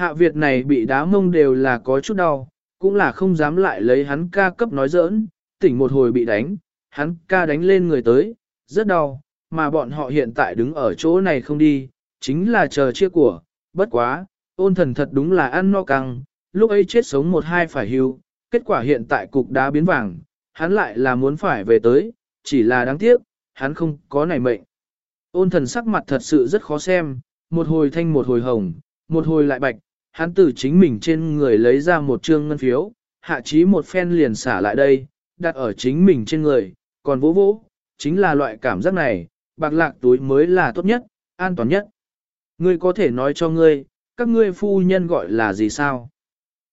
Hạ Việt này bị đá mông đều là có chút đau, cũng là không dám lại lấy hắn ca cấp nói giỡn, tỉnh một hồi bị đánh, hắn ca đánh lên người tới, rất đau, mà bọn họ hiện tại đứng ở chỗ này không đi, chính là chờ chia của, bất quá, ôn thần thật đúng là ăn no căng, lúc ấy chết sống một hai phải hưu, kết quả hiện tại cục đá biến vàng, hắn lại là muốn phải về tới, chỉ là đáng tiếc, hắn không có này mệnh. Ôn thần sắc mặt thật sự rất khó xem, một hồi thanh một hồi hồng, một hồi lại bạch, hắn từ chính mình trên người lấy ra một trương ngân phiếu, hạ chí một phen liền xả lại đây, đặt ở chính mình trên người, còn vỗ vỗ, chính là loại cảm giác này, bạc lạc túi mới là tốt nhất, an toàn nhất. Ngươi có thể nói cho ngươi, các ngươi phu nhân gọi là gì sao?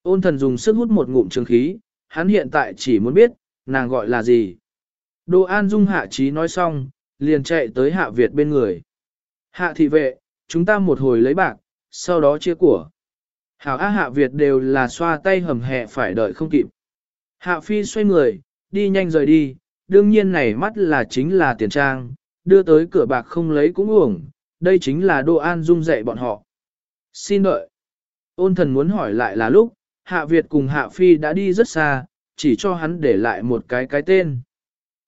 Ôn thần dùng sức hút một ngụm trường khí, hắn hiện tại chỉ muốn biết, nàng gọi là gì. Đồ An Dung hạ trí nói xong, liền chạy tới hạ Việt bên người. Hạ thị vệ, chúng ta một hồi lấy bạc, sau đó chia của. Hảo A hạ Việt đều là xoa tay hầm hẹ phải đợi không kịp. Hạ Phi xoay người, đi nhanh rời đi, đương nhiên này mắt là chính là tiền trang, đưa tới cửa bạc không lấy cũng uổng, đây chính là Đô An Dung dạy bọn họ. Xin đợi. Ôn thần muốn hỏi lại là lúc, Hạ Việt cùng Hạ Phi đã đi rất xa, chỉ cho hắn để lại một cái cái tên.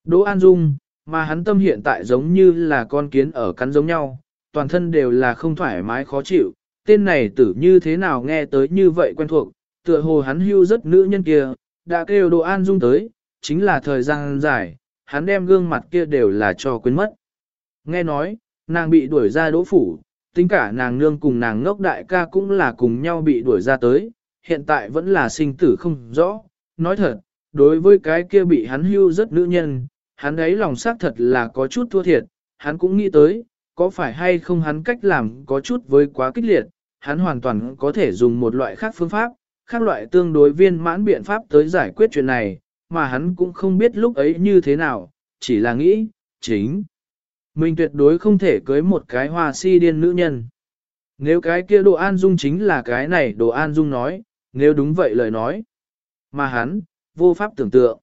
Đỗ An Dung, mà hắn tâm hiện tại giống như là con kiến ở cắn giống nhau, toàn thân đều là không thoải mái khó chịu, tên này tử như thế nào nghe tới như vậy quen thuộc, tựa hồ hắn hưu rất nữ nhân kia, đã kêu Đỗ An Dung tới, chính là thời gian dài, hắn đem gương mặt kia đều là cho quên mất. Nghe nói, nàng bị đuổi ra đỗ phủ, tính cả nàng nương cùng nàng ngốc đại ca cũng là cùng nhau bị đuổi ra tới, hiện tại vẫn là sinh tử không rõ. Nói thật, đối với cái kia bị hắn hưu rất nữ nhân, hắn ấy lòng xác thật là có chút thua thiệt, hắn cũng nghĩ tới, có phải hay không hắn cách làm có chút với quá kích liệt, hắn hoàn toàn có thể dùng một loại khác phương pháp, khác loại tương đối viên mãn biện pháp tới giải quyết chuyện này, mà hắn cũng không biết lúc ấy như thế nào, chỉ là nghĩ, chính. Mình tuyệt đối không thể cưới một cái hoa si điên nữ nhân. Nếu cái kia đồ an dung chính là cái này đồ an dung nói, nếu đúng vậy lời nói. Mà hắn, vô pháp tưởng tượng.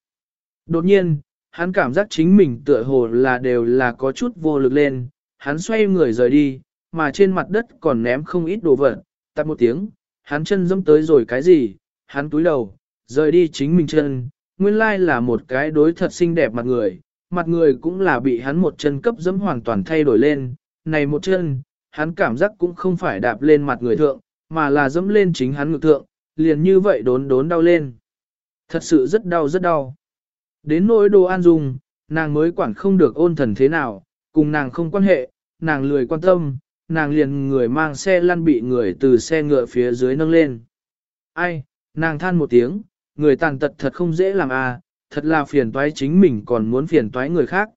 Đột nhiên, hắn cảm giác chính mình tựa hồ là đều là có chút vô lực lên, hắn xoay người rời đi, mà trên mặt đất còn ném không ít đồ vật, Tạp một tiếng, hắn chân dẫm tới rồi cái gì, hắn túi đầu, rời đi chính mình chân, nguyên lai là một cái đối thật xinh đẹp mặt người, mặt người cũng là bị hắn một chân cấp dẫm hoàn toàn thay đổi lên, này một chân, hắn cảm giác cũng không phải đạp lên mặt người thượng, mà là dẫm lên chính hắn ngực thượng, liền như vậy đốn đốn đau lên. Thật sự rất đau rất đau. Đến nỗi đồ an dung, nàng mới quản không được ôn thần thế nào, cùng nàng không quan hệ, nàng lười quan tâm, nàng liền người mang xe lăn bị người từ xe ngựa phía dưới nâng lên. Ai, nàng than một tiếng, người tàn tật thật không dễ làm à, thật là phiền toái chính mình còn muốn phiền toái người khác.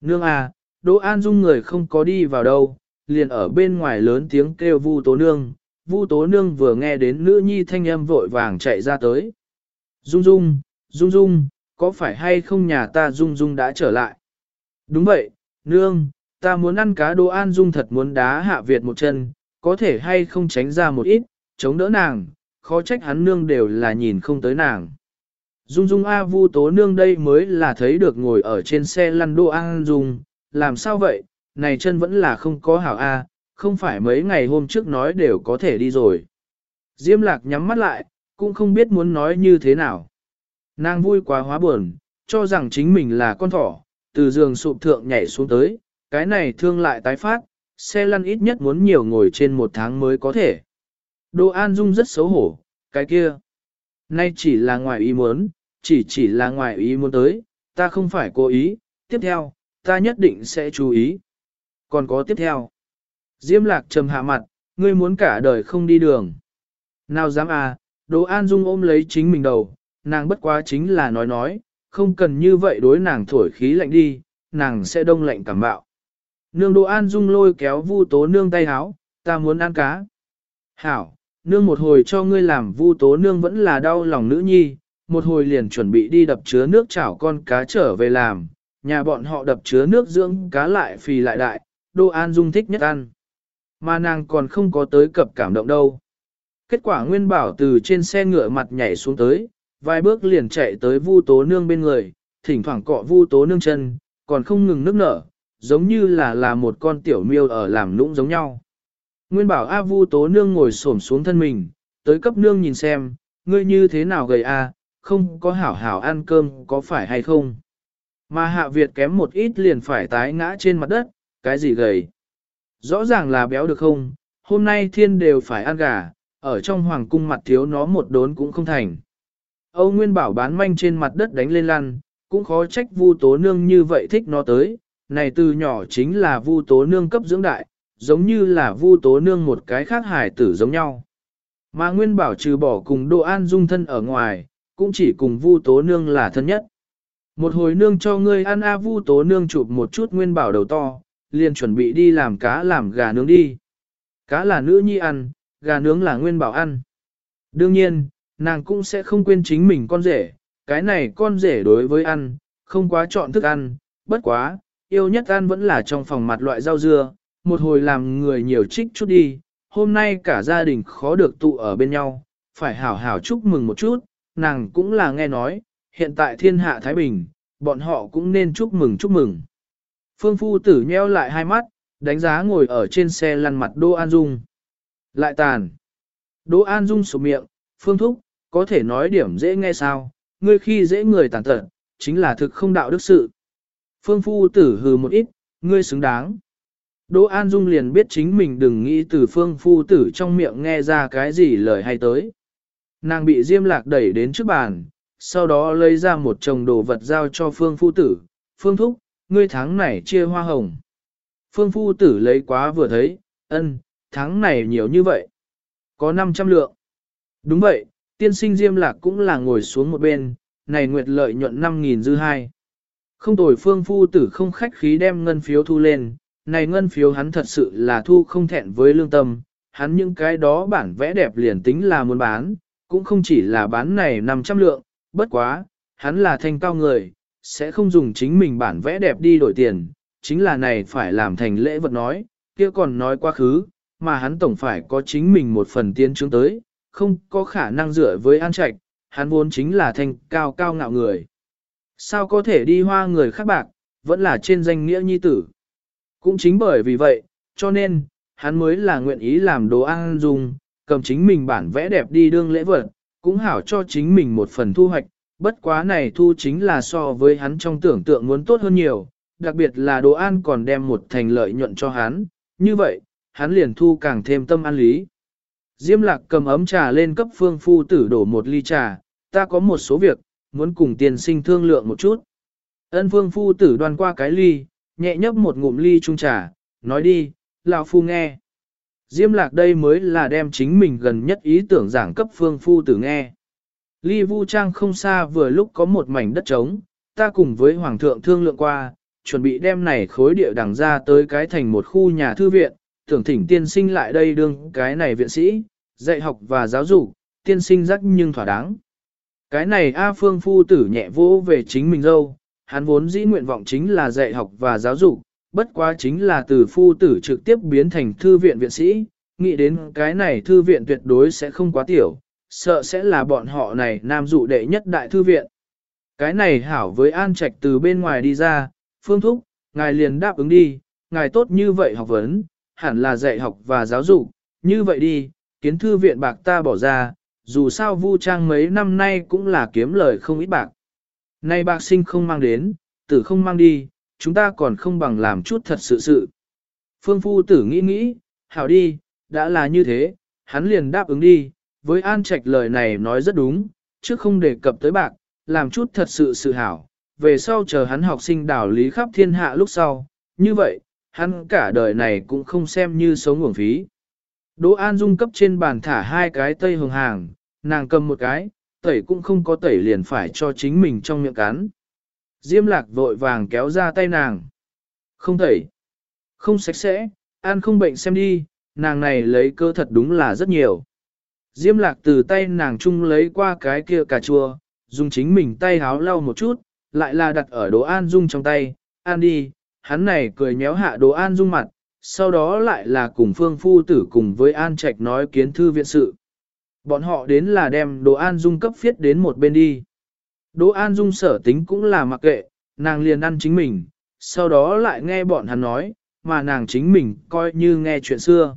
Nương à, Đỗ An Dung người không có đi vào đâu, liền ở bên ngoài lớn tiếng kêu Vu Tố Nương. Vu Tố Nương vừa nghe đến nữ nhi thanh âm vội vàng chạy ra tới. Dung Dung, Dung Dung, có phải hay không nhà ta Dung Dung đã trở lại? Đúng vậy, Nương, ta muốn ăn cá Đỗ An Dung thật muốn đá hạ Việt một chân, có thể hay không tránh ra một ít, chống đỡ nàng, khó trách hắn nương đều là nhìn không tới nàng. Dung Dung A Vu Tố Nương đây mới là thấy được ngồi ở trên xe lăn Đỗ An Dung, làm sao vậy, này chân vẫn là không có hảo A, không phải mấy ngày hôm trước nói đều có thể đi rồi. Diêm lạc nhắm mắt lại, cũng không biết muốn nói như thế nào. Nàng vui quá hóa buồn, cho rằng chính mình là con thỏ, từ giường sụp thượng nhảy xuống tới, cái này thương lại tái phát, xe lăn ít nhất muốn nhiều ngồi trên một tháng mới có thể. Đỗ An Dung rất xấu hổ, cái kia. Nay chỉ là ngoài ý muốn, chỉ chỉ là ngoài ý muốn tới, ta không phải cố ý, tiếp theo, ta nhất định sẽ chú ý. Còn có tiếp theo. Diêm lạc trầm hạ mặt, ngươi muốn cả đời không đi đường. Nào dám à, Đỗ An Dung ôm lấy chính mình đầu, nàng bất quá chính là nói nói, không cần như vậy đối nàng thổi khí lạnh đi, nàng sẽ đông lạnh cảm bạo. Nương Đỗ An Dung lôi kéo Vu Tố nương tay háo, ta muốn ăn cá. Hảo, nương một hồi cho ngươi làm Vu Tố nương vẫn là đau lòng nữ nhi, một hồi liền chuẩn bị đi đập chứa nước chảo con cá trở về làm, nhà bọn họ đập chứa nước dưỡng cá lại phì lại đại, Đỗ An Dung thích nhất ăn. Mà nàng còn không có tới cập cảm động đâu. Kết quả Nguyên Bảo từ trên xe ngựa mặt nhảy xuống tới, vài bước liền chạy tới Vu Tố Nương bên người, thỉnh thoảng cọ Vu Tố Nương chân, còn không ngừng nước nở, giống như là là một con tiểu miêu ở làm nũng giống nhau. Nguyên bảo A Vu Tố Nương ngồi xổm xuống thân mình, tới cấp nương nhìn xem, ngươi như thế nào gầy a, không có hảo hảo ăn cơm có phải hay không. Mà Hạ Việt kém một ít liền phải tái ngã trên mặt đất, cái gì gầy. Rõ ràng là béo được không, hôm nay thiên đều phải ăn gà, ở trong hoàng cung mặt thiếu nó một đốn cũng không thành. Âu Nguyên Bảo bán manh trên mặt đất đánh lên lăn, cũng khó trách Vu Tố Nương như vậy thích nó tới, này từ nhỏ chính là Vu Tố Nương cấp dưỡng đại, giống như là Vu Tố Nương một cái khác hài tử giống nhau. Mà Nguyên Bảo trừ bỏ cùng Đỗ An Dung thân ở ngoài, cũng chỉ cùng Vu Tố Nương là thân nhất. Một hồi nương cho ngươi ăn a Vu Tố Nương chụp một chút Nguyên Bảo đầu to, liền chuẩn bị đi làm cá làm gà nướng đi. Cá là nữ nhi ăn, gà nướng là Nguyên Bảo ăn. Đương nhiên, nàng cũng sẽ không quên chính mình con rể, cái này con rể đối với ăn, không quá chọn thức ăn, bất quá, yêu nhất ăn vẫn là trong phòng mặt loại rau dưa, một hồi làm người nhiều trích chút đi, hôm nay cả gia đình khó được tụ ở bên nhau, phải hảo hảo chúc mừng một chút, nàng cũng là nghe nói, hiện tại thiên hạ Thái Bình, bọn họ cũng nên chúc mừng chúc mừng. Phương Phu tử nheo lại hai mắt, đánh giá ngồi ở trên xe lăn mặt Đỗ An Dung. Lại tàn. Đỗ An Dung sổ miệng, Phương Thúc, có thể nói điểm dễ nghe sao, ngươi khi dễ người tàn tật, chính là thực không đạo đức sự. Phương Phu tử hừ một ít, ngươi xứng đáng. Đỗ An Dung liền biết chính mình đừng nghĩ từ phương phu tử trong miệng nghe ra cái gì lời hay tới. Nàng bị Diêm Lạc đẩy đến trước bàn, sau đó lấy ra một chồng đồ vật giao cho phương phu tử, phương thúc, ngươi tháng này chia hoa hồng. Phương phu tử lấy quá vừa thấy, ân, tháng này nhiều như vậy. Có 500 lượng. Đúng vậy, tiên sinh Diêm Lạc cũng là ngồi xuống một bên, này nguyệt lợi nhuận 5.000 dư hai. Không tồi phương phu tử không khách khí đem ngân phiếu thu lên, này ngân phiếu hắn thật sự là thu không thẹn với lương tâm, hắn những cái đó bản vẽ đẹp liền tính là muốn bán, cũng không chỉ là bán này 500 lượng, bất quá, hắn là thanh cao người, sẽ không dùng chính mình bản vẽ đẹp đi đổi tiền, chính là này phải làm thành lễ vật nói, kia còn nói quá khứ, mà hắn tổng phải có chính mình một phần tiến chứng tới, không có khả năng dựa với an trạch, hắn vốn chính là thanh cao cao ngạo người. Sao có thể đi hoa người khác bạc, vẫn là trên danh nghĩa nhi tử. Cũng chính bởi vì vậy, cho nên, hắn mới là nguyện ý làm đồ ăn dùng, cầm chính mình bản vẽ đẹp đi đương lễ vật, cũng hảo cho chính mình một phần thu hoạch, bất quá này thu chính là so với hắn trong tưởng tượng muốn tốt hơn nhiều, đặc biệt là đồ ăn còn đem một thành lợi nhuận cho hắn, như vậy, hắn liền thu càng thêm tâm an lý. Diêm lạc cầm ấm trà lên cấp phương phu tử đổ một ly trà, ta có một số việc, muốn cùng tiền sinh thương lượng một chút. Ân phương phu tử đoan qua cái ly, nhẹ nhấp một ngụm ly trung trà, nói đi, lão phu nghe. Diêm lạc đây mới là đem chính mình gần nhất ý tưởng giảng cấp phương phu tử nghe. Ly vu trang không xa vừa lúc có một mảnh đất trống, ta cùng với hoàng thượng thương lượng qua, chuẩn bị đem này khối địa đằng ra tới cái thành một khu nhà thư viện, tưởng thỉnh tiên sinh lại đây đương cái này viện sĩ, dạy học và giáo dục, tiên sinh rắc nhưng thỏa đáng. Cái này A Phương Phu tử nhẹ vỗ về chính mình dâu, hắn vốn dĩ nguyện vọng chính là dạy học và giáo dục, bất quá chính là từ phu tử trực tiếp biến thành thư viện viện sĩ, nghĩ đến cái này thư viện tuyệt đối sẽ không quá tiểu, sợ sẽ là bọn họ này nam dụ đệ nhất đại thư viện. Cái này hảo với an trạch từ bên ngoài đi ra, phương thúc, ngài liền đáp ứng đi, ngài tốt như vậy học vấn, hẳn là dạy học và giáo dục, như vậy đi, kiến thư viện bạc ta bỏ ra, dù sao vu trang mấy năm nay cũng là kiếm lời không ít bạc. Nay bạc sinh không mang đến, tử không mang đi, chúng ta còn không bằng làm chút thật sự sự. Phương phu tử nghĩ nghĩ, hảo đi, đã là như thế, hắn liền đáp ứng đi, với an trạch lời này nói rất đúng, chứ không đề cập tới bạc, làm chút thật sự sự hảo, về sau chờ hắn học sinh đảo lý khắp thiên hạ lúc sau, như vậy, hắn cả đời này cũng không xem như sống nguồn phí. Đỗ An Dung cấp trên bàn thả hai cái tây hồng hàng, nàng cầm một cái, tẩy cũng không có tẩy liền phải cho chính mình trong miệng cắn. Diêm lạc vội vàng kéo ra tay nàng. Không tẩy. Không sạch sẽ, An không bệnh xem đi, nàng này lấy cơ thật đúng là rất nhiều. Diêm lạc từ tay nàng chung lấy qua cái kia cà chua, dùng chính mình tay háo lau một chút, lại là đặt ở đồ an dung trong tay, An đi, hắn này cười nhéo hạ đồ an dung mặt, sau đó lại là cùng phương phu tử cùng với an trạch nói kiến thư viện sự. Bọn họ đến là đem đồ an dung cấp phiết đến một bên đi. Đỗ An Dung sở tính cũng là mặc kệ, nàng liền ăn chính mình, sau đó lại nghe bọn hắn nói, mà nàng chính mình coi như nghe chuyện xưa.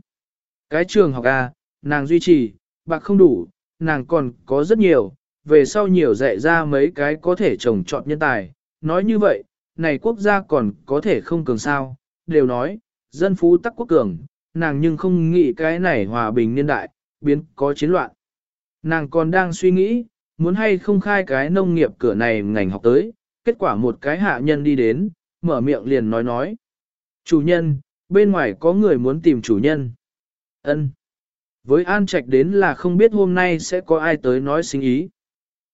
Cái trường học A, nàng duy trì, bạc không đủ, nàng còn có rất nhiều, về sau nhiều dạy ra mấy cái có thể trồng trọt nhân tài. Nói như vậy, này quốc gia còn có thể không cường sao, đều nói, dân phú tắc quốc cường, nàng nhưng không nghĩ cái này hòa bình niên đại, biến có chiến loạn. Nàng còn đang suy nghĩ, muốn hay không khai cái nông nghiệp cửa này ngành học tới, kết quả một cái hạ nhân đi đến, mở miệng liền nói nói. Chủ nhân, bên ngoài có người muốn tìm chủ nhân. ân Với An Trạch đến là không biết hôm nay sẽ có ai tới nói sinh ý.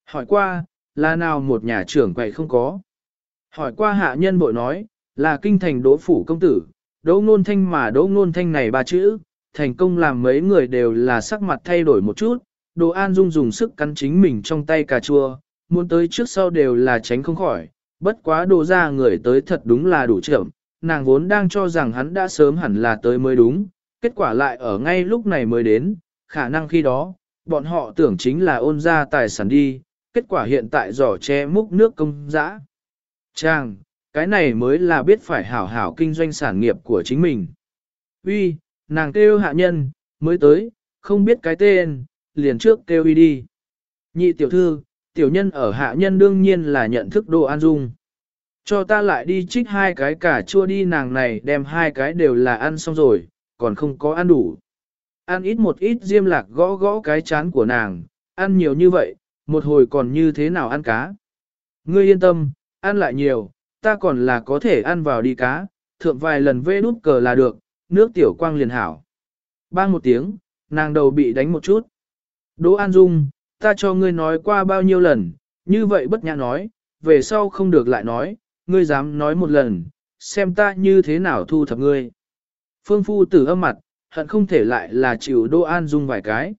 Hỏi qua, là nào một nhà trưởng quậy không có. Hỏi qua hạ nhân bội nói, là kinh thành đỗ phủ công tử, đỗ ngôn thanh mà đỗ ngôn thanh này ba chữ, thành công làm mấy người đều là sắc mặt thay đổi một chút, đồ an dung dùng sức cắn chính mình trong tay cà chua, muốn tới trước sau đều là tránh không khỏi, bất quá đồ ra người tới thật đúng là đủ trưởng, nàng vốn đang cho rằng hắn đã sớm hẳn là tới mới đúng, kết quả lại ở ngay lúc này mới đến, khả năng khi đó, bọn họ tưởng chính là ôn ra tài sản đi, kết quả hiện tại giỏ che múc nước công dã. Chàng, cái này mới là biết phải hảo hảo kinh doanh sản nghiệp của chính mình. Uy, nàng kêu hạ nhân, mới tới, không biết cái tên, liền trước kêu uy đi. Nhị tiểu thư, tiểu nhân ở hạ nhân đương nhiên là nhận thức đồ an dung. Cho ta lại đi trích hai cái cả chua đi nàng này đem hai cái đều là ăn xong rồi, còn không có ăn đủ. Ăn ít một ít diêm lạc gõ gõ cái chán của nàng, ăn nhiều như vậy, một hồi còn như thế nào ăn cá. Ngươi yên tâm, ăn lại nhiều, ta còn là có thể ăn vào đi cá, thượng vài lần vê đút cờ là được, nước tiểu quang liền hảo. Bang một tiếng, nàng đầu bị đánh một chút. Đỗ An Dung, ta cho ngươi nói qua bao nhiêu lần, như vậy bất nhã nói, về sau không được lại nói, ngươi dám nói một lần, xem ta như thế nào thu thập ngươi. Phương Phu tử âm mặt, hận không thể lại là chịu Đỗ An Dung vài cái.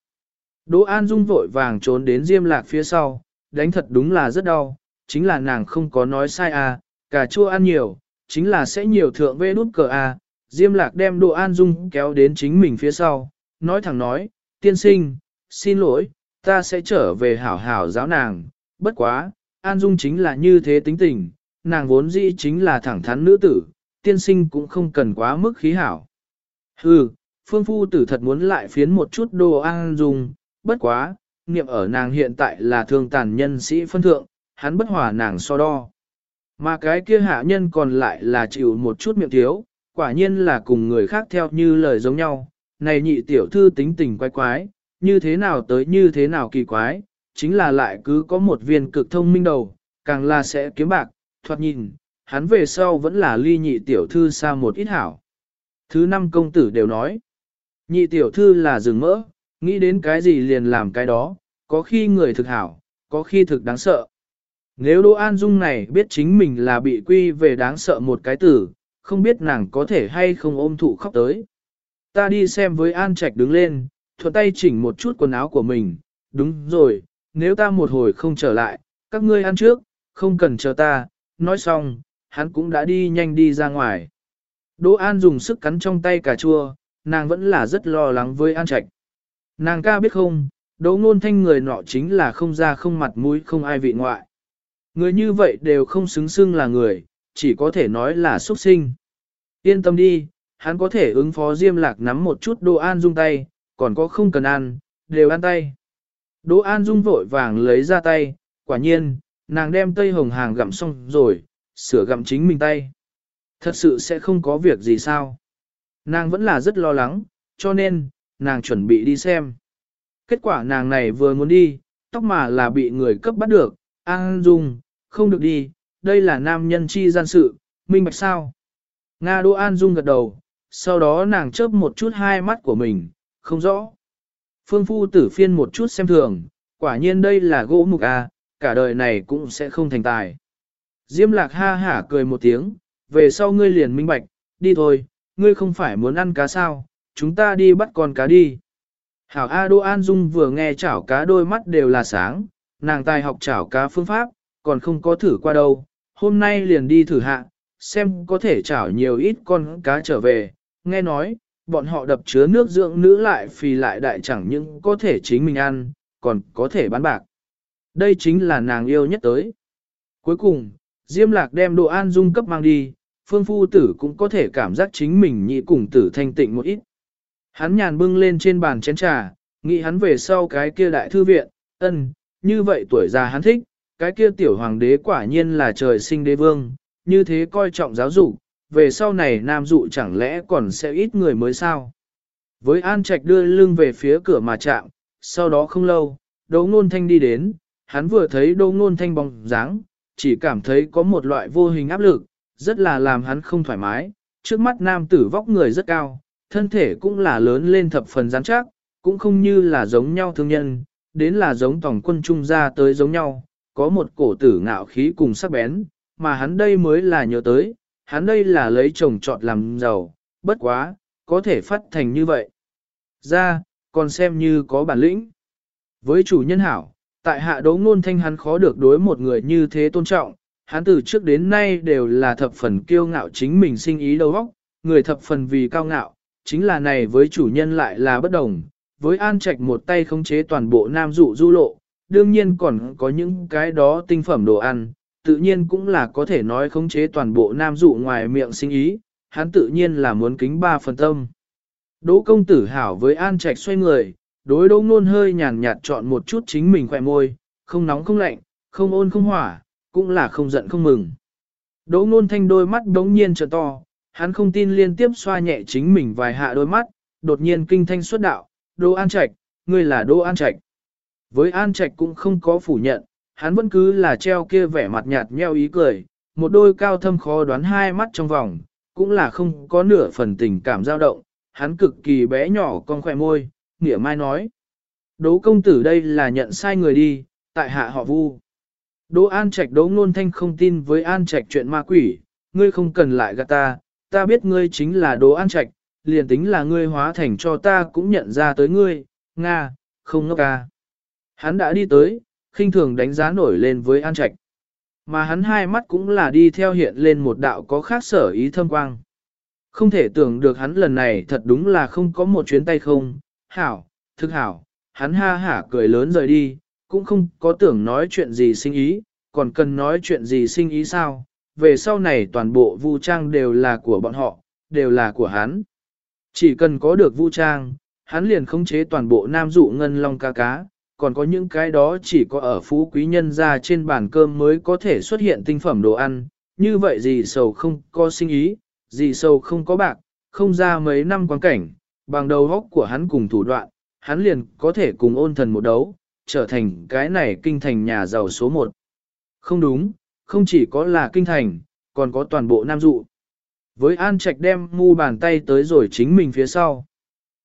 Đỗ An Dung vội vàng trốn đến Diêm Lạc phía sau, đánh thật đúng là rất đau, chính là nàng không có nói sai à, cà chua ăn nhiều, chính là sẽ nhiều thượng vê nút cờ à. Diêm Lạc đem Đỗ An Dung kéo đến chính mình phía sau, nói thẳng nói, tiên sinh, xin lỗi, ta sẽ trở về hảo hảo giáo nàng, bất quá, An Dung chính là như thế tính tình, nàng vốn dĩ chính là thẳng thắn nữ tử, tiên sinh cũng không cần quá mức khí hảo. Hừ, phương phu tử thật muốn lại phiến một chút đồ An Dung, bất quá, niệm ở nàng hiện tại là thương tàn nhân sĩ phân thượng, hắn bất hòa nàng so đo. Mà cái kia hạ nhân còn lại là chịu một chút miệng thiếu, quả nhiên là cùng người khác theo như lời giống nhau, này nhị tiểu thư tính tình quái quái, như thế nào tới như thế nào kỳ quái, chính là lại cứ có một viên cực thông minh đầu, càng là sẽ kiếm bạc, thoạt nhìn, hắn về sau vẫn là ly nhị tiểu thư xa một ít hảo. Thứ năm công tử đều nói, nhị tiểu thư là rừng mỡ, nghĩ đến cái gì liền làm cái đó, có khi người thực hảo, có khi thực đáng sợ. Nếu Đỗ An Dung này biết chính mình là bị quy về đáng sợ một cái tử, không biết nàng có thể hay không ôm thụ khóc tới. Ta đi xem với An Trạch đứng lên, thuận tay chỉnh một chút quần áo của mình, đúng rồi, nếu ta một hồi không trở lại, các ngươi ăn trước, không cần chờ ta, nói xong, hắn cũng đã đi nhanh đi ra ngoài. Đỗ An dùng sức cắn trong tay cà chua, nàng vẫn là rất lo lắng với An Trạch. Nàng ca biết không, Đỗ Ngôn Thanh người nọ chính là không ra không mặt mũi không ai vị ngoại. Người như vậy đều không xứng xưng là người, chỉ có thể nói là xuất sinh. Yên tâm đi, hắn có thể ứng phó Diêm Lạc nắm một chút Đỗ An Dung tay, còn có không cần ăn, đều ăn tay. Đỗ An Dung vội vàng lấy ra tay, quả nhiên, nàng đem tây hồng hàng gặm xong rồi, sửa gặm chính mình tay. Thật sự sẽ không có việc gì sao. Nàng vẫn là rất lo lắng, cho nên, nàng chuẩn bị đi xem. Kết quả nàng này vừa muốn đi, tóc mà là bị người cấp bắt được, An Dung, không được đi, đây là nam nhân chi gian sự, minh bạch sao. Nga Đỗ An Dung gật đầu, sau đó nàng chớp một chút hai mắt của mình, không rõ. Phương phu tử phiên một chút xem thường, quả nhiên đây là gỗ mục à, cả đời này cũng sẽ không thành tài. Diêm lạc ha hả cười một tiếng, về sau ngươi liền minh bạch, đi thôi, ngươi không phải muốn ăn cá sao, chúng ta đi bắt con cá đi. Hảo A Đô An Dung vừa nghe chảo cá đôi mắt đều là sáng, nàng tài học chảo cá phương pháp, còn không có thử qua đâu, hôm nay liền đi thử hạ, xem có thể chảo nhiều ít con cá trở về, nghe nói, bọn họ đập chứa nước dưỡng nữ lại phì lại đại chẳng những có thể chính mình ăn, còn có thể bán bạc. Đây chính là nàng yêu nhất tới. Cuối cùng, Diêm Lạc đem đồ an dung cấp mang đi, phương phu tử cũng có thể cảm giác chính mình nhị cùng tử thanh tịnh một ít. Hắn nhàn bưng lên trên bàn chén trà, nghĩ hắn về sau cái kia đại thư viện, ân, như vậy tuổi già hắn thích, cái kia tiểu hoàng đế quả nhiên là trời sinh đế vương, như thế coi trọng giáo dục, về sau này nam dụ chẳng lẽ còn sẽ ít người mới sao. Với An Trạch đưa lưng về phía cửa mà chạm, sau đó không lâu, Đỗ Ngôn Thanh đi đến, hắn vừa thấy Đỗ Ngôn Thanh bóng dáng, chỉ cảm thấy có một loại vô hình áp lực, rất là làm hắn không thoải mái. Trước mắt nam tử vóc người rất cao, thân thể cũng là lớn lên thập phần rắn chắc, cũng không như là giống nhau thương nhân, đến là giống tổng quân trung ra tới giống nhau, có một cổ tử ngạo khí cùng sắc bén, mà hắn đây mới là nhớ tới, hắn đây là lấy chồng trọt làm giàu, bất quá, có thể phát thành như vậy. Ra, còn xem như có bản lĩnh. Với chủ nhân hảo, tại hạ đấu ngôn thanh hắn khó được đối một người như thế tôn trọng, hắn từ trước đến nay đều là thập phần kiêu ngạo chính mình sinh ý đầu óc, người thập phần vì cao ngạo, chính là này với chủ nhân lại là bất đồng, với an trạch một tay khống chế toàn bộ nam dụ du lộ, đương nhiên còn có những cái đó tinh phẩm đồ ăn, tự nhiên cũng là có thể nói khống chế toàn bộ nam dụ ngoài miệng sinh ý, hắn tự nhiên là muốn kính ba phần tâm. Đỗ công tử hảo với an trạch xoay người, đối đỗ ngôn hơi nhàn nhạt chọn một chút chính mình khỏe môi, không nóng không lạnh, không ôn không hỏa, cũng là không giận không mừng. Đỗ ngôn thanh đôi mắt đống nhiên trợ to, hắn không tin liên tiếp xoa nhẹ chính mình vài hạ đôi mắt, đột nhiên kinh thanh xuất đạo, Đỗ An Trạch, ngươi là Đỗ An Trạch. Với An Trạch cũng không có phủ nhận, hắn vẫn cứ là treo kia vẻ mặt nhạt nheo ý cười, một đôi cao thâm khó đoán hai mắt trong vòng, cũng là không có nửa phần tình cảm dao động, hắn cực kỳ bé nhỏ con khỏe môi, nghĩa mai nói. Đỗ công tử đây là nhận sai người đi, tại hạ họ vu. Đỗ An Trạch đỗ ngôn thanh không tin với An Trạch chuyện ma quỷ, ngươi không cần lại gạt ta, ta biết ngươi chính là Đỗ An Trạch, liền tính là ngươi hóa thành cho ta cũng nhận ra tới ngươi, Nga, không ngốc ca. Hắn đã đi tới, khinh thường đánh giá nổi lên với An Trạch. Mà hắn hai mắt cũng là đi theo hiện lên một đạo có khác sở ý thâm quang. Không thể tưởng được hắn lần này thật đúng là không có một chuyến tay không, hảo, thực hảo, hắn ha hả cười lớn rời đi, cũng không có tưởng nói chuyện gì sinh ý, còn cần nói chuyện gì sinh ý sao, về sau này toàn bộ vu trang đều là của bọn họ, đều là của hắn. Chỉ cần có được vu trang, hắn liền khống chế toàn bộ nam dụ ngân long ca cá, còn có những cái đó chỉ có ở phú quý nhân ra trên bàn cơm mới có thể xuất hiện tinh phẩm đồ ăn, như vậy gì sầu không có sinh ý, gì sầu không có bạc, không ra mấy năm quan cảnh, bằng đầu góc của hắn cùng thủ đoạn, hắn liền có thể cùng ôn thần một đấu, trở thành cái này kinh thành nhà giàu số một. Không đúng, không chỉ có là kinh thành, còn có toàn bộ nam dụ. Với An Trạch đem mu bàn tay tới rồi chính mình phía sau.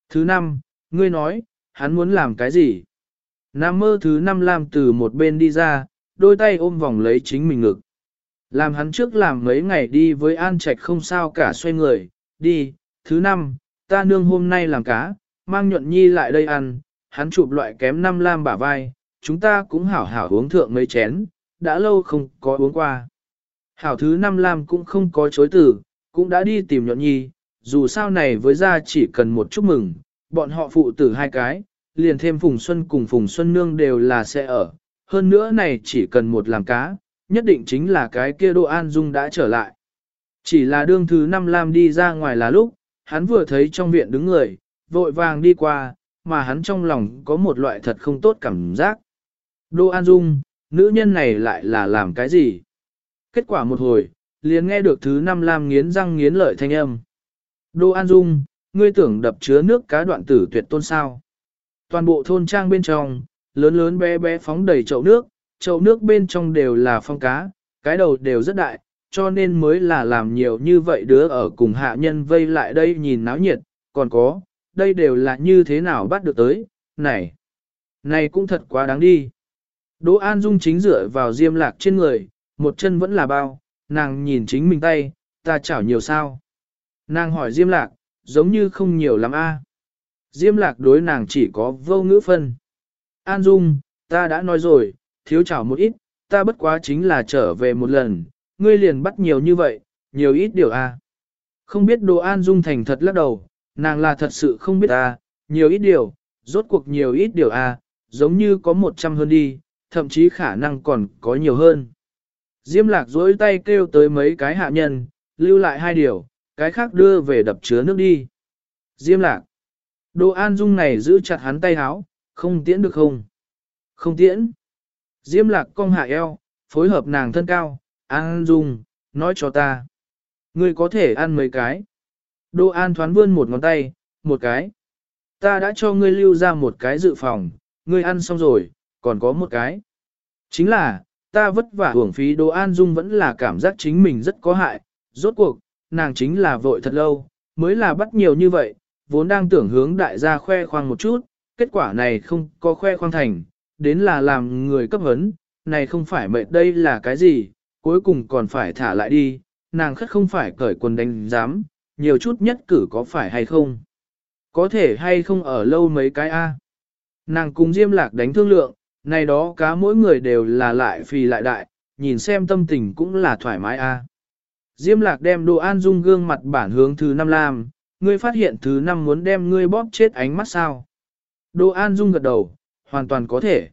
Thứ năm, ngươi nói, hắn muốn làm cái gì? Nam mơ thứ năm lam từ một bên đi ra, đôi tay ôm vòng lấy chính mình ngực. Làm hắn trước làm mấy ngày đi với An Trạch không sao cả xoay người, đi, thứ năm, ta nương hôm nay làm cá, mang nhuận nhi lại đây ăn, hắn chụp loại kém năm lam bả vai, chúng ta cũng hảo hảo uống thượng mấy chén, đã lâu không có uống qua. Hảo thứ năm lam cũng không có chối từ, cũng đã đi tìm nhuận nhi, dù sao này với gia chỉ cần một chúc mừng, bọn họ phụ tử hai cái, liền thêm Phùng Xuân cùng Phùng Xuân Nương đều là sẽ ở, hơn nữa này chỉ cần một làm cá, nhất định chính là cái kia Đỗ An Dung đã trở lại. Chỉ là đương thứ năm Lam đi ra ngoài là lúc, hắn vừa thấy trong viện đứng người, vội vàng đi qua, mà hắn trong lòng có một loại thật không tốt cảm giác. Đỗ An Dung, nữ nhân này lại là làm cái gì? Kết quả một hồi, liền nghe được thứ năm Lam nghiến răng nghiến lợi thanh âm. Đỗ An Dung, ngươi tưởng đập chứa nước cá đoạn tử tuyệt tôn sao? Toàn bộ thôn trang bên trong, lớn lớn bé bé phóng đầy chậu nước, chậu nước bên trong đều là phong cá, cái đầu đều rất đại, cho nên mới là làm nhiều như vậy đứa ở cùng hạ nhân vây lại đây nhìn náo nhiệt, còn có, đây đều là như thế nào bắt được tới, này, này cũng thật quá đáng đi. Đỗ An Dung chính dựa vào diêm lạc trên người, một chân vẫn là bao, nàng nhìn chính mình tay, ta chảo nhiều sao. Nàng hỏi diêm lạc, giống như không nhiều lắm a. Diêm lạc đối nàng chỉ có vô ngữ phân. An Dung, ta đã nói rồi, thiếu chảo một ít, ta bất quá chính là trở về một lần, ngươi liền bắt nhiều như vậy, nhiều ít điều a. Không biết đồ An Dung thành thật lắc đầu, nàng là thật sự không biết à, nhiều ít điều, rốt cuộc nhiều ít điều a, giống như có một trăm hơn đi, thậm chí khả năng còn có nhiều hơn. Diêm lạc dối tay kêu tới mấy cái hạ nhân, lưu lại hai điều, cái khác đưa về đập chứa nước đi. Diêm lạc. Đồ An Dung này giữ chặt hắn tay háo, không tiễn được không? Không tiễn. Diêm lạc cong hạ eo, phối hợp nàng thân cao, An Dung, nói cho ta. Ngươi có thể ăn mấy cái. Đồ An thoán vươn một ngón tay, một cái. Ta đã cho ngươi lưu ra một cái dự phòng, ngươi ăn xong rồi, còn có một cái. Chính là, ta vất vả hưởng phí Đồ An Dung vẫn là cảm giác chính mình rất có hại, rốt cuộc, nàng chính là vội thật lâu, mới là bắt nhiều như vậy, vốn đang tưởng hướng đại gia khoe khoang một chút, kết quả này không có khoe khoang thành, đến là làm người cấp hấn, này không phải mệt đây là cái gì, cuối cùng còn phải thả lại đi, nàng khất không phải cởi quần đánh giám, nhiều chút nhất cử có phải hay không. Có thể hay không ở lâu mấy cái A. Nàng cùng Diêm Lạc đánh thương lượng, này đó cá mỗi người đều là lại phì lại đại, nhìn xem tâm tình cũng là thoải mái A. Diêm Lạc đem đồ an dung gương mặt bản hướng thứ năm làm, ngươi phát hiện thứ năm muốn đem ngươi bóp chết ánh mắt sao. Đô an dung gật đầu, hoàn toàn có thể.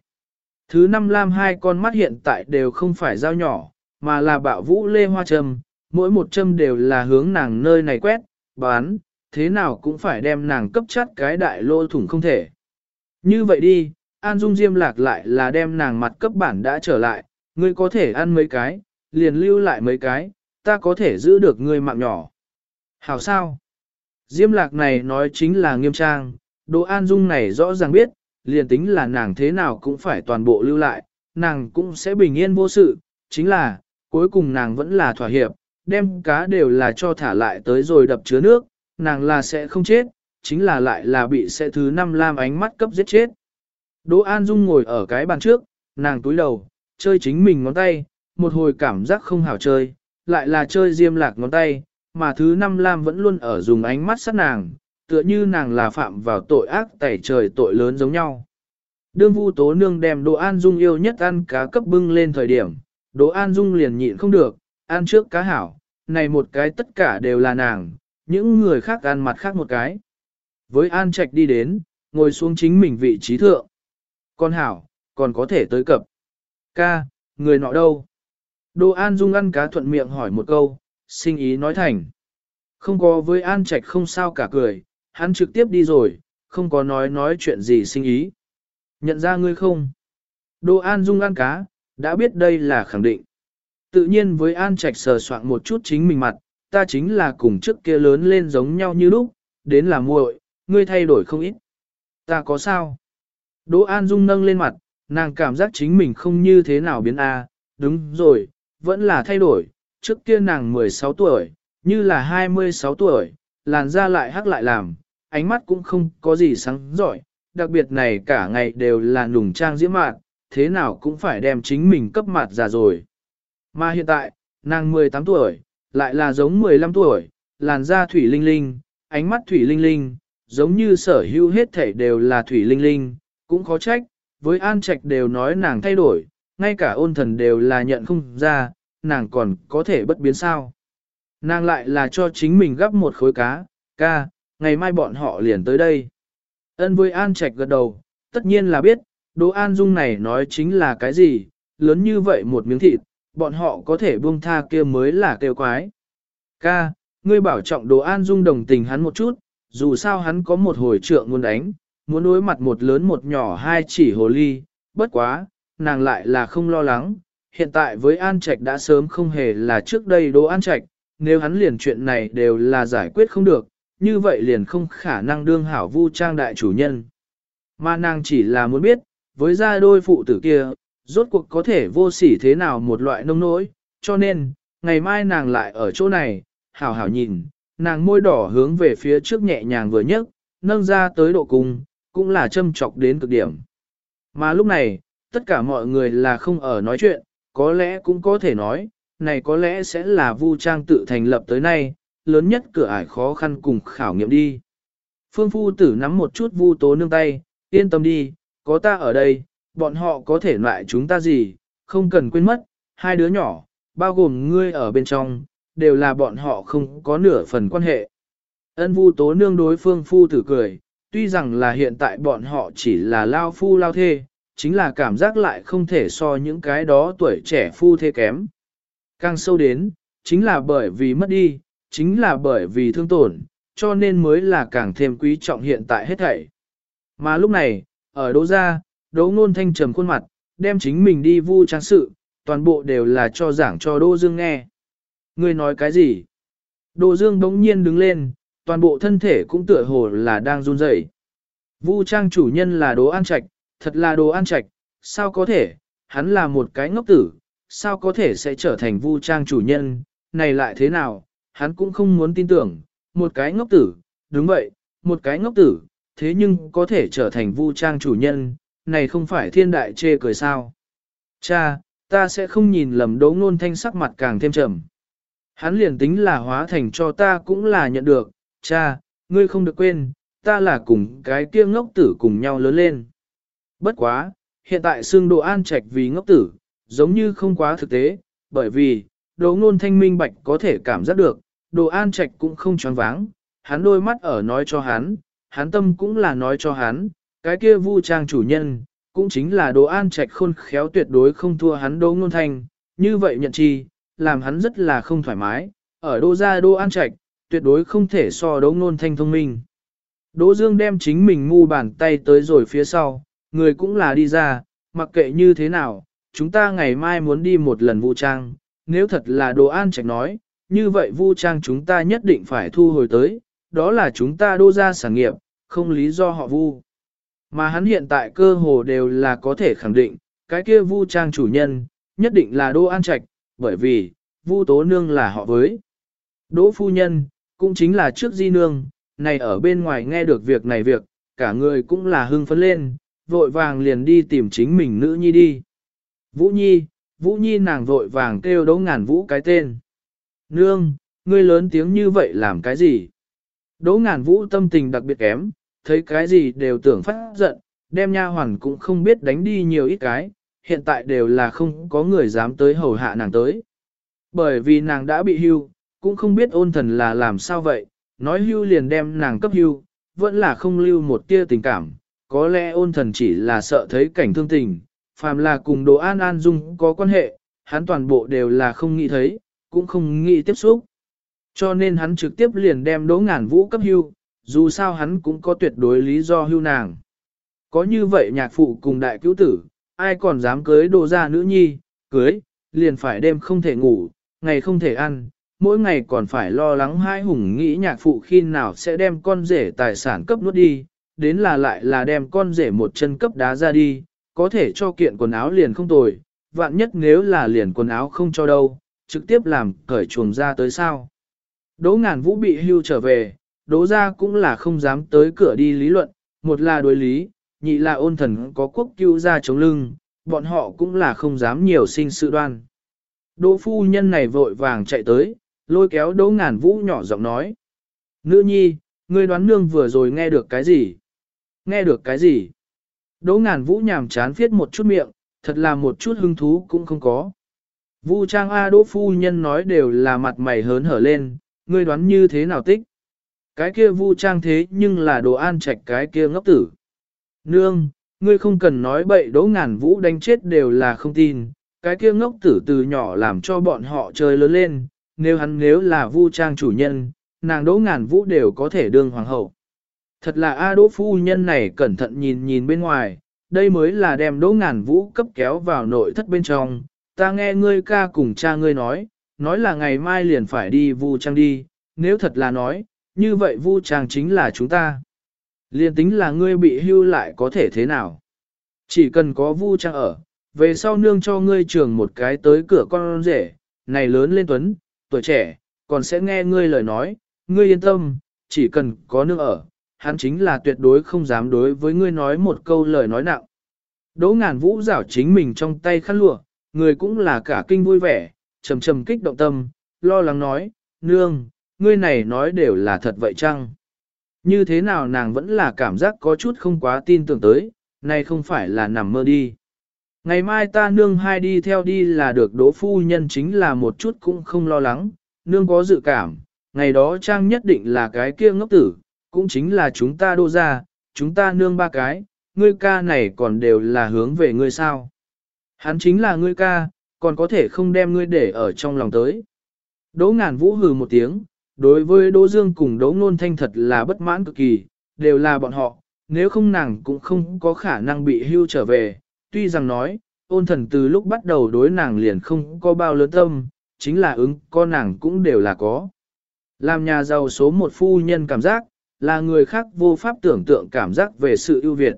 Thứ năm lam hai con mắt hiện tại đều không phải dao nhỏ, mà là bạo vũ lê hoa châm, mỗi một châm đều là hướng nàng nơi này quét, bán, thế nào cũng phải đem nàng cấp chắt cái đại lô thủng không thể. Như vậy đi, An Dung Diêm lạc lại là đem nàng mặt cấp bản đã trở lại, ngươi có thể ăn mấy cái, liền lưu lại mấy cái, ta có thể giữ được ngươi mạng nhỏ. Hảo sao? Diêm lạc này nói chính là nghiêm trang, Đỗ An Dung này rõ ràng biết, liền tính là nàng thế nào cũng phải toàn bộ lưu lại, nàng cũng sẽ bình yên vô sự, chính là, cuối cùng nàng vẫn là thỏa hiệp, đem cá đều là cho thả lại tới rồi đập chứa nước, nàng là sẽ không chết, chính là lại là bị sẽ thứ năm lam ánh mắt cấp giết chết. Đỗ An Dung ngồi ở cái bàn trước, nàng túi đầu, chơi chính mình ngón tay, một hồi cảm giác không hảo chơi, lại là chơi diêm lạc ngón tay, mà thứ năm lam vẫn luôn ở dùng ánh mắt sát nàng, tựa như nàng là phạm vào tội ác tẩy trời tội lớn giống nhau. Đương Vu Tố Nương đem Đỗ An Dung yêu nhất ăn cá cấp bưng lên thời điểm, Đỗ An Dung liền nhịn không được, ăn trước cá hảo, này một cái tất cả đều là nàng, những người khác ăn mặt khác một cái. Với An Trạch đi đến, ngồi xuống chính mình vị trí thượng. Con hảo, còn có thể tới cập. Ca, người nọ đâu? Đỗ An Dung ăn cá thuận miệng hỏi một câu, sinh ý nói thành. Không có với An Trạch không sao cả cười, hắn trực tiếp đi rồi, không có nói nói chuyện gì sinh ý. Nhận ra ngươi không? Đỗ An Dung ăn cá, đã biết đây là khẳng định. Tự nhiên với An Trạch sờ soạn một chút chính mình mặt, ta chính là cùng trước kia lớn lên giống nhau như lúc, đến là muội, ngươi thay đổi không ít. Ta có sao? Đỗ An Dung nâng lên mặt, nàng cảm giác chính mình không như thế nào biến a, đúng rồi, vẫn là thay đổi, trước kia nàng 16 tuổi, như là 26 tuổi, làn da lại hắc lại làm, ánh mắt cũng không có gì sáng giỏi, đặc biệt này cả ngày đều là nùng trang diễm mạn, thế nào cũng phải đem chính mình cấp mặt già rồi. Mà hiện tại, nàng 18 tuổi, lại là giống 15 tuổi, làn da thủy linh linh, ánh mắt thủy linh linh, giống như sở hữu hết thể đều là thủy linh linh, cũng khó trách, với an trạch đều nói nàng thay đổi, ngay cả ôn thần đều là nhận không ra, nàng còn có thể bất biến sao. Nàng lại là cho chính mình gấp một khối cá, ca, ngày mai bọn họ liền tới đây. Ân với an trạch gật đầu, tất nhiên là biết, Đỗ An Dung này nói chính là cái gì, lớn như vậy một miếng thịt, bọn họ có thể buông tha kia mới là kêu quái. Ca, ngươi bảo trọng Đỗ An Dung đồng tình hắn một chút, dù sao hắn có một hồi trượng muốn đánh, muốn đối mặt một lớn một nhỏ hai chỉ hồ ly, bất quá, nàng lại là không lo lắng. Hiện tại với An Trạch đã sớm không hề là trước đây Đỗ An Trạch, nếu hắn liền chuyện này đều là giải quyết không được, như vậy liền không khả năng đương hảo vu trang đại chủ nhân. Mà nàng chỉ là muốn biết, với gia đôi phụ tử kia, rốt cuộc có thể vô sỉ thế nào một loại nông nỗi, cho nên, ngày mai nàng lại ở chỗ này, hảo hảo nhìn, nàng môi đỏ hướng về phía trước nhẹ nhàng vừa nhấc, nâng ra tới độ cung, cũng là châm chọc đến cực điểm. Mà lúc này, tất cả mọi người là không ở nói chuyện, có lẽ cũng có thể nói, này có lẽ sẽ là vu trang tự thành lập tới nay, lớn nhất cửa ải khó khăn cùng khảo nghiệm đi. Phương phu tử nắm một chút vu tố nương tay, yên tâm đi, có ta ở đây, bọn họ có thể loại chúng ta gì, không cần quên mất, hai đứa nhỏ, bao gồm ngươi ở bên trong, đều là bọn họ không có nửa phần quan hệ. Ân vu tố nương đối phương phu tử cười, tuy rằng là hiện tại bọn họ chỉ là lao phu lao thê, chính là cảm giác lại không thể so những cái đó tuổi trẻ phu thê kém. Càng sâu đến, chính là bởi vì mất đi, chính là bởi vì thương tổn, cho nên mới là càng thêm quý trọng hiện tại hết thảy. Mà lúc này, ở đỗ gia, đỗ ngôn thanh trầm khuôn mặt, đem chính mình đi vu trang sự, toàn bộ đều là cho giảng cho Đỗ Dương nghe. người nói cái gì? Đỗ Dương bỗng nhiên đứng lên, toàn bộ thân thể cũng tựa hồ là đang run rẩy. Vu trang chủ nhân là Đỗ An Trạch, thật là đồ ăn Trạch, sao có thể, hắn là một cái ngốc tử, sao có thể sẽ trở thành Vu trang chủ nhân, này lại thế nào, hắn cũng không muốn tin tưởng, một cái ngốc tử, đúng vậy, một cái ngốc tử, thế nhưng có thể trở thành Vu trang chủ nhân, này không phải thiên đại chê cười sao. Cha, ta sẽ không nhìn lầm đỗ ngôn thanh sắc mặt càng thêm trầm. Hắn liền tính là hóa thành cho ta cũng là nhận được, cha, ngươi không được quên, ta là cùng cái kia ngốc tử cùng nhau lớn lên. Bất quá, hiện tại xương đồ an trạch vì ngốc tử, giống như không quá thực tế, bởi vì, đồ ngôn thanh minh bạch có thể cảm giác được, đồ an trạch cũng không choáng váng, hắn đôi mắt ở nói cho hắn, hắn tâm cũng là nói cho hắn, cái kia vu trang chủ nhân, cũng chính là đồ an trạch khôn khéo tuyệt đối không thua hắn đỗ ngôn thanh, như vậy nhận chi, làm hắn rất là không thoải mái, ở đô gia đô an trạch, tuyệt đối không thể so đỗ ngôn thanh thông minh. Đỗ Dương đem chính mình ngu bàn tay tới rồi phía sau, người cũng là đi ra, mặc kệ như thế nào, chúng ta ngày mai muốn đi một lần vu trang, nếu thật là đồ an trạch nói, như vậy vu trang chúng ta nhất định phải thu hồi tới, đó là chúng ta đô ra sản nghiệp, không lý do họ vu. Mà hắn hiện tại cơ hồ đều là có thể khẳng định, cái kia vu trang chủ nhân, nhất định là Đỗ An Trạch, bởi vì, vu tố nương là họ với. Đỗ phu nhân, cũng chính là trước di nương, này ở bên ngoài nghe được việc này việc, cả người cũng là hưng phấn lên, vội vàng liền đi tìm chính mình nữ nhi đi. Vũ Nhi, Vũ Nhi nàng vội vàng kêu đỗ ngàn vũ cái tên. Nương, ngươi lớn tiếng như vậy làm cái gì? Đỗ ngàn vũ tâm tình đặc biệt kém, thấy cái gì đều tưởng phát giận, đem nha hoàn cũng không biết đánh đi nhiều ít cái, hiện tại đều là không có người dám tới hầu hạ nàng tới. Bởi vì nàng đã bị hưu, cũng không biết ôn thần là làm sao vậy, nói hưu liền đem nàng cấp hưu, vẫn là không lưu một tia tình cảm, có lẽ ôn thần chỉ là sợ thấy cảnh thương tình, phàm là cùng đồ an an dung có quan hệ, hắn toàn bộ đều là không nghĩ thấy, cũng không nghĩ tiếp xúc. Cho nên hắn trực tiếp liền đem đỗ ngàn vũ cấp hưu, dù sao hắn cũng có tuyệt đối lý do hưu nàng. Có như vậy nhạc phụ cùng đại cứu tử, ai còn dám cưới đồ ra nữ nhi, cưới, liền phải đêm không thể ngủ, ngày không thể ăn, mỗi ngày còn phải lo lắng hai hùng nghĩ nhạc phụ khi nào sẽ đem con rể tài sản cấp nuốt đi, đến là lại là đem con rể một chân cấp đá ra đi, có thể cho kiện quần áo liền không tồi, vạn nhất nếu là liền quần áo không cho đâu, trực tiếp làm cởi chuồng ra tới sao. Đỗ ngàn vũ bị hưu trở về, đỗ ra cũng là không dám tới cửa đi lý luận, một là đối lý, nhị là ôn thần có quốc cứu ra chống lưng, bọn họ cũng là không dám nhiều sinh sự đoan. Đỗ phu nhân này vội vàng chạy tới, lôi kéo đỗ ngàn vũ nhỏ giọng nói. Nữ nhi, ngươi đoán nương vừa rồi nghe được cái gì? Nghe được cái gì? Đỗ ngàn vũ nhàm chán viết một chút miệng, thật là một chút hứng thú cũng không có. Vu trang A đỗ phu nhân nói đều là mặt mày hớn hở lên, ngươi đoán như thế nào tích? Cái kia vu trang thế nhưng là đồ an trạch cái kia ngốc tử. Nương, ngươi không cần nói bậy đỗ ngàn vũ đánh chết đều là không tin, cái kia ngốc tử từ nhỏ làm cho bọn họ chơi lớn lên, nếu hắn nếu là vu trang chủ nhân, nàng đỗ ngàn vũ đều có thể đương hoàng hậu. Thật là A đỗ phu nhân này cẩn thận nhìn nhìn bên ngoài, đây mới là đem đỗ ngàn vũ cấp kéo vào nội thất bên trong, ta nghe ngươi ca cùng cha ngươi nói, nói là ngày mai liền phải đi vu trang đi, nếu thật là nói, như vậy vu trang chính là chúng ta. Liên tính là ngươi bị hưu lại có thể thế nào? Chỉ cần có vu trang ở, về sau nương cho ngươi trường một cái tới cửa con rể, này lớn lên tuấn, tuổi trẻ, còn sẽ nghe ngươi lời nói, ngươi yên tâm, chỉ cần có nương ở, hắn chính là tuyệt đối không dám đối với ngươi nói một câu lời nói nặng. Đỗ ngàn vũ rảo chính mình trong tay khăn lụa, người cũng là cả kinh vui vẻ, trầm trầm kích động tâm, lo lắng nói, nương, ngươi này nói đều là thật vậy chăng? Như thế nào nàng vẫn là cảm giác có chút không quá tin tưởng tới, nay không phải là nằm mơ đi. Ngày mai ta nương hai đi theo đi là được đỗ phu nhân chính là một chút cũng không lo lắng, nương có dự cảm, ngày đó trang nhất định là cái kia ngốc tử, cũng chính là chúng ta đô ra, chúng ta nương ba cái, ngươi ca này còn đều là hướng về ngươi sao. Hắn chính là ngươi ca, còn có thể không đem ngươi để ở trong lòng tới. Đỗ ngàn vũ hừ một tiếng, đối với Đỗ Dương cùng Đỗ Nôn Thanh thật là bất mãn cực kỳ, đều là bọn họ, nếu không nàng cũng không có khả năng bị hưu trở về, tuy rằng nói, ôn thần từ lúc bắt đầu đối nàng liền không có bao lớn tâm, chính là ứng con nàng cũng đều là có. Làm nhà giàu số một phu nhân cảm giác, là người khác vô pháp tưởng tượng cảm giác về sự ưu việt.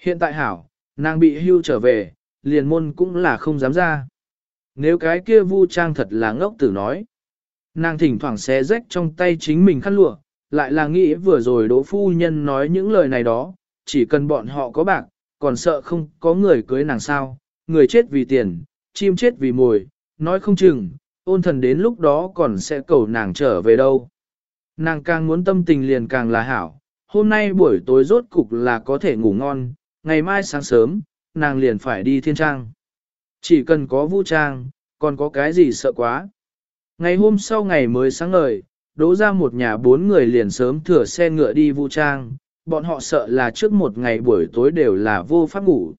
Hiện tại hảo, nàng bị hưu trở về, liền môn cũng là không dám ra. Nếu cái kia vu trang thật là ngốc tử nói. Nàng thỉnh thoảng xé rách trong tay chính mình khăn lụa, lại là nghĩ vừa rồi đỗ phu nhân nói những lời này đó, chỉ cần bọn họ có bạc, còn sợ không có người cưới nàng sao, người chết vì tiền, chim chết vì mồi, nói không chừng, ôn thần đến lúc đó còn sẽ cầu nàng trở về đâu. Nàng càng muốn tâm tình liền càng là hảo, hôm nay buổi tối rốt cục là có thể ngủ ngon, ngày mai sáng sớm, nàng liền phải đi thiên trang. Chỉ cần có vũ trang, còn có cái gì sợ quá. Ngày hôm sau ngày mới sáng ngời, đỗ ra một nhà bốn người liền sớm thừa xe ngựa đi vũ trang, bọn họ sợ là trước một ngày buổi tối đều là vô pháp ngủ.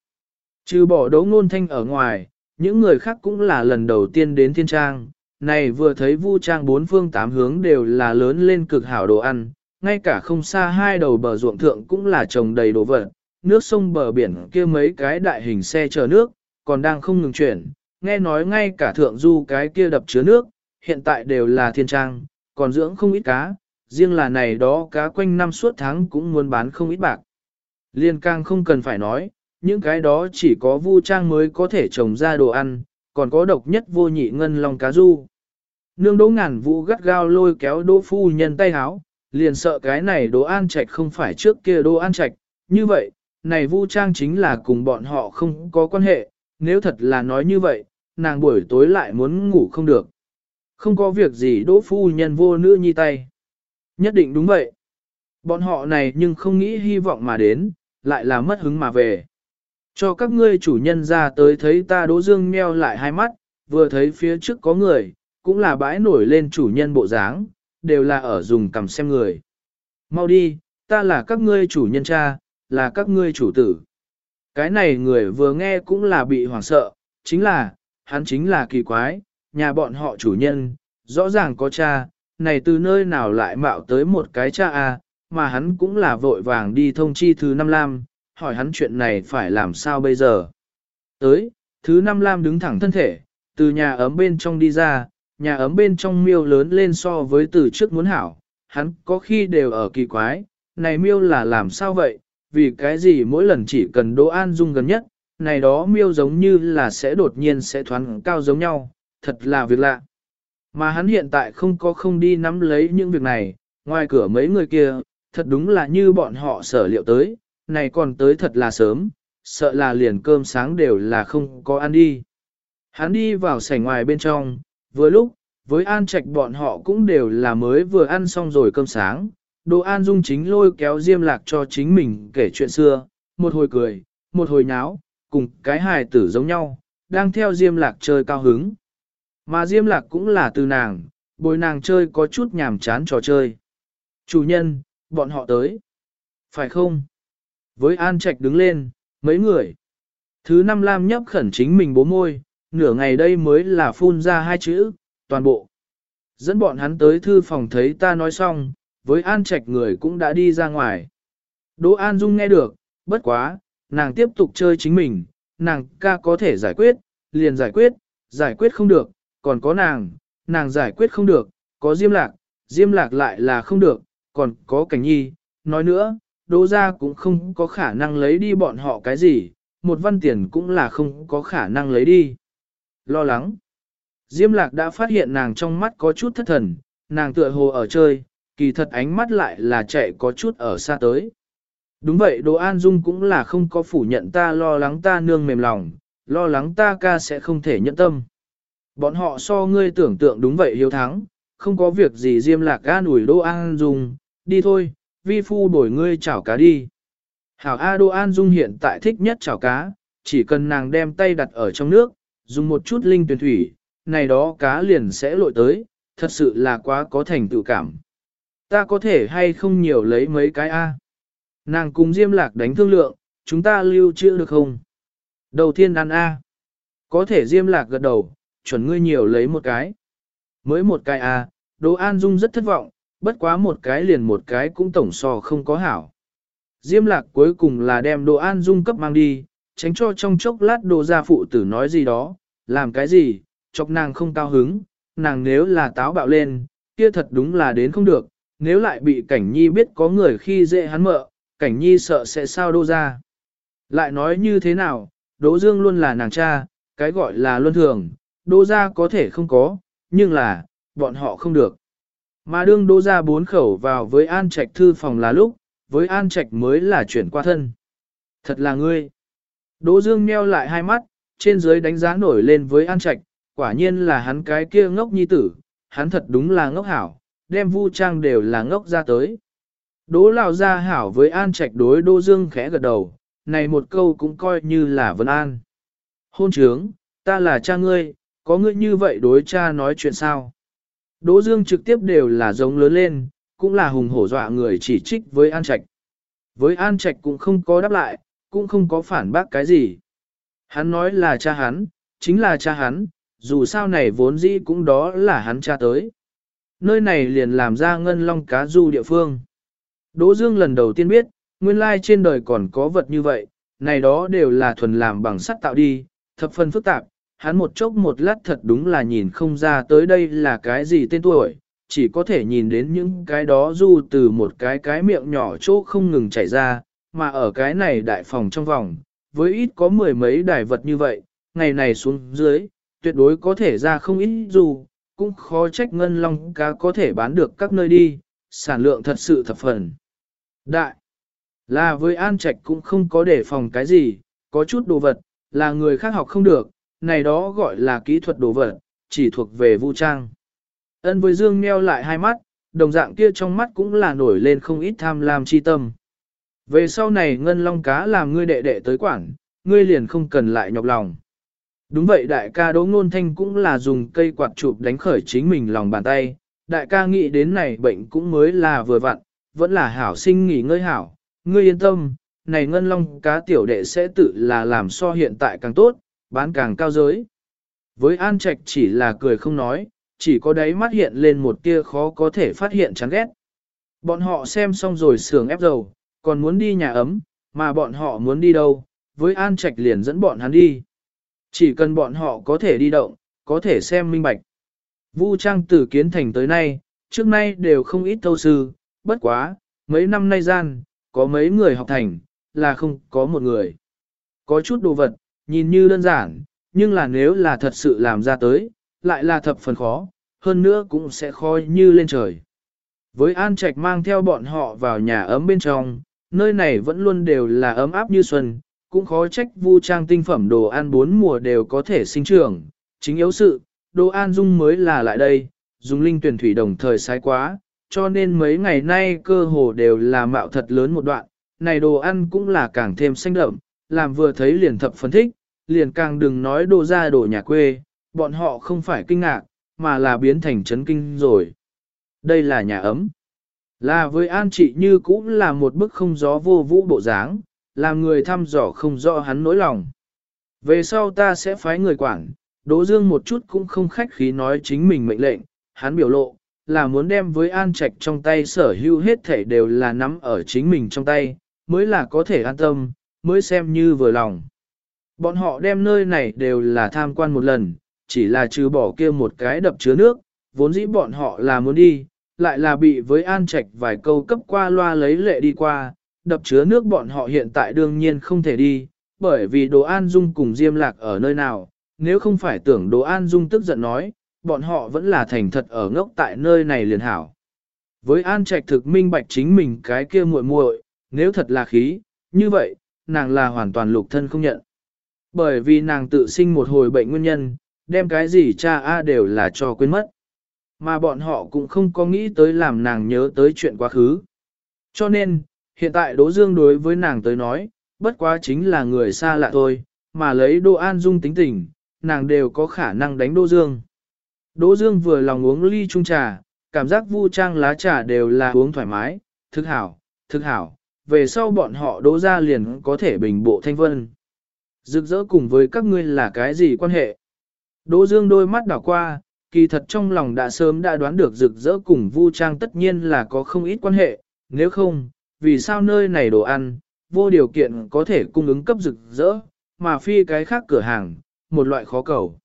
Trừ bỏ đấu ngôn thanh ở ngoài, những người khác cũng là lần đầu tiên đến thiên trang, này vừa thấy vu trang bốn phương tám hướng đều là lớn lên cực hảo đồ ăn, ngay cả không xa hai đầu bờ ruộng thượng cũng là trồng đầy đồ vật, nước sông bờ biển kia mấy cái đại hình xe chở nước, còn đang không ngừng chuyển, nghe nói ngay cả thượng du cái kia đập chứa nước, hiện tại đều là thiên trang, còn dưỡng không ít cá, riêng là này đó cá quanh năm suốt tháng cũng muốn bán không ít bạc. Liên càng không cần phải nói, những cái đó chỉ có vu trang mới có thể trồng ra đồ ăn, còn có độc nhất vô nhị ngân long cá du. Nương đỗ ngàn vũ gắt gao lôi kéo đỗ phu nhân tay háo, liền sợ cái này đỗ an trạch không phải trước kia đỗ an trạch, như vậy, này vu trang chính là cùng bọn họ không có quan hệ, nếu thật là nói như vậy, nàng buổi tối lại muốn ngủ không được. Không có việc gì đỗ phu nhân vô nữ nhi tay. Nhất định đúng vậy. Bọn họ này nhưng không nghĩ hy vọng mà đến, lại là mất hứng mà về. Cho các ngươi chủ nhân ra tới thấy ta đỗ dương meo lại hai mắt, vừa thấy phía trước có người, cũng là bãi nổi lên chủ nhân bộ dáng, đều là ở dùng cầm xem người. Mau đi, ta là các ngươi chủ nhân cha, là các ngươi chủ tử. Cái này người vừa nghe cũng là bị hoảng sợ, chính là, hắn chính là kỳ quái, nhà bọn họ chủ nhân, rõ ràng có cha, này từ nơi nào lại mạo tới một cái cha à, mà hắn cũng là vội vàng đi thông chi thứ năm lam, hỏi hắn chuyện này phải làm sao bây giờ. Tới, thứ năm lam đứng thẳng thân thể, từ nhà ấm bên trong đi ra, nhà ấm bên trong miêu lớn lên so với từ trước muốn hảo, hắn có khi đều ở kỳ quái, này miêu là làm sao vậy, vì cái gì mỗi lần chỉ cần Đỗ An Dung gần nhất, này đó miêu giống như là sẽ đột nhiên sẽ thoáng cao giống nhau, thật là việc lạ. Mà hắn hiện tại không có không đi nắm lấy những việc này, ngoài cửa mấy người kia, thật đúng là như bọn họ sở liệu tới, này còn tới thật là sớm, sợ là liền cơm sáng đều là không có ăn đi. Hắn đi vào sảnh ngoài bên trong, vừa lúc, với An Trạch bọn họ cũng đều là mới vừa ăn xong rồi cơm sáng, Đồ An Dung chính lôi kéo Diêm Lạc cho chính mình kể chuyện xưa, một hồi cười, một hồi nháo, cùng cái hài tử giống nhau, đang theo Diêm Lạc chơi cao hứng. Mà Diêm Lạc cũng là từ nàng, bồi nàng chơi có chút nhàm chán trò chơi. Chủ nhân, bọn họ tới. Phải không? Với An Trạch đứng lên, mấy người. Thứ năm Lam nhấp khẩn chính mình bố môi, nửa ngày đây mới là phun ra hai chữ, toàn bộ. Dẫn bọn hắn tới thư phòng thấy ta nói xong, với An Trạch người cũng đã đi ra ngoài. Đỗ An Dung nghe được, bất quá, nàng tiếp tục chơi chính mình, nàng ca có thể giải quyết, liền giải quyết, giải quyết không được, còn có nàng, nàng giải quyết không được, có Diêm Lạc, Diêm Lạc lại là không được, còn có Cảnh Nhi, nói nữa, Đỗ ra cũng không có khả năng lấy đi bọn họ cái gì, một văn tiền cũng là không có khả năng lấy đi. Lo lắng. Diêm Lạc đã phát hiện nàng trong mắt có chút thất thần, nàng tựa hồ ở chơi, kỳ thật ánh mắt lại là chạy có chút ở xa tới. Đúng vậy Đỗ An Dung cũng là không có phủ nhận ta lo lắng ta nương mềm lòng, lo lắng ta ca sẽ không thể nhận tâm. Bọn họ so ngươi tưởng tượng đúng vậy hiếu thắng, không có việc gì Diêm Lạc an ủi Đỗ An Dung, đi thôi, vi phu đổi ngươi chảo cá đi. Hảo A Đô An Dung hiện tại thích nhất chảo cá, chỉ cần nàng đem tay đặt ở trong nước, dùng một chút linh tuyển thủy, này đó cá liền sẽ lội tới, thật sự là quá có thành tựu cảm. Ta có thể hay không nhiều lấy mấy cái A. Nàng cùng Diêm Lạc đánh thương lượng, chúng ta lưu trữ được không? Đầu tiên ăn A. Có thể Diêm Lạc gật đầu, chuẩn ngươi nhiều lấy một cái. Mới một cái A, Đỗ An Dung rất thất vọng, bất quá một cái liền một cái cũng tổng so không có hảo. Diêm lạc cuối cùng là đem đồ An Dung cấp mang đi, tránh cho trong chốc lát đồ gia phụ tử nói gì đó, làm cái gì, chọc nàng không cao hứng, nàng nếu là táo bạo lên, kia thật đúng là đến không được, nếu lại bị cảnh nhi biết có người khi dễ hắn mợ, cảnh nhi sợ sẽ sao đô ra. Lại nói như thế nào, Đỗ Dương luôn là nàng cha, cái gọi là luân thường, đô gia có thể không có, nhưng là, bọn họ không được. Mà đương đô ra bốn khẩu vào với An Trạch thư phòng là lúc, với An Trạch mới là chuyển qua thân. Thật là ngươi. Đỗ Dương meo lại hai mắt, trên dưới đánh giá nổi lên với An Trạch, quả nhiên là hắn cái kia ngốc nhi tử, hắn thật đúng là ngốc hảo, đem vu trang đều là ngốc ra tới. Đỗ lão ra hảo với An Trạch đối Đỗ Dương khẽ gật đầu, này một câu cũng coi như là vấn an. Hôn trướng, ta là cha ngươi, có ngươi như vậy đối cha nói chuyện sao? Đỗ Dương trực tiếp đều là giống lớn lên, cũng là hùng hổ dọa người chỉ trích với An Trạch. Với An Trạch cũng không có đáp lại, cũng không có phản bác cái gì. Hắn nói là cha hắn, chính là cha hắn, dù sao này vốn dĩ cũng đó là hắn cha tới. Nơi này liền làm ra ngân long cá du địa phương. Đỗ Dương lần đầu tiên biết, nguyên lai trên đời còn có vật như vậy, này đó đều là thuần làm bằng sắt tạo đi, thập phần phức tạp, hắn một chốc một lát thật đúng là nhìn không ra tới đây là cái gì tên tuổi, chỉ có thể nhìn đến những cái đó du từ một cái cái miệng nhỏ chỗ không ngừng chảy ra, mà ở cái này đại phòng trong vòng, với ít có mười mấy đài vật như vậy, ngày này xuống dưới, tuyệt đối có thể ra không ít dù, cũng khó trách ngân long cá có thể bán được các nơi đi, sản lượng thật sự thập phần. Đại, là với an trạch cũng không có để phòng cái gì, có chút đồ vật, là người khác học không được, này đó gọi là kỹ thuật đồ vật, chỉ thuộc về vũ trang. Ân với dương meo lại hai mắt, đồng dạng kia trong mắt cũng là nổi lên không ít tham lam chi tâm. Về sau này ngân long cá làm ngươi đệ đệ tới quản, ngươi liền không cần lại nhọc lòng. Đúng vậy đại ca Đỗ Ngôn Thanh cũng là dùng cây quạt chụp đánh khởi chính mình lòng bàn tay, đại ca nghĩ đến này bệnh cũng mới là vừa vặn, vẫn là hảo sinh nghỉ ngơi hảo, ngươi yên tâm, này ngân long cá tiểu đệ sẽ tự là làm so hiện tại càng tốt, bán càng cao giới. Với An Trạch chỉ là cười không nói, chỉ có đáy mắt hiện lên một tia khó có thể phát hiện chán ghét. Bọn họ xem xong rồi sưởng ép dầu, còn muốn đi nhà ấm, mà bọn họ muốn đi đâu, với An Trạch liền dẫn bọn hắn đi. Chỉ cần bọn họ có thể đi động, có thể xem minh bạch. Vu Trang từ kiến thành tới nay, trước nay đều không ít thâu sư, bất quá, mấy năm nay gian, có mấy người học thành, là không có một người. Có chút đồ vật, nhìn như đơn giản, nhưng là nếu là thật sự làm ra tới, lại là thập phần khó, hơn nữa cũng sẽ khó như lên trời. Với An Trạch mang theo bọn họ vào nhà ấm bên trong, nơi này vẫn luôn đều là ấm áp như xuân, cũng khó trách vu trang tinh phẩm đồ ăn bốn mùa đều có thể sinh trưởng. Chính yếu sự, đồ an dung mới là lại đây, dùng linh tuyển thủy đồng thời sai quá, cho nên mấy ngày nay cơ hồ đều là mạo thật lớn một đoạn, này đồ ăn cũng là càng thêm xanh đậm, làm vừa thấy liền thập phân thích, liền càng đừng nói đồ ra đồ nhà quê, bọn họ không phải kinh ngạc, mà là biến thành chấn kinh rồi. Đây là nhà ấm. Là với an trị như cũng là một bức không gió vô vũ bộ dáng, làm người thăm dò không rõ hắn nỗi lòng. Về sau ta sẽ phái người quản, Đỗ Dương một chút cũng không khách khí nói chính mình mệnh lệnh, hắn biểu lộ, là muốn đem với an trạch trong tay sở hữu hết thể đều là nắm ở chính mình trong tay, mới là có thể an tâm, mới xem như vừa lòng. Bọn họ đem nơi này đều là tham quan một lần, chỉ là trừ bỏ kia một cái đập chứa nước, vốn dĩ bọn họ là muốn đi, lại là bị với an trạch vài câu cấp qua loa lấy lệ đi qua, đập chứa nước bọn họ hiện tại đương nhiên không thể đi, bởi vì đồ an dung cùng diêm lạc ở nơi nào, nếu không phải tưởng đồ an dung tức giận nói, bọn họ vẫn là thành thật ở ngốc tại nơi này liền hảo. Với an trạch thực minh bạch chính mình cái kia muội muội, nếu thật là khí, như vậy, nàng là hoàn toàn lục thân không nhận. Bởi vì nàng tự sinh một hồi bệnh nguyên nhân, đem cái gì cha A đều là cho quên mất. Mà bọn họ cũng không có nghĩ tới làm nàng nhớ tới chuyện quá khứ. Cho nên, hiện tại Đỗ Dương đối với nàng tới nói, bất quá chính là người xa lạ thôi, mà lấy Đỗ An Dung tính tình, nàng đều có khả năng đánh Đỗ Dương. Đỗ Dương vừa lòng uống ly chung trà, cảm giác vu trang lá trà đều là uống thoải mái, thức hảo, thức hảo, về sau bọn họ đỗ ra liền có thể bình bộ thanh vân. Rực rỡ cùng với các ngươi là cái gì quan hệ? Đỗ Dương đôi mắt đảo qua, kỳ thật trong lòng đã sớm đã đoán được rực rỡ cùng Vu Trang tất nhiên là có không ít quan hệ, nếu không, vì sao nơi này đồ ăn, vô điều kiện có thể cung ứng cấp rực rỡ, mà phi cái khác cửa hàng, một loại khó cầu.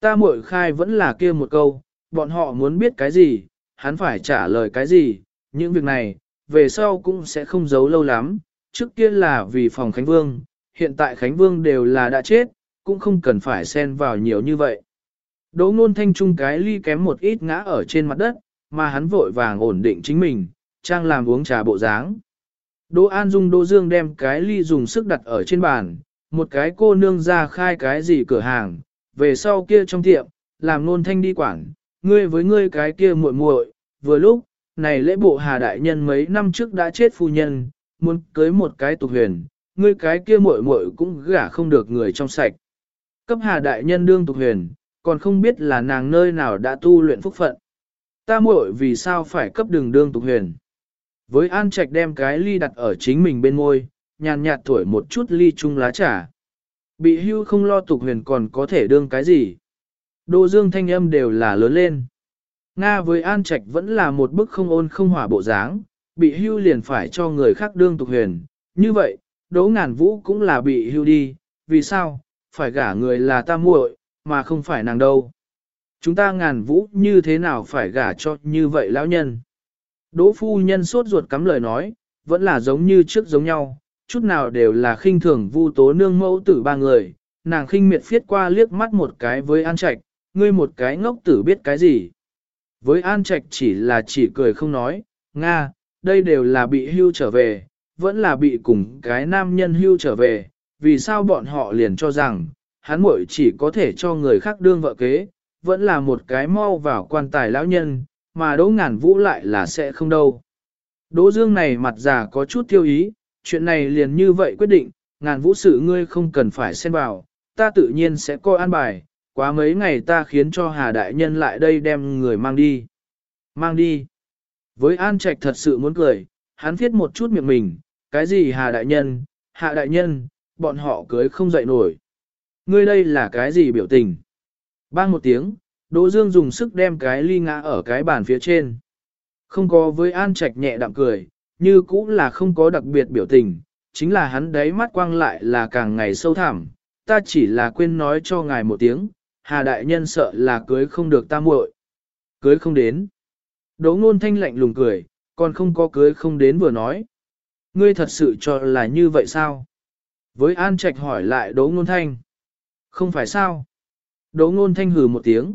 Ta muội khai vẫn là kia một câu, bọn họ muốn biết cái gì, hắn phải trả lời cái gì, những việc này, về sau cũng sẽ không giấu lâu lắm, trước kia là vì phòng Khánh Vương, hiện tại Khánh Vương đều là đã chết, cũng không cần phải xen vào nhiều như vậy. Đỗ ngôn thanh trung cái ly kém một ít ngã ở trên mặt đất, mà hắn vội vàng ổn định chính mình, trang làm uống trà bộ dáng. Đỗ An Dung Đỗ Dương đem cái ly dùng sức đặt ở trên bàn, một cái cô nương ra khai cái gì cửa hàng, về sau kia trong tiệm, làm ngôn thanh đi quản, ngươi với ngươi cái kia muội muội, vừa lúc, này lễ bộ Hà Đại Nhân mấy năm trước đã chết phu nhân, muốn cưới một cái tục huyền, ngươi cái kia muội muội cũng gả không được người trong sạch. Cấp Hà Đại Nhân đương tục huyền, còn không biết là nàng nơi nào đã tu luyện phúc phận. Ta muội vì sao phải cấp đường đương tục huyền. Với An Trạch đem cái ly đặt ở chính mình bên môi, nhàn nhạt thổi một chút ly chung lá trà. Bị hưu không lo tục huyền còn có thể đương cái gì. Đô dương thanh âm đều là lớn lên. Nga với An Trạch vẫn là một bức không ôn không hỏa bộ dáng, bị hưu liền phải cho người khác đương tục huyền. Như vậy, đỗ ngàn vũ cũng là bị hưu đi, vì sao, phải gả người là ta muội, mà không phải nàng đâu. Chúng ta ngàn vũ như thế nào phải gả cho như vậy lão nhân. Đỗ phu nhân sốt ruột cắm lời nói, vẫn là giống như trước giống nhau, chút nào đều là khinh thường vu tố nương mẫu tử ba người, nàng khinh miệt phiết qua liếc mắt một cái với An Trạch, ngươi một cái ngốc tử biết cái gì. Với An Trạch chỉ là chỉ cười không nói, Nga, đây đều là bị hưu trở về, vẫn là bị cùng cái nam nhân hưu trở về, vì sao bọn họ liền cho rằng, hắn muội chỉ có thể cho người khác đương vợ kế, vẫn là một cái mau vào quan tài lão nhân, mà đỗ ngàn vũ lại là sẽ không đâu. Đỗ dương này mặt già có chút tiêu ý, chuyện này liền như vậy quyết định, ngàn vũ sự ngươi không cần phải xen vào, ta tự nhiên sẽ coi an bài, quá mấy ngày ta khiến cho Hà Đại Nhân lại đây đem người mang đi. Mang đi. Với An Trạch thật sự muốn cười, hắn viết một chút miệng mình, cái gì Hà Đại Nhân, Hạ Đại Nhân, bọn họ cưới không dậy nổi. Ngươi đây là cái gì biểu tình? Bang một tiếng, Đỗ Dương dùng sức đem cái ly ngã ở cái bàn phía trên. Không có với An Trạch nhẹ đạm cười, như cũng là không có đặc biệt biểu tình, chính là hắn đáy mắt quang lại là càng ngày sâu thẳm. Ta chỉ là quên nói cho ngài một tiếng, Hà Đại Nhân sợ là cưới không được ta muội. Cưới không đến. Đỗ ngôn thanh lạnh lùng cười, còn không có cưới không đến vừa nói. Ngươi thật sự cho là như vậy sao? Với An Trạch hỏi lại Đỗ ngôn thanh. Không phải sao? Đỗ ngôn thanh hừ một tiếng.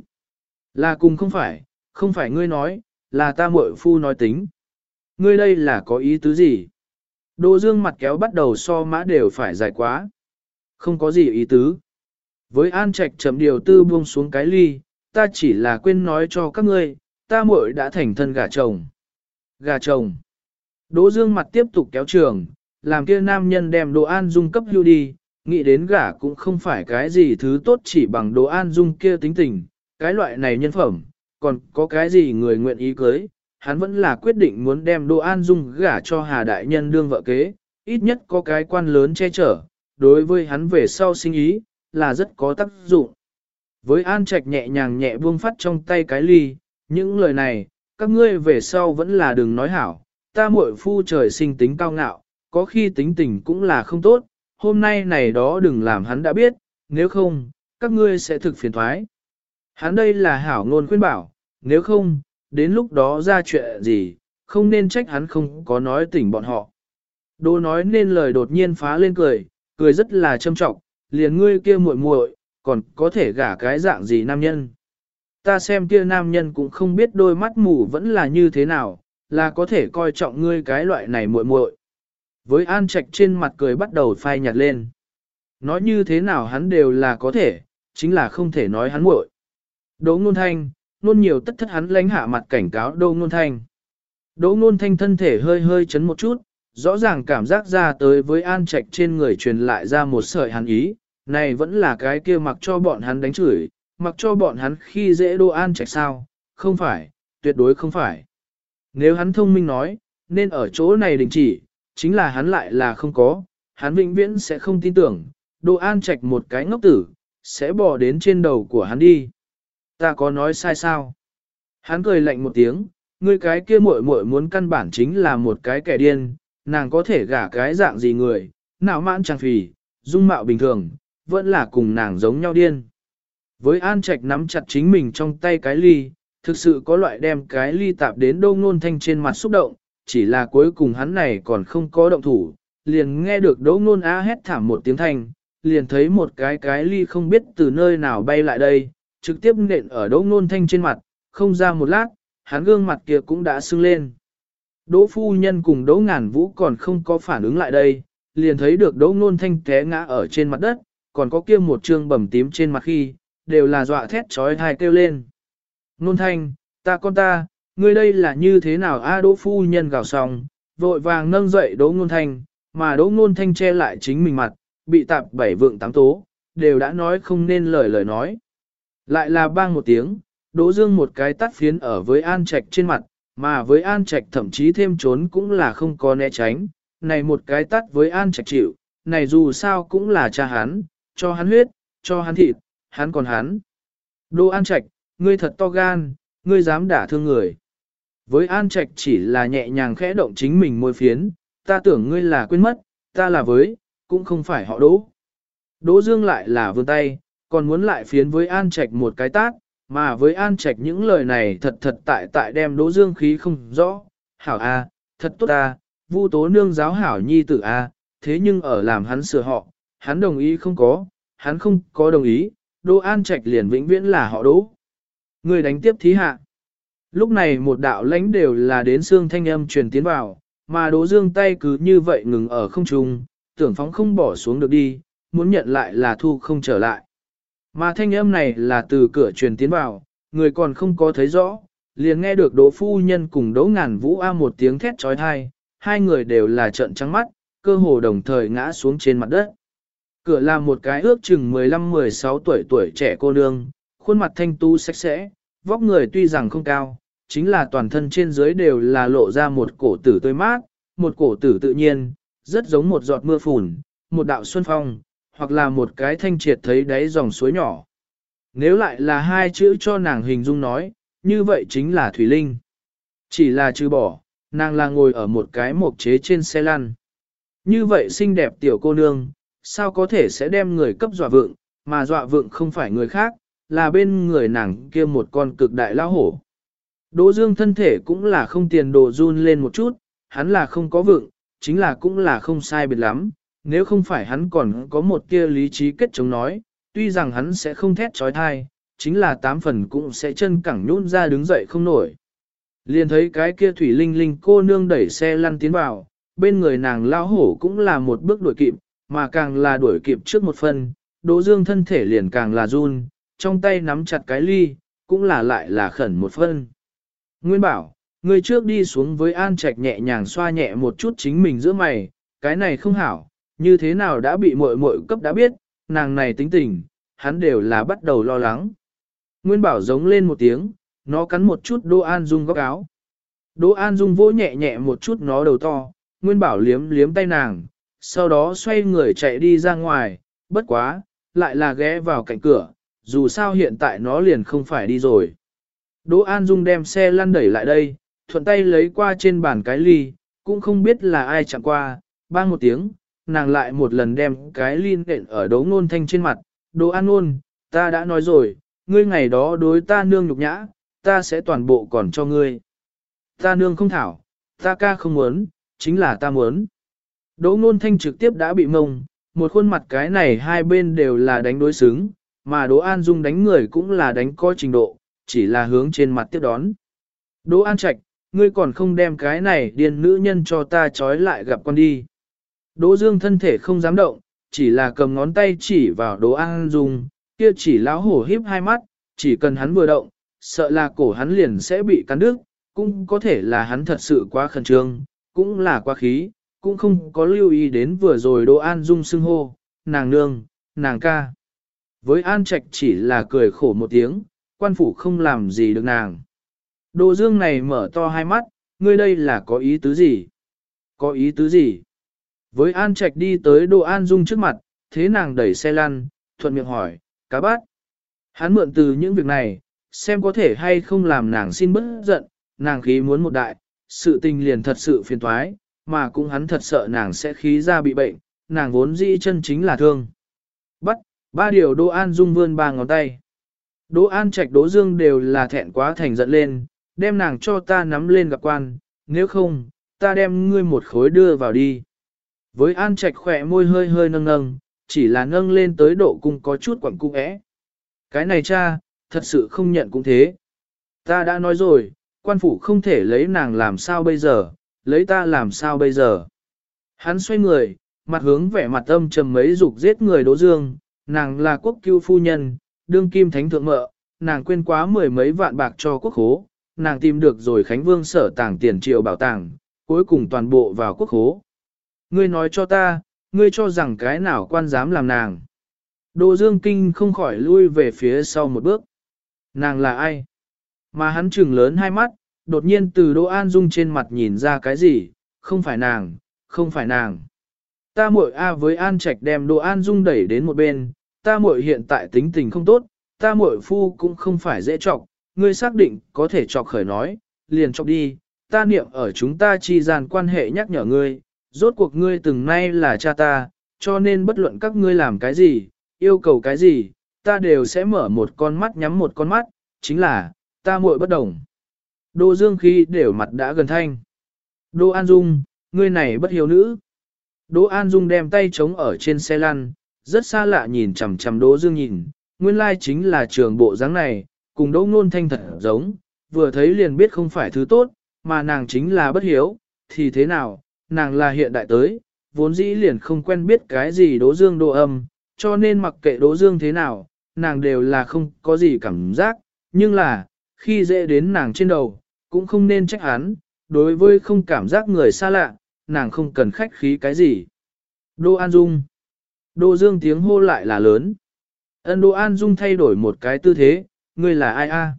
Là cùng không phải, không phải ngươi nói, là ta muội phu nói tính. Ngươi đây là có ý tứ gì? Đỗ dương mặt kéo bắt đầu so mã đều phải dài quá. Không có gì ý tứ. Với an trạch chậm điều tư buông xuống cái ly, ta chỉ là quên nói cho các ngươi, ta muội đã thành thân gả chồng. Gà chồng. Đỗ dương mặt tiếp tục kéo trường, làm kia nam nhân đem đồ an dung cấp hưu đi, nghĩ đến gả cũng không phải cái gì thứ tốt chỉ bằng đồ an dung kia tính tình, cái loại này nhân phẩm, còn có cái gì người nguyện ý cưới, hắn vẫn là quyết định muốn đem đồ an dung gả cho Hà Đại Nhân đương vợ kế, ít nhất có cái quan lớn che chở, đối với hắn về sau sinh ý, là rất có tác dụng. Với An Trạch nhẹ nhàng nhẹ buông phát trong tay cái ly, những lời này, các ngươi về sau vẫn là đừng nói hảo, ta muội phu trời sinh tính cao ngạo, có khi tính tình cũng là không tốt, hôm nay này đó đừng làm hắn đã biết, nếu không, các ngươi sẽ thực phiền thoái. Hắn đây là hảo ngôn khuyên bảo, nếu không, đến lúc đó ra chuyện gì, không nên trách hắn không có nói tỉnh bọn họ. Đô nói nên lời đột nhiên phá lên cười, cười rất là châm trọng, liền ngươi kia muội muội, còn có thể gả cái dạng gì nam nhân. Ta xem kia nam nhân cũng không biết đôi mắt mù vẫn là như thế nào, là có thể coi trọng ngươi cái loại này muội muội. Với An Trạch trên mặt cười bắt đầu phai nhạt lên. Nói như thế nào hắn đều là có thể, chính là không thể nói hắn muội. Đỗ Nôn Thanh, nôn nhiều tất thất hắn lánh hạ mặt cảnh cáo Đỗ Nôn Thanh. Đỗ Nôn Thanh thân thể hơi hơi chấn một chút, rõ ràng cảm giác ra tới với An Trạch trên người truyền lại ra một sợi hắn ý, này vẫn là cái kia mặc cho bọn hắn đánh chửi, mặc cho bọn hắn khi dễ đô An Trạch sao, không phải, tuyệt đối không phải. Nếu hắn thông minh nói, nên ở chỗ này đình chỉ, chính là hắn lại là không có, hắn vĩnh viễn sẽ không tin tưởng, đô An Trạch một cái ngốc tử, sẽ bỏ đến trên đầu của hắn đi. Ta có nói sai sao? Hắn cười lạnh một tiếng, ngươi cái kia muội muội muốn căn bản chính là một cái kẻ điên, nàng có thể gả cái dạng gì người, nào mãn trang phì, dung mạo bình thường, vẫn là cùng nàng giống nhau điên. Với An Trạch nắm chặt chính mình trong tay cái ly, thực sự có loại đem cái ly tạp đến đâu nôn thanh trên mặt xúc động, chỉ là cuối cùng hắn này còn không có động thủ, liền nghe được đỗ nôn á hét thảm một tiếng thanh, liền thấy một cái cái ly không biết từ nơi nào bay lại đây, trực tiếp nện ở đỗ nôn thanh trên mặt, không ra một lát, hắn gương mặt kia cũng đã sưng lên. Đỗ phu nhân cùng đỗ ngàn vũ còn không có phản ứng lại đây, liền thấy được đỗ nôn thanh té ngã ở trên mặt đất, còn có kia một trương bầm tím trên mặt khi, đều là dọa thét trói thai kêu lên. Nôn thanh, ta con ta, ngươi đây là như thế nào a đỗ phu nhân gào xong, vội vàng nâng dậy đỗ nôn thanh, mà đỗ nôn thanh che lại chính mình mặt, bị tạp bảy vượng tám tố, đều đã nói không nên lời lời nói. Lại là bang một tiếng, đỗ dương một cái tắt phiến ở với an trạch trên mặt, mà với an trạch thậm chí thêm trốn cũng là không có né tránh, này một cái tắt với an trạch chịu, này dù sao cũng là cha hắn, cho hắn huyết, cho hắn thịt, hắn còn hắn. Đỗ an trạch, ngươi thật to gan, ngươi dám đả thương người. Với an trạch chỉ là nhẹ nhàng khẽ động chính mình môi phiến, ta tưởng ngươi là quên mất, ta là với, cũng không phải họ đỗ. Đỗ dương lại là vươn tay, còn muốn lại phiến với an trạch một cái tát, mà với an trạch những lời này thật thật tại tại đem đỗ dương khí không rõ. Hảo A, thật tốt A, vu tố nương giáo hảo nhi tử A, thế nhưng ở làm hắn sửa họ, hắn đồng ý không có, hắn không có đồng ý, đỗ an trạch liền vĩnh viễn là họ đỗ. Người đánh tiếp thí hạ. Lúc này một đạo lãnh đều là đến xương thanh âm truyền tiến vào, mà đỗ dương tay cứ như vậy ngừng ở không trung, tưởng phóng không bỏ xuống được đi, muốn nhận lại là thu không trở lại. Mà thanh âm này là từ cửa truyền tiến vào, người còn không có thấy rõ, liền nghe được đỗ phu nhân cùng đỗ ngàn vũ a một tiếng thét chói tai, hai người đều là trợn trắng mắt, cơ hồ đồng thời ngã xuống trên mặt đất. Cửa là một cái ước chừng 15-16 tuổi tuổi trẻ cô nương, khuôn mặt thanh tu sạch sẽ, vóc người tuy rằng không cao, chính là toàn thân trên dưới đều là lộ ra một cổ tử tươi mát, một cổ tử tự nhiên, rất giống một giọt mưa phùn, một đạo xuân phong, hoặc là một cái thanh triệt thấy đáy dòng suối nhỏ. Nếu lại là hai chữ cho nàng hình dung nói, như vậy chính là Thủy Linh. Chỉ là trừ bỏ, nàng là ngồi ở một cái mộc chế trên xe lăn. Như vậy xinh đẹp tiểu cô nương, sao có thể sẽ đem người cấp dọa vượng, mà dọa vượng không phải người khác, là bên người nàng kia một con cực đại lao hổ. Đỗ Dương thân thể cũng là không tiền đồ run lên một chút, hắn là không có vượng, chính là cũng là không sai biệt lắm, nếu không phải hắn còn có một kia lý trí kết chống nói, tuy rằng hắn sẽ không thét trói thai, chính là tám phần cũng sẽ chân cẳng nhún ra đứng dậy không nổi. Liền thấy cái kia thủy linh linh cô nương đẩy xe lăn tiến vào, bên người nàng lao hổ cũng là một bước đuổi kịp, mà càng là đuổi kịp trước một phần, Đỗ Dương thân thể liền càng là run, trong tay nắm chặt cái ly, cũng là lại là khẩn một phân. Nguyên bảo, người trước đi xuống với an trạch nhẹ nhàng xoa nhẹ một chút chính mình giữa mày, cái này không hảo, như thế nào đã bị muội muội cấp đã biết, nàng này tính tình, hắn đều là bắt đầu lo lắng. Nguyên bảo giống lên một tiếng, nó cắn một chút Đỗ An Dung góc áo. Đỗ An Dung vỗ nhẹ nhẹ một chút nó đầu to, Nguyên bảo liếm liếm tay nàng, sau đó xoay người chạy đi ra ngoài, bất quá, lại là ghé vào cạnh cửa, dù sao hiện tại nó liền không phải đi rồi. Đỗ An Dung đem xe lăn đẩy lại đây, thuận tay lấy qua trên bàn cái ly, cũng không biết là ai chạm qua, bang một tiếng, nàng lại một lần đem cái ly nện ở đấu ngôn thanh trên mặt, Đỗ An Nôn, ta đã nói rồi, ngươi ngày đó đối ta nương nhục nhã, ta sẽ toàn bộ còn cho ngươi. Ta nương không thảo, ta ca không muốn, chính là ta muốn. Đỗ ngôn thanh trực tiếp đã bị mông, một khuôn mặt cái này hai bên đều là đánh đối xứng, mà Đỗ An Dung đánh người cũng là đánh coi trình độ, chỉ là hướng trên mặt tiếp đón. Đỗ An Trạch, ngươi còn không đem cái này điên nữ nhân cho ta trói lại gặp con đi. Đỗ Dương thân thể không dám động, chỉ là cầm ngón tay chỉ vào Đỗ An Dung, kia chỉ lão hổ híp hai mắt, chỉ cần hắn vừa động, sợ là cổ hắn liền sẽ bị cắn đứt, cũng có thể là hắn thật sự quá khẩn trương, cũng là quá khí, cũng không có lưu ý đến vừa rồi Đỗ An Dung xưng hô, nàng nương, nàng ca. Với An Trạch chỉ là cười khổ một tiếng, quan phủ không làm gì được nàng. Đỗ Dương này mở to hai mắt, ngươi đây là có ý tứ gì? Có ý tứ gì? Với An Trạch đi tới Đỗ An Dung trước mặt, thế nàng đẩy xe lăn, thuận miệng hỏi, cá bát. Hắn mượn từ những việc này, xem có thể hay không làm nàng xin bớt giận, nàng khí muốn một đại, sự tình liền thật sự phiền toái, mà cũng hắn thật sợ nàng sẽ khí ra bị bệnh, nàng vốn dĩ chân chính là thương. Bắt, ba điều Đỗ An Dung vươn ba ngón tay. Đỗ An Trạch Đỗ Dương đều là thẹn quá thành giận lên, đem nàng cho ta nắm lên gặp quan, nếu không, ta đem ngươi một khối đưa vào đi. Với An Trạch khỏe môi hơi hơi nâng nâng, chỉ là nâng lên tới độ cung có chút quẳng cung ẽ. Cái này cha, thật sự không nhận cũng thế. Ta đã nói rồi, quan phủ không thể lấy nàng làm sao bây giờ, lấy ta làm sao bây giờ. Hắn xoay người, mặt hướng vẻ mặt âm trầm mấy dục giết người đỗ dương, nàng là quốc cưu phu nhân, đương kim thánh thượng mợ, nàng quên quá mười mấy vạn bạc cho quốc khố, nàng tìm được rồi Khánh Vương sở tàng tiền triệu bảo tàng, cuối cùng toàn bộ vào quốc khố. Ngươi nói cho ta, ngươi cho rằng cái nào quan dám làm nàng. Đỗ Dương Kinh không khỏi lui về phía sau một bước. Nàng là ai? Mà hắn trừng lớn hai mắt, đột nhiên từ Đỗ An Dung trên mặt nhìn ra cái gì, không phải nàng, không phải nàng. Ta muội A với An Trạch đem Đỗ An Dung đẩy đến một bên, ta muội hiện tại tính tình không tốt, ta muội phu cũng không phải dễ chọc, ngươi xác định có thể chọc khởi nói, liền chọc đi, ta niệm ở chúng ta chi gian quan hệ nhắc nhở ngươi, rốt cuộc ngươi từng nay là cha ta, cho nên bất luận các ngươi làm cái gì, yêu cầu cái gì, ta đều sẽ mở một con mắt nhắm một con mắt, chính là, ta muội bất đồng. Đô Dương khi đều mặt đã gần thanh. Đô An Dung, ngươi này bất hiếu nữ. Đỗ An Dung đem tay chống ở trên xe lăn, rất xa lạ nhìn chằm chằm Đỗ Dương nhìn, nguyên lai chính là trường bộ dáng này, cùng Đỗ Nôn Thanh thật giống, vừa thấy liền biết không phải thứ tốt, mà nàng chính là bất hiếu, thì thế nào, nàng là hiện đại tới, vốn dĩ liền không quen biết cái gì Đỗ Dương Đỗ âm, cho nên mặc kệ Đỗ Dương thế nào, nàng đều là không có gì cảm giác, nhưng là, khi dễ đến nàng trên đầu, cũng không nên trách hắn, đối với không cảm giác người xa lạ, nàng không cần khách khí cái gì. Đỗ An Dung Đỗ Dương tiếng hô lại là lớn. Ân Đỗ An Dung thay đổi một cái tư thế, ngươi là ai a?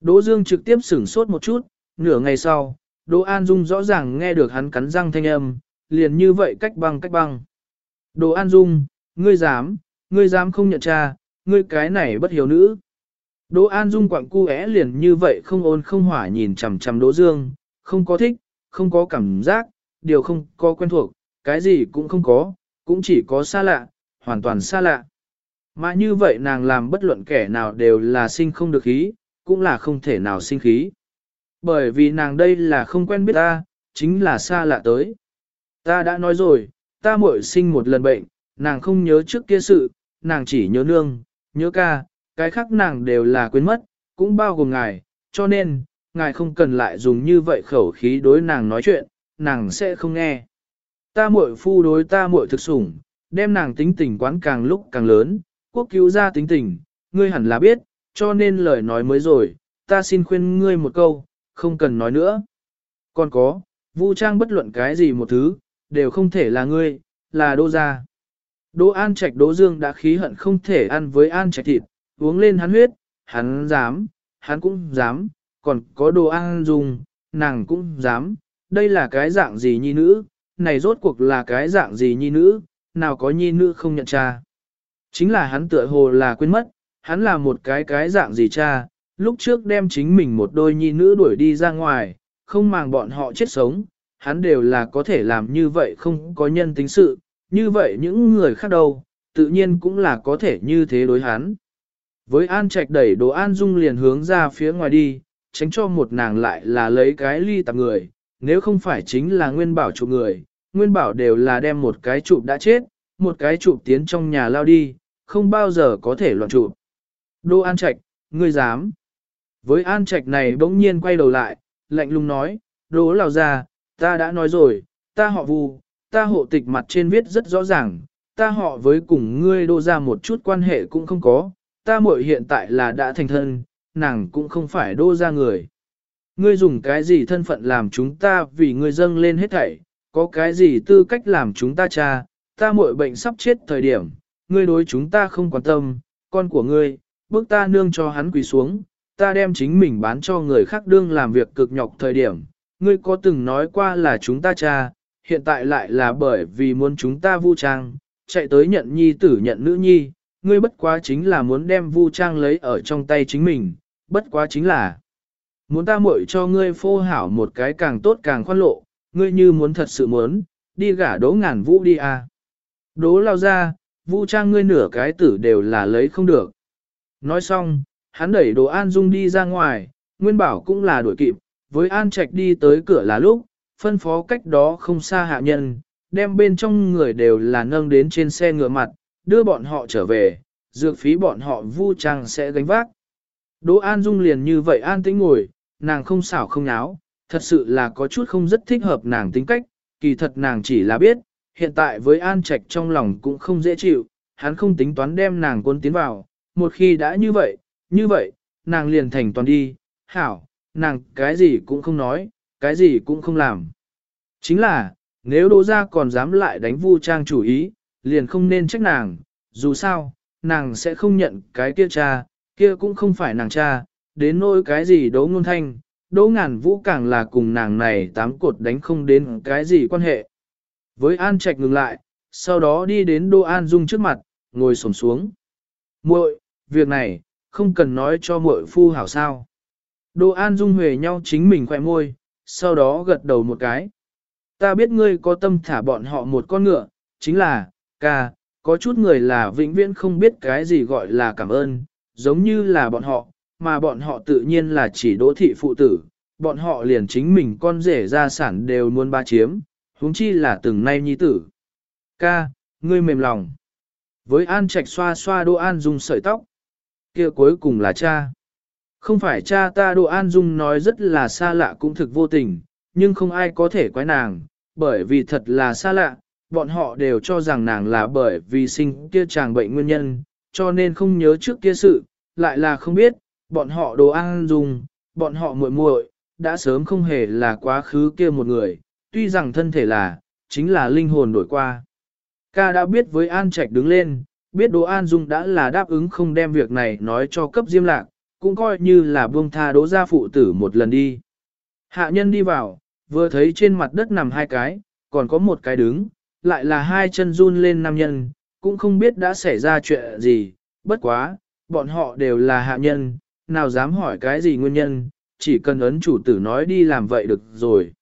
Đỗ Dương trực tiếp sửng sốt một chút, nửa ngày sau, Đỗ An Dung rõ ràng nghe được hắn cắn răng thanh âm, liền như vậy cách băng cách băng. Đỗ An Dung, ngươi dám, ngươi dám không nhận cha, ngươi cái này bất hiểu nữ. Đỗ An Dung quặng cu é liền như vậy không ôn không hỏa nhìn chằm chằm Đỗ Dương, không có thích, không có cảm giác, điều không có quen thuộc, cái gì cũng không có, cũng chỉ có xa lạ, hoàn toàn xa lạ. Mà như vậy nàng làm bất luận kẻ nào đều là sinh không được khí, cũng là không thể nào sinh khí. Bởi vì nàng đây là không quen biết ta, chính là xa lạ tới. Ta đã nói rồi, ta mỗi sinh một lần bệnh, nàng không nhớ trước kia sự, nàng chỉ nhớ nương, nhớ ca, cái khác nàng đều là quên mất, cũng bao gồm ngài, cho nên, ngài không cần lại dùng như vậy khẩu khí đối nàng nói chuyện, nàng sẽ không nghe. Ta muội phu đối ta muội thực sủng, đem nàng tính tình quán càng lúc càng lớn, quốc cứu ra tính tình, ngươi hẳn là biết, cho nên lời nói mới rồi, ta xin khuyên ngươi một câu, không cần nói nữa. Còn có, vu trang bất luận cái gì một thứ, đều không thể là ngươi, là đô gia. Đỗ An Trạch Đỗ Dương đã khí hận không thể ăn với An Trạch thịt, uống lên hắn huyết, hắn dám, hắn cũng dám, còn có đồ An Dung, nàng cũng dám, đây là cái dạng gì nhi nữ, này rốt cuộc là cái dạng gì nhi nữ, nào có nhi nữ không nhận cha. Chính là hắn tựa hồ là quên mất, hắn là một cái cái dạng gì cha, lúc trước đem chính mình một đôi nhi nữ đuổi đi ra ngoài, không màng bọn họ chết sống, hắn đều là có thể làm như vậy không có nhân tính sự, như vậy những người khác đâu, tự nhiên cũng là có thể như thế đối hắn. Với An Trạch đẩy đồ An Dung liền hướng ra phía ngoài đi, tránh cho một nàng lại là lấy cái ly tạp người, nếu không phải chính là nguyên bảo chụp người, nguyên bảo đều là đem một cái chụp đã chết, một cái chụp tiến trong nhà lao đi, không bao giờ có thể loạn chụp. Đô An Trạch, ngươi dám. Với An Trạch này bỗng nhiên quay đầu lại, lạnh lùng nói, đố lào ra, ta đã nói rồi, ta họ vu, ta hộ tịch mặt trên viết rất rõ ràng, ta họ với cùng ngươi đô ra một chút quan hệ cũng không có, ta muội hiện tại là đã thành thân, nàng cũng không phải đô ra người. Ngươi dùng cái gì thân phận làm chúng ta vì ngươi dâng lên hết thảy, có cái gì tư cách làm chúng ta cha, ta muội bệnh sắp chết thời điểm, ngươi đối chúng ta không quan tâm, con của ngươi, bước ta nương cho hắn quỳ xuống, ta đem chính mình bán cho người khác đương làm việc cực nhọc thời điểm, ngươi có từng nói qua là chúng ta cha, hiện tại lại là bởi vì muốn chúng ta vu trang, chạy tới nhận nhi tử nhận nữ nhi, ngươi bất quá chính là muốn đem vu trang lấy ở trong tay chính mình, bất quá chính là muốn ta muội cho ngươi phô hảo một cái càng tốt càng khoan lộ, ngươi như muốn thật sự muốn, đi gả đỗ ngàn vũ đi à. Đố lao ra, vũ trang ngươi nửa cái tử đều là lấy không được. Nói xong, hắn đẩy đồ An Dung đi ra ngoài, Nguyên Bảo cũng là đuổi kịp, với An Trạch đi tới cửa là lúc, phân phó cách đó không xa hạ nhân, đem bên trong người đều là nâng đến trên xe ngựa mặt, đưa bọn họ trở về, dược phí bọn họ vu trang sẽ gánh vác. Đỗ An Dung liền như vậy an tĩnh ngồi, nàng không xảo không náo, thật sự là có chút không rất thích hợp nàng tính cách, kỳ thật nàng chỉ là biết, hiện tại với An Trạch trong lòng cũng không dễ chịu, hắn không tính toán đem nàng quân tiến vào, một khi đã như vậy, như vậy, nàng liền thành toàn đi, hảo, nàng cái gì cũng không nói, cái gì cũng không làm. Chính là, nếu đỗ gia còn dám lại đánh vu trang chủ ý, liền không nên trách nàng, dù sao, nàng sẽ không nhận cái kia cha, kia cũng không phải nàng cha, đến nỗi cái gì đỗ ngôn thanh, đỗ ngàn vũ càng là cùng nàng này tám cột đánh không đến cái gì quan hệ. Với An Trạch ngừng lại, sau đó đi đến Đỗ An Dung trước mặt, ngồi xổm xuống. muội việc này, không cần nói cho muội phu hảo sao. Đỗ An Dung huề nhau chính mình khỏe môi, sau đó gật đầu một cái. Ta biết ngươi có tâm thả bọn họ một con ngựa, chính là, ca, có chút người là vĩnh viễn không biết cái gì gọi là cảm ơn, giống như là bọn họ, mà bọn họ tự nhiên là chỉ đỗ thị phụ tử, bọn họ liền chính mình con rể gia sản đều muốn ba chiếm, huống chi là từng nay nhi tử. Ca, ngươi mềm lòng. Với An Trạch xoa xoa Đỗ An Dung sợi tóc. kia cuối cùng là cha. Không phải cha ta Đỗ An Dung nói rất là xa lạ cũng thực vô tình, nhưng không ai có thể quái nàng, bởi vì thật là xa lạ, bọn họ đều cho rằng nàng là bởi vì sinh kia chàng bệnh nguyên nhân, cho nên không nhớ trước kia sự, lại là không biết, bọn họ đồ ăn dùng, bọn họ muội muội đã sớm không hề là quá khứ kia một người, tuy rằng thân thể là, chính là linh hồn đổi qua. Ca đã biết với An Trạch đứng lên, biết Đỗ An Dung đã là đáp ứng không đem việc này nói cho cấp diêm lạc, cũng coi như là buông tha đỗ gia phụ tử một lần đi. Hạ nhân đi vào, vừa thấy trên mặt đất nằm hai cái, còn có một cái đứng, lại là hai chân run lên nam nhân, cũng không biết đã xảy ra chuyện gì, bất quá, bọn họ đều là hạ nhân, nào dám hỏi cái gì nguyên nhân, chỉ cần ấn chủ tử nói đi làm vậy được rồi.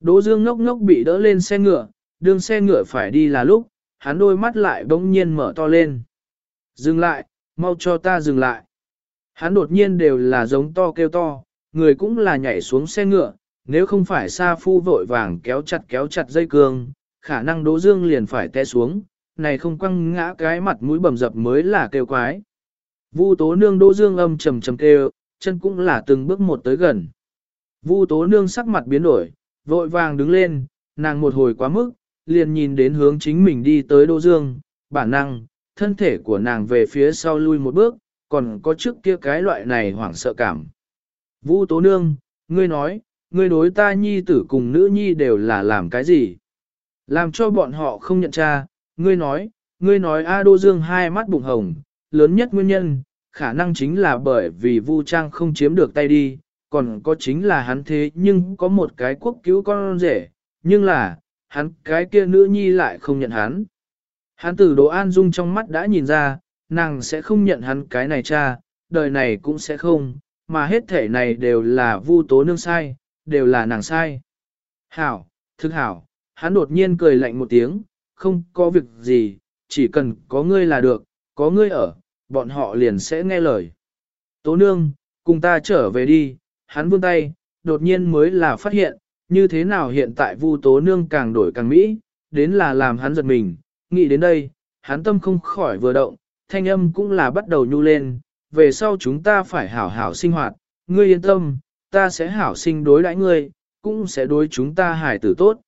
Đỗ Dương ngốc ngốc bị đỡ lên xe ngựa, đường xe ngựa phải đi là lúc, hắn đôi mắt lại bỗng nhiên mở to lên. Dừng lại, mau cho ta dừng lại. Hắn đột nhiên đều là giống to kêu to, người cũng là nhảy xuống xe ngựa, nếu không phải Sa Phu vội vàng kéo chặt kéo chặt dây cương, khả năng Đỗ Dương liền phải té xuống, này không quăng ngã cái mặt mũi bầm dập mới là kêu quái. Vu Tố Nương Đỗ Dương âm trầm trầm kêu, chân cũng là từng bước một tới gần. Vu Tố Nương sắc mặt biến đổi, vội vàng đứng lên, nàng một hồi quá mức, liền nhìn đến hướng chính mình đi tới Đỗ Dương, bản năng, thân thể của nàng về phía sau lui một bước, còn có trước kia cái loại này hoảng sợ cảm. Vu Tố Nương, ngươi nói, ngươi đối ta nhi tử cùng nữ nhi đều là làm cái gì? Làm cho bọn họ không nhận cha, ngươi nói, ngươi nói A Đô Dương hai mắt bụng hồng, lớn nhất nguyên nhân, khả năng chính là bởi vì Vu Trang không chiếm được tay đi, còn có chính là hắn thế nhưng có một cái quốc cứu con rể, nhưng là, hắn cái kia nữ nhi lại không nhận hắn. Hắn từ Đỗ An Dung trong mắt đã nhìn ra, nàng sẽ không nhận hắn cái này cha, đời này cũng sẽ không, mà hết thể này đều là Vu Tố Nương sai, đều là nàng sai. Hảo, thức hảo, hắn đột nhiên cười lạnh một tiếng, không có việc gì, chỉ cần có ngươi là được, có ngươi ở, bọn họ liền sẽ nghe lời. Tố nương, cùng ta trở về đi, hắn vươn tay, đột nhiên mới là phát hiện, như thế nào hiện tại vu tố nương càng đổi càng mỹ, đến là làm hắn giật mình, nghĩ đến đây, hắn tâm không khỏi vừa động, thanh âm cũng là bắt đầu nhu lên, về sau chúng ta phải hảo hảo sinh hoạt, ngươi yên tâm, ta sẽ hảo sinh đối đãi ngươi, cũng sẽ đối chúng ta hài tử tốt.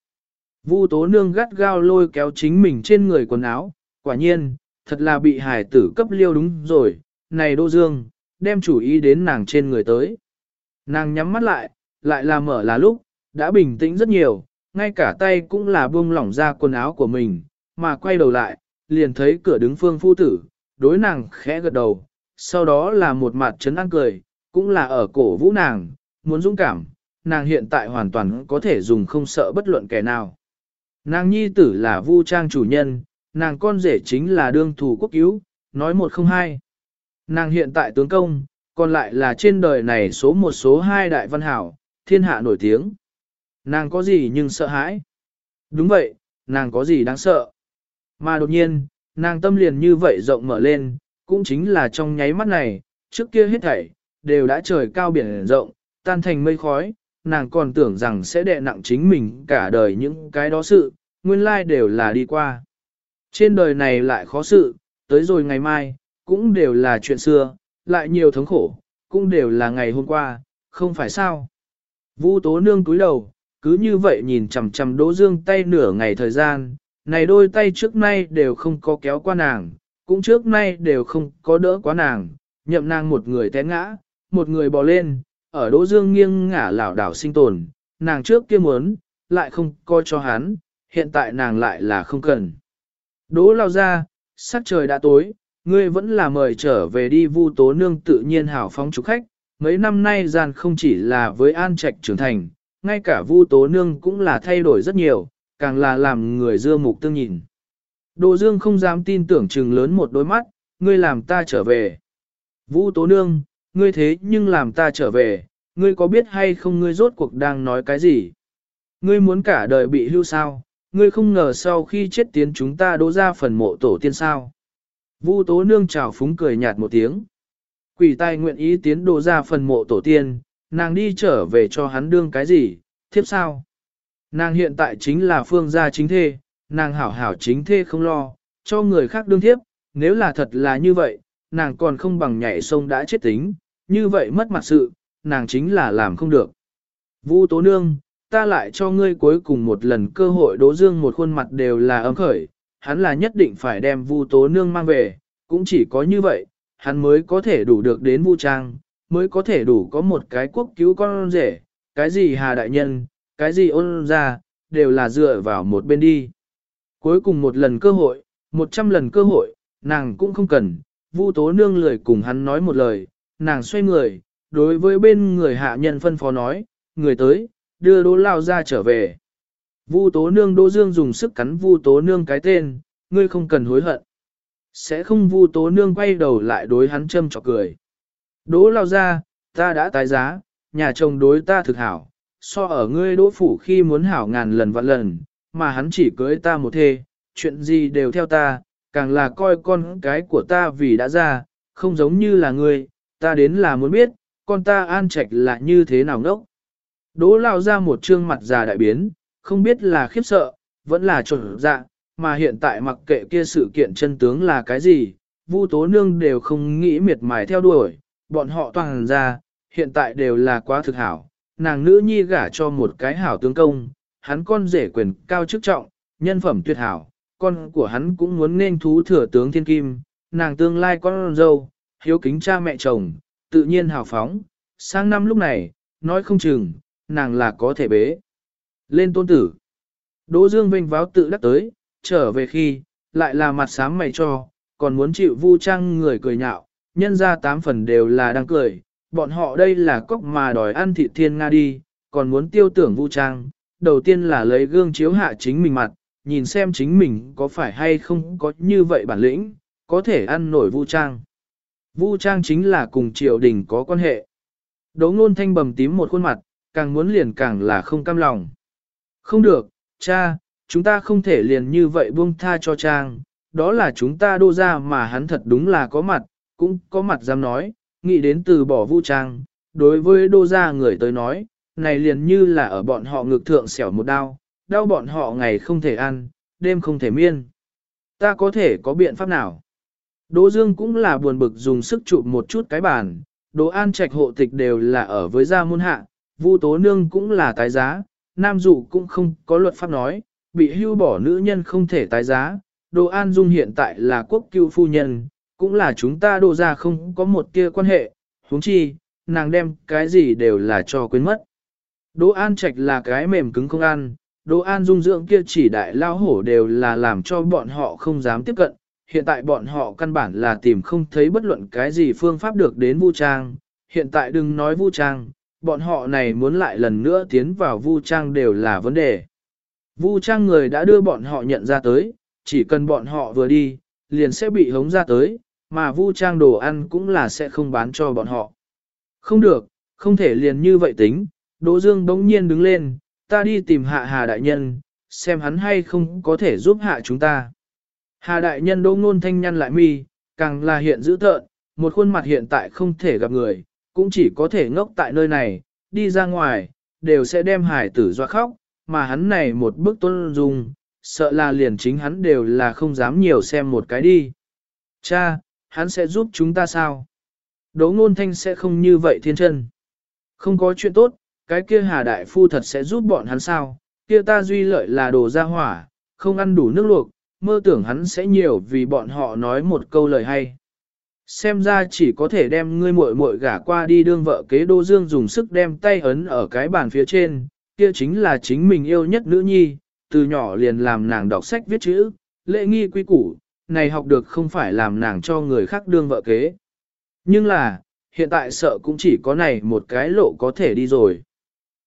Vu tố nương gắt gao lôi kéo chính mình trên người quần áo, quả nhiên, thật là bị hải tử cấp liêu đúng rồi, này Đô Dương, đem chủ ý đến nàng trên người tới. Nàng nhắm mắt lại, lại là mở là lúc, đã bình tĩnh rất nhiều, ngay cả tay cũng là buông lỏng ra quần áo của mình, mà quay đầu lại, liền thấy cửa đứng phương phu tử, đối nàng khẽ gật đầu, sau đó là một mặt chấn an cười, cũng là ở cổ vũ nàng, muốn dũng cảm, nàng hiện tại hoàn toàn có thể dùng không sợ bất luận kẻ nào. Nàng nhi tử là vu trang chủ nhân, nàng con rể chính là đương thủ quốc cứu, nói một không hai. Nàng hiện tại tướng công, còn lại là trên đời này số một số hai đại văn hảo, thiên hạ nổi tiếng. Nàng có gì nhưng sợ hãi? Đúng vậy, nàng có gì đáng sợ? Mà đột nhiên, nàng tâm liền như vậy rộng mở lên, cũng chính là trong nháy mắt này, trước kia hết thảy, đều đã trời cao biển rộng, tan thành mây khói, nàng còn tưởng rằng sẽ đè nặng chính mình cả đời những cái đó sự, nguyên lai đều là đi qua. Trên đời này lại khó sự, tới rồi ngày mai, cũng đều là chuyện xưa, lại nhiều thống khổ, cũng đều là ngày hôm qua, không phải sao. Vu tố nương túi đầu, cứ như vậy nhìn chằm chằm Đỗ Dương tay nửa ngày thời gian, này đôi tay trước nay đều không có kéo qua nàng, cũng trước nay đều không có đỡ quá nàng, nhậm nàng một người té ngã, một người bò lên, ở Đỗ Dương nghiêng ngả lảo đảo sinh tồn, nàng trước kia muốn, lại không coi cho hắn, hiện tại nàng lại là không cần. Đỗ lao ra, sắc trời đã tối, ngươi vẫn là mời trở về đi vu tố nương tự nhiên hảo phóng chủ khách, mấy năm nay gian không chỉ là với an trạch trưởng thành, ngay cả vu tố nương cũng là thay đổi rất nhiều, càng là làm người dưa mục tương nhìn. Đỗ dương không dám tin tưởng chừng lớn một đôi mắt, ngươi làm ta trở về. Vu tố nương, ngươi thế nhưng làm ta trở về, ngươi có biết hay không ngươi rốt cuộc đang nói cái gì? Ngươi muốn cả đời bị hưu sao, ngươi không ngờ sau khi chết tiến chúng ta đỗ ra phần mộ tổ tiên sao. Vu tố nương chào phúng cười nhạt một tiếng. Quỷ tai nguyện ý tiến đỗ ra phần mộ tổ tiên, nàng đi trở về cho hắn đương cái gì, thiếp sao? Nàng hiện tại chính là phương gia chính thê, nàng hảo hảo chính thê không lo, cho người khác đương thiếp, nếu là thật là như vậy, nàng còn không bằng nhảy sông đã chết tính, như vậy mất mặt sự, nàng chính là làm không được. Vu tố nương, ta lại cho ngươi cuối cùng một lần cơ hội đố dương một khuôn mặt đều là ấm khởi, hắn là nhất định phải đem vu tố nương mang về, cũng chỉ có như vậy, hắn mới có thể đủ được đến vu trang, mới có thể đủ có một cái quốc cứu con rể, cái gì hà đại nhân, cái gì ôn ra, đều là dựa vào một bên đi. Cuối cùng một lần cơ hội, một trăm lần cơ hội, nàng cũng không cần, vu tố nương lười cùng hắn nói một lời, nàng xoay người, đối với bên người hạ nhân phân phó nói, người tới, đưa đỗ lao ra trở về. Vu tố nương đỗ dương dùng sức cắn vu tố nương cái tên, ngươi không cần hối hận. Sẽ không vu tố nương quay đầu lại đối hắn châm chọc cười. Đỗ lao ra, ta đã tái giá, nhà chồng đối ta thực hảo, so ở ngươi đỗ phủ khi muốn hảo ngàn lần vạn lần, mà hắn chỉ cưới ta một thê, chuyện gì đều theo ta, càng là coi con cái của ta vì đã ra, không giống như là ngươi, ta đến là muốn biết, con ta an trạch là như thế nào ngốc. Đỗ lao ra một trương mặt già đại biến, không biết là khiếp sợ, vẫn là trộn dạ, mà hiện tại mặc kệ kia sự kiện chân tướng là cái gì, Vu Tố Nương đều không nghĩ miệt mài theo đuổi, bọn họ toàn ra, hiện tại đều là quá thực hảo, nàng nữ nhi gả cho một cái hảo tướng công, hắn con rể quyền cao chức trọng, nhân phẩm tuyệt hảo, con của hắn cũng muốn nên thú thừa tướng thiên kim, nàng tương lai con dâu, hiếu kính cha mẹ chồng, tự nhiên hào phóng, sang năm lúc này, nói không chừng, nàng là có thể bế. Lên tôn tử. Đỗ Dương vinh váo tự đắc tới, trở về khi, lại là mặt sám mày cho, còn muốn chịu vu trang người cười nhạo, nhân ra tám phần đều là đang cười, bọn họ đây là cốc mà đòi ăn thịt thiên Nga đi, còn muốn tiêu tưởng vu trang, đầu tiên là lấy gương chiếu hạ chính mình mặt, nhìn xem chính mình có phải hay không có như vậy bản lĩnh, có thể ăn nổi vu trang. Vu trang chính là cùng triều đình có quan hệ. Đỗ ngôn thanh bầm tím một khuôn mặt, càng muốn liền càng là không cam lòng. Không được, cha, chúng ta không thể liền như vậy buông tha cho trang, đó là chúng ta đô ra mà hắn thật đúng là có mặt, cũng có mặt dám nói, nghĩ đến từ bỏ vu trang, đối với đô gia người tới nói, này liền như là ở bọn họ ngực thượng xẻo một đau, đau bọn họ ngày không thể ăn, đêm không thể miên. Ta có thể có biện pháp nào? Đỗ Dương cũng là buồn bực dùng sức chụp một chút cái bàn, Đỗ An Trạch hộ tịch đều là ở với gia môn hạ, Vu Tố Nương cũng là tái giá, Nam Dụ cũng không có luật pháp nói, bị hưu bỏ nữ nhân không thể tái giá, Đỗ An Dung hiện tại là quốc cưu phu nhân, cũng là chúng ta Đỗ gia không có một tia quan hệ, huống chi, nàng đem cái gì đều là cho quên mất. Đỗ An Trạch là cái mềm cứng không ăn, Đỗ An Dung dưỡng kia chỉ đại lao hổ đều là làm cho bọn họ không dám tiếp cận, hiện tại bọn họ căn bản là tìm không thấy bất luận cái gì phương pháp được đến vu trang, hiện tại đừng nói vu trang, bọn họ này muốn lại lần nữa tiến vào vu trang đều là vấn đề. Vu trang người đã đưa bọn họ nhận ra tới, chỉ cần bọn họ vừa đi, liền sẽ bị hống ra tới, mà vu trang đồ ăn cũng là sẽ không bán cho bọn họ. Không được, không thể liền như vậy tính, Đỗ Dương bỗng nhiên đứng lên, ta đi tìm hạ hà đại nhân, xem hắn hay không có thể giúp hạ chúng ta. Hà đại nhân đỗ ngôn thanh nhăn lại mi, càng là hiện dữ tợn, một khuôn mặt hiện tại không thể gặp người, cũng chỉ có thể ngốc tại nơi này, đi ra ngoài, đều sẽ đem hải tử doa khóc, mà hắn này một bức tôn dung, sợ là liền chính hắn đều là không dám nhiều xem một cái đi. Cha, hắn sẽ giúp chúng ta sao? Đỗ ngôn thanh sẽ không như vậy thiên chân. Không có chuyện tốt, cái kia hà đại phu thật sẽ giúp bọn hắn sao? Kia ta duy lợi là đồ ra hỏa, không ăn đủ nước luộc, mơ tưởng hắn sẽ nhiều vì bọn họ nói một câu lời hay. Xem ra chỉ có thể đem ngươi muội muội gả qua đi đương vợ kế Đô Dương dùng sức đem tay ấn ở cái bàn phía trên, kia chính là chính mình yêu nhất nữ nhi, từ nhỏ liền làm nàng đọc sách viết chữ, lễ nghi quy củ, này học được không phải làm nàng cho người khác đương vợ kế. Nhưng là, hiện tại sợ cũng chỉ có này một cái lộ có thể đi rồi.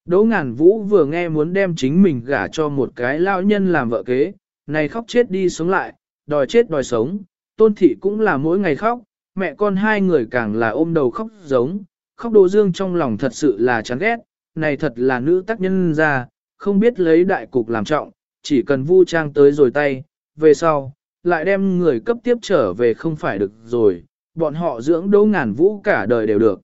Đỗ ngàn vũ vừa nghe muốn đem chính mình gả cho một cái lão nhân làm vợ kế, này khóc chết đi sống lại, đòi chết đòi sống, tôn thị cũng là mỗi ngày khóc, mẹ con hai người càng là ôm đầu khóc giống, khóc đồ dương trong lòng thật sự là chán ghét, này thật là nữ tác nhân ra, không biết lấy đại cục làm trọng, chỉ cần vu trang tới rồi tay, về sau, lại đem người cấp tiếp trở về không phải được rồi, bọn họ dưỡng đỗ ngàn vũ cả đời đều được.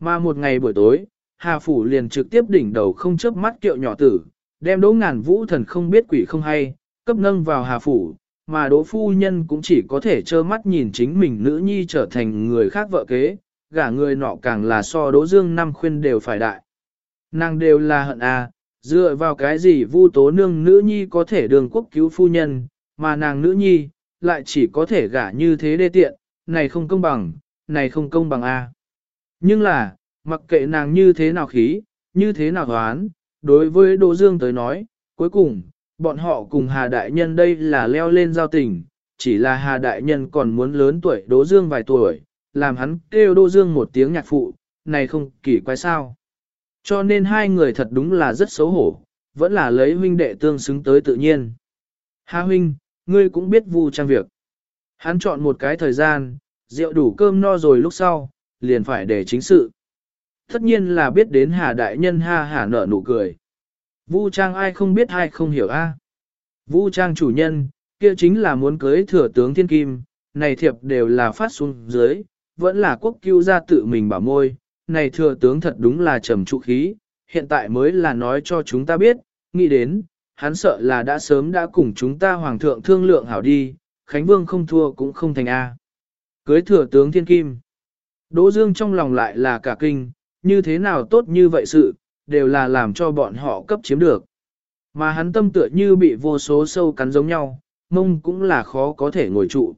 Mà một ngày buổi tối, Hà Phủ liền trực tiếp đỉnh đầu không chớp mắt kiệu nhỏ tử, đem đỗ ngàn vũ thần không biết quỷ không hay, cấp nâng vào Hà Phủ, mà đỗ phu nhân cũng chỉ có thể trơ mắt nhìn chính mình nữ nhi trở thành người khác vợ kế, gả người nọ càng là so đỗ dương năm khuyên đều phải đại. Nàng đều là hận à, dựa vào cái gì vu tố nương nữ nhi có thể đường quốc cứu phu nhân, mà nàng nữ nhi, lại chỉ có thể gả như thế đê tiện, này không công bằng, này không công bằng a. À. Nhưng là, mặc kệ nàng như thế nào khí, như thế nào hoán, đối với Đỗ Dương tới nói, cuối cùng, bọn họ cùng Hà Đại Nhân đây là leo lên giao tình, chỉ là Hà Đại Nhân còn muốn lớn tuổi Đỗ Dương vài tuổi, làm hắn kêu Đỗ Dương một tiếng nhạc phụ, này không kỳ quái sao. Cho nên hai người thật đúng là rất xấu hổ, vẫn là lấy huynh đệ tương xứng tới tự nhiên. Hà huynh, ngươi cũng biết vu trang việc. Hắn chọn một cái thời gian, rượu đủ cơm no rồi lúc sau, liền phải để chính sự. Tất nhiên là biết đến Hà Đại Nhân ha hả nở nụ cười. Vu Trang ai không biết ai không hiểu a. À? Vu Trang chủ nhân, kia chính là muốn cưới thừa tướng thiên kim, này thiệp đều là phát xuống dưới, vẫn là quốc cứu gia tự mình bảo môi, này thừa tướng thật đúng là trầm trụ khí, hiện tại mới là nói cho chúng ta biết, nghĩ đến, hắn sợ là đã sớm đã cùng chúng ta hoàng thượng thương lượng hảo đi, Khánh Vương không thua cũng không thành A. Cưới thừa tướng thiên kim. Đỗ Dương trong lòng lại là cả kinh, như thế nào tốt như vậy sự, đều là làm cho bọn họ cấp chiếm được. Mà hắn tâm tựa như bị vô số sâu cắn giống nhau, mông cũng là khó có thể ngồi trụ.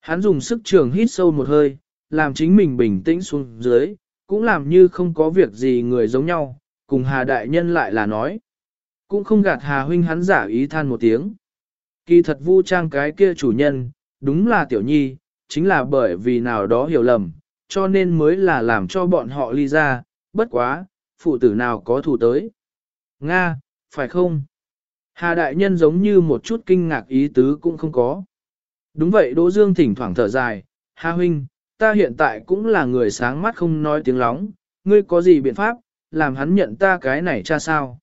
Hắn dùng sức trường hít sâu một hơi, làm chính mình bình tĩnh xuống dưới, cũng làm như không có việc gì người giống nhau, cùng Hà Đại Nhân lại là nói. Cũng không gạt Hà Huynh hắn giả ý than một tiếng. Kỳ thật vu trang cái kia chủ nhân, đúng là tiểu nhi, chính là bởi vì nào đó hiểu lầm, cho nên mới là làm cho bọn họ ly ra, bất quá, phụ tử nào có thủ tới. Nga, phải không? Hà đại nhân giống như một chút kinh ngạc ý tứ cũng không có. Đúng vậy Đỗ Dương thỉnh thoảng thở dài, Hà huynh, ta hiện tại cũng là người sáng mắt không nói tiếng lóng, ngươi có gì biện pháp, làm hắn nhận ta cái này cha sao?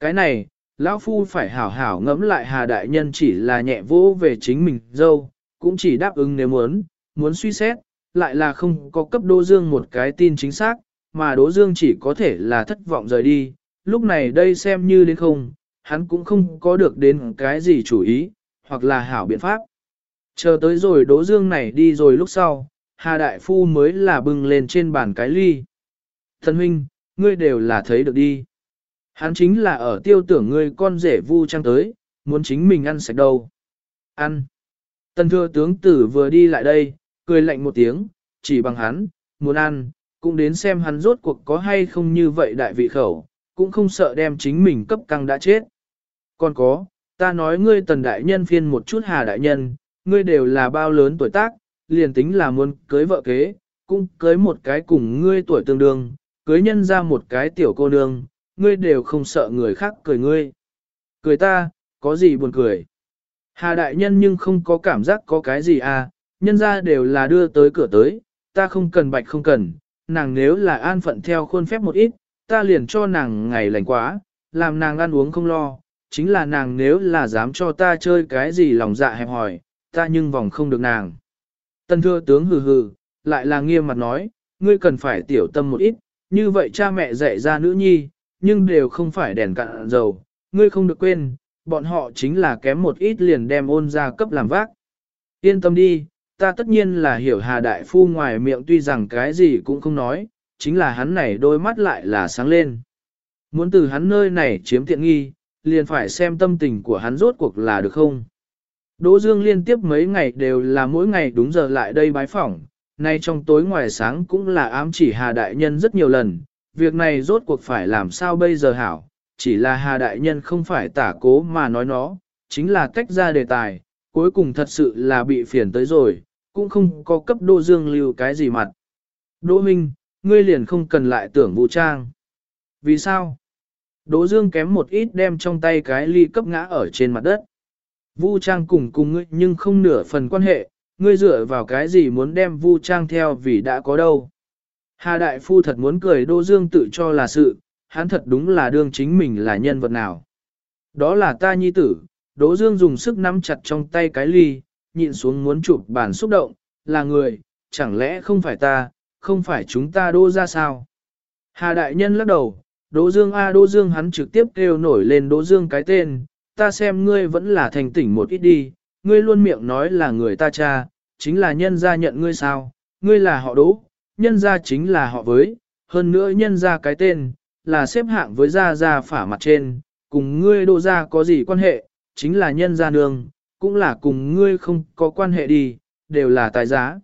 Cái này, lão phu phải hảo hảo ngẫm lại Hà đại nhân chỉ là nhẹ vỗ về chính mình dâu, cũng chỉ đáp ứng nếu muốn, muốn suy xét, lại là không có cấp Đỗ Dương một cái tin chính xác, mà Đỗ Dương chỉ có thể là thất vọng rời đi, lúc này đây xem như đến không, hắn cũng không có được đến cái gì chủ ý, hoặc là hảo biện pháp. Chờ tới rồi Đỗ Dương này đi rồi lúc sau, Hà Đại Phu mới là bưng lên trên bàn cái ly. Thần huynh, ngươi đều là thấy được đi. Hắn chính là ở tiêu tưởng ngươi con rể vu trang tới, muốn chính mình ăn sạch đâu. Ăn. Tần thừa tướng tử vừa đi lại đây, cười lạnh một tiếng, chỉ bằng hắn, muốn ăn, cũng đến xem hắn rốt cuộc có hay không như vậy đại vị khẩu, cũng không sợ đem chính mình cấp căng đã chết. Còn có, ta nói ngươi tần đại nhân phiên một chút hà đại nhân, ngươi đều là bao lớn tuổi tác, liền tính là muốn cưới vợ kế, cũng cưới một cái cùng ngươi tuổi tương đương, cưới nhân ra một cái tiểu cô nương, ngươi đều không sợ người khác cười ngươi. Cười ta, có gì buồn cười. Hà đại nhân nhưng không có cảm giác có cái gì à, nhân ra đều là đưa tới cửa tới, ta không cần bạch không cần, nàng nếu là an phận theo khuôn phép một ít, ta liền cho nàng ngày lành quá, làm nàng ăn uống không lo, chính là nàng nếu là dám cho ta chơi cái gì lòng dạ hẹp hỏi, ta nhưng vòng không được nàng. Tân thưa tướng hừ hừ, lại là nghiêm mặt nói, ngươi cần phải tiểu tâm một ít, như vậy cha mẹ dạy ra nữ nhi, nhưng đều không phải đèn cạn dầu, ngươi không được quên, bọn họ chính là kém một ít liền đem ôn ra cấp làm vác. Yên tâm đi, ta tất nhiên là hiểu Hà Đại Phu ngoài miệng tuy rằng cái gì cũng không nói, chính là hắn này đôi mắt lại là sáng lên. Muốn từ hắn nơi này chiếm tiện nghi, liền phải xem tâm tình của hắn rốt cuộc là được không. Đỗ Dương liên tiếp mấy ngày đều là mỗi ngày đúng giờ lại đây bái phỏng, nay trong tối ngoài sáng cũng là ám chỉ Hà Đại Nhân rất nhiều lần, việc này rốt cuộc phải làm sao bây giờ hảo, chỉ là Hà Đại Nhân không phải tả cố mà nói nó, chính là tách ra đề tài, cuối cùng thật sự là bị phiền tới rồi, cũng không có cấp Đỗ Dương lưu cái gì mặt. Đỗ Minh, ngươi liền không cần lại tưởng vũ trang. Vì sao? Đỗ Dương kém một ít đem trong tay cái ly cấp ngã ở trên mặt đất. Vu Trang cùng cùng ngươi nhưng không nửa phần quan hệ, ngươi dựa vào cái gì muốn đem Vu Trang theo vì đã có đâu. Hà Đại Phu thật muốn cười Đỗ Dương tự cho là sự, hắn thật đúng là đương chính mình là nhân vật nào. Đó là ta nhi tử, Đỗ Dương dùng sức nắm chặt trong tay cái ly, nhịn xuống muốn chụp bản xúc động, là người, chẳng lẽ không phải ta, không phải chúng ta đô ra sao. Hà Đại Nhân lắc đầu, Đỗ Dương A Đỗ Dương hắn trực tiếp kêu nổi lên Đỗ Dương cái tên, ta xem ngươi vẫn là thành tỉnh một ít đi, ngươi luôn miệng nói là người ta cha, chính là nhân gia nhận ngươi sao, ngươi là họ Đỗ, nhân gia chính là họ với, hơn nữa nhân gia cái tên, là xếp hạng với gia gia phả mặt trên, cùng ngươi Đỗ gia có gì quan hệ, chính là nhân gia nương, cũng là cùng ngươi không có quan hệ đi, đều là tài giá.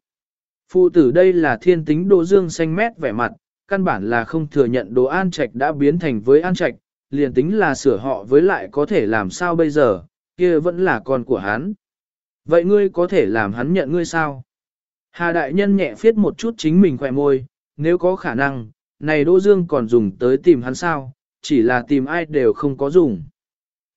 Phụ tử đây là thiên tính Đỗ Dương xanh mét vẻ mặt, căn bản là không thừa nhận Đỗ an trạch đã biến thành với an trạch, liền tính là sửa họ với lại có thể làm sao bây giờ, kia vẫn là con của hắn. Vậy ngươi có thể làm hắn nhận ngươi sao? Hà đại nhân nhẹ phiết một chút chính mình khỏe môi, nếu có khả năng, này Đỗ Dương còn dùng tới tìm hắn sao, chỉ là tìm ai đều không có dùng.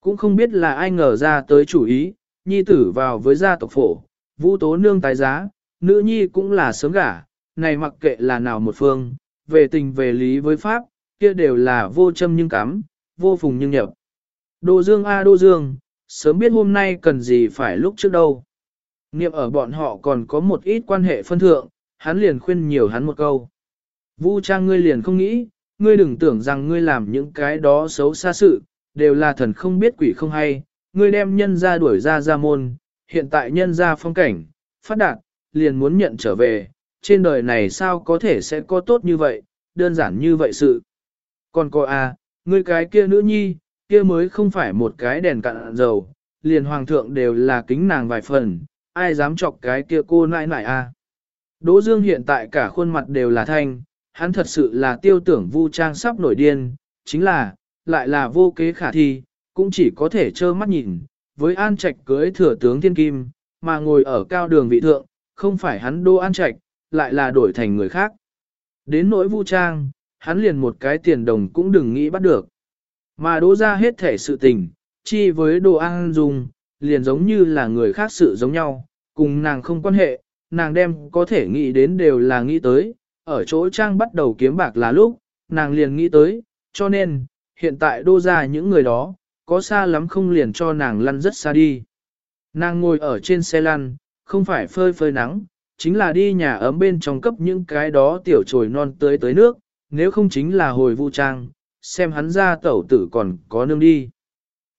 Cũng không biết là ai ngờ ra tới chủ ý, nhi tử vào với gia tộc phổ, vũ tố nương tái giá, nữ nhi cũng là sớm gả, này mặc kệ là nào một phương, về tình về lý với Pháp, kia đều là vô châm nhưng cắm, vô phùng nhưng nhập. Đô Dương A Đô Dương, sớm biết hôm nay cần gì phải lúc trước đâu. Niệm ở bọn họ còn có một ít quan hệ phân thượng, hắn liền khuyên nhiều hắn một câu. Vu trang ngươi liền không nghĩ, ngươi đừng tưởng rằng ngươi làm những cái đó xấu xa sự, đều là thần không biết quỷ không hay, ngươi đem nhân ra đuổi ra ra môn, hiện tại nhân ra phong cảnh, phát đạt, liền muốn nhận trở về, trên đời này sao có thể sẽ có tốt như vậy, đơn giản như vậy sự. Còn cô à, ngươi cái kia nữ nhi, kia mới không phải một cái đèn cạn dầu, liền hoàng thượng đều là kính nàng vài phần, ai dám chọc cái kia cô nãi nãi à. Đỗ Dương hiện tại cả khuôn mặt đều là thanh, hắn thật sự là tiêu tưởng vu trang sắp nổi điên, chính là, lại là vô kế khả thi, cũng chỉ có thể trơ mắt nhìn, với an trạch cưới thừa tướng thiên kim, mà ngồi ở cao đường vị thượng, không phải hắn đô an trạch, lại là đổi thành người khác. Đến nỗi vu trang, hắn liền một cái tiền đồng cũng đừng nghĩ bắt được. Mà đỗ ra hết thể sự tình, chi với đồ an Dung liền giống như là người khác sự giống nhau, cùng nàng không quan hệ, nàng đem có thể nghĩ đến đều là nghĩ tới, ở chỗ trang bắt đầu kiếm bạc là lúc, nàng liền nghĩ tới, cho nên, hiện tại đô ra những người đó, có xa lắm không liền cho nàng lăn rất xa đi. Nàng ngồi ở trên xe lăn, không phải phơi phơi nắng, chính là đi nhà ấm bên trong cấp những cái đó tiểu trồi non tới tới nước, nếu không chính là hồi vu trang, xem hắn ra tẩu tử còn có nương đi.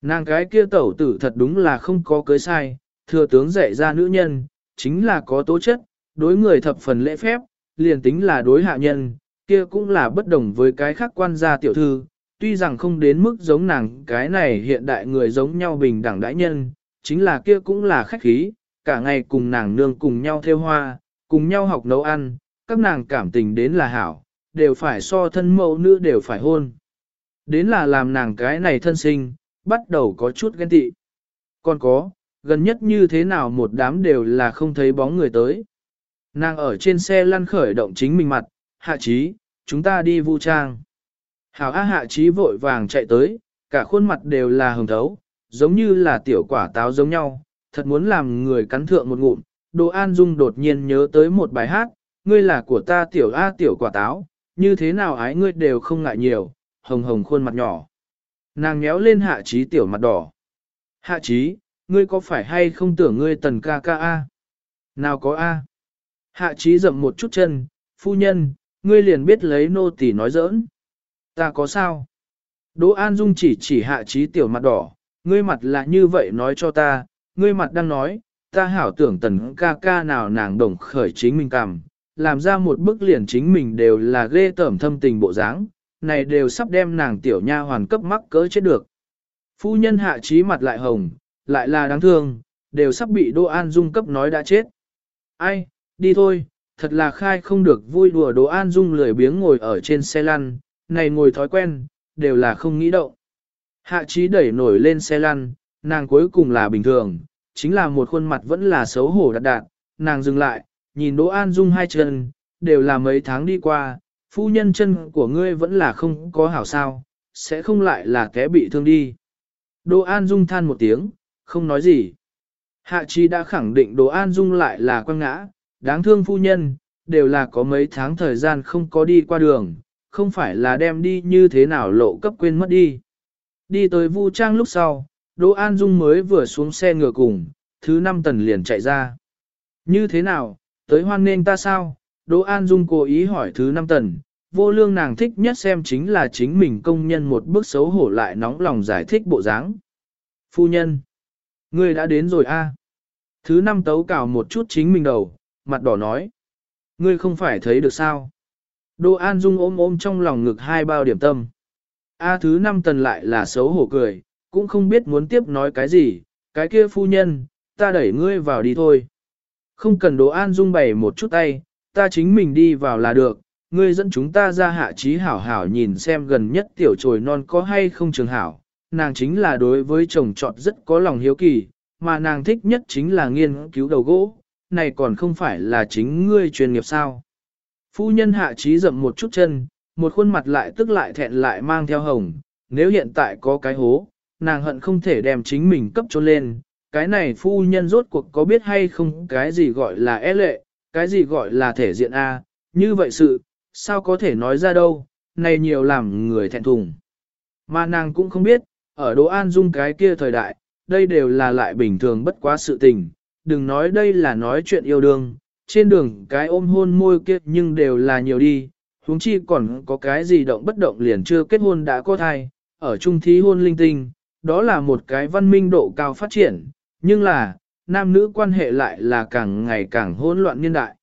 Nàng cái kia tẩu tử thật đúng là không có cưới sai, thừa tướng dạy ra nữ nhân, chính là có tố chất, đối người thập phần lễ phép, liền tính là đối hạ nhân, kia cũng là bất đồng với cái khác quan gia tiểu thư, tuy rằng không đến mức giống nàng cái này hiện đại người giống nhau bình đẳng đãi nhân, chính là kia cũng là khách khí, cả ngày cùng nàng nương cùng nhau theo hoa, cùng nhau học nấu ăn, các nàng cảm tình đến là hảo, đều phải so thân mẫu nữ đều phải hôn. Đến là làm nàng cái này thân sinh, bắt đầu có chút ghen tị. Còn có, gần nhất như thế nào một đám đều là không thấy bóng người tới. Nàng ở trên xe lăn khởi động chính mình mặt, hạ trí, chúng ta đi vu trang. Hảo A hạ trí vội vàng chạy tới, cả khuôn mặt đều là hồng thấu, giống như là tiểu quả táo giống nhau, thật muốn làm người cắn thượng một ngụm. Đồ An Dung đột nhiên nhớ tới một bài hát, ngươi là của ta tiểu A tiểu quả táo, như thế nào ái ngươi đều không ngại nhiều, hồng hồng khuôn mặt nhỏ. Nàng nhéo lên hạ trí tiểu mặt đỏ. Hạ trí, ngươi có phải hay không tưởng ngươi tần ca ca A? Nào có A? Hạ trí dậm một chút chân, phu nhân, ngươi liền biết lấy nô tỳ nói giỡn. Ta có sao? Đỗ An Dung chỉ chỉ hạ trí tiểu mặt đỏ, ngươi mặt là như vậy nói cho ta, ngươi mặt đang nói, ta hảo tưởng tần ca ca nào nàng đồng khởi chính mình cảm, làm ra một bức liền chính mình đều là ghê tởm thâm tình bộ dáng, này đều sắp đem nàng tiểu nha hoàn cấp mắc cỡ chết được. Phu nhân hạ trí mặt lại hồng, lại là đáng thương, đều sắp bị Đỗ An Dung cấp nói đã chết. Ai, đi thôi, thật là khai không được vui đùa Đỗ An Dung lười biếng ngồi ở trên xe lăn, này ngồi thói quen, đều là không nghĩ động. Hạ trí đẩy nổi lên xe lăn, nàng cuối cùng là bình thường, chính là một khuôn mặt vẫn là xấu hổ đạt đạt, nàng dừng lại, nhìn Đỗ An Dung hai chân, đều là mấy tháng đi qua, phu nhân chân của ngươi vẫn là không có hảo sao, sẽ không lại là kẻ bị thương đi. Đỗ An Dung than một tiếng, không nói gì. Hạ trí đã khẳng định Đỗ An Dung lại là quăng ngã, đáng thương phu nhân, đều là có mấy tháng thời gian không có đi qua đường, không phải là đem đi như thế nào lộ cấp quên mất đi. Đi tới Vu Trang lúc sau, Đỗ An Dung mới vừa xuống xe ngựa cùng, thứ năm tần liền chạy ra. Như thế nào, tới hoan nghênh ta sao? Đỗ An Dung cố ý hỏi thứ năm tần, vô lương nàng thích nhất xem chính là chính mình công nhân một bước xấu hổ lại nóng lòng giải thích bộ dáng. Phu nhân, ngươi đã đến rồi a. Thứ năm tấu cào một chút chính mình đầu, mặt đỏ nói. Ngươi không phải thấy được sao? Đỗ An Dung ôm ôm trong lòng ngực hai bao điểm tâm. A thứ năm tần lại là xấu hổ cười, cũng không biết muốn tiếp nói cái gì, cái kia phu nhân, ta đẩy ngươi vào đi thôi. Không cần Đỗ An Dung bày một chút tay, ta chính mình đi vào là được, ngươi dẫn chúng ta ra hạ trí hảo hảo nhìn xem gần nhất tiểu trồi non có hay không trường hảo. Nàng chính là đối với chồng chọn rất có lòng hiếu kỳ, mà nàng thích nhất chính là nghiên cứu đầu gỗ, này còn không phải là chính ngươi chuyên nghiệp sao. Phu nhân hạ trí dậm một chút chân, một khuôn mặt lại tức lại thẹn lại mang theo hồng, nếu hiện tại có cái hố, nàng hận không thể đem chính mình cấp trốn lên, cái này phu nhân rốt cuộc có biết hay không cái gì gọi là é e lệ, cái gì gọi là thể diện A, như vậy sự, sao có thể nói ra đâu, này nhiều làm người thẹn thùng. Mà nàng cũng không biết, ở Đỗ An Dung cái kia thời đại, đây đều là lại bình thường bất quá sự tình, đừng nói đây là nói chuyện yêu đương, trên đường cái ôm hôn môi kia nhưng đều là nhiều đi, huống chi còn có cái gì động bất động liền chưa kết hôn đã có thai, ở trung thí hôn linh tinh, đó là một cái văn minh độ cao phát triển, nhưng là, nam nữ quan hệ lại là càng ngày càng hỗn loạn niên đại.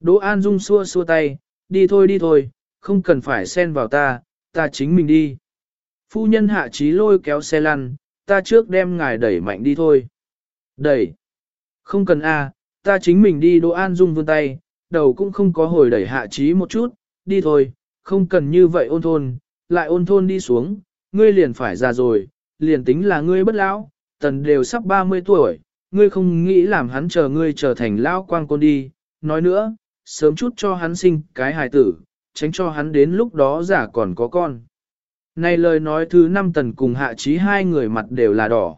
Đỗ An Dung xua xua tay, đi thôi đi thôi, không cần phải xen vào ta, ta chính mình đi. Phu nhân hạ trí lôi kéo xe lăn, ta trước đem ngài đẩy mạnh đi thôi. Đẩy. Không cần a, ta chính mình đi Đỗ An Dung vươn tay, đầu cũng không có hồi đẩy hạ trí một chút, đi thôi, không cần như vậy ôn thôn, lại ôn thôn đi xuống, ngươi liền phải già rồi, liền tính là ngươi bất lão, tần đều sắp 30 tuổi, ngươi không nghĩ làm hắn chờ ngươi trở thành lão quang côn đi, nói nữa, sớm chút cho hắn sinh cái hài tử, tránh cho hắn đến lúc đó giả còn có con. Này lời nói thứ năm tần cùng hạ trí hai người mặt đều là đỏ.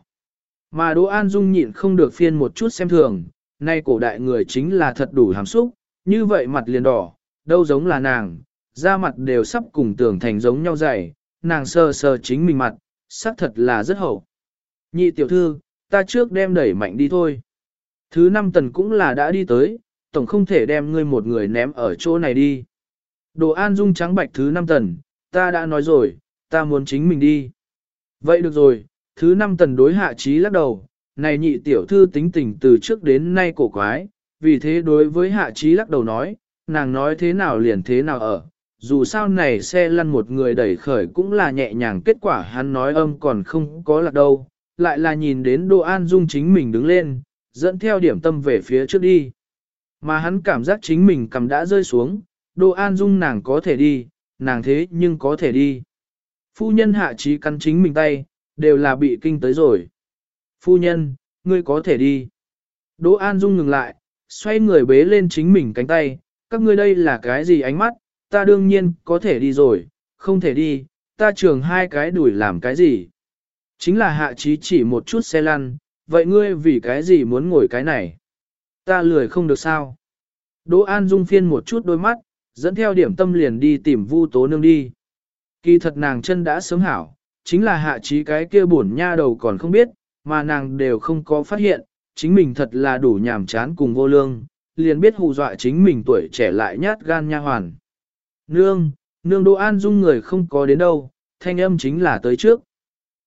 Mà Đỗ An Dung nhịn không được phiên một chút xem thường, nay cổ đại người chính là thật đủ hàm xúc, như vậy mặt liền đỏ, đâu giống là nàng, da mặt đều sắp cùng tưởng thành giống nhau dày, nàng sờ sờ chính mình mặt, xác thật là rất hậu. Nhị tiểu thư, ta trước đem đẩy mạnh đi thôi. Thứ năm tần cũng là đã đi tới, tổng không thể đem ngươi một người ném ở chỗ này đi. Đồ an dung trắng bạch thứ năm tần, ta đã nói rồi, ta muốn chính mình đi. Vậy được rồi, thứ năm tần đối hạ trí lắc đầu, này nhị tiểu thư tính tình từ trước đến nay cổ quái, vì thế đối với hạ trí lắc đầu nói, nàng nói thế nào liền thế nào ở, dù sao này xe lăn một người đẩy khởi cũng là nhẹ nhàng kết quả hắn nói âm còn không có lạc đâu, lại là nhìn đến Đỗ An Dung chính mình đứng lên, dẫn theo điểm tâm về phía trước đi. Mà hắn cảm giác chính mình cầm đã rơi xuống, Đỗ An Dung nàng có thể đi, nàng thế nhưng có thể đi. Phu nhân hạ trí cắn chính mình tay, đều là bị kinh tới rồi. Phu nhân, ngươi có thể đi. Đỗ An Dung ngừng lại, xoay người bế lên chính mình cánh tay, các ngươi đây là cái gì ánh mắt, ta đương nhiên có thể đi rồi, không thể đi, ta trường hai cái đuổi làm cái gì. Chính là hạ trí chỉ một chút xe lăn, vậy ngươi vì cái gì muốn ngồi cái này? Ta lười không được sao? Đỗ An Dung phiên một chút đôi mắt, dẫn theo điểm tâm liền đi tìm Vu Tố Nương đi. Kỳ thật nàng chân đã sớm hảo, chính là hạ trí cái kia buồn nha đầu còn không biết, mà nàng đều không có phát hiện, chính mình thật là đủ nhàm chán cùng vô lương, liền biết hù dọa chính mình tuổi trẻ lại nhát gan nha hoàn. Nương, nương Đỗ An Dung người không có đến đâu, thanh âm chính là tới trước.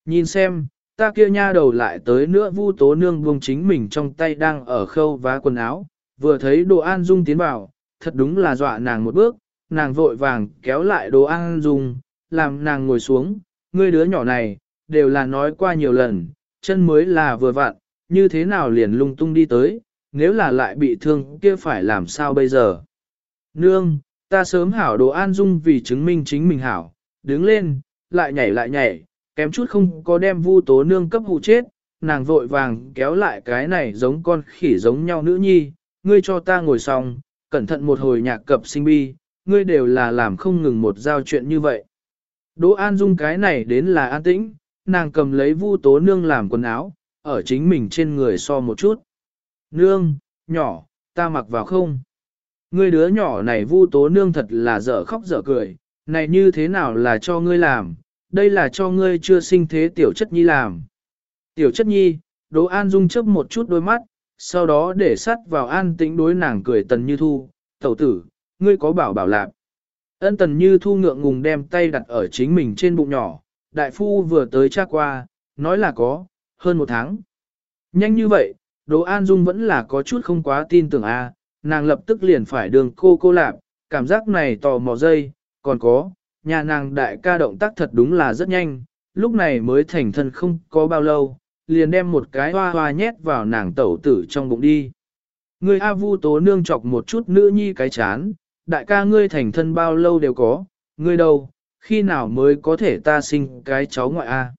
Nhìn xem, ta kia nha đầu lại tới nữa vu tố nương buông chính mình trong tay đang ở khâu vá quần áo, vừa thấy Đỗ an dung tiến vào, thật đúng là dọa nàng một bước, nàng vội vàng kéo lại Đỗ an dung, làm nàng ngồi xuống, ngươi đứa nhỏ này, đều là nói qua nhiều lần, chân mới là vừa vặn, như thế nào liền lung tung đi tới, nếu là lại bị thương kia phải làm sao bây giờ. Nương, ta sớm hảo đồ an dung vì chứng minh chính mình hảo, đứng lên, lại nhảy lại nhảy, kém chút không có đem vu tố nương cấp hụ chết, nàng vội vàng kéo lại cái này giống con khỉ giống nhau nữ nhi, ngươi cho ta ngồi xong, cẩn thận một hồi nhạc cập sinh bi, ngươi đều là làm không ngừng một giao chuyện như vậy. Đỗ An Dung cái này đến là an tĩnh, nàng cầm lấy vu tố nương làm quần áo, ở chính mình trên người so một chút. Nương, nhỏ, ta mặc vào không? Ngươi đứa nhỏ này vu tố nương thật là dở khóc dở cười, này như thế nào là cho ngươi làm, đây là cho ngươi chưa sinh thế tiểu chất nhi làm. Tiểu chất nhi, Đỗ An Dung chớp một chút đôi mắt, sau đó để sắt vào an tĩnh đối nàng cười tần như thu, tẩu tử, ngươi có bảo bảo lạc. Ân tần như thu ngượng ngùng đem tay đặt ở chính mình trên bụng nhỏ, đại phu vừa tới tra qua, nói là có, hơn một tháng. Nhanh như vậy, Đỗ An Dung vẫn là có chút không quá tin tưởng a, nàng lập tức liền phải đường cô cô lạp, cảm giác này tò mò dây, còn có, nhà nàng đại ca động tác thật đúng là rất nhanh, lúc này mới thành thân không có bao lâu, liền đem một cái hoa hoa nhét vào nàng tẩu tử trong bụng đi. Người A Vu tố nương chọc một chút nữ nhi cái chán, đại ca ngươi thành thân bao lâu đều có, ngươi đâu, khi nào mới có thể ta sinh cái cháu ngoại A.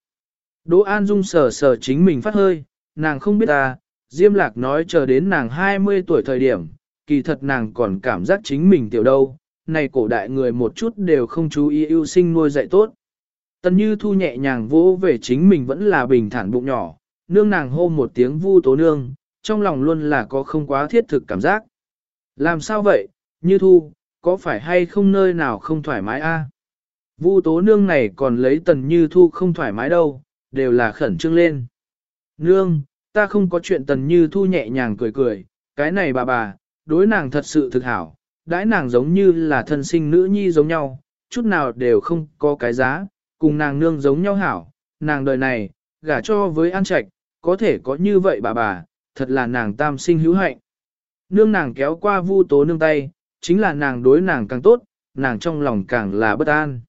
Đỗ An Dung sờ sờ chính mình phát hơi, nàng không biết ta, Diêm Lạc nói chờ đến nàng 20 tuổi thời điểm, kỳ thật nàng còn cảm giác chính mình tiểu đâu, này cổ đại người một chút đều không chú ý ưu sinh nuôi dạy tốt. Tần Như Thu nhẹ nhàng vỗ về chính mình vẫn là bình thản bụng nhỏ, nương nàng hô một tiếng vu tố nương, trong lòng luôn là có không quá thiết thực cảm giác. Làm sao vậy, Như Thu, có phải hay không nơi nào không thoải mái a? Vu tố nương này còn lấy Tần Như Thu không thoải mái đâu, đều là khẩn trương lên. Nương, ta không có chuyện Tần Như Thu nhẹ nhàng cười cười, cái này bà bà, đối nàng thật sự thực hảo, đãi nàng giống như là thân sinh nữ nhi giống nhau, chút nào đều không có cái giá, cùng nàng nương giống nhau hảo, nàng đời này, gả cho với an trạch, có thể có như vậy bà bà, thật là nàng tam sinh hữu hạnh. Nương nàng kéo qua vu tố nương tay, chính là nàng đối nàng càng tốt, nàng trong lòng càng là bất an.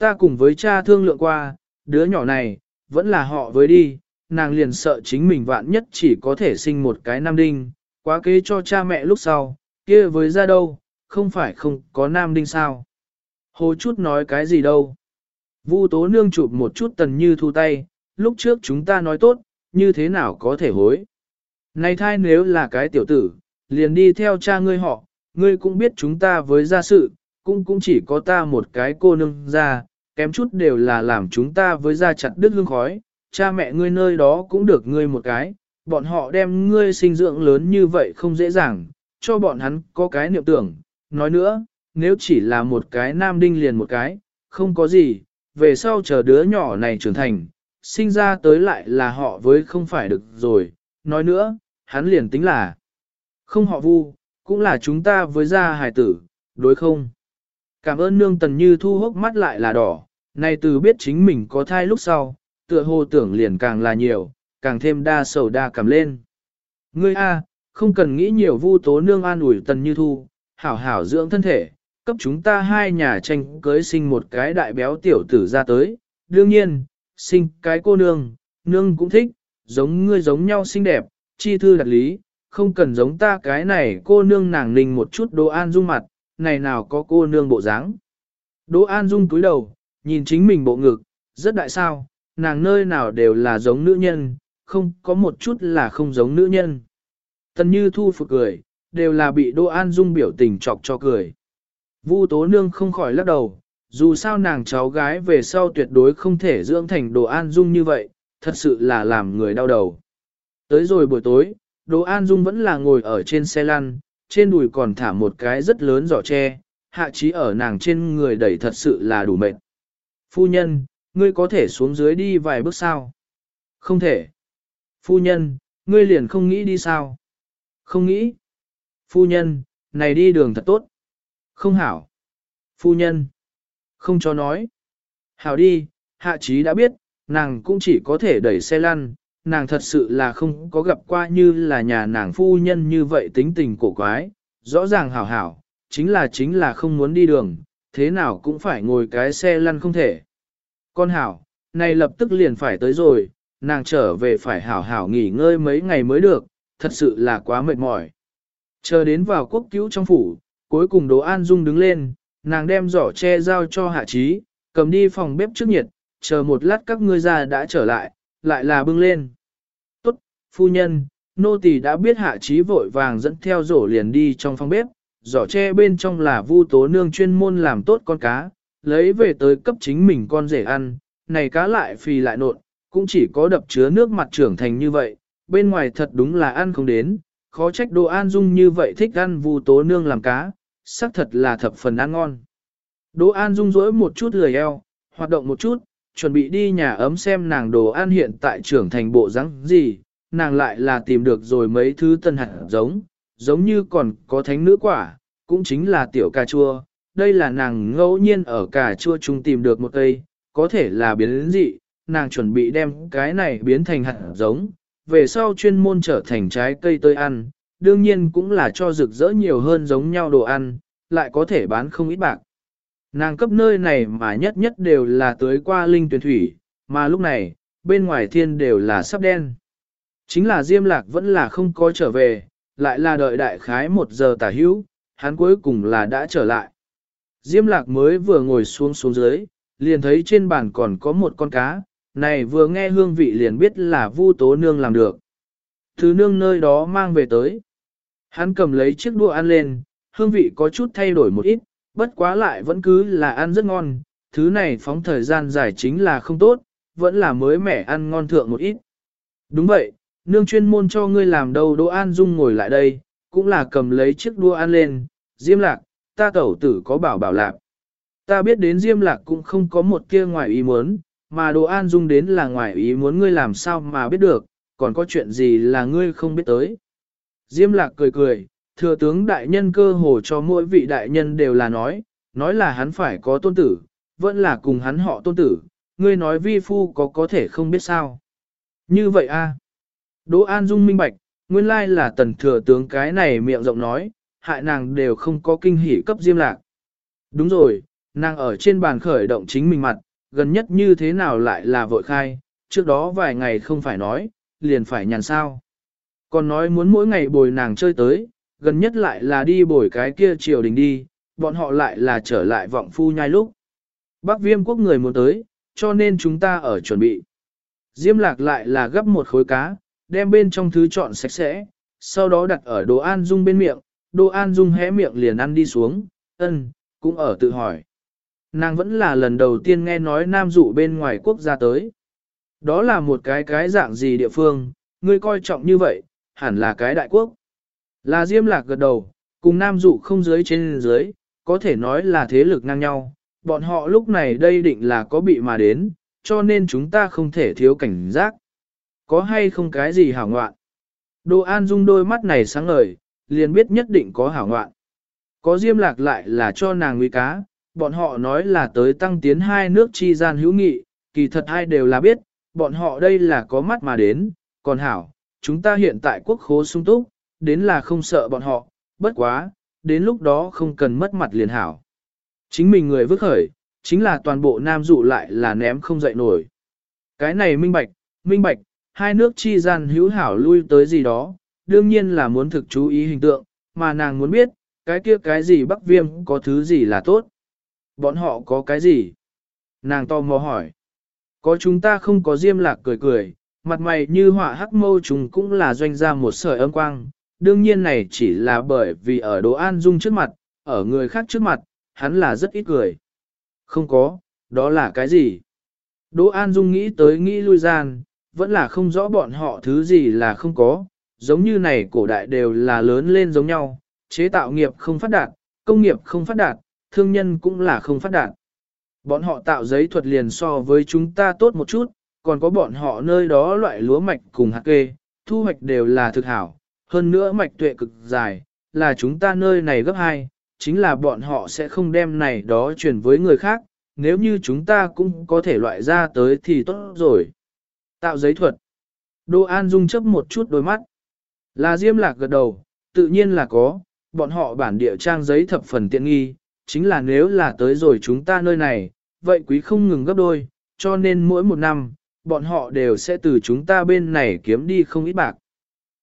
Ta cùng với cha thương lượng qua, đứa nhỏ này, vẫn là họ với đi, nàng liền sợ chính mình vạn nhất chỉ có thể sinh một cái nam đinh, quá kế cho cha mẹ lúc sau, kia với ra đâu, không phải không có nam đinh sao. Hồ chút nói cái gì đâu. Vu tố nương chụp một chút tần như thu tay, lúc trước chúng ta nói tốt, như thế nào có thể hối. Này thai nếu là cái tiểu tử, liền đi theo cha ngươi họ, ngươi cũng biết chúng ta với gia sự, cũng cũng chỉ có ta một cái cô nương ra, kém chút đều là làm chúng ta với gia chặt đứt hương khói, cha mẹ ngươi nơi đó cũng được ngươi một cái, bọn họ đem ngươi sinh dưỡng lớn như vậy không dễ dàng, cho bọn hắn có cái niệm tưởng. Nói nữa, nếu chỉ là một cái nam đinh liền một cái, không có gì, về sau chờ đứa nhỏ này trưởng thành, sinh ra tới lại là họ với không phải được rồi. Nói nữa, hắn liền tính là không họ vu, cũng là chúng ta với gia hài tử, đối không? Cảm ơn nương tần như thu hốc mắt lại là đỏ, này từ biết chính mình có thai lúc sau, tựa hồ tưởng liền càng là nhiều, càng thêm đa sầu đa cảm lên. Ngươi A, không cần nghĩ nhiều vu tố nương an ủi tần như thu, hảo hảo dưỡng thân thể, cấp chúng ta hai nhà tranh cưới sinh một cái đại béo tiểu tử ra tới. Đương nhiên, sinh cái cô nương, nương cũng thích, giống ngươi giống nhau xinh đẹp, chi thư đặt lý, không cần giống ta cái này cô nương nàng ninh một chút đồ an dung mặt, này nào có cô nương bộ dáng. Đỗ An Dung túi đầu, nhìn chính mình bộ ngực, rất đại sao, nàng nơi nào đều là giống nữ nhân, không có một chút là không giống nữ nhân. Tần Như Thu phục cười, đều là bị Đỗ An Dung biểu tình chọc cho cười. Vu Tố Nương không khỏi lắc đầu, dù sao nàng cháu gái về sau tuyệt đối không thể dưỡng thành Đỗ An Dung như vậy, thật sự là làm người đau đầu. Tới rồi buổi tối, Đỗ An Dung vẫn là ngồi ở trên xe lăn, trên đùi còn thả một cái rất lớn giỏ tre, hạ trí ở nàng trên người đẩy thật sự là đủ mệt. Phu nhân, ngươi có thể xuống dưới đi vài bước sao? Không thể. Phu nhân, ngươi liền không nghĩ đi sao? Không nghĩ. Phu nhân, này đi đường thật tốt. Không hảo. Phu nhân. Không cho nói. Hảo đi, hạ trí đã biết, nàng cũng chỉ có thể đẩy xe lăn, nàng thật sự là không có gặp qua như là nhà nàng phu nhân như vậy tính tình cổ quái, rõ ràng hảo hảo, chính là chính là không muốn đi đường, thế nào cũng phải ngồi cái xe lăn không thể. Con hảo, này lập tức liền phải tới rồi, nàng trở về phải hảo hảo nghỉ ngơi mấy ngày mới được, thật sự là quá mệt mỏi. Chờ đến vào quốc cứu trong phủ, cuối cùng Đỗ An Dung đứng lên, nàng đem giỏ che giao cho hạ trí, cầm đi phòng bếp trước nhiệt, chờ một lát các ngươi ra đã trở lại, lại là bưng lên. Tốt, phu nhân, nô tỳ đã biết hạ trí vội vàng dẫn theo rổ liền đi trong phòng bếp, giỏ tre bên trong là vu tố nương chuyên môn làm tốt con cá, lấy về tới cấp chính mình con rể ăn, này cá lại phì lại nộn, cũng chỉ có đập chứa nước mặt trưởng thành như vậy, bên ngoài thật đúng là ăn không đến, khó trách đồ an dung như vậy thích ăn vu tố nương làm cá, xác thật là thập phần ăn ngon. Đỗ An Dung dỗi một chút lười eo, hoạt động một chút, chuẩn bị đi nhà ấm xem nàng đồ ăn hiện tại trưởng thành bộ rắn gì, nàng lại là tìm được rồi mấy thứ tân hạt giống, giống như còn có thánh nữ quả, cũng chính là tiểu cà chua. Đây là nàng ngẫu nhiên ở cà chua chung tìm được một cây, có thể là biến dị, nàng chuẩn bị đem cái này biến thành hạt giống, về sau chuyên môn trở thành trái cây tươi ăn, đương nhiên cũng là cho rực rỡ nhiều hơn giống nhau đồ ăn, lại có thể bán không ít bạc. Nàng cấp nơi này mà nhất nhất đều là tới qua linh tuyển thủy, mà lúc này, bên ngoài thiên đều là sắp đen. Chính là Diêm Lạc vẫn là không có trở về, lại là đợi đại khái một giờ tả hữu, hắn cuối cùng là đã trở lại. Diêm Lạc mới vừa ngồi xuống xuống dưới, liền thấy trên bàn còn có một con cá, này vừa nghe hương vị liền biết là Vu Tố Nương làm được. Thứ nương nơi đó mang về tới. Hắn cầm lấy chiếc đũa ăn lên, hương vị có chút thay đổi một ít, bất quá lại vẫn cứ là ăn rất ngon, thứ này phóng thời gian dài chính là không tốt, vẫn là mới mẻ ăn ngon thượng một ít. Đúng vậy, nương chuyên môn cho ngươi làm đâu Đỗ An Dung ngồi lại đây, cũng là cầm lấy chiếc đua ăn lên, Diêm Lạc, ta tẩu tử có bảo bảo lạc. Ta biết đến Diêm Lạc cũng không có một kia ngoài ý muốn, mà Đỗ An Dung đến là ngoài ý muốn ngươi làm sao mà biết được, còn có chuyện gì là ngươi không biết tới. Diêm Lạc cười cười, thừa tướng đại nhân cơ hồ cho mỗi vị đại nhân đều là nói, nói là hắn phải có tôn tử, vẫn là cùng hắn họ tôn tử, ngươi nói vi phu có có thể không biết sao. Như vậy a à? Đỗ An Dung minh bạch, nguyên lai là tần thừa tướng cái này miệng rộng nói, hại nàng đều không có kinh hỉ cấp diêm lạc. Đúng rồi, nàng ở trên bàn khởi động chính mình mặt, gần nhất như thế nào lại là vội khai, trước đó vài ngày không phải nói, liền phải nhàn sao. Còn nói muốn mỗi ngày bồi nàng chơi tới, gần nhất lại là đi bồi cái kia triều đình đi, bọn họ lại là trở lại vọng phu nhai lúc. Bắc viêm quốc người muốn tới, cho nên chúng ta ở chuẩn bị. Diêm lạc lại là gấp một khối cá, đem bên trong thứ chọn sạch sẽ, sau đó đặt ở đồ an dung bên miệng, đồ an dung hé miệng liền ăn đi xuống, ân, cũng ở tự hỏi. Nàng vẫn là lần đầu tiên nghe nói nam dụ bên ngoài quốc gia tới. Đó là một cái cái dạng gì địa phương, ngươi coi trọng như vậy, hẳn là cái đại quốc. Là Diêm Lạc gật đầu, cùng Nam Dụ không dưới trên dưới, có thể nói là thế lực ngang nhau, bọn họ lúc này đây định là có bị mà đến, cho nên chúng ta không thể thiếu cảnh giác. Có hay không cái gì hảo ngoạn? Đồ An Dung đôi mắt này sáng ngời, liền biết nhất định có hảo ngoạn. Có Diêm Lạc lại là cho nàng nguy cá, bọn họ nói là tới tăng tiến hai nước chi gian hữu nghị, kỳ thật hai đều là biết, bọn họ đây là có mắt mà đến, còn hảo, chúng ta hiện tại quốc khố sung túc, đến là không sợ bọn họ, bất quá, đến lúc đó không cần mất mặt liền hảo. Chính mình người vứt khởi, chính là toàn bộ nam dụ lại là ném không dậy nổi. Cái này minh bạch, minh bạch, hai nước chi gian hữu hảo lui tới gì đó, đương nhiên là muốn thực chú ý hình tượng, mà nàng muốn biết, cái kia cái gì bắc viêm có thứ gì là tốt. Bọn họ có cái gì? Nàng to mò hỏi. Có chúng ta không có diêm lạc cười cười, mặt mày như họa hắc mâu chúng cũng là doanh ra một sợi âm quang, đương nhiên này chỉ là bởi vì ở Đỗ An Dung trước mặt, ở người khác trước mặt, hắn là rất ít cười. Không có, đó là cái gì? Đỗ An Dung nghĩ tới nghĩ lui gian, vẫn là không rõ bọn họ thứ gì là không có, giống như này cổ đại đều là lớn lên giống nhau, chế tạo nghiệp không phát đạt, công nghiệp không phát đạt, thương nhân cũng là không phát đạt. Bọn họ tạo giấy thuật liền so với chúng ta tốt một chút, còn có bọn họ nơi đó loại lúa mạch cùng hạt kê, thu hoạch đều là thực hảo, hơn nữa mạch tuệ cực dài, là chúng ta nơi này gấp hai, chính là bọn họ sẽ không đem này đó chuyển với người khác, nếu như chúng ta cũng có thể loại ra tới thì tốt rồi. Tạo giấy thuật. Đô An Dung chấp một chút đôi mắt. Là Diêm Lạc gật đầu, tự nhiên là có, bọn họ bản địa trang giấy thập phần tiện nghi, chính là nếu là tới rồi chúng ta nơi này, vậy quý không ngừng gấp đôi, cho nên mỗi một năm, bọn họ đều sẽ từ chúng ta bên này kiếm đi không ít bạc.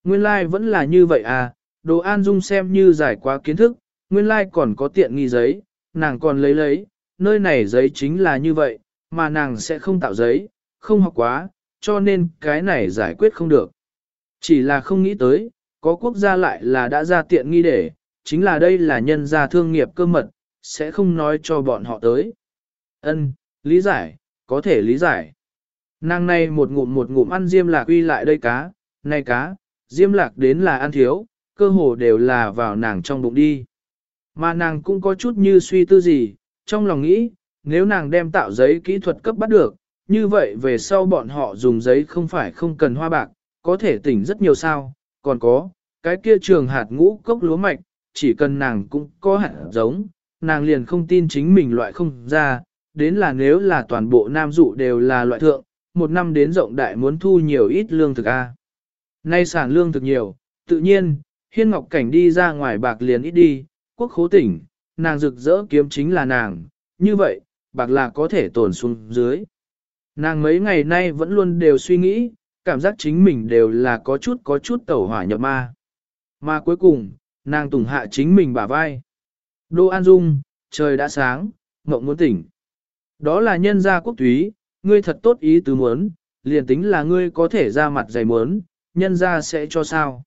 Nguyên lai like vẫn là như vậy à, đồ an dung xem như giải quá kiến thức, nguyên lai like còn có tiện nghi giấy, nàng còn lấy lấy, nơi này giấy chính là như vậy, mà nàng sẽ không tạo giấy, không học quá, cho nên cái này giải quyết không được. Chỉ là không nghĩ tới, có quốc gia lại là đã ra tiện nghi để, chính là đây là nhân gia thương nghiệp cơ mật, sẽ không nói cho bọn họ tới. Ân, lý giải, có thể lý giải. Nàng này một ngụm một ngụm ăn diêm lạc uy lại đây cá, này cá, diêm lạc đến là ăn thiếu, cơ hồ đều là vào nàng trong bụng đi. Mà nàng cũng có chút như suy tư gì, trong lòng nghĩ, nếu nàng đem tạo giấy kỹ thuật cấp bắt được, như vậy về sau bọn họ dùng giấy không phải không cần hoa bạc, có thể tỉnh rất nhiều sao, còn có, cái kia trường hạt ngũ cốc lúa mạch, chỉ cần nàng cũng có hạt giống, nàng liền không tin chính mình loại không ra, đến là nếu là toàn bộ nam dụ đều là loại thượng, một năm đến rộng đại muốn thu nhiều ít lương thực A. Nay sản lương thực nhiều, tự nhiên, hiên ngọc cảnh đi ra ngoài bạc liền ít đi, quốc khố tỉnh, nàng rực rỡ kiếm chính là nàng, như vậy, bạc là có thể tồn xuống dưới. Nàng mấy ngày nay vẫn luôn đều suy nghĩ, cảm giác chính mình đều là có chút có chút tẩu hỏa nhập ma. Mà cuối cùng, nàng tùng hạ chính mình bả vai. Đô An Dung, trời đã sáng, mộng muốn tỉnh. Đó là nhân gia quốc túy, ngươi thật tốt ý tứ muốn, liền tính là ngươi có thể ra mặt dày muốn, nhân gia sẽ cho sao.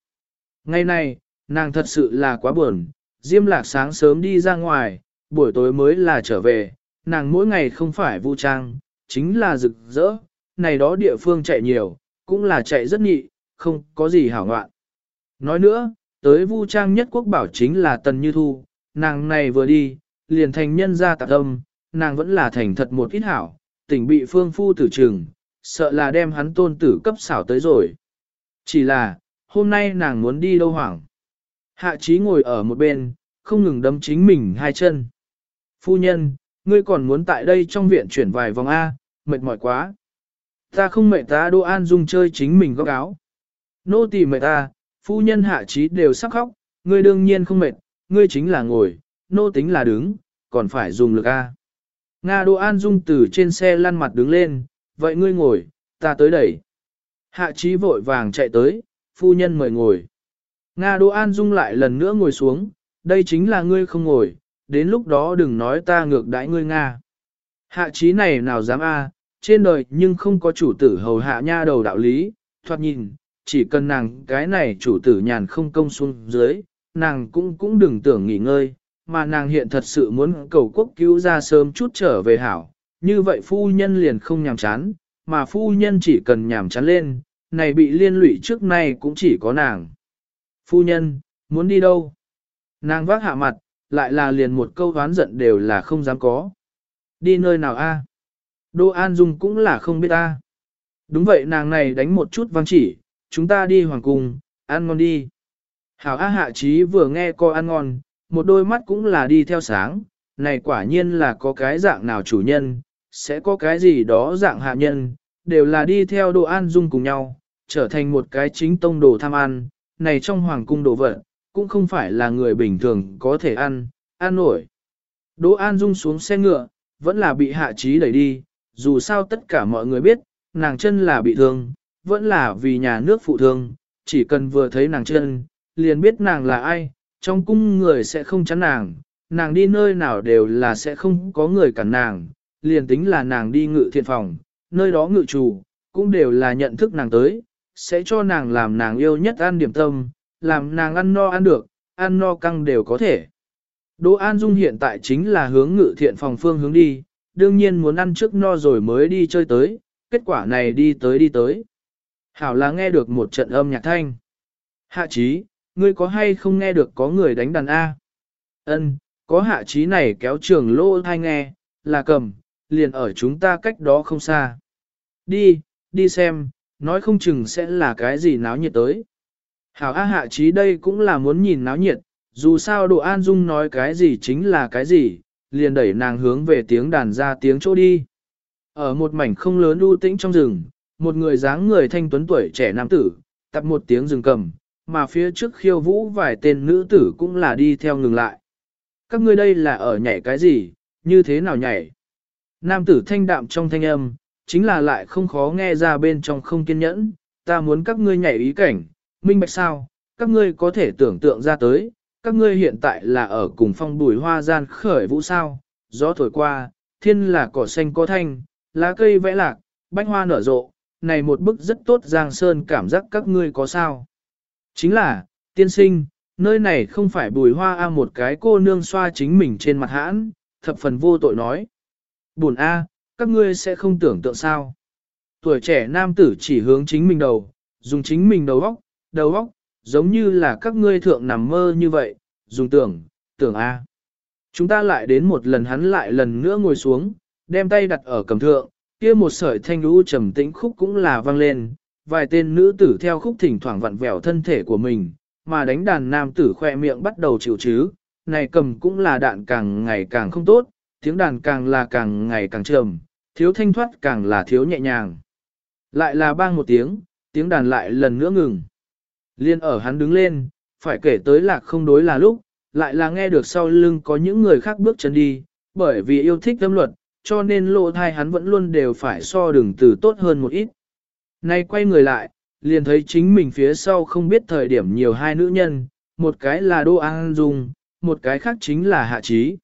Ngày này, nàng thật sự là quá buồn, Diêm lạc sáng sớm đi ra ngoài, buổi tối mới là trở về, nàng mỗi ngày không phải vu trang, chính là rực rỡ, này đó địa phương chạy nhiều, cũng là chạy rất nhị, không có gì hảo ngoạn. Nói nữa, tới vu trang nhất quốc bảo chính là Tần Như Thu, nàng này vừa đi, liền thành nhân ra tạc âm, nàng vẫn là thành thật một ít hảo, tỉnh bị phương phu tử trừng, sợ là đem hắn tôn tử cấp xảo tới rồi. Chỉ là, hôm nay nàng muốn đi đâu hoảng. Hạ trí ngồi ở một bên, không ngừng đấm chính mình hai chân. Phu nhân, ngươi còn muốn tại đây trong viện chuyển vài vòng A, mệt mỏi quá. Ta không mệt ta Đô An Dung chơi chính mình góc áo. Nô tỳ mệt ta, phu nhân hạ trí đều sắp khóc, ngươi đương nhiên không mệt, ngươi chính là ngồi, nô tính là đứng, còn phải dùng lực A. Nga Đô An Dung từ trên xe lăn mặt đứng lên, vậy ngươi ngồi, ta tới đẩy. Hạ trí vội vàng chạy tới, phu nhân mời ngồi. Nga Đô An Dung lại lần nữa ngồi xuống, đây chính là ngươi không ngồi, đến lúc đó đừng nói ta ngược đãi ngươi Nga. Hạ trí này nào dám a, trên đời nhưng không có chủ tử hầu hạ nha đầu đạo lý, thoạt nhìn, chỉ cần nàng cái này chủ tử nhàn không công xuống dưới, nàng cũng cũng đừng tưởng nghỉ ngơi, mà nàng hiện thật sự muốn cầu quốc cứu ra sớm chút trở về hảo, như vậy phu nhân liền không nhàm chán, mà phu nhân chỉ cần nhàm chán lên, này bị liên lụy trước nay cũng chỉ có nàng. Phu nhân, muốn đi đâu? Nàng vác hạ mặt, lại là liền một câu oán giận đều là không dám có. Đi nơi nào a? Đô An Dung cũng là không biết a. Đúng vậy nàng này đánh một chút vang chỉ, chúng ta đi hoàng cung, ăn ngon đi. Hảo A Hạ Chí vừa nghe coi ăn ngon, một đôi mắt cũng là đi theo sáng, này quả nhiên là có cái dạng nào chủ nhân, sẽ có cái gì đó dạng hạ nhân, đều là đi theo Đô an dung cùng nhau, trở thành một cái chính tông đồ tham ăn, này trong hoàng cung đồ vật, cũng không phải là người bình thường có thể ăn, ăn nổi. Đỗ An Dung xuống xe ngựa, vẫn là bị hạ trí đẩy đi, dù sao tất cả mọi người biết, nàng chân là bị thương, vẫn là vì nhà nước phụ thương, chỉ cần vừa thấy nàng chân, liền biết nàng là ai, trong cung người sẽ không chắn nàng, nàng đi nơi nào đều là sẽ không có người cản nàng, liền tính là nàng đi ngự thiện phòng, nơi đó ngự chủ, cũng đều là nhận thức nàng tới, sẽ cho nàng làm nàng yêu nhất ăn điểm tâm, làm nàng ăn no ăn được, ăn no căng đều có thể. Đỗ An Dung hiện tại chính là hướng ngự thiện phòng phương hướng đi, đương nhiên muốn ăn trước no rồi mới đi chơi tới, kết quả này đi tới đi tới. Hảo là nghe được một trận âm nhạc thanh. Hạ trí, ngươi có hay không nghe được có người đánh đàn A? Ân, có hạ trí này kéo trường lô hay nghe, là cầm, liền ở chúng ta cách đó không xa. Đi, đi xem, nói không chừng sẽ là cái gì náo nhiệt tới. Hảo A hạ trí đây cũng là muốn nhìn náo nhiệt, dù sao đồ An Dung nói cái gì chính là cái gì, liền đẩy nàng hướng về tiếng đàn ra tiếng chỗ đi. Ở một mảnh không lớn u tĩnh trong rừng, một người dáng người thanh tuấn tuổi trẻ nam tử, tập một tiếng rừng cầm, mà phía trước khiêu vũ vài tên nữ tử cũng là đi theo ngừng lại. Các ngươi đây là ở nhảy cái gì, như thế nào nhảy? Nam tử thanh đạm trong thanh âm, chính là lại không khó nghe ra bên trong không kiên nhẫn, ta muốn các ngươi nhảy ý cảnh, minh bạch sao, các ngươi có thể tưởng tượng ra tới, các ngươi hiện tại là ở cùng phong bùi hoa gian khởi vũ sao, gió thổi qua, thiên là cỏ xanh có thanh, lá cây vẽ lạc, bánh hoa nở rộ, này một bức rất tốt giang sơn cảm giác các ngươi có sao. Chính là, tiên sinh, nơi này không phải bùi hoa a một cái cô nương xoa chính mình trên mặt hãn, thập phần vô tội nói. Buồn a, các ngươi sẽ không tưởng tượng sao. Tuổi trẻ nam tử chỉ hướng chính mình đầu, dùng chính mình đầu óc, đầu óc, giống như là các ngươi thượng nằm mơ như vậy, dùng tưởng, tưởng a. Chúng ta lại đến một lần hắn lại lần nữa ngồi xuống, đem tay đặt ở cầm thượng, kia một sợi thanh lũ trầm tĩnh khúc cũng là vang lên, vài tên nữ tử theo khúc thỉnh thoảng vặn vẹo thân thể của mình, mà đánh đàn nam tử khoe miệng bắt đầu chịu chứ, này cầm cũng là đạn càng ngày càng không tốt, tiếng đàn càng là càng ngày càng trầm, thiếu thanh thoát càng là thiếu nhẹ nhàng. Lại là bang một tiếng, tiếng đàn lại lần nữa ngừng. Liên ở hắn đứng lên, phải kể tới lạc không đối là lúc, lại là nghe được sau lưng có những người khác bước chân đi, bởi vì yêu thích âm luật, cho nên lộ thai hắn vẫn luôn đều phải so đường từ tốt hơn một ít. Nay quay người lại, liền thấy chính mình phía sau không biết thời điểm nhiều hai nữ nhân, một cái là Đỗ An Dung, một cái khác chính là Hạ Trí.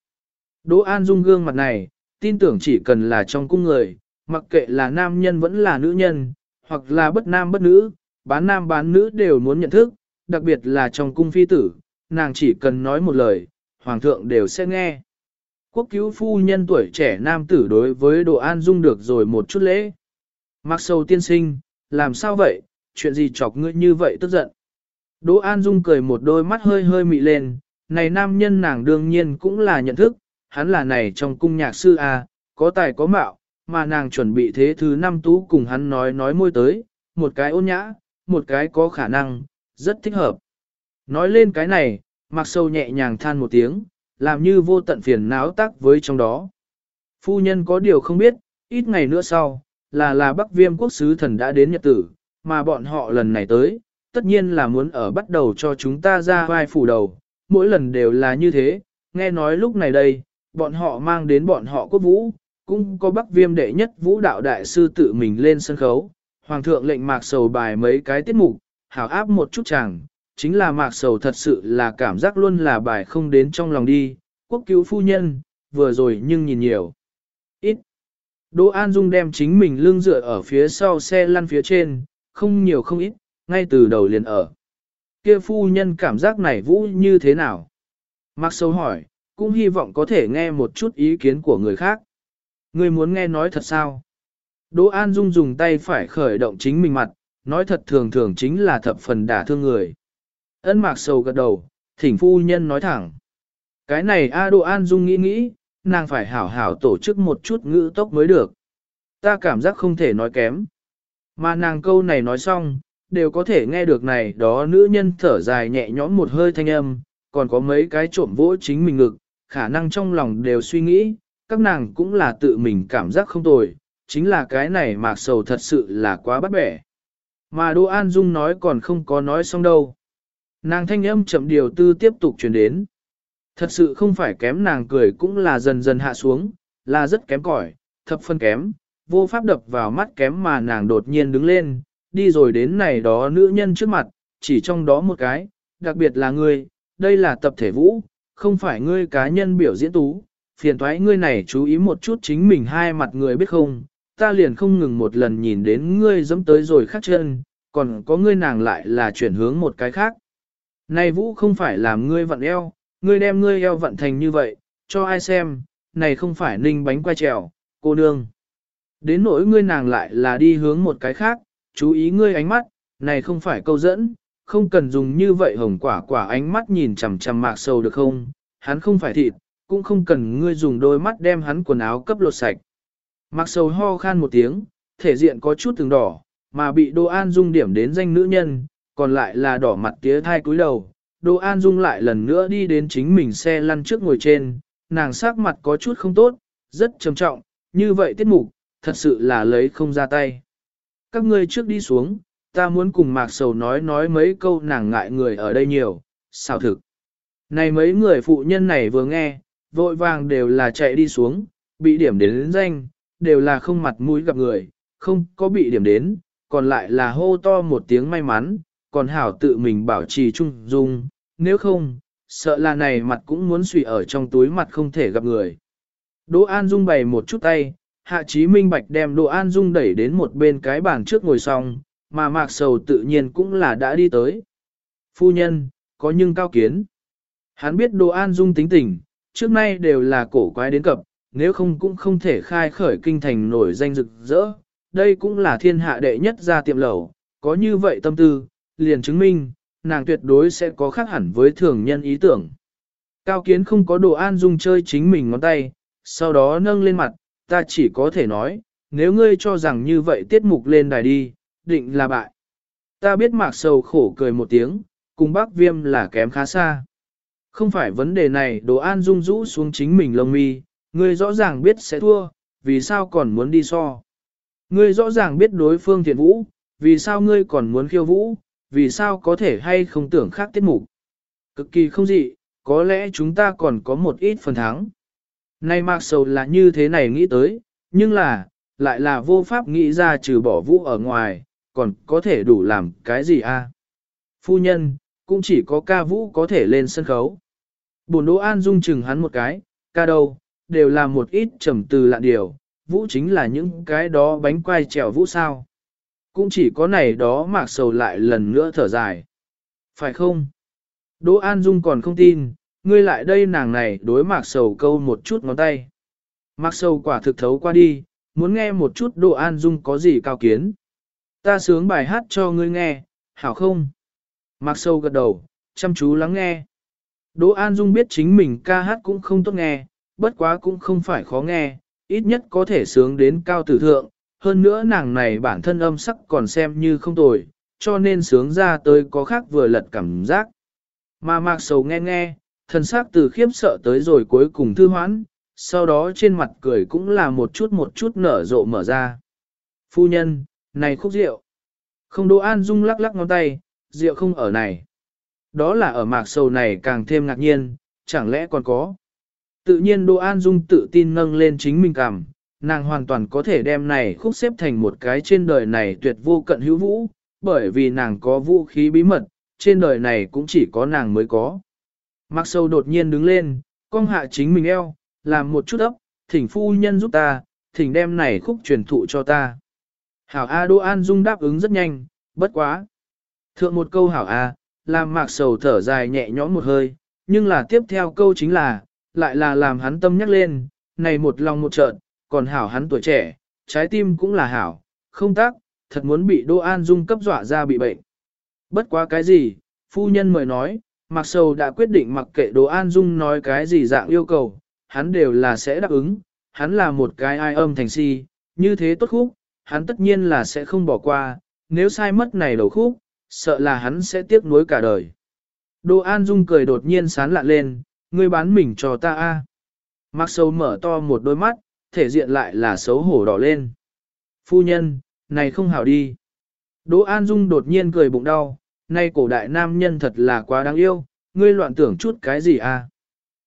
Đỗ An Dung gương mặt này, tin tưởng chỉ cần là trong cung người, mặc kệ là nam nhân vẫn là nữ nhân, hoặc là bất nam bất nữ, bán nam bán nữ đều muốn nhận thức, đặc biệt là trong cung phi tử, nàng chỉ cần nói một lời, hoàng thượng đều sẽ nghe. Quốc cứu phu nhân tuổi trẻ nam tử đối với Đỗ An Dung được rồi một chút lễ. Mặc sầu tiên sinh, làm sao vậy, chuyện gì chọc ngươi như vậy tức giận. Đỗ An Dung cười một đôi mắt hơi hơi mị lên, này nam nhân nàng đương nhiên cũng là nhận thức, hắn là này trong cung nhạc sư A, có tài có mạo, mà nàng chuẩn bị thế thứ năm tú cùng hắn nói nói môi tới, một cái ôn nhã, một cái có khả năng, rất thích hợp. Nói lên cái này, mặc sâu nhẹ nhàng than một tiếng, làm như vô tận phiền náo tác với trong đó. Phu nhân có điều không biết, ít ngày nữa sau, là là Bắc Viêm quốc sứ thần đã đến nhật tử, mà bọn họ lần này tới, tất nhiên là muốn ở bắt đầu cho chúng ta ra vai phủ đầu, mỗi lần đều là như thế, nghe nói lúc này đây, bọn họ mang đến bọn họ quốc vũ, cũng có Bắc Viêm đệ nhất vũ đạo đại sư tự mình lên sân khấu, Hoàng thượng lệnh mạc sầu bài mấy cái tiết mục, hảo áp một chút chàng, chính là mạc sầu thật sự là cảm giác luôn là bài không đến trong lòng đi, quốc cứu phu nhân, vừa rồi nhưng nhìn nhiều. Ít. Đỗ An Dung đem chính mình lưng dựa ở phía sau xe lăn phía trên, không nhiều không ít, ngay từ đầu liền ở. Kia phu nhân cảm giác này vũ như thế nào? Mạc sầu hỏi, cũng hy vọng có thể nghe một chút ý kiến của người khác. Người muốn nghe nói thật sao? Đỗ An Dung dùng tay phải khởi động chính mình mặt, nói thật thường thường chính là thập phần đả thương người. Ân mạc sầu gật đầu, thỉnh phu nhân nói thẳng. Cái này A Đỗ An Dung nghĩ nghĩ, nàng phải hảo hảo tổ chức một chút ngữ tốc mới được. Ta cảm giác không thể nói kém. Mà nàng câu này nói xong, đều có thể nghe được này đó nữ nhân thở dài nhẹ nhõm một hơi thanh âm, còn có mấy cái trộm vỗ chính mình ngực, khả năng trong lòng đều suy nghĩ, các nàng cũng là tự mình cảm giác không tồi, chính là cái này mạc sầu thật sự là quá bắt bẻ. Mà Đỗ An Dung nói còn không có nói xong đâu. Nàng thanh âm chậm điều tư tiếp tục truyền đến. Thật sự không phải kém nàng cười cũng là dần dần hạ xuống, là rất kém cỏi, thập phân kém, vô pháp đập vào mắt kém mà nàng đột nhiên đứng lên, đi rồi đến này đó nữ nhân trước mặt, chỉ trong đó một cái, đặc biệt là ngươi, đây là tập thể vũ, không phải ngươi cá nhân biểu diễn tú, phiền thoái ngươi này chú ý một chút chính mình hai mặt người biết không, ta liền không ngừng một lần nhìn đến ngươi dẫm tới rồi khắc chân, còn có ngươi nàng lại là chuyển hướng một cái khác. Này vũ không phải làm ngươi vận eo, ngươi đem ngươi eo vận thành như vậy, cho ai xem, này không phải ninh bánh quay trèo, cô nương. Đến nỗi ngươi nàng lại là đi hướng một cái khác, chú ý ngươi ánh mắt, này không phải câu dẫn, không cần dùng như vậy hồng quả quả ánh mắt nhìn chằm chằm mạc sầu được không, hắn không phải thịt, cũng không cần ngươi dùng đôi mắt đem hắn quần áo cấp lột sạch mặc sầu ho khan một tiếng, thể diện có chút từng đỏ, mà bị Đỗ An Dung điểm đến danh nữ nhân, còn lại là đỏ mặt tía thai cúi đầu. Đỗ An Dung lại lần nữa đi đến chính mình xe lăn trước ngồi trên, nàng sắc mặt có chút không tốt, rất trầm trọng, như vậy tiết mục, thật sự là lấy không ra tay. Các ngươi trước đi xuống, ta muốn cùng Mạc Sầu nói nói mấy câu nàng ngại người ở đây nhiều, xảo thực. Này mấy người phụ nhân này vừa nghe, vội vàng đều là chạy đi xuống, bị điểm đến danh, đều là không mặt mũi gặp người, không có bị điểm đến, còn lại là hô to một tiếng may mắn, còn hảo tự mình bảo trì trung dung, nếu không, sợ là này mặt cũng muốn suy ở trong túi mặt không thể gặp người. Đỗ An Dung bày một chút tay, Hạ Chí Minh Bạch đem Đỗ An Dung đẩy đến một bên cái bàn trước ngồi xong, mà Mạc Sầu tự nhiên cũng là đã đi tới. Phu nhân, có nhưng cao kiến. Hắn biết Đỗ An Dung tính tình, trước nay đều là cổ quái đến cập, nếu không cũng không thể khai khởi kinh thành nổi danh rực rỡ. Đây cũng là thiên hạ đệ nhất ra tiệm lẩu, có như vậy tâm tư, liền chứng minh, nàng tuyệt đối sẽ có khác hẳn với thường nhân ý tưởng. Cao kiến không có đồ an dung chơi chính mình ngón tay, sau đó nâng lên mặt, ta chỉ có thể nói, nếu ngươi cho rằng như vậy tiết mục lên đài đi, định là bại. Ta biết mạc sầu khổ cười một tiếng, cùng bác viêm là kém khá xa. Không phải vấn đề này đồ an dung rũ xuống chính mình lông mi, ngươi rõ ràng biết sẽ thua, vì sao còn muốn đi so. Ngươi rõ ràng biết đối phương thiện vũ, vì sao ngươi còn muốn khiêu vũ, vì sao có thể hay không tưởng khác tiết mục. Cực kỳ không dị, có lẽ chúng ta còn có một ít phần thắng. Nay mạc sầu là như thế này nghĩ tới, nhưng là, lại là vô pháp nghĩ ra trừ bỏ vũ ở ngoài, còn có thể đủ làm cái gì a? Phu nhân, cũng chỉ có ca vũ có thể lên sân khấu. Bồn Đỗ An dung chừng hắn một cái, ca đâu, đều là một ít trầm từ lạ điều, vũ chính là những cái đó bánh quai trèo vũ sao. Cũng chỉ có này đó mạc sầu lại lần nữa thở dài. Phải không? Đỗ An Dung còn không tin, ngươi lại đây nàng này đối mạc sầu câu một chút ngón tay. Mạc sầu quả thực thấu qua đi, muốn nghe một chút Đỗ An Dung có gì cao kiến. Ta sướng bài hát cho ngươi nghe, hảo không? Mạc sầu gật đầu, chăm chú lắng nghe. Đỗ An Dung biết chính mình ca hát cũng không tốt nghe, bất quá cũng không phải khó nghe, ít nhất có thể sướng đến cao tử thượng, hơn nữa nàng này bản thân âm sắc còn xem như không tồi, cho nên sướng ra tới có khác vừa lật cảm giác. Mà mạc sầu nghe nghe, thần sắc từ khiếp sợ tới rồi cuối cùng thư hoãn, sau đó trên mặt cười cũng là một chút một chút nở rộ mở ra. Phu nhân, này khúc rượu. Không Đỗ An Dung lắc lắc ngón tay, rượu không ở này. Đó là ở mạc sầu này càng thêm ngạc nhiên, chẳng lẽ còn có. Tự nhiên Đỗ An Dung tự tin nâng lên chính mình cảm, nàng hoàn toàn có thể đem này khúc xếp thành một cái trên đời này tuyệt vô cận hữu vũ, bởi vì nàng có vũ khí bí mật, trên đời này cũng chỉ có nàng mới có. Mặc sâu đột nhiên đứng lên, cong hạ chính mình eo, làm một chút ấp, thỉnh phu nhân giúp ta, thỉnh đem này khúc truyền thụ cho ta. Hảo A Đỗ An Dung đáp ứng rất nhanh, bất quá. Thượng một câu hảo A, làm mạc sầu thở dài nhẹ nhõm một hơi, nhưng là tiếp theo câu chính là, lại là làm hắn tâm nhắc lên, này một lòng một trợn, còn hảo hắn tuổi trẻ, trái tim cũng là hảo, không tác, thật muốn bị Đỗ An Dung cấp dọa ra bị bệnh. Bất quá cái gì, phu nhân mời nói, Mạc Sầu đã quyết định mặc kệ Đỗ An Dung nói cái gì dạng yêu cầu, hắn đều là sẽ đáp ứng, hắn là một cái ai âm thành si, như thế tốt khúc, hắn tất nhiên là sẽ không bỏ qua, nếu sai mất này đầu khúc, sợ là hắn sẽ tiếc nuối cả đời. Đỗ An Dung cười đột nhiên sán lạ lên, ngươi bán mình cho ta a. Mạc sâu mở to một đôi mắt, thể diện lại là xấu hổ đỏ lên. Phu nhân, này không hảo đi. Đỗ An Dung đột nhiên cười bụng đau, nay cổ đại nam nhân thật là quá đáng yêu, ngươi loạn tưởng chút cái gì à?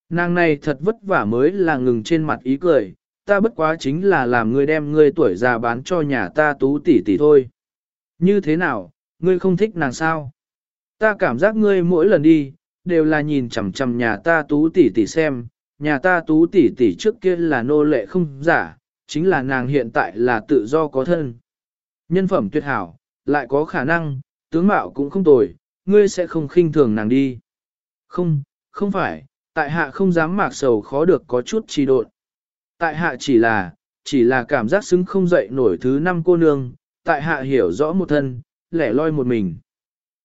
Nàng này thật vất vả mới là ngừng trên mặt ý cười, ta bất quá chính là làm ngươi đem ngươi tuổi già bán cho nhà ta tú tỷ tỷ thôi. Như thế nào, ngươi không thích nàng sao? Ta cảm giác ngươi mỗi lần đi, đều là nhìn chằm chằm nhà ta tú tỷ tỷ xem, nhà ta tú tỷ tỷ trước kia là nô lệ không giả, chính là nàng hiện tại là tự do có thân. Nhân phẩm tuyệt hảo, lại có khả năng, tướng mạo cũng không tồi, ngươi sẽ không khinh thường nàng đi. Không, không phải, tại hạ không dám mạc sầu khó được có chút trì độn. Tại hạ chỉ là, chỉ là cảm giác xứng không dậy nổi thứ năm cô nương, tại hạ hiểu rõ một thân, lẻ loi một mình.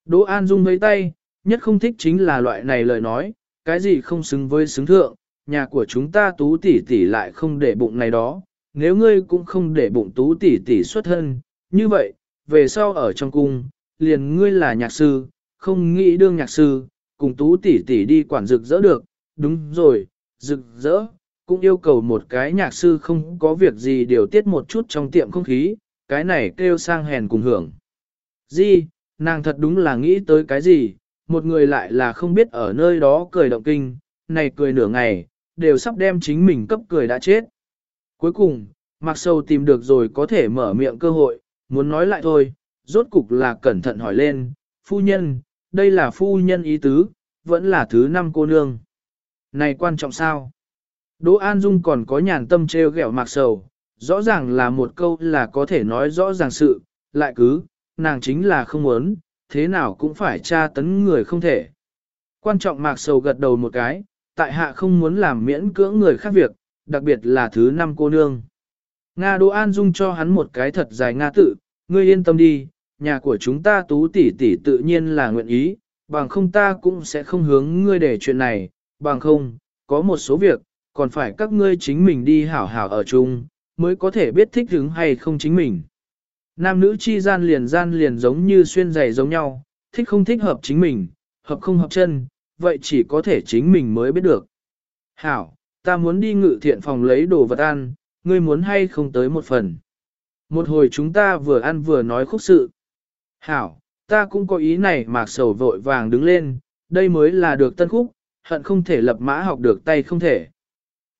Đỗ An Dung lấy tay, nhất không thích chính là loại này lời nói, cái gì không xứng với xứng thượng, nhà của chúng ta tú tỷ tỷ lại không để bụng này đó, nếu ngươi cũng không để bụng tú tỷ tỷ xuất thân, như vậy, về sau ở trong cung, liền ngươi là nhạc sư, không nghĩ đương nhạc sư, cùng tú tỷ tỷ đi quản rực rỡ được, đúng rồi, rực rỡ, cũng yêu cầu một cái nhạc sư không có việc gì điều tiết một chút trong tiệm không khí, cái này kêu sang hèn cùng hưởng. Di, nàng thật đúng là nghĩ tới cái gì, một người lại là không biết ở nơi đó cười động kinh, này cười nửa ngày, đều sắp đem chính mình cấp cười đã chết. Cuối cùng, Mạc Sầu tìm được rồi có thể mở miệng cơ hội, muốn nói lại thôi, rốt cục là cẩn thận hỏi lên, phu nhân, đây là phu nhân ý tứ, vẫn là thứ năm cô nương. Này quan trọng sao? Đỗ An Dung còn có nhàn tâm treo gẹo Mạc Sầu, rõ ràng là một câu là có thể nói rõ ràng sự, lại cứ, nàng chính là không muốn, thế nào cũng phải tra tấn người không thể. Quan trọng Mạc Sầu gật đầu một cái, tại hạ không muốn làm miễn cưỡng người khác việc, đặc biệt là thứ năm cô nương. Nga Đỗ An Dung cho hắn một cái thật dài Nga tự, ngươi yên tâm đi, nhà của chúng ta tú tỷ tỷ tự nhiên là nguyện ý, bằng không ta cũng sẽ không hướng ngươi để chuyện này, bằng không, có một số việc, còn phải các ngươi chính mình đi hảo hảo ở chung, mới có thể biết thích hứng hay không chính mình. Nam nữ chi gian liền gian liền giống như xuyên giày giống nhau, thích không thích hợp chính mình, hợp không hợp chân, vậy chỉ có thể chính mình mới biết được. Hảo, ta muốn đi ngự thiện phòng lấy đồ vật ăn, ngươi muốn hay không tới một phần. Một hồi chúng ta vừa ăn vừa nói khúc sự. Hảo, ta cũng có ý này mạc sầu vội vàng đứng lên, đây mới là được tân khúc, hận không thể lập mã học được tay không thể.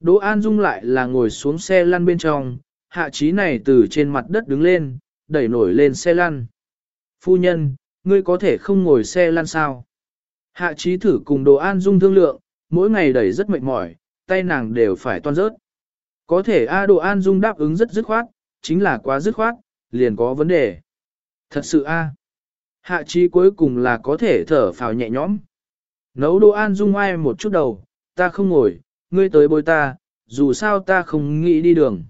Đỗ An Dung lại là ngồi xuống xe lăn bên trong, hạ trí này từ trên mặt đất đứng lên, đẩy nổi lên xe lăn. Phu nhân, ngươi có thể không ngồi xe lăn sao? Hạ trí thử cùng Đỗ An Dung thương lượng, mỗi ngày đẩy rất mệt mỏi, tay nàng đều phải toan rớt. Có thể A Đỗ An Dung đáp ứng rất dứt khoát, chính là quá dứt khoát, liền có vấn đề. Thật sự A. Hạ trí cuối cùng là có thể thở phào nhẹ nhõm. Nấu Đỗ An Dung ai một chút đầu, ta không ngồi, ngươi tới bồi ta, dù sao ta không nghĩ đi đường.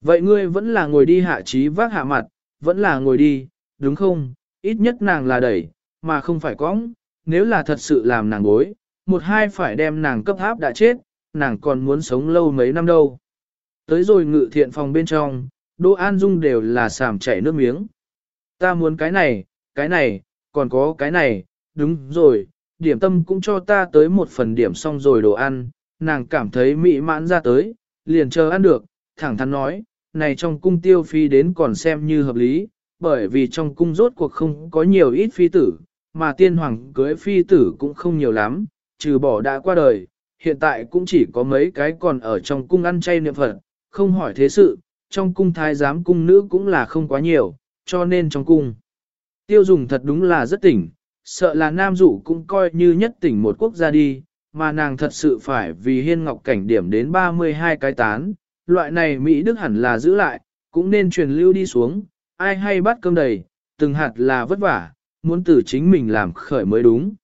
Vậy ngươi vẫn là ngồi đi hạ trí vác hạ mặt, vẫn là ngồi đi, đúng không? Ít nhất nàng là đẩy, mà không phải cõng, nếu là thật sự làm nàng bối, một hai phải đem nàng cấp háp đã chết, nàng còn muốn sống lâu mấy năm đâu. Tới rồi ngự thiện phòng bên trong, Đỗ An Dung đều là sàm chảy nước miếng. Ta muốn cái này, cái này, còn có cái này, đúng rồi, điểm tâm cũng cho ta tới một phần điểm xong rồi đồ ăn, nàng cảm thấy mỹ mãn ra tới, liền chờ ăn được, thẳng thắn nói, này trong cung tiêu phi đến còn xem như hợp lý, bởi vì trong cung rốt cuộc không có nhiều ít phi tử, mà tiên hoàng cưới phi tử cũng không nhiều lắm, trừ bỏ đã qua đời, hiện tại cũng chỉ có mấy cái còn ở trong cung ăn chay niệm Phật, không hỏi thế sự, trong cung thái giám cung nữ cũng là không quá nhiều, cho nên trong cung. Tiêu dùng thật đúng là rất tỉnh, sợ là nam dụ cũng coi như nhất tỉnh một quốc gia đi, mà nàng thật sự phải vì hiên ngọc cảnh điểm đến 32 cái tán, loại này Mỹ Đức hẳn là giữ lại, cũng nên truyền lưu đi xuống, ai hay bắt cơm đầy, từng hạt là vất vả, muốn từ chính mình làm khởi mới đúng.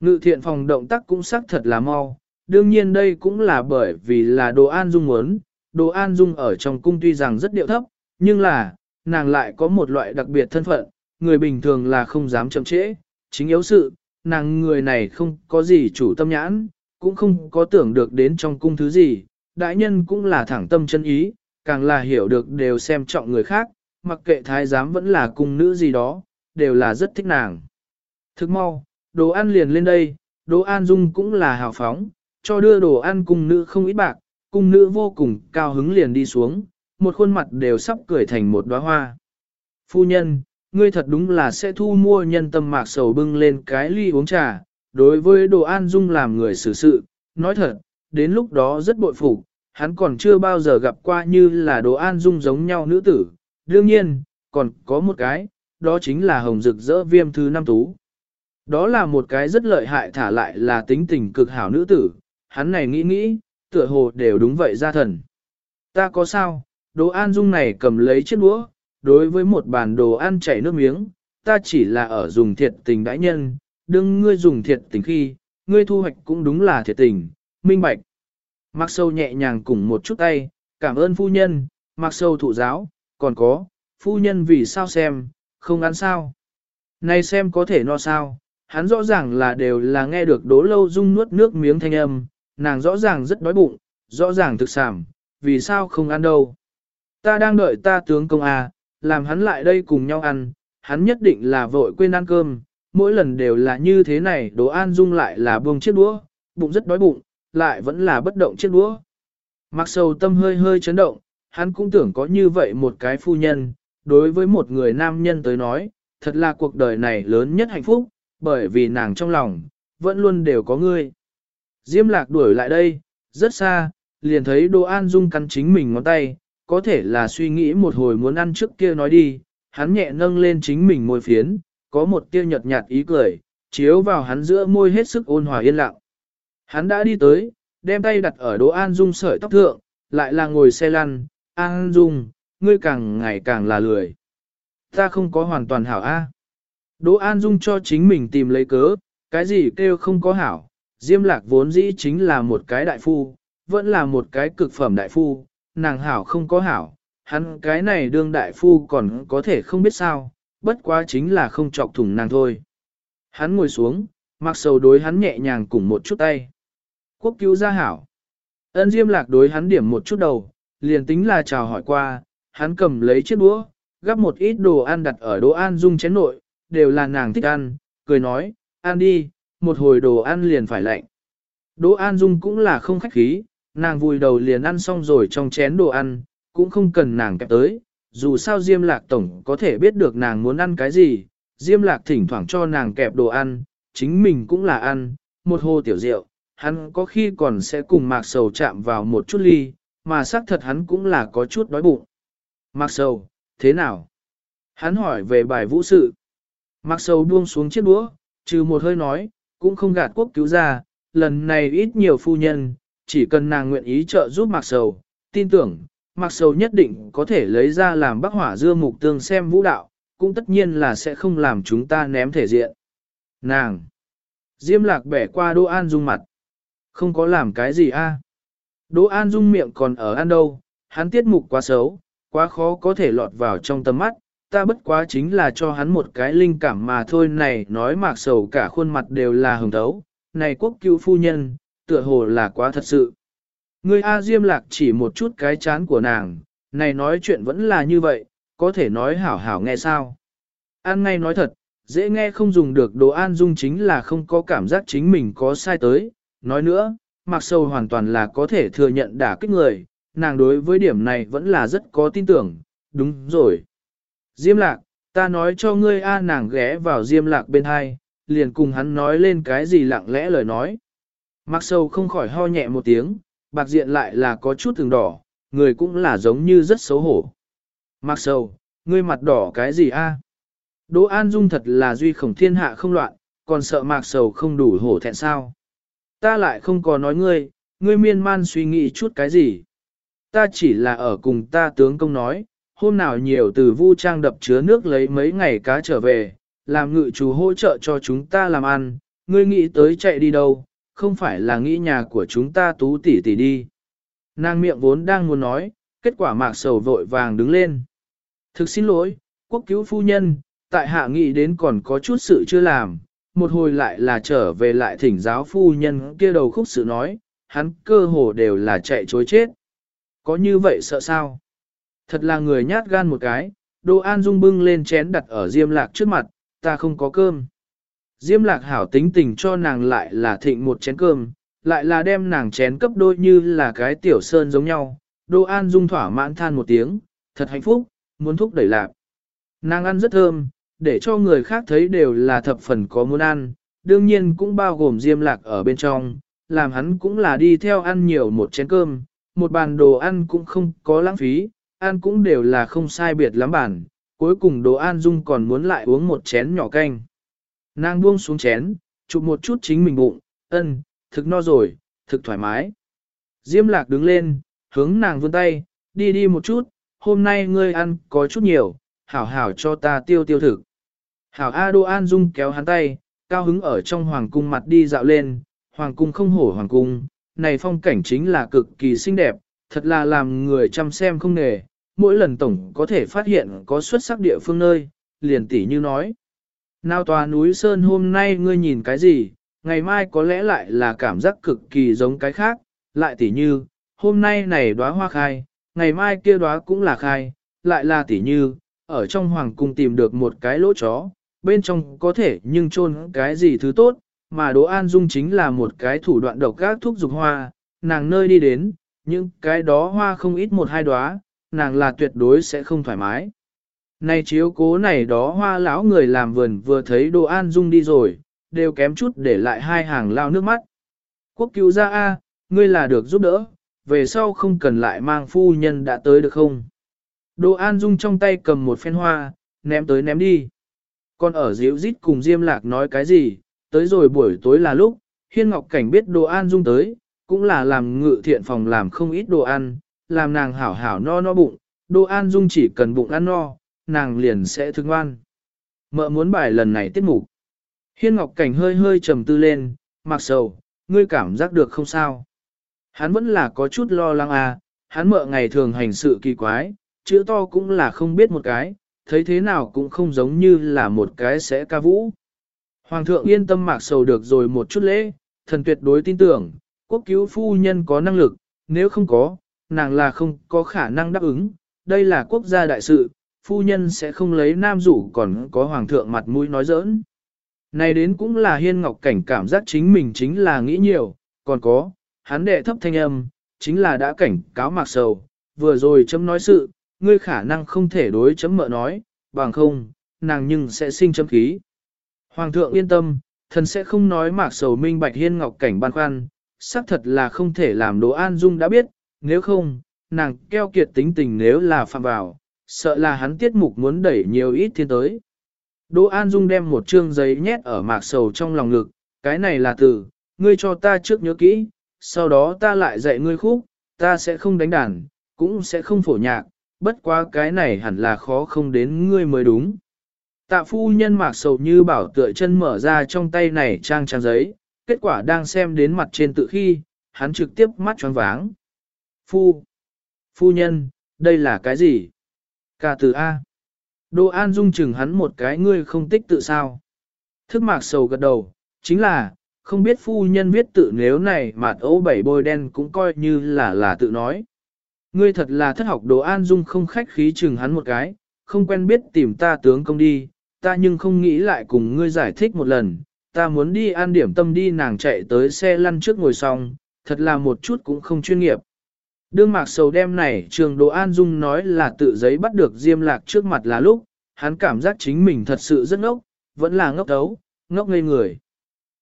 Ngự thiện phòng động tác cũng sắc thật là mau, đương nhiên đây cũng là bởi vì là đồ an dung muốn, đồ an dung ở trong cung tuy rằng rất điệu thấp, nhưng là, nàng lại có một loại đặc biệt thân phận, người bình thường là không dám chậm trễ, chính yếu sự, nàng người này không có gì chủ tâm nhãn, cũng không có tưởng được đến trong cung thứ gì, đại nhân cũng là thẳng tâm chân ý, càng là hiểu được đều xem trọng người khác, mặc kệ thái giám vẫn là cung nữ gì đó, đều là rất thích nàng. Thức mau, đồ ăn liền lên đây, đồ an dung cũng là hào phóng, cho đưa đồ ăn cung nữ không ít bạc, cung nữ vô cùng cao hứng liền đi xuống, một khuôn mặt đều sắp cười thành một đóa hoa. Phu nhân, ngươi thật đúng là sẽ thu mua nhân tâm mạc sầu bưng lên cái ly uống trà, đối với đồ an dung làm người xử sự, nói thật, đến lúc đó rất bội phục, hắn còn chưa bao giờ gặp qua như là đồ an dung giống nhau nữ tử, đương nhiên, còn có một cái, đó chính là hồng rực rỡ viêm thứ năm tú. Đó là một cái rất lợi hại thả lại là tính tình cực hảo nữ tử, hắn này nghĩ nghĩ, tựa hồ đều đúng vậy ra thần. Ta có sao, đồ an dung này cầm lấy chiếc đũa, đối với một bàn đồ ăn chảy nước miếng, ta chỉ là ở dùng thiệt tình đãi nhân, đừng ngươi dùng thiệt tình khi, ngươi thu hoạch cũng đúng là thiệt tình, minh bạch. Mặc sâu nhẹ nhàng cùng một chút tay, cảm ơn phu nhân, mặc sâu thụ giáo, còn có, phu nhân vì sao xem, không ăn sao. Này xem có thể no sao, hắn rõ ràng là đều là nghe được đố lâu dung nuốt nước miếng thanh âm, nàng rõ ràng rất đói bụng, rõ ràng thực sảm, vì sao không ăn đâu. Ta đang đợi ta tướng công à, làm hắn lại đây cùng nhau ăn, hắn nhất định là vội quên ăn cơm, mỗi lần đều là như thế này, đố an dung lại là buông chiếc đũa, bụng rất đói bụng, lại vẫn là bất động chiếc đũa. Mặc sầu tâm hơi hơi chấn động, hắn cũng tưởng có như vậy một cái phu nhân, đối với một người nam nhân tới nói, thật là cuộc đời này lớn nhất hạnh phúc, bởi vì nàng trong lòng, vẫn luôn đều có ngươi. Diêm lạc đuổi lại đây, rất xa, liền thấy Đỗ An Dung cắn chính mình ngón tay, có thể là suy nghĩ một hồi muốn ăn trước kia nói đi, hắn nhẹ nâng lên chính mình môi phiến, có một tia nhợt nhạt ý cười, chiếu vào hắn giữa môi hết sức ôn hòa yên lặng. Hắn đã đi tới, đem tay đặt ở Đỗ An Dung sợi tóc thượng, lại là ngồi xe lăn, An Dung, ngươi càng ngày càng là lười. Ta không có hoàn toàn hảo A. Đỗ An Dung cho chính mình tìm lấy cớ, cái gì kêu không có hảo, Diêm Lạc vốn dĩ chính là một cái đại phu, vẫn là một cái cực phẩm đại phu, nàng hảo không có hảo, hắn cái này đương đại phu còn có thể không biết sao, bất quá chính là không chọc thủng nàng thôi. Hắn ngồi xuống, mặc sầu đối hắn nhẹ nhàng cùng một chút tay. Quốc cứu gia hảo. Ân Diêm Lạc đối hắn điểm một chút đầu, liền tính là chào hỏi qua, hắn cầm lấy chiếc đũa, gắp một ít đồ ăn đặt ở đồ ăn dung chén nội, đều là nàng thích ăn, cười nói, ăn đi, một hồi đồ ăn liền phải lạnh. Đỗ An Dung cũng là không khách khí, nàng vùi đầu liền ăn xong rồi trong chén đồ ăn, cũng không cần nàng kẹp tới, dù sao Diêm Lạc Tổng có thể biết được nàng muốn ăn cái gì, Diêm Lạc thỉnh thoảng cho nàng kẹp đồ ăn, chính mình cũng là ăn, một hồ tiểu rượu, hắn có khi còn sẽ cùng Mạc Sầu chạm vào một chút ly, mà xác thật hắn cũng là có chút đói bụng. Mạc Sầu, thế nào? Hắn hỏi về bài vũ sự. Mạc Sầu buông xuống chiếc đũa, trừ một hơi nói, cũng không gạt quốc cứu ra, lần này ít nhiều phu nhân, chỉ cần nàng nguyện ý trợ giúp Mạc Sầu, tin tưởng, Mạc Sầu nhất định có thể lấy ra làm bác hỏa dưa mục tương xem vũ đạo, cũng tất nhiên là sẽ không làm chúng ta ném thể diện. Nàng! Diêm lạc bẻ qua Đỗ An Dung mặt. Không có làm cái gì a? Đỗ An Dung miệng còn ở ăn đâu, hắn tiết mục quá xấu, quá khó có thể lọt vào trong tầm mắt, ta bất quá chính là cho hắn một cái linh cảm mà thôi này nói mạc sầu cả khuôn mặt đều là hồng thấu, này quốc cứu phu nhân, tựa hồ là quá thật sự. Người A Diêm Lạc chỉ một chút cái chán của nàng, này nói chuyện vẫn là như vậy, có thể nói hảo hảo nghe sao. An ngay nói thật, dễ nghe không dùng được đồ an dung chính là không có cảm giác chính mình có sai tới. Nói nữa, mặc sầu hoàn toàn là có thể thừa nhận đả kích người, nàng đối với điểm này vẫn là rất có tin tưởng, đúng rồi. Diêm lạc, ta nói cho ngươi A nàng ghé vào diêm lạc bên hai, liền cùng hắn nói lên cái gì lặng lẽ lời nói. Mặc sầu không khỏi ho nhẹ một tiếng, bạc diện lại là có chút thường đỏ, người cũng là giống như rất xấu hổ. Mặc sầu, ngươi mặt đỏ cái gì a? Đỗ An Dung thật là duy khổng thiên hạ không loạn, còn sợ mạc sầu không đủ hổ thẹn sao. Ta lại không có nói ngươi, ngươi miên man suy nghĩ chút cái gì. Ta chỉ là ở cùng ta tướng công nói, hôm nào nhiều từ vu trang đập chứa nước lấy mấy ngày cá trở về, làm ngự chú hỗ trợ cho chúng ta làm ăn, ngươi nghĩ tới chạy đi đâu, không phải là nghĩ nhà của chúng ta tú tỷ tỷ đi. Nàng miệng vốn đang muốn nói, kết quả mạc sầu vội vàng đứng lên. Thực xin lỗi, quốc cứu phu nhân, tại hạ nghĩ đến còn có chút sự chưa làm, một hồi lại là trở về lại thỉnh giáo phu nhân kia đầu khúc sự nói, hắn cơ hồ đều là chạy chối chết. Có như vậy sợ sao? Thật là người nhát gan một cái, đồ an dung bưng lên chén đặt ở diêm lạc trước mặt, ta không có cơm. Diêm lạc hảo tính tình cho nàng lại là thịnh một chén cơm, lại là đem nàng chén cấp đôi như là cái tiểu sơn giống nhau. Đô An Dung thỏa mãn than một tiếng, thật hạnh phúc, muốn thúc đẩy lạc. Nàng ăn rất thơm, để cho người khác thấy đều là thập phần có muốn ăn, đương nhiên cũng bao gồm diêm lạc ở bên trong, làm hắn cũng là đi theo ăn nhiều một chén cơm, một bàn đồ ăn cũng không có lãng phí, ăn cũng đều là không sai biệt lắm bản, cuối cùng đồ an dung còn muốn lại uống một chén nhỏ canh. Nàng buông xuống chén, chụp một chút chính mình bụng, ân, thực no rồi, thực thoải mái. Diêm lạc đứng lên, hướng nàng vươn tay, đi đi một chút, hôm nay ngươi ăn có chút nhiều, hảo hảo cho ta tiêu tiêu thực. Hảo A Đô An Dung kéo hắn tay, cao hứng ở trong hoàng cung mặt đi dạo lên, hoàng cung không hổ hoàng cung, này phong cảnh chính là cực kỳ xinh đẹp, thật là làm người chăm xem không nề, mỗi lần tổng có thể phát hiện có xuất sắc địa phương nơi, liền tỉ như nói. Nào tòa núi Sơn hôm nay ngươi nhìn cái gì, ngày mai có lẽ lại là cảm giác cực kỳ giống cái khác, lại tỉ như, hôm nay này đóa hoa khai, ngày mai kia đóa cũng là khai, lại là tỉ như, ở trong hoàng cung tìm được một cái lỗ chó, bên trong có thể nhưng chôn cái gì thứ tốt, mà Đỗ An Dung chính là một cái thủ đoạn độc gác thuốc dục hoa, nàng nơi đi đến, những cái đó hoa không ít một hai đóa, nàng là tuyệt đối sẽ không thoải mái. Này chiếu cố này đó hoa lão người làm vườn vừa thấy Đỗ An Dung đi rồi, đều kém chút để lại hai hàng lao nước mắt. Quốc cứu ra A, ngươi là được giúp đỡ, về sau không cần lại mang phu nhân đã tới được không? Đỗ An Dung trong tay cầm một phen hoa, ném tới ném đi. Còn ở diễu rít cùng Diêm Lạc nói cái gì, tới rồi buổi tối là lúc, Hiên Ngọc Cảnh biết đồ An Dung tới, cũng là làm ngự thiện phòng làm không ít đồ ăn, làm nàng hảo hảo no no bụng, đồ An Dung chỉ cần bụng ăn no, nàng liền sẽ thương ngoan. Mợ muốn bài lần này tiết mục. Hiên Ngọc Cảnh hơi hơi trầm tư lên, mặc sầu, ngươi cảm giác được không sao. Hắn vẫn là có chút lo lắng à, hắn mợ ngày thường hành sự kỳ quái, chữ to cũng là không biết một cái, thấy thế nào cũng không giống như là một cái sẽ ca vũ. Hoàng thượng yên tâm mạc sầu được rồi một chút lễ, thần tuyệt đối tin tưởng, quốc cứu phu nhân có năng lực, nếu không có, nàng là không có khả năng đáp ứng, đây là quốc gia đại sự, phu nhân sẽ không lấy nam rủ còn có hoàng thượng mặt mũi nói giỡn. Này đến cũng là hiên ngọc cảnh cảm giác chính mình chính là nghĩ nhiều, còn có, hắn đệ thấp thanh âm, chính là đã cảnh cáo mạc sầu, vừa rồi chấm nói sự, ngươi khả năng không thể đối chấm mợ nói, bằng không, nàng nhưng sẽ sinh chấm khí. Hoàng thượng yên tâm, thần sẽ không nói mạc sầu minh bạch hiên ngọc cảnh ban khoăn, xác thật là không thể làm đồ an dung đã biết, nếu không, nàng keo kiệt tính tình nếu là phạm vào, sợ là hắn tiết mục muốn đẩy nhiều ít thiên tới. Đỗ An Dung đem một chương giấy nhét ở mạc sầu trong lòng ngực, cái này là từ, ngươi cho ta trước nhớ kỹ, sau đó ta lại dạy ngươi khúc, ta sẽ không đánh đàn, cũng sẽ không phổ nhạc, bất quá cái này hẳn là khó không đến ngươi mới đúng. Tạ phu nhân mạc sầu như bảo tựa chân mở ra trong tay này trang trang giấy, kết quả đang xem đến mặt trên tự khi, hắn trực tiếp mắt choáng váng. Phu, phu nhân, đây là cái gì? Cả từ A. Đô An Dung chừng hắn một cái ngươi không tích tự sao. Thức mạc sầu gật đầu, chính là, không biết phu nhân viết tự nếu này mà ấu bảy bôi đen cũng coi như là là tự nói. Ngươi thật là thất học đồ An Dung không khách khí chừng hắn một cái, không quen biết tìm ta tướng công đi, ta nhưng không nghĩ lại cùng ngươi giải thích một lần, ta muốn đi an điểm tâm đi nàng chạy tới xe lăn trước ngồi xong, thật là một chút cũng không chuyên nghiệp. Đương mạc sầu đem này trường Đồ An Dung nói là tự giấy bắt được diêm lạc trước mặt là lúc, hắn cảm giác chính mình thật sự rất ngốc, vẫn là ngốc đấu, ngốc ngây người.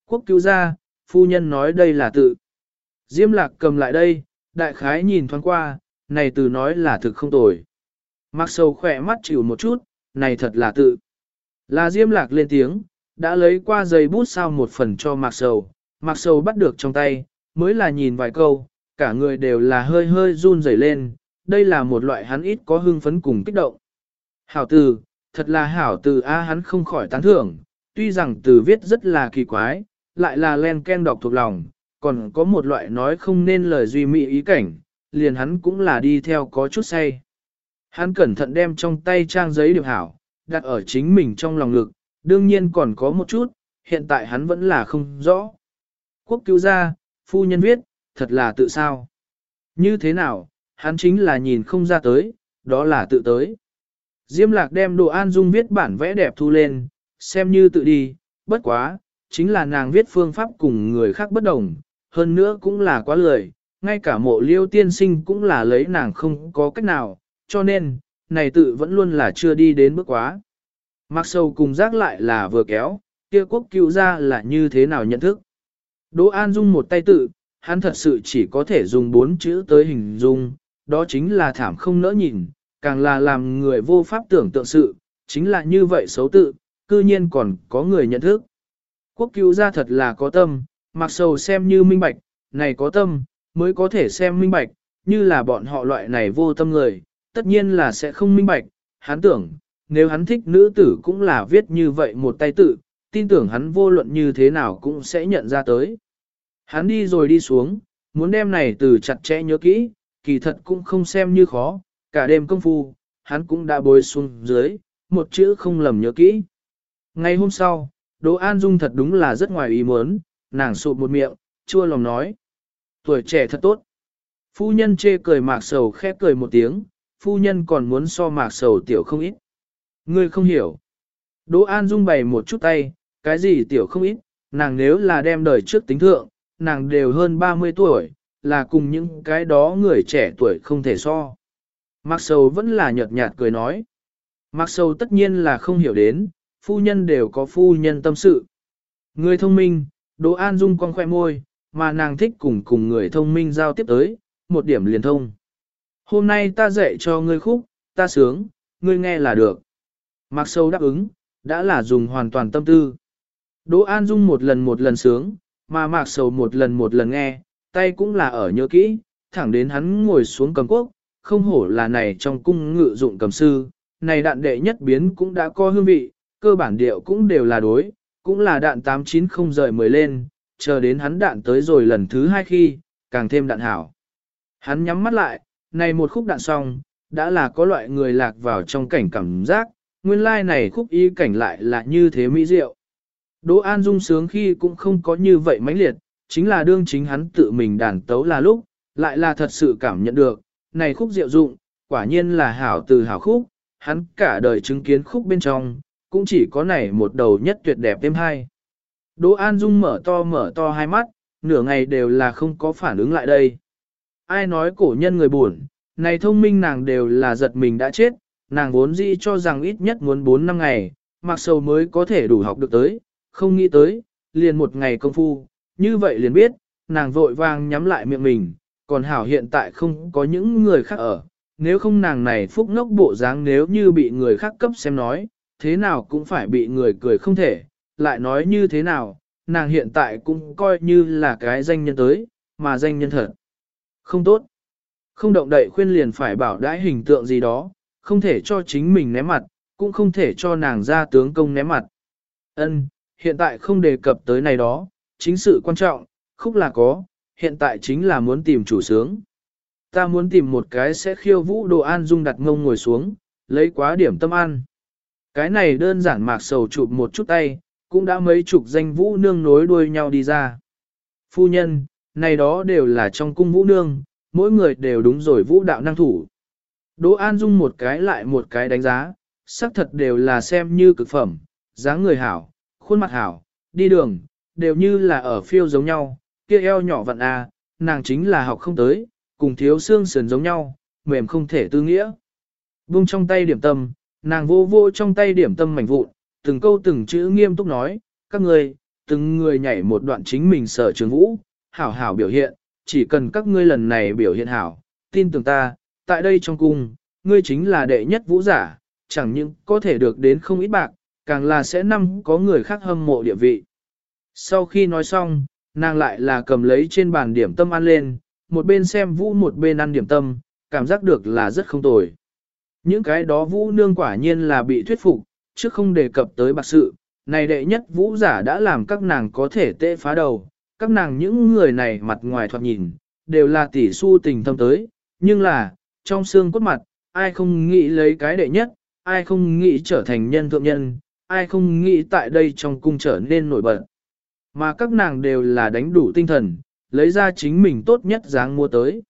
Quốc cứu gia, phu nhân nói đây là tự. Diêm lạc cầm lại đây, đại khái nhìn thoáng qua, này từ nói là thực không tồi. Mặc sầu khỏe mắt chịu một chút, này thật là tự. Là diêm lạc lên tiếng, đã lấy qua giấy bút sao một phần cho Mặc sầu, Mặc sầu bắt được trong tay, mới là nhìn vài câu, cả người đều là hơi hơi run rẩy lên, đây là một loại hắn ít có hưng phấn cùng kích động. Hảo từ, thật là hảo từ A hắn không khỏi tán thưởng, tuy rằng từ viết rất là kỳ quái, lại là len ken đọc thuộc lòng, còn có một loại nói không nên lời duy mỹ ý cảnh, liền hắn cũng là đi theo có chút say. Hắn cẩn thận đem trong tay trang giấy điệp hảo, đặt ở chính mình trong lòng ngực, đương nhiên còn có một chút, hiện tại hắn vẫn là không rõ. Quốc cứu gia, phu nhân viết, thật là tự sao. Như thế nào, hắn chính là nhìn không ra tới, đó là tự tới. Diêm lạc đem đồ an dung viết bản vẽ đẹp thu lên, xem như tự đi, bất quá, chính là nàng viết phương pháp cùng người khác bất đồng, hơn nữa cũng là quá lời, ngay cả mộ liêu tiên sinh cũng là lấy nàng không có cách nào, cho nên, này tự vẫn luôn là chưa đi đến bước quá. Mặc sâu cùng giác lại là vừa kéo, kia quốc cứu ra là như thế nào nhận thức. Đỗ An Dung một tay tự, hắn thật sự chỉ có thể dùng bốn chữ tới hình dung, đó chính là thảm không nỡ nhìn, càng là làm người vô pháp tưởng tượng sự, chính là như vậy xấu tự, cư nhiên còn có người nhận thức. Quốc cứu ra thật là có tâm, mặc sầu xem như minh bạch, này có tâm, mới có thể xem minh bạch, như là bọn họ loại này vô tâm người, tất nhiên là sẽ không minh bạch, hắn tưởng, nếu hắn thích nữ tử cũng là viết như vậy một tay tự, tin tưởng hắn vô luận như thế nào cũng sẽ nhận ra tới. Hắn đi rồi đi xuống, muốn đem này từ chặt chẽ nhớ kỹ, kỳ thật cũng không xem như khó, cả đêm công phu, hắn cũng đã bôi xuống dưới, một chữ không lầm nhớ kỹ. Ngày hôm sau, Đỗ An Dung thật đúng là rất ngoài ý muốn, nàng sụp một miệng, chua lòng nói. Tuổi trẻ thật tốt. Phu nhân chê cười mạc sầu khép cười một tiếng, phu nhân còn muốn so mạc sầu tiểu không ít. Ngươi không hiểu. Đỗ An Dung bày một chút tay, cái gì tiểu không ít, nàng nếu là đem đời trước tính thượng, nàng đều hơn 30 tuổi, là cùng những cái đó người trẻ tuổi không thể so. Mạc sầu vẫn là nhợt nhạt cười nói. Mạc sầu tất nhiên là không hiểu đến, phu nhân đều có phu nhân tâm sự. Người thông minh, Đỗ An Dung con khoe môi, mà nàng thích cùng cùng người thông minh giao tiếp tới, một điểm liền thông. Hôm nay ta dạy cho ngươi khúc, ta sướng, ngươi nghe là được. Mạc sâu đáp ứng, đã là dùng hoàn toàn tâm tư. Đỗ An Dung một lần một lần sướng, mà Mạc sầu một lần một lần nghe, tay cũng là ở nhớ kỹ, thẳng đến hắn ngồi xuống cầm quốc, không hổ là này trong cung ngự dụng cầm sư, này đạn đệ nhất biến cũng đã có hương vị, cơ bản điệu cũng đều là đối, cũng là đạn 890 rời mới lên, chờ đến hắn đạn tới rồi lần thứ hai khi, càng thêm đạn hảo. Hắn nhắm mắt lại, này một khúc đạn xong, đã là có loại người lạc vào trong cảnh cảm giác, nguyên lai like này khúc y cảnh lại là như thế mỹ diệu. Đỗ An Dung sướng khi cũng không có như vậy mãnh liệt, chính là đương chính hắn tự mình đàn tấu là lúc, lại là thật sự cảm nhận được, này khúc diệu dụng, quả nhiên là hảo từ hảo khúc, hắn cả đời chứng kiến khúc bên trong, cũng chỉ có này một đầu nhất tuyệt đẹp thêm hai. Đỗ An Dung mở to mở to hai mắt, nửa ngày đều là không có phản ứng lại đây. Ai nói cổ nhân người buồn, này thông minh nàng đều là giật mình đã chết, nàng vốn dĩ cho rằng ít nhất muốn 4 năm ngày, mặc sầu mới có thể đủ học được tới, không nghĩ tới, liền một ngày công phu, như vậy liền biết, nàng vội vàng nhắm lại miệng mình, còn hảo hiện tại không có những người khác ở, nếu không nàng này phúc ngốc bộ dáng nếu như bị người khác cấp xem nói, thế nào cũng phải bị người cười không thể, lại nói như thế nào, nàng hiện tại cũng coi như là cái danh nhân tới, mà danh nhân thật. Không tốt. Không động đậy khuyên liền phải bảo đãi hình tượng gì đó, không thể cho chính mình ném mặt, cũng không thể cho nàng ra tướng công ném mặt. Ân, hiện tại không đề cập tới này đó, chính sự quan trọng, khúc là có, hiện tại chính là muốn tìm chủ sướng. Ta muốn tìm một cái sẽ khiêu vũ đồ an dung đặt ngông ngồi xuống, lấy quá điểm tâm ăn. Cái này đơn giản mạc sầu chụp một chút tay, cũng đã mấy chục danh vũ nương nối đuôi nhau đi ra. Phu nhân, này đó đều là trong cung vũ nương, mỗi người đều đúng rồi vũ đạo năng thủ. Đỗ An Dung một cái lại một cái đánh giá, xác thật đều là xem như cực phẩm, dáng người hảo, khuôn mặt hảo, đi đường, đều như là ở phiêu giống nhau, kia eo nhỏ vặn a, à, nàng chính là học không tới, cùng thiếu xương sườn giống nhau, mềm không thể tư nghĩa. Vung trong tay điểm tâm, nàng vô vô trong tay điểm tâm mảnh vụn, từng câu từng chữ nghiêm túc nói, các ngươi, từng người nhảy một đoạn chính mình sở trường vũ, hảo hảo biểu hiện, chỉ cần các ngươi lần này biểu hiện hảo, tin tưởng ta, tại đây trong cung, ngươi chính là đệ nhất vũ giả, chẳng những có thể được đến không ít bạc, càng là sẽ năm có người khác hâm mộ địa vị. Sau khi nói xong, nàng lại là cầm lấy trên bàn điểm tâm ăn lên, một bên xem vũ một bên ăn điểm tâm, cảm giác được là rất không tồi. Những cái đó vũ nương quả nhiên là bị thuyết phục, chứ không đề cập tới bạc sự, này đệ nhất vũ giả đã làm các nàng có thể tệ phá đầu, các nàng những người này mặt ngoài thoạt nhìn, đều là tỷ su tình thâm tới, nhưng là, trong xương cốt mặt, ai không nghĩ lấy cái đệ nhất, ai không nghĩ trở thành nhân thượng nhân, ai không nghĩ tại đây trong cung trở nên nổi bật. Mà các nàng đều là đánh đủ tinh thần, lấy ra chính mình tốt nhất dáng mua tới.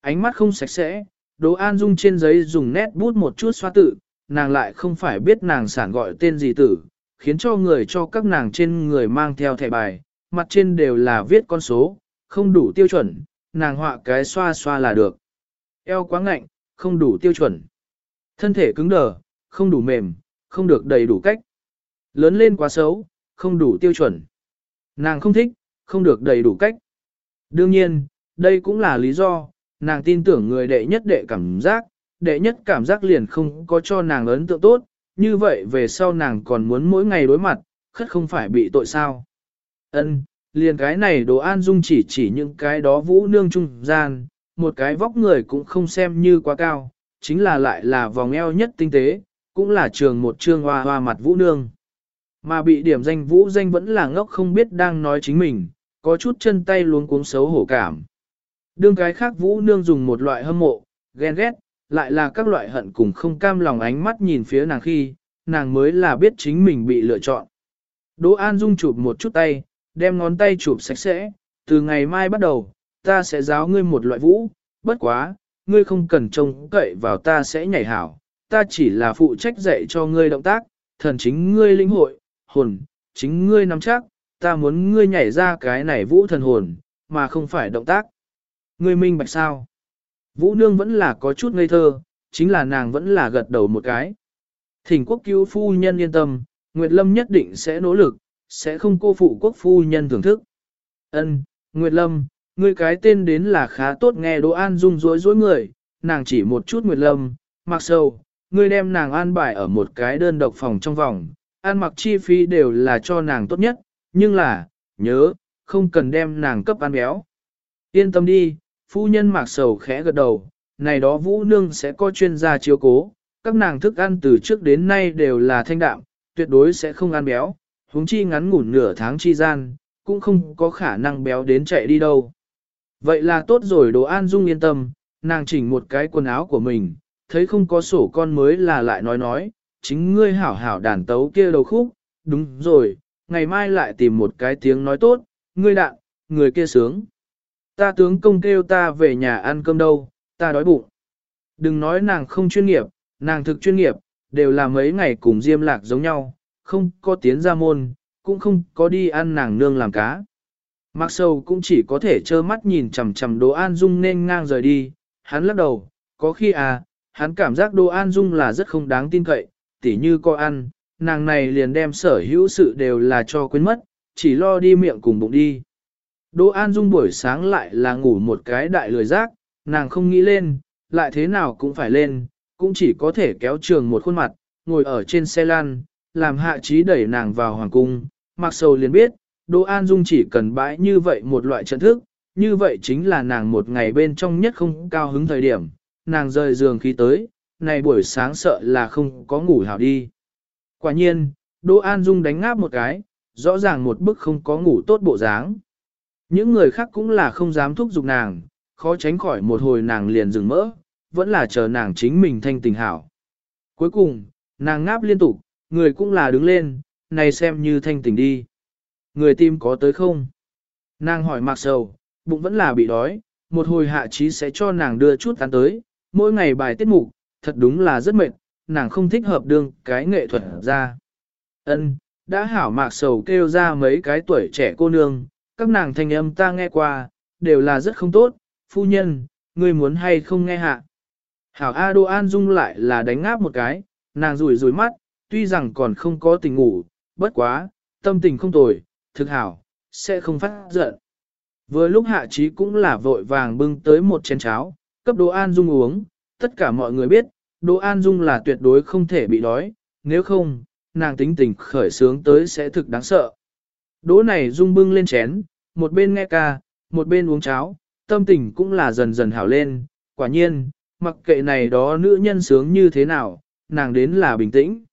Ánh mắt không sạch sẽ, đồ An Dung trên giấy dùng nét bút một chút xoa tự, nàng lại không phải biết nàng sản gọi tên gì tử, khiến cho người cho các nàng trên người mang theo thẻ bài, mặt trên đều là viết con số, không đủ tiêu chuẩn, nàng họa cái xoa xoa là được. Eo quá ngạnh, không đủ tiêu chuẩn. Thân thể cứng đờ, không đủ mềm, không được đầy đủ cách. Lớn lên quá xấu, không đủ tiêu chuẩn. Nàng không thích, không được đầy đủ cách. Đương nhiên, đây cũng là lý do, nàng tin tưởng người đệ nhất đệ cảm giác, đệ nhất cảm giác liền không có cho nàng ấn tượng tốt, như vậy về sau nàng còn muốn mỗi ngày đối mặt, khất không phải bị tội sao. Ân, liền cái này đồ an dung chỉ chỉ những cái đó vũ nương trung gian, một cái vóc người cũng không xem như quá cao, chính là lại là vòng eo nhất tinh tế, cũng là trường một trương hoa hoa mặt vũ nương. Mà bị điểm danh vũ danh vẫn là ngốc không biết đang nói chính mình, có chút chân tay luống cuống xấu hổ cảm. Đương cái khác vũ nương dùng một loại hâm mộ, ghen ghét, lại là các loại hận cùng không cam lòng ánh mắt nhìn phía nàng khi, nàng mới là biết chính mình bị lựa chọn. Đỗ An Dung chụp một chút tay, đem ngón tay chụp sạch sẽ, từ ngày mai bắt đầu, ta sẽ giáo ngươi một loại vũ, bất quá, ngươi không cần trông cậy vào ta sẽ nhảy hảo, ta chỉ là phụ trách dạy cho ngươi động tác, thần chính ngươi linh hội, hồn, chính ngươi nắm chắc, ta muốn ngươi nhảy ra cái này vũ thần hồn, mà không phải động tác. Ngươi minh bạch sao? Vũ nương vẫn là có chút ngây thơ, chính là nàng vẫn là gật đầu một cái. Thỉnh quốc cứu phu nhân yên tâm, Nguyệt Lâm nhất định sẽ nỗ lực, sẽ không cô phụ quốc phu nhân thưởng thức. Ân, Nguyệt Lâm, ngươi cái tên đến là khá tốt nghe Đỗ An Dung rối rối người, nàng chỉ một chút Nguyệt Lâm, mặc sâu, ngươi đem nàng an bài ở một cái đơn độc phòng trong vòng, an mặc chi phí đều là cho nàng tốt nhất, nhưng là, nhớ, không cần đem nàng cấp ăn béo. Yên tâm đi, phu nhân mạc sầu khẽ gật đầu, này đó vũ nương sẽ có chuyên gia chiếu cố, các nàng thức ăn từ trước đến nay đều là thanh đạm, tuyệt đối sẽ không ăn béo, huống chi ngắn ngủn nửa tháng chi gian, cũng không có khả năng béo đến chạy đi đâu. Vậy là tốt rồi đồ an dung yên tâm, nàng chỉnh một cái quần áo của mình, thấy không có sổ con mới là lại nói nói, chính ngươi hảo hảo đàn tấu kia đầu khúc, đúng rồi, ngày mai lại tìm một cái tiếng nói tốt, ngươi đạn, người kia sướng. Ta tướng công kêu ta về nhà ăn cơm đâu, ta đói bụng. Đừng nói nàng không chuyên nghiệp, nàng thực chuyên nghiệp, đều là mấy ngày cùng Diêm Lạc giống nhau, không có tiến ra môn, cũng không có đi ăn nàng nương làm cá. Mặc Sầu cũng chỉ có thể trơ mắt nhìn chằm chằm Đỗ An Dung nên ngang rời đi, hắn lắc đầu, có khi à, hắn cảm giác Đỗ An Dung là rất không đáng tin cậy, tỉ như có ăn, nàng này liền đem sở hữu sự đều là cho quên mất, chỉ lo đi miệng cùng bụng đi. Đỗ An Dung buổi sáng lại là ngủ một cái đại lười giác, nàng không nghĩ lên, lại thế nào cũng phải lên, cũng chỉ có thể kéo trường một khuôn mặt, ngồi ở trên xe lăn, làm hạ trí đẩy nàng vào hoàng cung. Mặc sầu liền biết, Đỗ An Dung chỉ cần bãi như vậy một loại trận thức, như vậy chính là nàng một ngày bên trong nhất không cao hứng thời điểm, nàng rời giường khi tới, này buổi sáng sợ là không có ngủ hảo đi. Quả nhiên, Đỗ An Dung đánh ngáp một cái, rõ ràng một bức không có ngủ tốt bộ dáng. Những người khác cũng là không dám thúc giục nàng, khó tránh khỏi một hồi nàng liền dừng mỡ, vẫn là chờ nàng chính mình thanh tình hảo. Cuối cùng, nàng ngáp liên tục, người cũng là đứng lên, này xem như thanh tình đi. Người tim có tới không? Nàng hỏi mạc sầu, bụng vẫn là bị đói, một hồi hạ trí sẽ cho nàng đưa chút ăn tới, mỗi ngày bài tiết mục, thật đúng là rất mệt, nàng không thích hợp đương cái nghệ thuật ra. Ân, đã hảo mạc sầu kêu ra mấy cái tuổi trẻ cô nương, các nàng thanh âm ta nghe qua, đều là rất không tốt, phu nhân, ngươi muốn hay không nghe hạ. Hảo A Đô An Dung lại là đánh ngáp một cái, nàng rủi rủi mắt, tuy rằng còn không có tình ngủ, bất quá, tâm tình không tồi, thực hảo, sẽ không phát giận. Vừa lúc hạ trí cũng là vội vàng bưng tới một chén cháo, cấp Đỗ An Dung uống, tất cả mọi người biết, Đỗ An Dung là tuyệt đối không thể bị đói, nếu không, nàng tính tình khởi sướng tới sẽ thực đáng sợ. Đỗ này Dung bưng lên chén, một bên nghe ca, một bên uống cháo, tâm tình cũng là dần dần hảo lên, quả nhiên, mặc kệ này đó nữ nhân sướng như thế nào, nàng đến là bình tĩnh.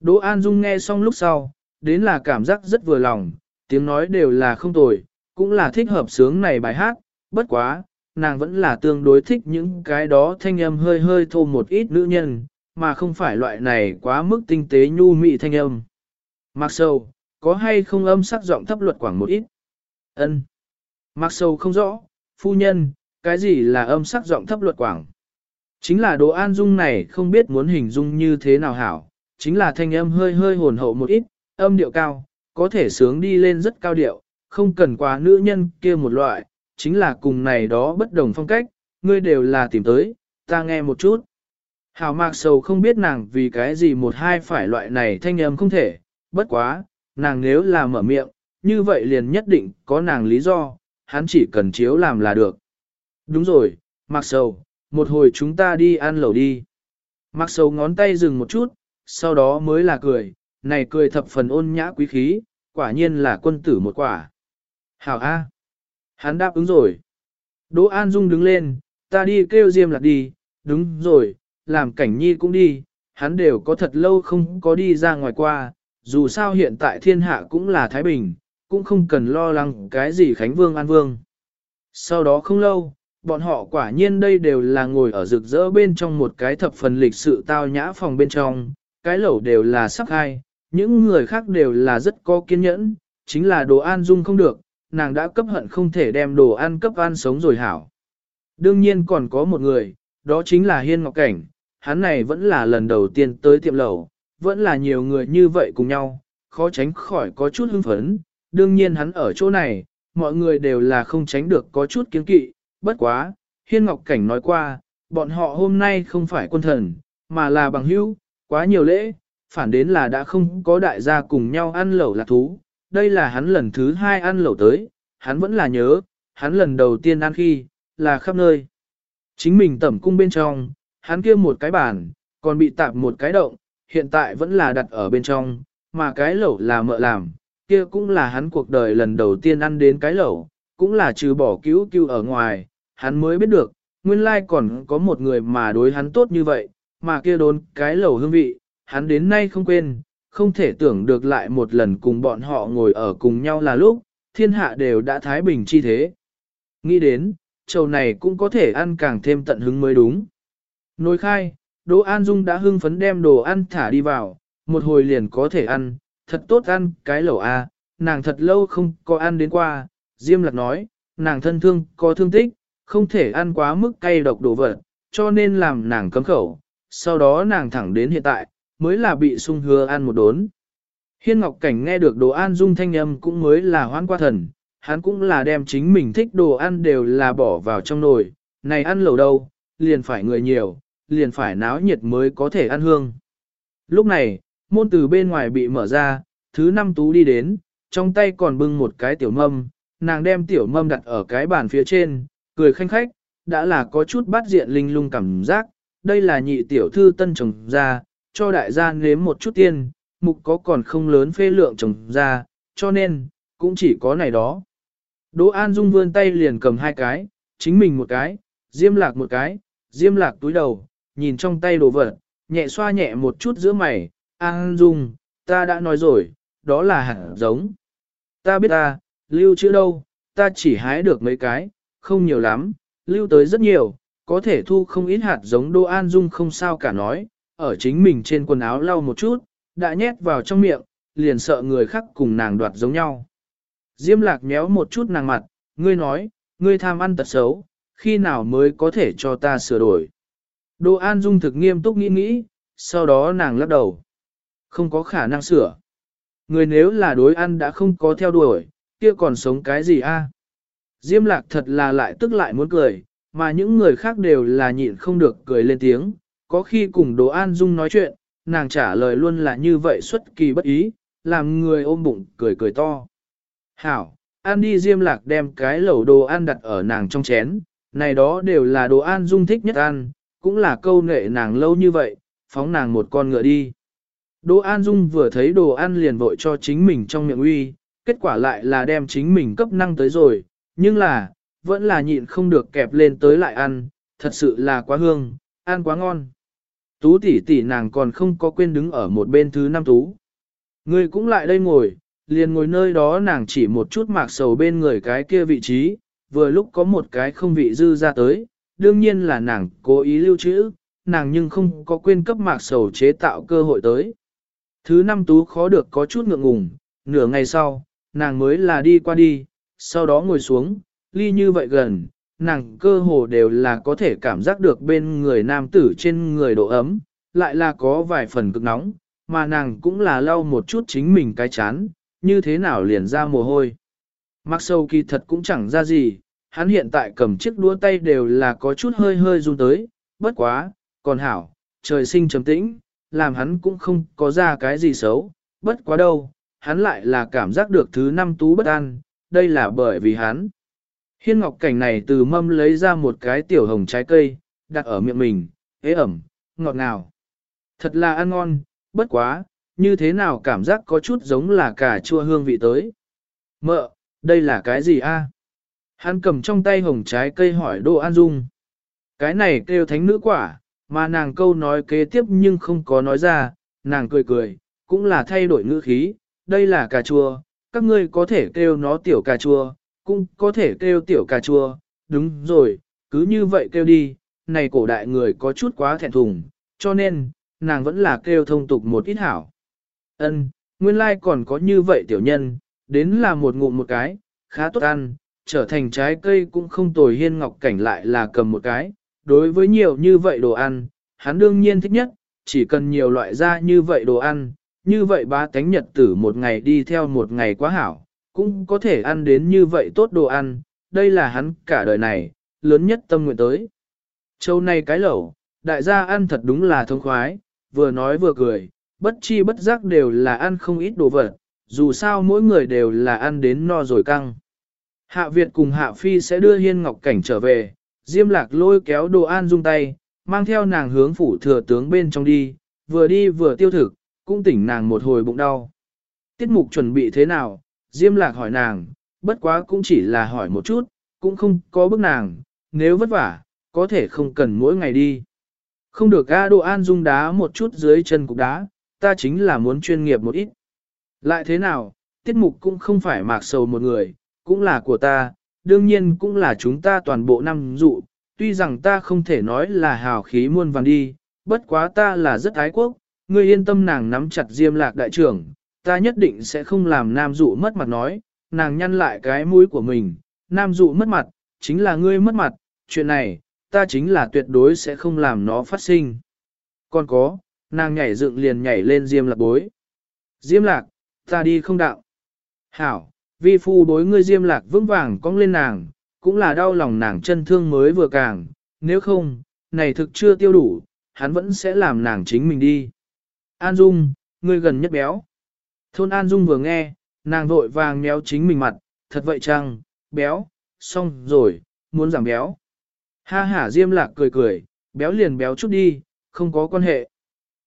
Đỗ An Dung nghe xong lúc sau, đến là cảm giác rất vừa lòng, tiếng nói đều là không tồi, cũng là thích hợp sướng này bài hát, bất quá, nàng vẫn là tương đối thích những cái đó thanh âm hơi hơi thô một ít nữ nhân, mà không phải loại này quá mức tinh tế nhu mị thanh âm. Mặc sâu, có hay không âm sắc giọng thấp luật quảng một ít? ân Mặc sâu không rõ, phu nhân, cái gì là âm sắc giọng thấp luật quảng? Chính là đồ an dung này không biết muốn hình dung như thế nào hảo, chính là thanh âm hơi hơi hồn hậu một ít, âm điệu cao, có thể sướng đi lên rất cao điệu, không cần quá nữ nhân kia một loại, chính là cùng này đó bất đồng phong cách, ngươi đều là tìm tới, ta nghe một chút. Hảo mạc sầu không biết nàng vì cái gì một hai phải loại này thanh âm không thể, bất quá, nàng nếu là mở miệng, như vậy liền nhất định có nàng lý do, hắn chỉ cần chiếu làm là được. Đúng rồi, mạc sầu, một hồi chúng ta đi ăn lẩu đi. Mạc sầu ngón tay dừng một chút, sau đó mới là cười, này cười thập phần ôn nhã quý khí, quả nhiên là quân tử một quả. Hảo A. Hắn đáp ứng rồi. Đỗ An Dung đứng lên, ta đi kêu Diêm Lạc đi, đúng rồi, làm cảnh nhi cũng đi, hắn đều có thật lâu không có đi ra ngoài qua, dù sao hiện tại thiên hạ cũng là Thái Bình, cũng không cần lo lắng cái gì Khánh Vương An Vương. Sau đó không lâu, bọn họ quả nhiên đây đều là ngồi ở rực rỡ bên trong một cái thập phần lịch sự tao nhã phòng bên trong, cái lẩu đều là sắp hai, những người khác đều là rất có kiên nhẫn, chính là đồ ăn dung không được, nàng đã cấp hận không thể đem đồ ăn cấp ăn sống rồi hảo. Đương nhiên còn có một người, đó chính là Hiên Ngọc Cảnh, hắn này vẫn là lần đầu tiên tới tiệm lẩu, vẫn là nhiều người như vậy cùng nhau, khó tránh khỏi có chút hưng phấn, đương nhiên hắn ở chỗ này, mọi người đều là không tránh được có chút kiến kỵ, bất quá, Hiên Ngọc Cảnh nói qua, bọn họ hôm nay không phải quân thần, mà là bằng hữu, quá nhiều lễ, phản đến là đã không có đại gia cùng nhau ăn lẩu lạc thú, đây là hắn lần thứ hai ăn lẩu tới, hắn vẫn là nhớ, hắn lần đầu tiên ăn khi, là khắp nơi. Chính mình tẩm cung bên trong, hắn kia một cái bàn, còn bị tạp một cái động, hiện tại vẫn là đặt ở bên trong, mà cái lẩu là mợ làm, kia cũng là hắn cuộc đời lần đầu tiên ăn đến cái lẩu, cũng là trừ bỏ cứu cứu ở ngoài, hắn mới biết được, nguyên lai còn có một người mà đối hắn tốt như vậy, mà kia đốn cái lẩu hương vị, hắn đến nay không quên, không thể tưởng được lại một lần cùng bọn họ ngồi ở cùng nhau là lúc, thiên hạ đều đã thái bình chi thế. Nghĩ đến, trầu này cũng có thể ăn càng thêm tận hứng mới đúng. Nồi khai, Đỗ An Dung đã hưng phấn đem đồ ăn thả đi vào, một hồi liền có thể ăn, thật tốt ăn cái lẩu a, nàng thật lâu không có ăn đến qua, Diêm Lạc nói, nàng thân thương có thương tích, không thể ăn quá mức cay độc đồ vật, cho nên làm nàng cấm khẩu, sau đó nàng thẳng đến hiện tại, mới là bị sung hứa ăn một đốn. Hiên Ngọc Cảnh nghe được đồ An dung thanh âm cũng mới là hoan qua thần, hắn cũng là đem chính mình thích đồ ăn đều là bỏ vào trong nồi, này ăn lẩu đâu, liền phải người nhiều, liền phải náo nhiệt mới có thể ăn hương. Lúc này, môn từ bên ngoài bị mở ra, thứ năm tú đi đến, trong tay còn bưng một cái tiểu mâm, nàng đem tiểu mâm đặt ở cái bàn phía trên, cười khanh khách, đã là có chút bắt diện linh lung cảm giác, đây là nhị tiểu thư tân trồng ra, cho đại gia nếm một chút tiên, mục có còn không lớn phê lượng trồng ra, cho nên, cũng chỉ có này đó. Đỗ An Dung vươn tay liền cầm hai cái, chính mình một cái, diêm lạc một cái, diêm lạc túi đầu, nhìn trong tay đồ vật, nhẹ xoa nhẹ một chút giữa mày, An Dung, ta đã nói rồi, đó là hạt giống. Ta biết ta, lưu chữ đâu, ta chỉ hái được mấy cái, không nhiều lắm, lưu tới rất nhiều, có thể thu không ít hạt giống Đô An Dung không sao cả nói, ở chính mình trên quần áo lau một chút, đã nhét vào trong miệng, liền sợ người khác cùng nàng đoạt giống nhau. Diêm lạc méo một chút nàng mặt, ngươi nói, ngươi tham ăn tật xấu, khi nào mới có thể cho ta sửa đổi. Đô An Dung thực nghiêm túc nghĩ nghĩ, sau đó nàng lắc đầu. Không có khả năng sửa. Người nếu là đối ăn đã không có theo đuổi, kia còn sống cái gì a? Diêm lạc thật là lại tức lại muốn cười, mà những người khác đều là nhịn không được cười lên tiếng. Có khi cùng Đỗ An Dung nói chuyện, nàng trả lời luôn là như vậy xuất kỳ bất ý, làm người ôm bụng cười cười to. Hảo, ăn đi Diêm lạc đem cái lẩu đồ ăn đặt ở nàng trong chén, này đó đều là đồ ăn Dung thích nhất ăn, cũng là câu nệ nàng lâu như vậy, phóng nàng một con ngựa đi. Đỗ An Dung vừa thấy đồ ăn liền vội cho chính mình trong miệng uy, kết quả lại là đem chính mình cấp năng tới rồi, nhưng là, vẫn là nhịn không được kẹp lên tới lại ăn, thật sự là quá hương, ăn quá ngon. Tú tỷ tỷ nàng còn không có quên đứng ở một bên thứ năm tú. Người cũng lại đây ngồi, liền ngồi nơi đó nàng chỉ một chút mạc sầu bên người cái kia vị trí, vừa lúc có một cái không vị dư ra tới, đương nhiên là nàng cố ý lưu trữ, nàng nhưng không có quên cấp mạc sầu chế tạo cơ hội tới. Thứ năm tú khó được có chút ngượng ngùng, nửa ngày sau, nàng mới là đi qua đi, sau đó ngồi xuống, ly như vậy gần, nàng cơ hồ đều là có thể cảm giác được bên người nam tử trên người độ ấm, lại là có vài phần cực nóng, mà nàng cũng là lau một chút chính mình cái chán, như thế nào liền ra mồ hôi. Mặc sâu kỳ thật cũng chẳng ra gì, hắn hiện tại cầm chiếc đũa tay đều là có chút hơi hơi run tới, bất quá, còn hảo, trời sinh trầm tĩnh, làm hắn cũng không có ra cái gì xấu, bất quá đâu, hắn lại là cảm giác được thứ năm tú bất an, đây là bởi vì hắn. Hiên ngọc cảnh này từ mâm lấy ra một cái tiểu hồng trái cây, đặt ở miệng mình, ế ẩm, ngọt ngào. Thật là ăn ngon, bất quá, như thế nào cảm giác có chút giống là cà chua hương vị tới. Mợ, đây là cái gì a? Hắn cầm trong tay hồng trái cây hỏi Đỗ An Dung. Cái này kêu thánh nữ quả, mà nàng câu nói kế tiếp nhưng không có nói ra, nàng cười cười, cũng là thay đổi ngữ khí, đây là cà chua, các ngươi có thể kêu nó tiểu cà chua, cũng có thể kêu tiểu cà chua, đúng rồi, cứ như vậy kêu đi, này cổ đại người có chút quá thẹn thùng, cho nên, nàng vẫn là kêu thông tục một ít hảo. Ân, nguyên lai like còn có như vậy tiểu nhân, đến là một ngụm một cái, khá tốt ăn, trở thành trái cây cũng không tồi hiên ngọc cảnh lại là cầm một cái. Đối với nhiều như vậy đồ ăn, hắn đương nhiên thích nhất, chỉ cần nhiều loại ra như vậy đồ ăn, như vậy ba tánh nhật tử một ngày đi theo một ngày quá hảo, cũng có thể ăn đến như vậy tốt đồ ăn, đây là hắn cả đời này, lớn nhất tâm nguyện tới. Châu này cái lẩu, đại gia ăn thật đúng là thông khoái, vừa nói vừa cười, bất chi bất giác đều là ăn không ít đồ vật, dù sao mỗi người đều là ăn đến no rồi căng. Hạ Việt cùng Hạ Phi sẽ đưa Hiên Ngọc Cảnh trở về, Diêm Lạc lôi kéo đồ an dung tay, mang theo nàng hướng phủ thừa tướng bên trong đi, vừa đi vừa tiêu thực, cũng tỉnh nàng một hồi bụng đau. Tiết mục chuẩn bị thế nào, Diêm Lạc hỏi nàng, bất quá cũng chỉ là hỏi một chút, cũng không có bức nàng, nếu vất vả, có thể không cần mỗi ngày đi. Không được ga đồ an dung đá một chút dưới chân cục đá, ta chính là muốn chuyên nghiệp một ít. Lại thế nào, tiết mục cũng không phải mạc sầu một người, cũng là của ta, đương nhiên cũng là chúng ta toàn bộ năm dụ, tuy rằng ta không thể nói là hào khí muôn vàng đi, bất quá ta là rất ái quốc, ngươi yên tâm nàng nắm chặt diêm lạc đại trưởng, ta nhất định sẽ không làm nam dụ mất mặt nói, nàng nhăn lại cái mũi của mình, nam dụ mất mặt, chính là ngươi mất mặt, chuyện này, ta chính là tuyệt đối sẽ không làm nó phát sinh. Còn có, nàng nhảy dựng liền nhảy lên diêm lạc bối. Diêm lạc, ta đi không đạo. Hảo, vi phu đối ngươi diêm lạc vững vàng cong lên nàng, cũng là đau lòng nàng chân thương mới vừa càng, nếu không, này thực chưa tiêu đủ, hắn vẫn sẽ làm nàng chính mình đi. An Dung, ngươi gần nhất béo. Thôn An Dung vừa nghe, nàng vội vàng méo chính mình mặt, thật vậy chăng, béo, xong rồi, muốn giảm béo. Ha ha Diêm Lạc cười cười, béo liền béo chút đi, không có quan hệ.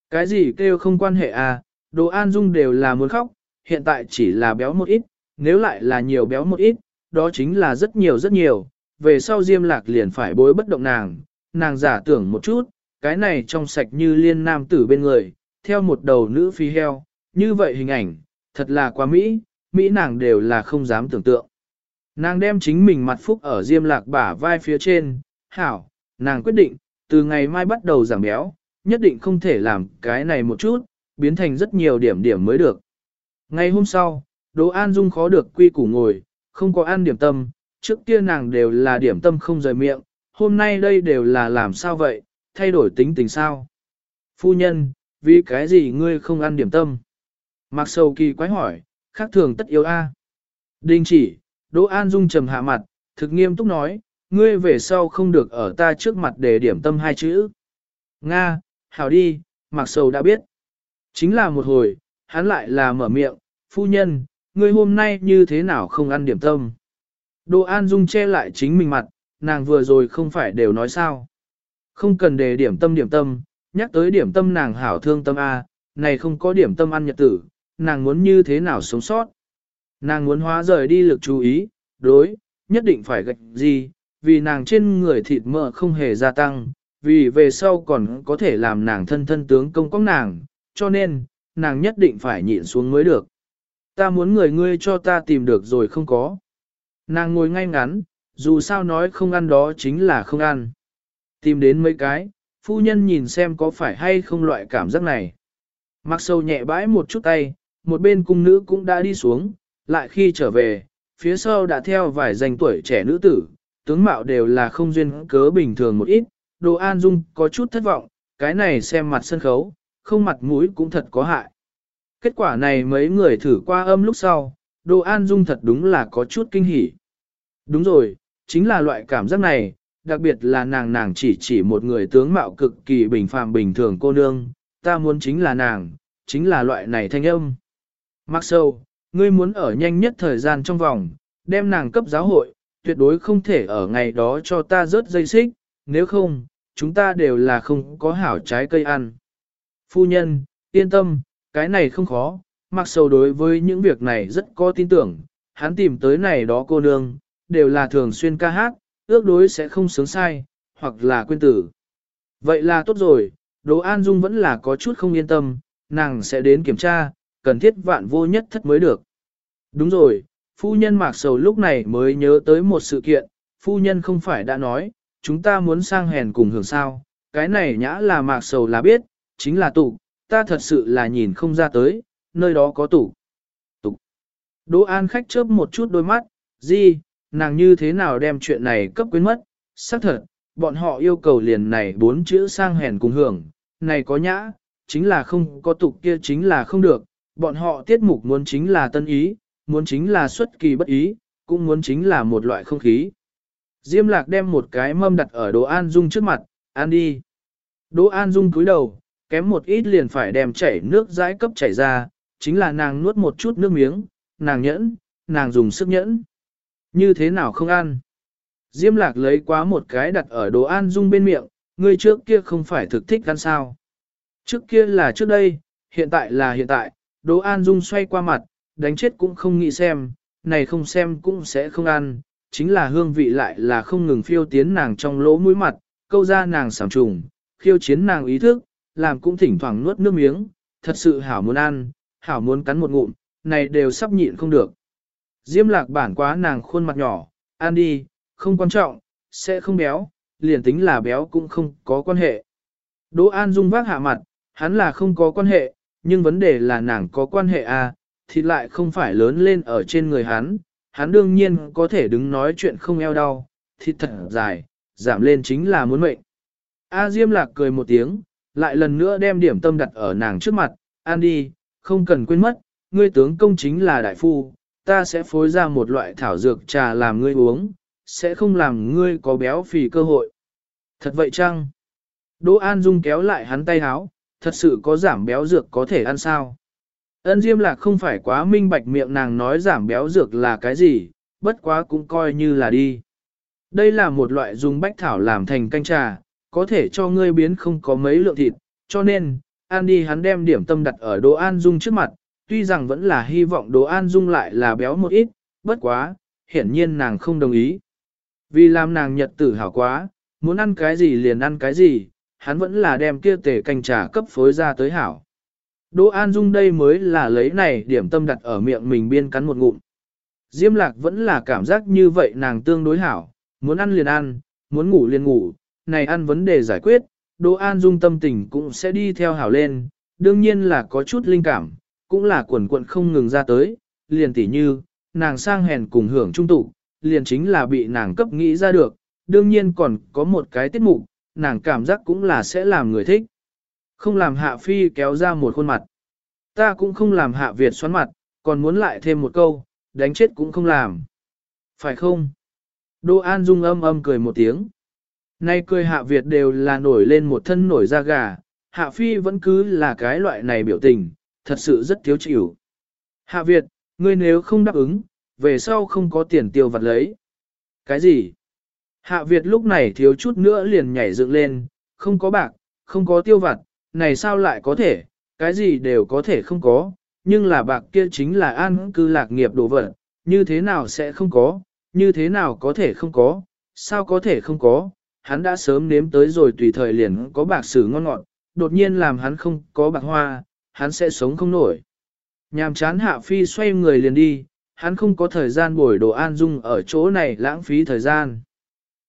Cái gì kêu không quan hệ à, đồ An Dung đều là muốn khóc, hiện tại chỉ là béo một ít, nếu lại là nhiều béo một ít, đó chính là rất nhiều rất nhiều, về sau Diêm Lạc liền phải bối bất động nàng, nàng giả tưởng một chút, cái này trong sạch như liên nam tử bên người, theo một đầu nữ phi heo, như vậy hình ảnh, thật là quá Mỹ, Mỹ nàng đều là không dám tưởng tượng. Nàng đem chính mình mặt phúc ở Diêm Lạc bả vai phía trên, hảo, nàng quyết định, từ ngày mai bắt đầu giảm béo, nhất định không thể làm cái này một chút, biến thành rất nhiều điểm điểm mới được. Ngày hôm sau, Đỗ An Dung khó được quy củ ngồi, không có ăn điểm tâm, trước kia nàng đều là điểm tâm không rời miệng, hôm nay đây đều là làm sao vậy, thay đổi tính tình sao. Phu nhân, vì cái gì ngươi không ăn điểm tâm? Mạc sầu kỳ quái hỏi, khác thường tất yếu a. Đình chỉ, Đỗ An Dung trầm hạ mặt, thực nghiêm túc nói, ngươi về sau không được ở ta trước mặt để điểm tâm hai chữ. Nga, hảo đi, Mạc sầu đã biết. Chính là một hồi, hắn lại là mở miệng, phu nhân, ngươi hôm nay như thế nào không ăn điểm tâm? Đỗ An Dung che lại chính mình mặt, nàng vừa rồi không phải đều nói sao. Không cần để điểm tâm điểm tâm, nhắc tới điểm tâm nàng hảo thương tâm A, này không có điểm tâm ăn nhật tử, nàng muốn như thế nào sống sót. Nàng muốn hóa rời đi lực chú ý, đối, nhất định phải gạch gì, vì nàng trên người thịt mỡ không hề gia tăng, vì về sau còn có thể làm nàng thân thân tướng công công nàng, cho nên, nàng nhất định phải nhịn xuống mới được. Ta muốn người ngươi cho ta tìm được rồi không có. Nàng ngồi ngay ngắn, dù sao nói không ăn đó chính là không ăn. Tìm đến mấy cái, phu nhân nhìn xem có phải hay không loại cảm giác này. Mặc sâu nhẹ bãi một chút tay, một bên cung nữ cũng đã đi xuống, lại khi trở về, phía sau đã theo vài danh tuổi trẻ nữ tử, tướng mạo đều là không duyên cớ bình thường một ít, đồ an dung có chút thất vọng, cái này xem mặt sân khấu, không mặt mũi cũng thật có hại. Kết quả này mấy người thử qua âm lúc sau, đồ an dung thật đúng là có chút kinh hỉ. Đúng rồi, chính là loại cảm giác này, đặc biệt là nàng nàng chỉ chỉ một người tướng mạo cực kỳ bình phàm bình thường cô nương, ta muốn chính là nàng, chính là loại này thanh âm. Mặc sâu, ngươi muốn ở nhanh nhất thời gian trong vòng, đem nàng cấp giáo hội, tuyệt đối không thể ở ngày đó cho ta rớt dây xích, nếu không, chúng ta đều là không có hảo trái cây ăn. Phu nhân, yên tâm, cái này không khó, mặc sầu đối với những việc này rất có tin tưởng, hắn tìm tới này đó cô nương, đều là thường xuyên ca hát, ước đối sẽ không sướng sai, hoặc là quên tử. Vậy là tốt rồi, Đỗ An Dung vẫn là có chút không yên tâm, nàng sẽ đến kiểm tra, cần thiết vạn vô nhất thất mới được. Đúng rồi, phu nhân mạc sầu lúc này mới nhớ tới một sự kiện, phu nhân không phải đã nói, chúng ta muốn sang hèn cùng hưởng sao, cái này nhã là mạc sầu là biết, chính là tụ, ta thật sự là nhìn không ra tới, nơi đó có tủ. tủ. Đỗ An khách chớp một chút đôi mắt, gì, nàng như thế nào đem chuyện này cấp quyến mất, xác thật, bọn họ yêu cầu liền này bốn chữ sang hèn cùng hưởng, này có nhã, chính là không có tục kia chính là không được, bọn họ tiết mục muốn chính là tân ý, muốn chính là xuất kỳ bất ý, cũng muốn chính là một loại không khí. Diêm lạc đem một cái mâm đặt ở Đỗ An Dung trước mặt, ăn đi. Đỗ An Dung cúi đầu, kém một ít liền phải đem chảy nước dãi cấp chảy ra, chính là nàng nuốt một chút nước miếng, nàng nhẫn, nàng dùng sức nhẫn. Như thế nào không ăn? Diêm lạc lấy quá một cái đặt ở đồ An Dung bên miệng, người trước kia không phải thực thích ăn sao. Trước kia là trước đây, hiện tại là hiện tại, đồ An Dung xoay qua mặt, đánh chết cũng không nghĩ xem, này không xem cũng sẽ không ăn, chính là hương vị lại là không ngừng phiêu tiến nàng trong lỗ mũi mặt, câu ra nàng sảng trùng, khiêu chiến nàng ý thức, làm cũng thỉnh thoảng nuốt nước miếng, thật sự hảo muốn ăn, hảo muốn cắn một ngụm, này đều sắp nhịn không được. Diêm lạc bản quá nàng khuôn mặt nhỏ, ăn đi, không quan trọng, sẽ không béo, liền tính là béo cũng không có quan hệ. Đỗ An Dung vác hạ mặt, hắn là không có quan hệ, nhưng vấn đề là nàng có quan hệ à, thì lại không phải lớn lên ở trên người hắn, hắn đương nhiên có thể đứng nói chuyện không eo đau, thịt thật dài, giảm lên chính là muốn mệnh. A Diêm Lạc cười một tiếng, lại lần nữa đem điểm tâm đặt ở nàng trước mặt, ăn đi, không cần quên mất, ngươi tướng công chính là đại phu, ta sẽ phối ra một loại thảo dược trà làm ngươi uống, sẽ không làm ngươi có béo phì cơ hội. Thật vậy chăng? Đỗ An Dung kéo lại hắn tay háo, thật sự có giảm béo dược có thể ăn sao? Ân Diêm Lạc không phải quá minh bạch miệng nàng nói giảm béo dược là cái gì, bất quá cũng coi như là đi. Đây là một loại dùng bách thảo làm thành canh trà, có thể cho ngươi biến không có mấy lượng thịt, cho nên, An đi hắn đem điểm tâm đặt ở Đỗ An Dung trước mặt, tuy rằng vẫn là hy vọng Đỗ An Dung lại là béo một ít, bất quá, hiển nhiên nàng không đồng ý. Vì làm nàng nhật tử hảo quá, muốn ăn cái gì liền ăn cái gì, hắn vẫn là đem kia tể canh trà cấp phối ra tới hảo. Đỗ An Dung đây mới là lấy này điểm tâm đặt ở miệng mình biên cắn một ngụm. Diêm lạc vẫn là cảm giác như vậy nàng tương đối hảo, muốn ăn liền ăn, muốn ngủ liền ngủ, này ăn vấn đề giải quyết, Đỗ An Dung tâm tình cũng sẽ đi theo hảo lên, đương nhiên là có chút linh cảm, cũng là quần quận không ngừng ra tới, liền tỉ như, nàng sang hèn cùng hưởng trung tụ, liền chính là bị nàng cấp nghĩ ra được, đương nhiên còn có một cái tiết mục, nàng cảm giác cũng là sẽ làm người thích. Không làm hạ phi kéo ra một khuôn mặt. Ta cũng không làm hạ Việt xoắn mặt, còn muốn lại thêm một câu, đánh chết cũng không làm. Phải không? Đỗ An Dung âm âm cười một tiếng. Nay cười hạ Việt đều là nổi lên một thân nổi da gà, hạ phi vẫn cứ là cái loại này biểu tình, thật sự rất thiếu chịu. Hạ Việt, ngươi nếu không đáp ứng, về sau không có tiền tiêu vặt lấy. Cái gì? Hạ Việt lúc này thiếu chút nữa liền nhảy dựng lên, không có bạc, không có tiêu vặt, này sao lại có thể, cái gì đều có thể không có, nhưng là bạc kia chính là an cư lạc nghiệp đồ vật, như thế nào sẽ không có, như thế nào có thể không có, sao có thể không có, hắn đã sớm nếm tới rồi tùy thời liền có bạc sử ngon ngọt, đột nhiên làm hắn không có bạc hoa, hắn sẽ sống không nổi. Nhàm chán hạ phi xoay người liền đi, hắn không có thời gian bồi đồ an dung ở chỗ này lãng phí thời gian.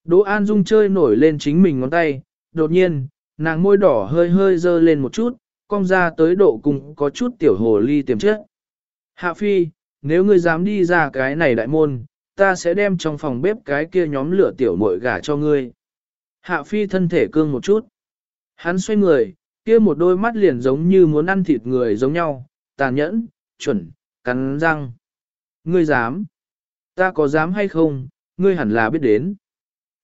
Đỗ An Dung chơi nổi lên chính mình ngón tay, đột nhiên, nàng môi đỏ hơi hơi dơ lên một chút, cong ra tới độ cùng có chút tiểu hồ ly tiềm chết. Hạ Phi, nếu ngươi dám đi ra cái này đại môn, ta sẽ đem trong phòng bếp cái kia nhóm lửa tiểu muội gả cho ngươi. Hạ Phi thân thể cương một chút. Hắn xoay người, kia một đôi mắt liền giống như muốn ăn thịt người giống nhau, tàn nhẫn, chuẩn, cắn răng. Ngươi dám? Ta có dám hay không, ngươi hẳn là biết đến.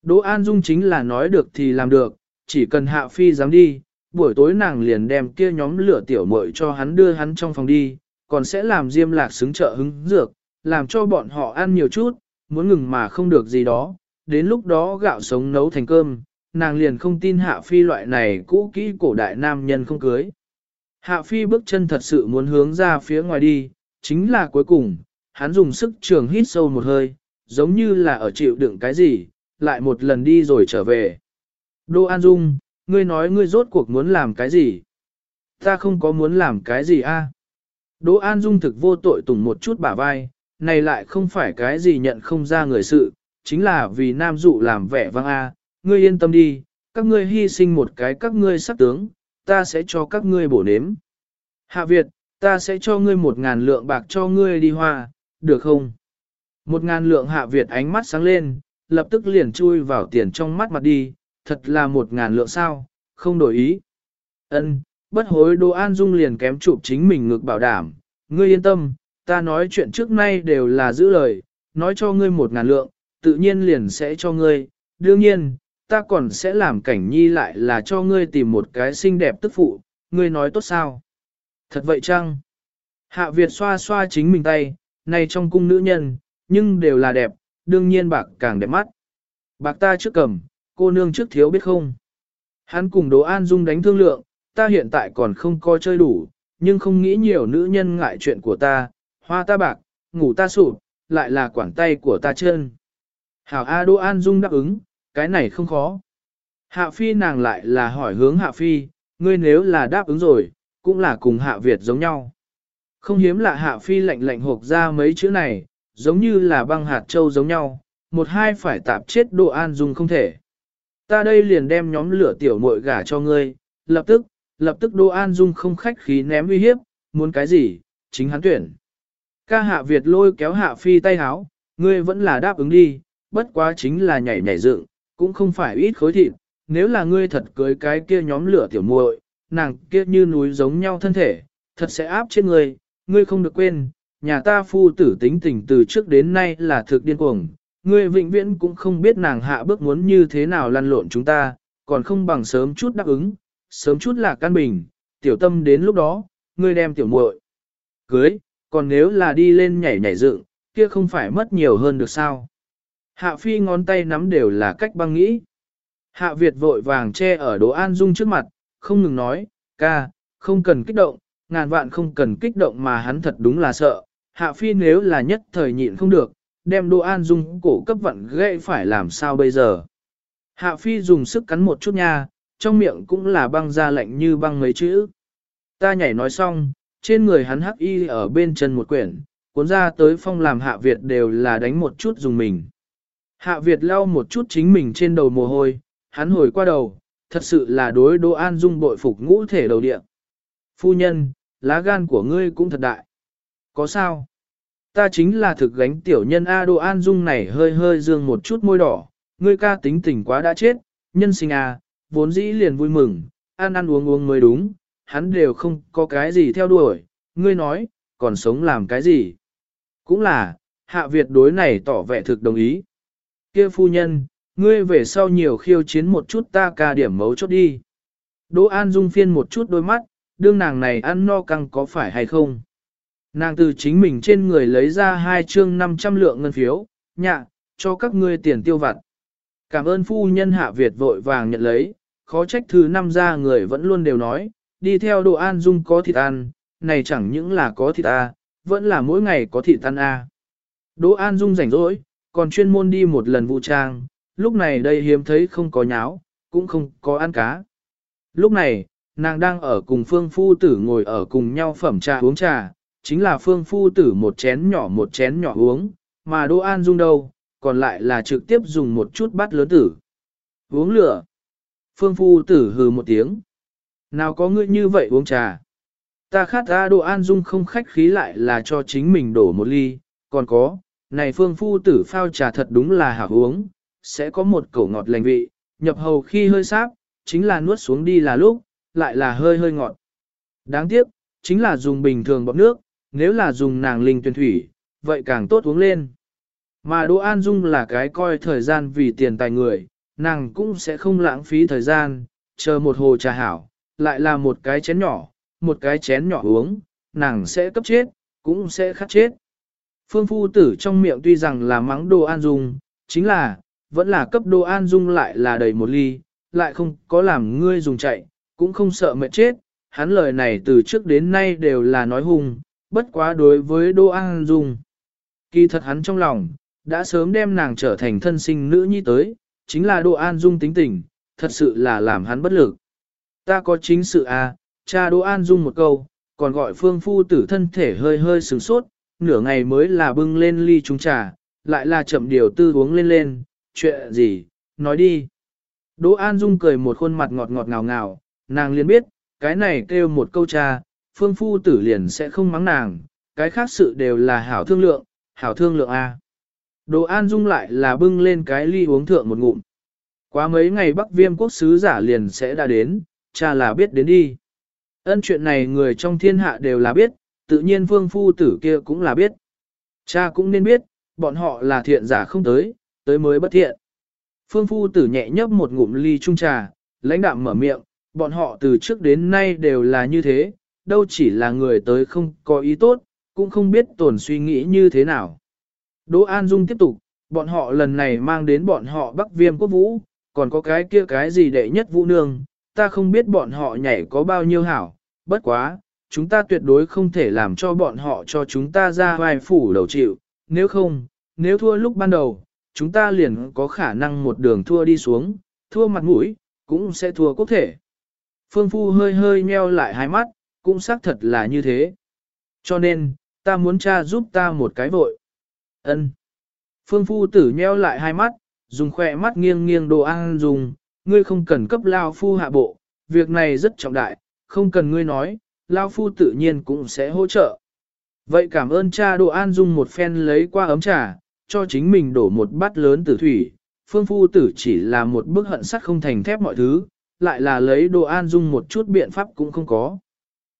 Đỗ An Dung chính là nói được thì làm được, chỉ cần Hạ Phi dám đi, buổi tối nàng liền đem kia nhóm lửa tiểu muội cho hắn đưa hắn trong phòng đi, còn sẽ làm Diêm Lạc xứng trợ hứng dược, làm cho bọn họ ăn nhiều chút, muốn ngừng mà không được gì đó, đến lúc đó gạo sống nấu thành cơm, nàng liền không tin Hạ Phi loại này cũ kỹ cổ đại nam nhân không cưới. Hạ Phi bước chân thật sự muốn hướng ra phía ngoài đi, chính là cuối cùng, hắn dùng sức trường hít sâu một hơi, giống như là ở chịu đựng cái gì, lại một lần đi rồi trở về. Đô An Dung, ngươi nói ngươi rốt cuộc muốn làm cái gì? Ta không có muốn làm cái gì a. Đỗ An Dung thực vô tội tùng một chút bả vai, này lại không phải cái gì nhận không ra người sự, chính là vì nam dụ làm vẻ vang a ngươi yên tâm đi, các ngươi hy sinh một cái các ngươi sắc tướng, ta sẽ cho các ngươi bổ nếm. Hạ Việt, ta sẽ cho ngươi một ngàn lượng bạc cho ngươi đi hoa, được không? Một ngàn lượng Hạ Việt ánh mắt sáng lên, lập tức liền chui vào tiền trong mắt mặt đi, thật là một ngàn lượng sao, không đổi ý. Ân, bất hối Đỗ An Dung liền kém chụp chính mình ngực bảo đảm, ngươi yên tâm, ta nói chuyện trước nay đều là giữ lời, nói cho ngươi một ngàn lượng, tự nhiên liền sẽ cho ngươi, đương nhiên, ta còn sẽ làm cảnh nhi lại là cho ngươi tìm một cái xinh đẹp tức phụ, ngươi nói tốt sao? Thật vậy chăng? Hạ Việt xoa xoa chính mình tay, này trong cung nữ nhân, nhưng đều là đẹp, đương nhiên bạc càng đẹp mắt. Bạc ta trước cầm, cô nương trước thiếu biết không? Hắn cùng Đỗ An Dung đánh thương lượng, ta hiện tại còn không coi chơi đủ, nhưng không nghĩ nhiều nữ nhân ngại chuyện của ta, hoa ta bạc, ngủ ta sụp, lại là quảng tay của ta chân. Hảo A Đỗ An Dung đáp ứng, cái này không khó. Hạ Phi nàng lại là hỏi hướng Hạ Phi, ngươi nếu là đáp ứng rồi, cũng là cùng Hạ Việt giống nhau. Không hiếm là Hạ Phi lạnh lạnh hộp ra mấy chữ này, giống như là băng hạt châu giống nhau, một hai phải tạp chết độ An Dung không thể. Ta đây liền đem nhóm lửa tiểu muội gả cho ngươi, lập tức, lập tức Đỗ An Dung không khách khí ném uy hiếp, muốn cái gì, chính hắn tuyển. Ca hạ Việt lôi kéo hạ phi tay háo, ngươi vẫn là đáp ứng đi, bất quá chính là nhảy nhảy dựng, cũng không phải ít khối thịt, nếu là ngươi thật cưới cái kia nhóm lửa tiểu muội, nàng kia như núi giống nhau thân thể, thật sẽ áp trên ngươi, ngươi không được quên, nhà ta phu tử tính tình từ trước đến nay là thực điên cuồng, ngươi vĩnh viễn cũng không biết nàng hạ bước muốn như thế nào lăn lộn chúng ta, còn không bằng sớm chút đáp ứng, sớm chút là căn bình, tiểu tâm đến lúc đó, ngươi đem tiểu muội cưới, còn nếu là đi lên nhảy nhảy dựng, kia không phải mất nhiều hơn được sao. Hạ phi ngón tay nắm đều là cách băng nghĩ. Hạ Việt vội vàng che ở Đỗ An Dung trước mặt, không ngừng nói, ca, không cần kích động, ngàn vạn không cần kích động mà hắn thật đúng là sợ. Hạ phi nếu là nhất thời nhịn không được, đem Đỗ An Dung cổ cấp vận gãy phải làm sao bây giờ. Hạ phi dùng sức cắn một chút nha, trong miệng cũng là băng ra lạnh như băng mấy chữ. Ta nhảy nói xong, trên người hắn hắc y ở bên chân một quyển, cuốn ra tới phong làm hạ Việt đều là đánh một chút dùng mình. Hạ Việt lau một chút chính mình trên đầu mồ hôi, hắn hồi qua đầu, thật sự là đối Đỗ An Dung bội phục ngũ thể đầu địa. Phu nhân, lá gan của ngươi cũng thật đại. Có sao? Ta chính là thực gánh tiểu nhân A Đỗ An Dung này hơi hơi dương một chút môi đỏ, ngươi ca tính tình quá đã chết, nhân sinh A, vốn dĩ liền vui mừng, ăn ăn uống uống mới đúng, hắn đều không có cái gì theo đuổi, ngươi nói, còn sống làm cái gì? Cũng là, hạ Việt đối này tỏ vẻ thực đồng ý kia phu nhân, ngươi về sau nhiều khiêu chiến một chút ta ca điểm mấu chốt đi. Đỗ An Dung phiên một chút đôi mắt, đương nàng này ăn no căng có phải hay không? Nàng từ chính mình trên người lấy ra hai chương 500 lượng ngân phiếu, nhạ, cho các ngươi tiền tiêu vặt. Cảm ơn phu nhân hạ Việt vội vàng nhận lấy, khó trách thứ năm ra người vẫn luôn đều nói, đi theo Đỗ an dung có thịt ăn, này chẳng những là có thịt à, vẫn là mỗi ngày có thịt ăn a. Đỗ An Dung rảnh rỗi, còn chuyên môn đi một lần vũ trang, lúc này đây hiếm thấy không có nháo, cũng không có ăn cá. Lúc này, nàng đang ở cùng phương phu tử ngồi ở cùng nhau phẩm trà uống trà, chính là phương phu tử một chén nhỏ một chén nhỏ uống, mà Đỗ An Dung đâu, còn lại là trực tiếp dùng một chút bát lớn tử. Uống lửa. Phương phu tử hừ một tiếng. Nào có ngươi như vậy uống trà. Ta khát ra đồ an dung không khách khí lại là cho chính mình đổ một ly, còn có, này phương phu tử phao trà thật đúng là hảo uống, sẽ có một cổ ngọt lành vị, nhập hầu khi hơi sáp, chính là nuốt xuống đi là lúc, lại là hơi hơi ngọt. Đáng tiếc, chính là dùng bình thường bọc nước, nếu là dùng nàng linh tuyển thủy, vậy càng tốt uống lên. Mà Đỗ An Dung là cái coi thời gian vì tiền tài người, nàng cũng sẽ không lãng phí thời gian, chờ một hồ trà hảo, lại là một cái chén nhỏ, một cái chén nhỏ uống, nàng sẽ cấp chết, cũng sẽ khát chết. Phương phu tử trong miệng tuy rằng là mắng đồ an dung, chính là, vẫn là cấp đồ an dung lại là đầy một ly, lại không có làm ngươi dùng chạy, cũng không sợ mệt chết. Hắn lời này từ trước đến nay đều là nói hung, bất quá đối với đồ an dung. Kỳ thật hắn trong lòng, đã sớm đem nàng trở thành thân sinh nữ nhi tới, chính là đồ an dung tính tình, thật sự là làm hắn bất lực. Ta có chính sự à, cha Đô An Dung một câu, còn gọi phương phu tử thân thể hơi hơi sửng sốt, nửa ngày mới là bưng lên ly trúng trà, lại là chậm điều tư uống lên lên, chuyện gì, nói đi. Đỗ An Dung cười một khuôn mặt ngọt ngọt ngào ngào, nàng liền biết, cái này kêu một câu cha, phương phu tử liền sẽ không mắng nàng, cái khác sự đều là hảo thương lượng, hảo thương lượng A. Đồ An Dung lại là bưng lên cái ly uống thượng một ngụm. Quá mấy ngày Bắc Viêm quốc sứ giả liền sẽ đã đến, cha là biết đến đi. Ân chuyện này người trong thiên hạ đều là biết, tự nhiên vương phu tử kia cũng là biết. Cha cũng nên biết, bọn họ là thiện giả không tới, tới mới bất thiện. Phương phu tử nhẹ nhấp một ngụm ly trung trà, lãnh đạm mở miệng, bọn họ từ trước đến nay đều là như thế, đâu chỉ là người tới không có ý tốt, cũng không biết tổn suy nghĩ như thế nào. Đỗ An Dung tiếp tục, bọn họ lần này mang đến bọn họ Bắc Viêm Quốc Vũ, còn có cái kia cái gì đệ nhất Vũ Nương, ta không biết bọn họ nhảy có bao nhiêu hảo, bất quá, chúng ta tuyệt đối không thể làm cho bọn họ cho chúng ta ra vai phủ đầu chịu, nếu không, nếu thua lúc ban đầu, chúng ta liền có khả năng một đường thua đi xuống, thua mặt mũi, cũng sẽ thua quốc thể. Phương Phu hơi hơi nheo lại hai mắt, cũng xác thật là như thế. Cho nên, ta muốn cha giúp ta một cái vội. Ân. Phương Phu tử nheo lại hai mắt, dùng khỏe mắt nghiêng nghiêng đồ ăn dùng, ngươi không cần cấp Lao Phu hạ bộ, việc này rất trọng đại, không cần ngươi nói, Lao Phu tự nhiên cũng sẽ hỗ trợ. Vậy cảm ơn cha Đỗ an dung một phen lấy qua ấm trà, cho chính mình đổ một bát lớn tử thủy, phương phu tử chỉ là một bức hận sắt không thành thép mọi thứ, lại là lấy Đỗ an dung một chút biện pháp cũng không có.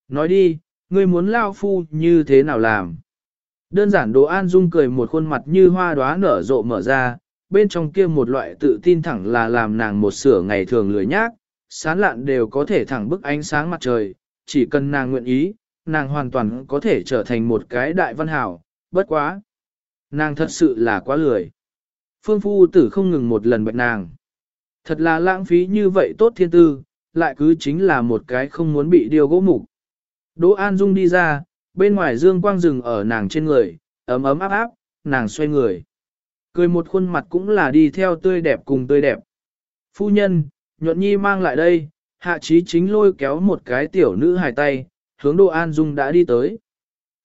Nói đi, ngươi muốn lao phu như thế nào làm? Đơn giản Đỗ an dung cười một khuôn mặt như hoa đóa nở rộ mở ra, bên trong kia một loại tự tin thẳng là làm nàng một sửa ngày thường lười nhác, sán lạn đều có thể thẳng bức ánh sáng mặt trời, chỉ cần nàng nguyện ý, nàng hoàn toàn có thể trở thành một cái đại văn hảo, bất quá. Nàng thật sự là quá lười. Phương phu tử không ngừng một lần bạch nàng. Thật là lãng phí như vậy tốt thiên tư, lại cứ chính là một cái không muốn bị điều gỗ mục. Đỗ An Dung đi ra, bên ngoài dương quang rừng ở nàng trên người, ấm ấm áp áp, nàng xoay người. Cười một khuôn mặt cũng là đi theo tươi đẹp cùng tươi đẹp. Phu nhân, nhuận nhi mang lại đây, hạ trí chính lôi kéo một cái tiểu nữ hài tay, hướng Đỗ An Dung đã đi tới.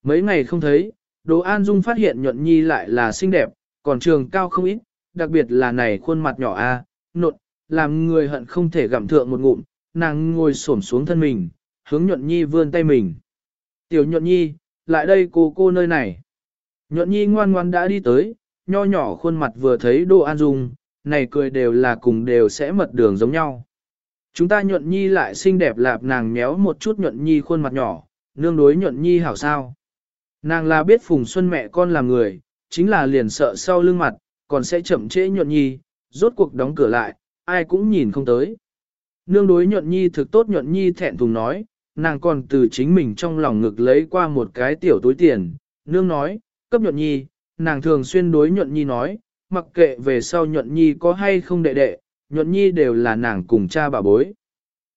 Mấy ngày không thấy, Đỗ An Dung phát hiện nhuận nhi lại là xinh đẹp, còn trường cao không ít, đặc biệt là này khuôn mặt nhỏ a, nộn, làm người hận không thể gặm thượng một ngụm, nàng ngồi xổm xuống thân mình, hướng nhuận nhi vươn tay mình. Tiểu nhuận nhi, lại đây cô cô nơi này. Nhuận nhi ngoan ngoan đã đi tới, nho nhỏ khuôn mặt vừa thấy Đỗ An Dung, này cười đều là cùng đều sẽ mật đường giống nhau. Chúng ta nhuận nhi lại xinh đẹp lạp nàng méo một chút nhuận nhi khuôn mặt nhỏ, nương đối nhuận nhi hảo sao. Nàng là biết Phùng Xuân mẹ con làm người, chính là liền sợ sau lưng mặt, còn sẽ chậm trễ nhuận nhi, rốt cuộc đóng cửa lại, ai cũng nhìn không tới. Nương đối nhuận nhi thực tốt nhuận nhi thẹn thùng nói, nàng còn từ chính mình trong lòng ngực lấy qua một cái tiểu túi tiền, nương nói, cấp nhuận nhi, nàng thường xuyên đối nhuận nhi nói, mặc kệ về sau nhuận nhi có hay không đệ đệ, nhuận nhi đều là nàng cùng cha bà bối.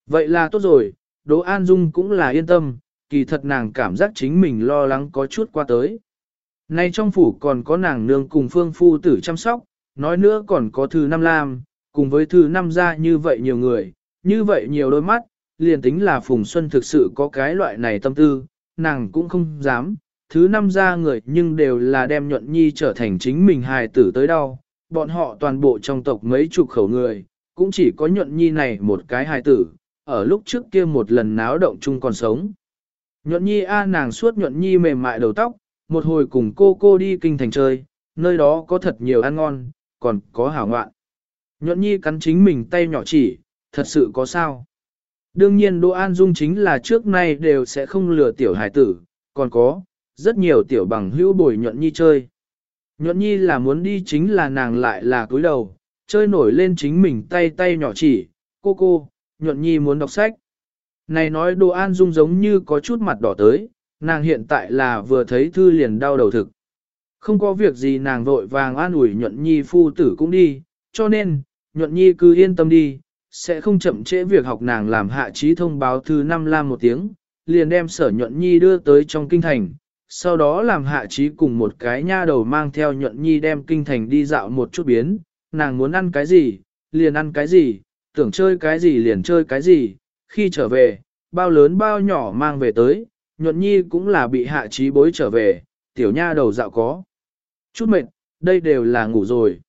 Vậy là tốt rồi, Đỗ An Dung cũng là yên tâm, kỳ thật nàng cảm giác chính mình lo lắng có chút qua tới. Nay trong phủ còn có nàng nương cùng phương phu tử chăm sóc, nói nữa còn có thư năm lam, cùng với thư năm gia như vậy nhiều người, như vậy nhiều đôi mắt, liền tính là Phùng Xuân thực sự có cái loại này tâm tư, nàng cũng không dám, thứ năm gia người nhưng đều là đem nhuận nhi trở thành chính mình hài tử tới đâu, bọn họ toàn bộ trong tộc mấy chục khẩu người, cũng chỉ có nhuận nhi này một cái hài tử, ở lúc trước kia một lần náo động chung còn sống. Nhuận nhi a nàng suốt nhuận nhi mềm mại đầu tóc, một hồi cùng cô cô đi kinh thành chơi, nơi đó có thật nhiều ăn ngon, còn có hảo ngoạn. Nhuận nhi cắn chính mình tay nhỏ chỉ, thật sự có sao. Đương nhiên Đỗ An Dung chính là trước nay đều sẽ không lừa tiểu hải tử, còn có, rất nhiều tiểu bằng hữu bồi nhuận nhi chơi. Nhuận nhi là muốn đi chính là nàng lại là cúi đầu, chơi nổi lên chính mình tay tay nhỏ chỉ, cô cô, nhuận nhi muốn đọc sách. Này nói đồ an dung giống như có chút mặt đỏ tới, nàng hiện tại là vừa thấy thư liền đau đầu thực. Không có việc gì nàng vội vàng an ủi nhuận nhi phu tử cũng đi, cho nên, nhuận nhi cứ yên tâm đi, sẽ không chậm trễ việc học nàng làm hạ trí thông báo thư năm lam một tiếng, liền đem sở nhuận nhi đưa tới trong kinh thành, sau đó làm hạ trí cùng một cái nha đầu mang theo nhuận nhi đem kinh thành đi dạo một chút biến, nàng muốn ăn cái gì, liền ăn cái gì, tưởng chơi cái gì liền chơi cái gì, khi trở về, bao lớn bao nhỏ mang về tới, nhuận nhi cũng là bị hạ trí bối trở về, tiểu nha đầu dạo có. Chút mệt, đây đều là ngủ rồi.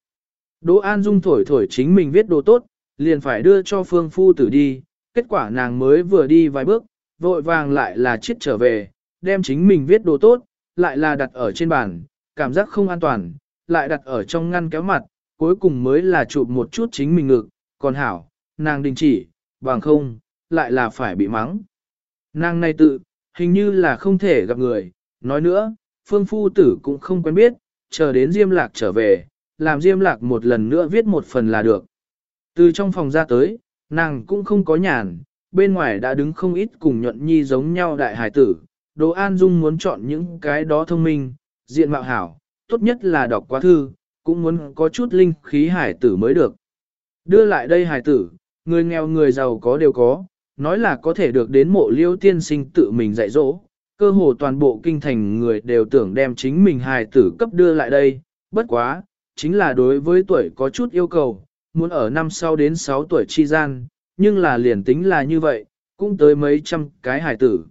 Đỗ An Dung thổi thổi chính mình viết đồ tốt, liền phải đưa cho phương phu tử đi, kết quả nàng mới vừa đi vài bước, vội vàng lại là chết trở về, đem chính mình viết đồ tốt, lại là đặt ở trên bàn, cảm giác không an toàn, lại đặt ở trong ngăn kéo mặt, cuối cùng mới là chụp một chút chính mình ngực, còn hảo, nàng đình chỉ, bằng không, lại là phải bị mắng. Nàng này tự, hình như là không thể gặp người, nói nữa, phương phu tử cũng không quen biết, chờ đến Diêm Lạc trở về, làm Diêm Lạc một lần nữa viết một phần là được. Từ trong phòng ra tới, nàng cũng không có nhàn, bên ngoài đã đứng không ít cùng nhuận nhi giống nhau đại hải tử. Đồ An Dung muốn chọn những cái đó thông minh, diện mạo hảo, tốt nhất là đọc quá thư, cũng muốn có chút linh khí hải tử mới được. Đưa lại đây hải tử, người nghèo người giàu có đều có, nói là có thể được đến mộ liêu tiên sinh tự mình dạy dỗ. Cơ hồ toàn bộ kinh thành người đều tưởng đem chính mình hài tử cấp đưa lại đây, bất quá, chính là đối với tuổi có chút yêu cầu, muốn ở năm sau đến 6 tuổi chi gian, nhưng là liền tính là như vậy, cũng tới mấy trăm cái hài tử.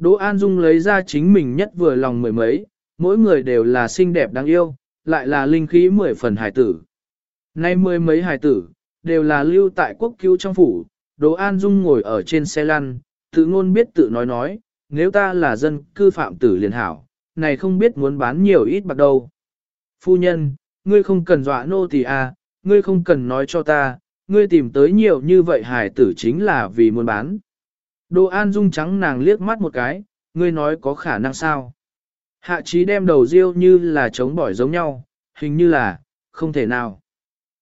Đỗ An Dung lấy ra chính mình nhất vừa lòng mười mấy, mỗi người đều là xinh đẹp đáng yêu, lại là linh khí mười phần hài tử. Nay mười mấy hài tử, đều là lưu tại quốc cứu trong phủ, Đỗ An Dung ngồi ở trên xe lăn, tự ngôn biết tự nói nói, nếu ta là dân cư phạm tử liền hảo, này không biết muốn bán nhiều ít bạc đâu. Phu nhân, ngươi không cần dọa nô tỳ à, ngươi không cần nói cho ta, ngươi tìm tới nhiều như vậy hài tử chính là vì muốn bán. Đỗ An Dung trắng nàng liếc mắt một cái, ngươi nói có khả năng sao? Hạ trí đem đầu riêu như là chống bỏi giống nhau, hình như là, không thể nào.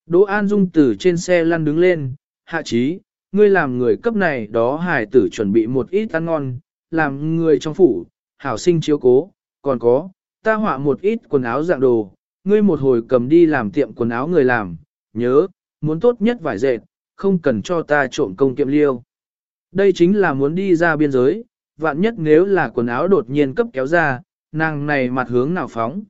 Đỗ An Dung từ trên xe lăn đứng lên, hạ trí, ngươi làm người cấp này đó Hải tử chuẩn bị một ít ăn ngon, làm người trong phủ, hảo sinh chiếu cố, còn có, ta họa một ít quần áo dạng đồ, ngươi một hồi cầm đi làm tiệm quần áo người làm, nhớ, muốn tốt nhất vải dệt, không cần cho ta trộm công tiệm liêu. Đây chính là muốn đi ra biên giới, vạn nhất nếu là quần áo đột nhiên cấp kéo ra, nàng này mặt hướng nào phóng.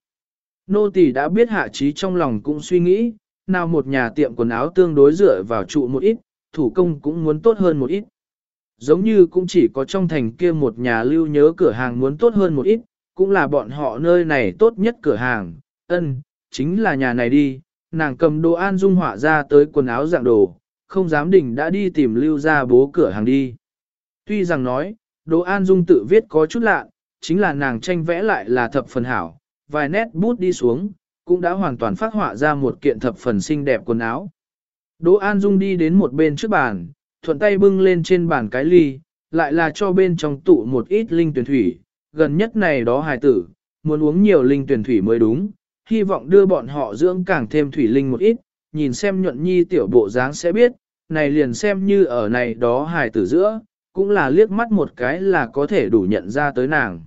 Nô tỳ đã biết hạ trí trong lòng cũng suy nghĩ, nào một nhà tiệm quần áo tương đối dựa vào trụ một ít, thủ công cũng muốn tốt hơn một ít. Giống như cũng chỉ có trong thành kia một nhà lưu nhớ cửa hàng muốn tốt hơn một ít, cũng là bọn họ nơi này tốt nhất cửa hàng, ân, chính là nhà này đi, nàng cầm đồ an dung họa ra tới quần áo dạng đồ, không dám đỉnh đã đi tìm lưu ra bố cửa hàng đi. Tuy rằng nói, đồ an dung tự viết có chút lạ, chính là nàng tranh vẽ lại là thập phần hảo, vài nét bút đi xuống, cũng đã hoàn toàn phát họa ra một kiện thập phần xinh đẹp quần áo. Đỗ An Dung đi đến một bên trước bàn, thuận tay bưng lên trên bàn cái ly, lại là cho bên trong tụ một ít linh tuyển thủy, gần nhất này đó hài tử, muốn uống nhiều linh tuyển thủy mới đúng, hy vọng đưa bọn họ dưỡng càng thêm thủy linh một ít, nhìn xem nhuận nhi tiểu bộ dáng sẽ biết, này liền xem như ở này đó hài tử giữa, cũng là liếc mắt một cái là có thể đủ nhận ra tới nàng.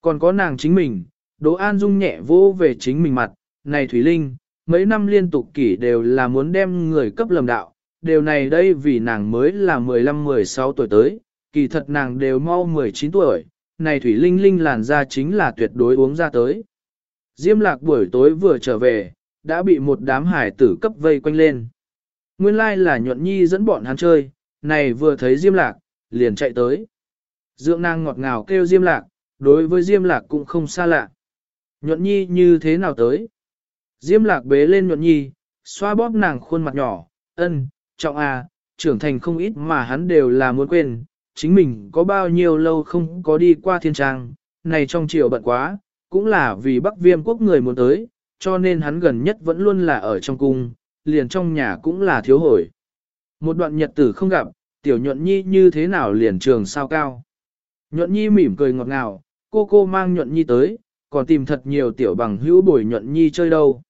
Còn có nàng chính mình, Đỗ An Dung nhẹ vô về chính mình mặt, này Thủy Linh, mấy năm liên tục kỷ đều là muốn đem người cấp lầm đạo, điều này đây vì nàng mới là 15-16 tuổi tới, kỳ thật nàng đều mau 19 tuổi, này Thủy Linh Linh làn da chính là tuyệt đối uống ra tới. Diêm lạc buổi tối vừa trở về, đã bị một đám hải tử cấp vây quanh lên. Nguyên lai là nhuận nhi dẫn bọn hắn chơi, này vừa thấy Diêm lạc, liền chạy tới. dưỡng nàng ngọt ngào kêu Diêm lạc, đối với Diêm lạc cũng không xa lạ. Nhuận nhi như thế nào tới? Diêm lạc bế lên nhuận nhi, xoa bóp nàng khuôn mặt nhỏ, ân, trọng à, trưởng thành không ít mà hắn đều là muốn quên, chính mình có bao nhiêu lâu không có đi qua thiên trang, này trong chiều bận quá, cũng là vì Bắc Viêm quốc người muốn tới, cho nên hắn gần nhất vẫn luôn là ở trong cung, liền trong nhà cũng là thiếu hồi. Một đoạn nhật tử không gặp, tiểu nhuận nhi như thế nào liền trường sao cao. Nhuận nhi mỉm cười ngọt ngào, cô cô mang nhuận nhi tới, còn tìm thật nhiều tiểu bằng hữu bồi nhuận nhi chơi đâu.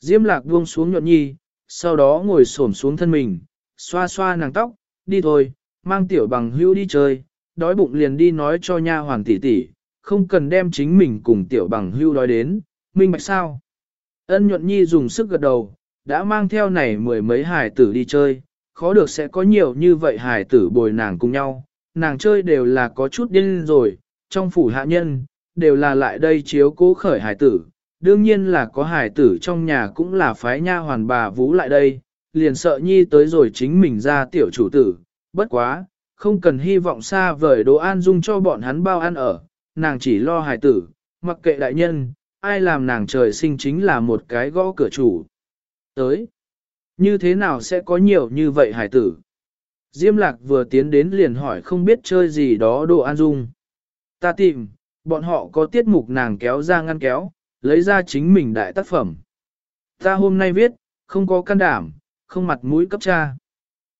Diêm lạc buông xuống nhuận nhi, sau đó ngồi xổm xuống thân mình, xoa xoa nàng tóc, đi thôi, mang tiểu bằng hữu đi chơi, đói bụng liền đi nói cho nha hoàng tỷ tỷ, không cần đem chính mình cùng tiểu bằng hữu đói đến, minh bạch sao. Ân nhuận nhi dùng sức gật đầu, đã mang theo này mười mấy hải tử đi chơi, khó được sẽ có nhiều như vậy hải tử bồi nàng cùng nhau, nàng chơi đều là có chút điên rồi, trong phủ hạ nhân, đều là lại đây chiếu cố khởi hải tử, đương nhiên là có hải tử trong nhà cũng là phái nha hoàn bà vũ lại đây, liền sợ nhi tới rồi chính mình ra tiểu chủ tử, bất quá, không cần hy vọng xa vời đồ an dung cho bọn hắn bao ăn ở, nàng chỉ lo hải tử, mặc kệ đại nhân, ai làm nàng trời sinh chính là một cái gõ cửa chủ. Tới, như thế nào sẽ có nhiều như vậy hải tử? Diêm lạc vừa tiến đến liền hỏi không biết chơi gì đó đồ an dung. Ta tìm, bọn họ có tiết mục nàng kéo ra ngăn kéo, lấy ra chính mình đại tác phẩm. Ta hôm nay viết, không có can đảm, không mặt mũi cấp cha.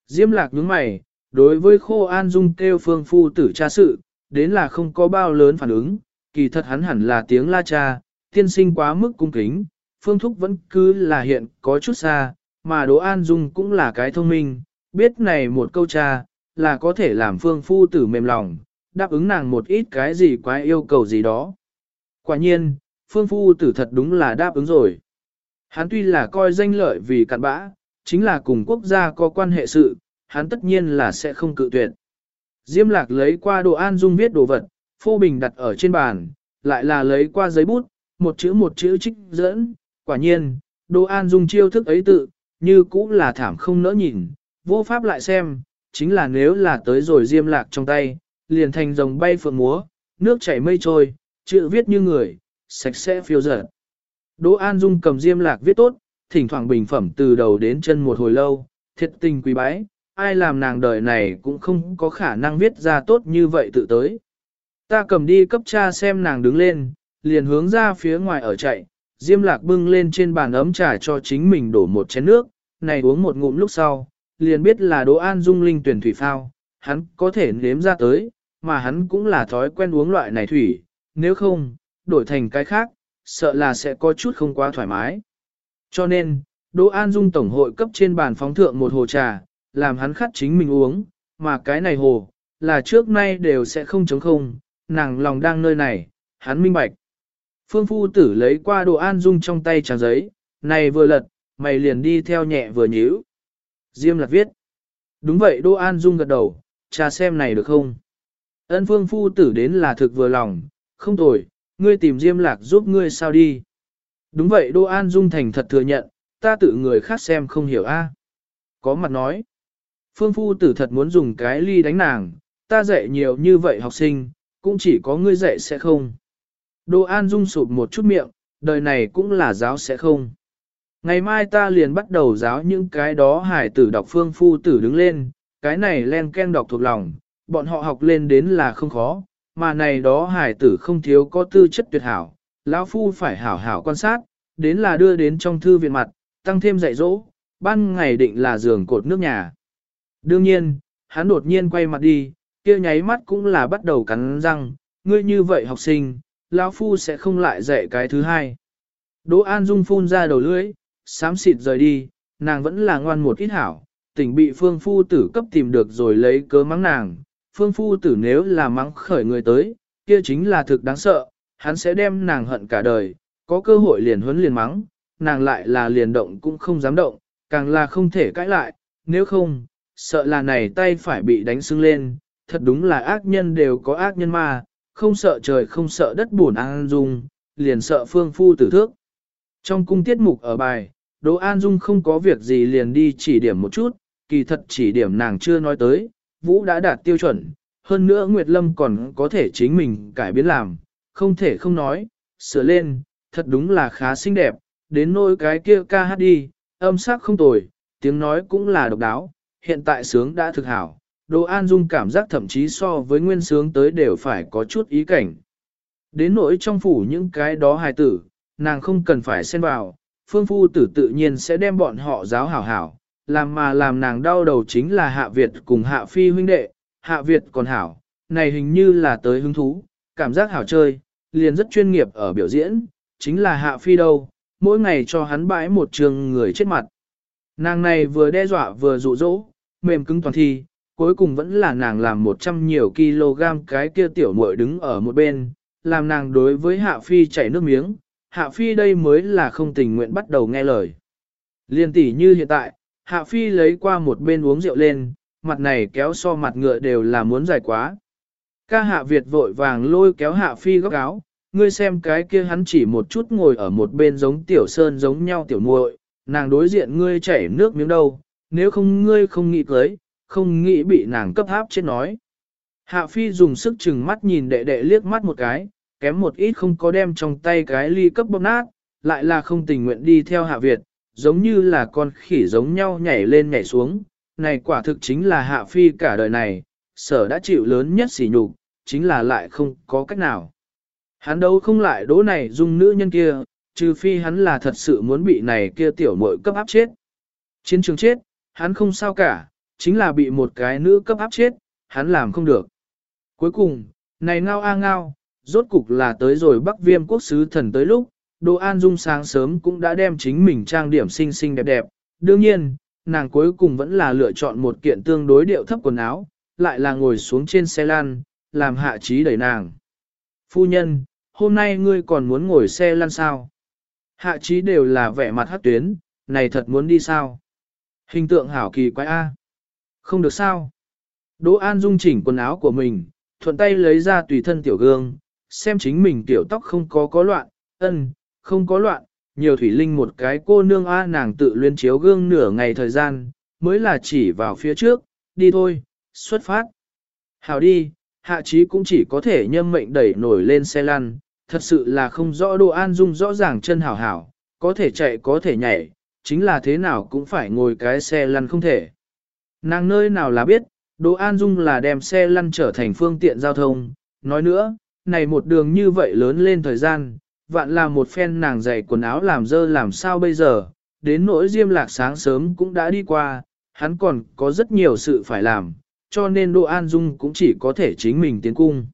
Diêm lạc nhướng mày, đối với khô an dung kêu phương phu tử cha sự, đến là không có bao lớn phản ứng, kỳ thật hắn hẳn là tiếng la cha, tiên sinh quá mức cung kính, phương thúc vẫn cứ là hiện có chút xa, mà Đỗ An Dung cũng là cái thông minh, biết này một câu cha, là có thể làm phương phu tử mềm lòng, đáp ứng nàng một ít cái gì quá yêu cầu gì đó. Quả nhiên, phương phu tử thật đúng là đáp ứng rồi. Hắn tuy là coi danh lợi vì cặn bã, chính là cùng quốc gia có quan hệ sự, hắn tất nhiên là sẽ không cự tuyệt. Diêm lạc lấy qua đồ an dung viết đồ vật, phô bình đặt ở trên bàn, lại là lấy qua giấy bút, một chữ một chữ trích dẫn, quả nhiên, đồ an dung chiêu thức ấy tự, như cũng là thảm không nỡ nhìn, vô pháp lại xem, chính là nếu là tới rồi diêm lạc trong tay, liền thành rồng bay phượng múa, nước chảy mây trôi, chữ viết như người, sạch sẽ phiêu dở. Đỗ An Dung cầm diêm lạc viết tốt, thỉnh thoảng bình phẩm từ đầu đến chân một hồi lâu, thiệt tình quý bái, ai làm nàng đời này cũng không có khả năng viết ra tốt như vậy tự tới. Ta cầm đi cấp cha xem nàng đứng lên, liền hướng ra phía ngoài ở chạy, diêm lạc bưng lên trên bàn ấm trà cho chính mình đổ một chén nước, này uống một ngụm lúc sau, liền biết là Đỗ An Dung linh tuyển thủy phao, hắn có thể nếm ra tới, mà hắn cũng là thói quen uống loại này thủy, nếu không, đổi thành cái khác, sợ là sẽ có chút không quá thoải mái. Cho nên, Đỗ An Dung Tổng hội cấp trên bàn phóng thượng một hồ trà, làm hắn khát chính mình uống, mà cái này hồ, là trước nay đều sẽ không chống không, nàng lòng đang nơi này, hắn minh bạch. Phương Phu Tử lấy qua đồ An Dung trong tay trà giấy, này vừa lật, mày liền đi theo nhẹ vừa nhíu. Diêm lạc viết. Đúng vậy Đô An Dung gật đầu, trà xem này được không? Ân Phương Phu Tử đến là thực vừa lòng, không tồi, ngươi tìm Diêm Lạc giúp ngươi sao đi. Đúng vậy Đô An Dung thành thật thừa nhận, ta tự người khác xem không hiểu a. Có mặt nói, Phương Phu tử thật muốn dùng cái ly đánh nàng, ta dạy nhiều như vậy học sinh, cũng chỉ có ngươi dạy sẽ không. Đô An Dung sụp một chút miệng, đời này cũng là giáo sẽ không. Ngày mai ta liền bắt đầu giáo những cái đó hải tử đọc phương phu tử đứng lên, cái này len ken đọc thuộc lòng, bọn họ học lên đến là không khó, mà này đó hải tử không thiếu có tư chất tuyệt hảo, lão phu phải hảo hảo quan sát, đến là đưa đến trong thư viện mặt, tăng thêm dạy dỗ, ban ngày định là giường cột nước nhà. Đương nhiên, hắn đột nhiên quay mặt đi, kia nháy mắt cũng là bắt đầu cắn răng, ngươi như vậy học sinh, lão phu sẽ không lại dạy cái thứ hai. Đỗ An Dung phun ra đầu lưỡi, xám xịt rời đi, nàng vẫn là ngoan một ít hảo, tỉnh bị phương phu tử cấp tìm được rồi lấy cớ mắng nàng, phương phu tử nếu là mắng khởi người tới, kia chính là thực đáng sợ, hắn sẽ đem nàng hận cả đời, có cơ hội liền huấn liền mắng, nàng lại là liền động cũng không dám động, càng là không thể cãi lại, nếu không, sợ là này tay phải bị đánh sưng lên, thật đúng là ác nhân đều có ác nhân mà, không sợ trời không sợ đất buồn an dung, liền sợ phương phu tử thước. Trong cung tiết mục ở bài, Đỗ An Dung không có việc gì liền đi chỉ điểm một chút, kỳ thật chỉ điểm nàng chưa nói tới, Vũ đã đạt tiêu chuẩn, hơn nữa Nguyệt Lâm còn có thể chính mình cải biến làm, không thể không nói, sửa lên, thật đúng là khá xinh đẹp, đến nỗi cái kia ca hát đi, âm sắc không tồi, tiếng nói cũng là độc đáo, hiện tại sướng đã thực hảo, Đỗ An Dung cảm giác thậm chí so với nguyên sướng tới đều phải có chút ý cảnh. Đến nỗi trong phủ những cái đó hài tử, nàng không cần phải xen vào, phương phu tử tự nhiên sẽ đem bọn họ giáo hảo hảo, làm mà làm nàng đau đầu chính là Hạ Việt cùng Hạ Phi huynh đệ, Hạ Việt còn hảo, này hình như là tới hứng thú, cảm giác hảo chơi, liền rất chuyên nghiệp ở biểu diễn, chính là Hạ Phi đâu, mỗi ngày cho hắn bãi một trường người chết mặt. Nàng này vừa đe dọa vừa dụ dỗ, mềm cứng toàn thi, cuối cùng vẫn là nàng làm 100 nhiều kg cái kia tiểu muội đứng ở một bên, làm nàng đối với Hạ Phi chảy nước miếng, Hạ Phi đây mới là không tình nguyện bắt đầu nghe lời. Liên tỷ như hiện tại, Hạ Phi lấy qua một bên uống rượu lên, mặt này kéo so mặt ngựa đều là muốn dài quá. Ca Hạ Việt vội vàng lôi kéo Hạ Phi góc áo, ngươi xem cái kia hắn chỉ một chút ngồi ở một bên giống tiểu sơn giống nhau tiểu muội, nàng đối diện ngươi chảy nước miếng đâu, nếu không ngươi không nghĩ cưới, không nghĩ bị nàng cấp háp chết nói. Hạ Phi dùng sức chừng mắt nhìn đệ đệ liếc mắt một cái, kém một ít không có đem trong tay cái ly cấp bóp nát, lại là không tình nguyện đi theo Hạ Việt, giống như là con khỉ giống nhau nhảy lên nhảy xuống, này quả thực chính là hạ phi cả đời này, sở đã chịu lớn nhất sỉ nhục, chính là lại không có cách nào. Hắn đâu không lại đỗ này dung nữ nhân kia, trừ phi hắn là thật sự muốn bị này kia tiểu muội cấp áp chết. Chiến trường chết, hắn không sao cả, chính là bị một cái nữ cấp áp chết, hắn làm không được. Cuối cùng, này ngao a ngao, rốt cục là tới rồi Bắc Viêm quốc sứ thần tới lúc, Đỗ An Dung sáng sớm cũng đã đem chính mình trang điểm xinh xinh đẹp đẹp. Đương nhiên, nàng cuối cùng vẫn là lựa chọn một kiện tương đối điệu thấp quần áo, lại là ngồi xuống trên xe lăn, làm hạ trí đẩy nàng. Phu nhân, hôm nay ngươi còn muốn ngồi xe lăn sao? Hạ trí đều là vẻ mặt hát tuyến, này thật muốn đi sao? Hình tượng hảo kỳ quái A. Không được sao? Đỗ An Dung chỉnh quần áo của mình, thuận tay lấy ra tùy thân tiểu gương, xem chính mình tiểu tóc không có có loạn, ân, không có loạn, nhiều thủy linh một cái cô nương A nàng tự luyên chiếu gương nửa ngày thời gian, mới là chỉ vào phía trước, đi thôi, xuất phát. Hảo đi, hạ trí cũng chỉ có thể nhâm mệnh đẩy nổi lên xe lăn, thật sự là không rõ Đỗ An Dung rõ ràng chân hảo hảo, có thể chạy có thể nhảy, chính là thế nào cũng phải ngồi cái xe lăn không thể. Nàng nơi nào là biết, Đỗ An Dung là đem xe lăn trở thành phương tiện giao thông, nói nữa, này một đường như vậy lớn lên thời gian, vạn là một phen nàng dày quần áo làm dơ làm sao bây giờ, đến nỗi diêm lạc sáng sớm cũng đã đi qua, hắn còn có rất nhiều sự phải làm, cho nên Đỗ An Dung cũng chỉ có thể chính mình tiến cung.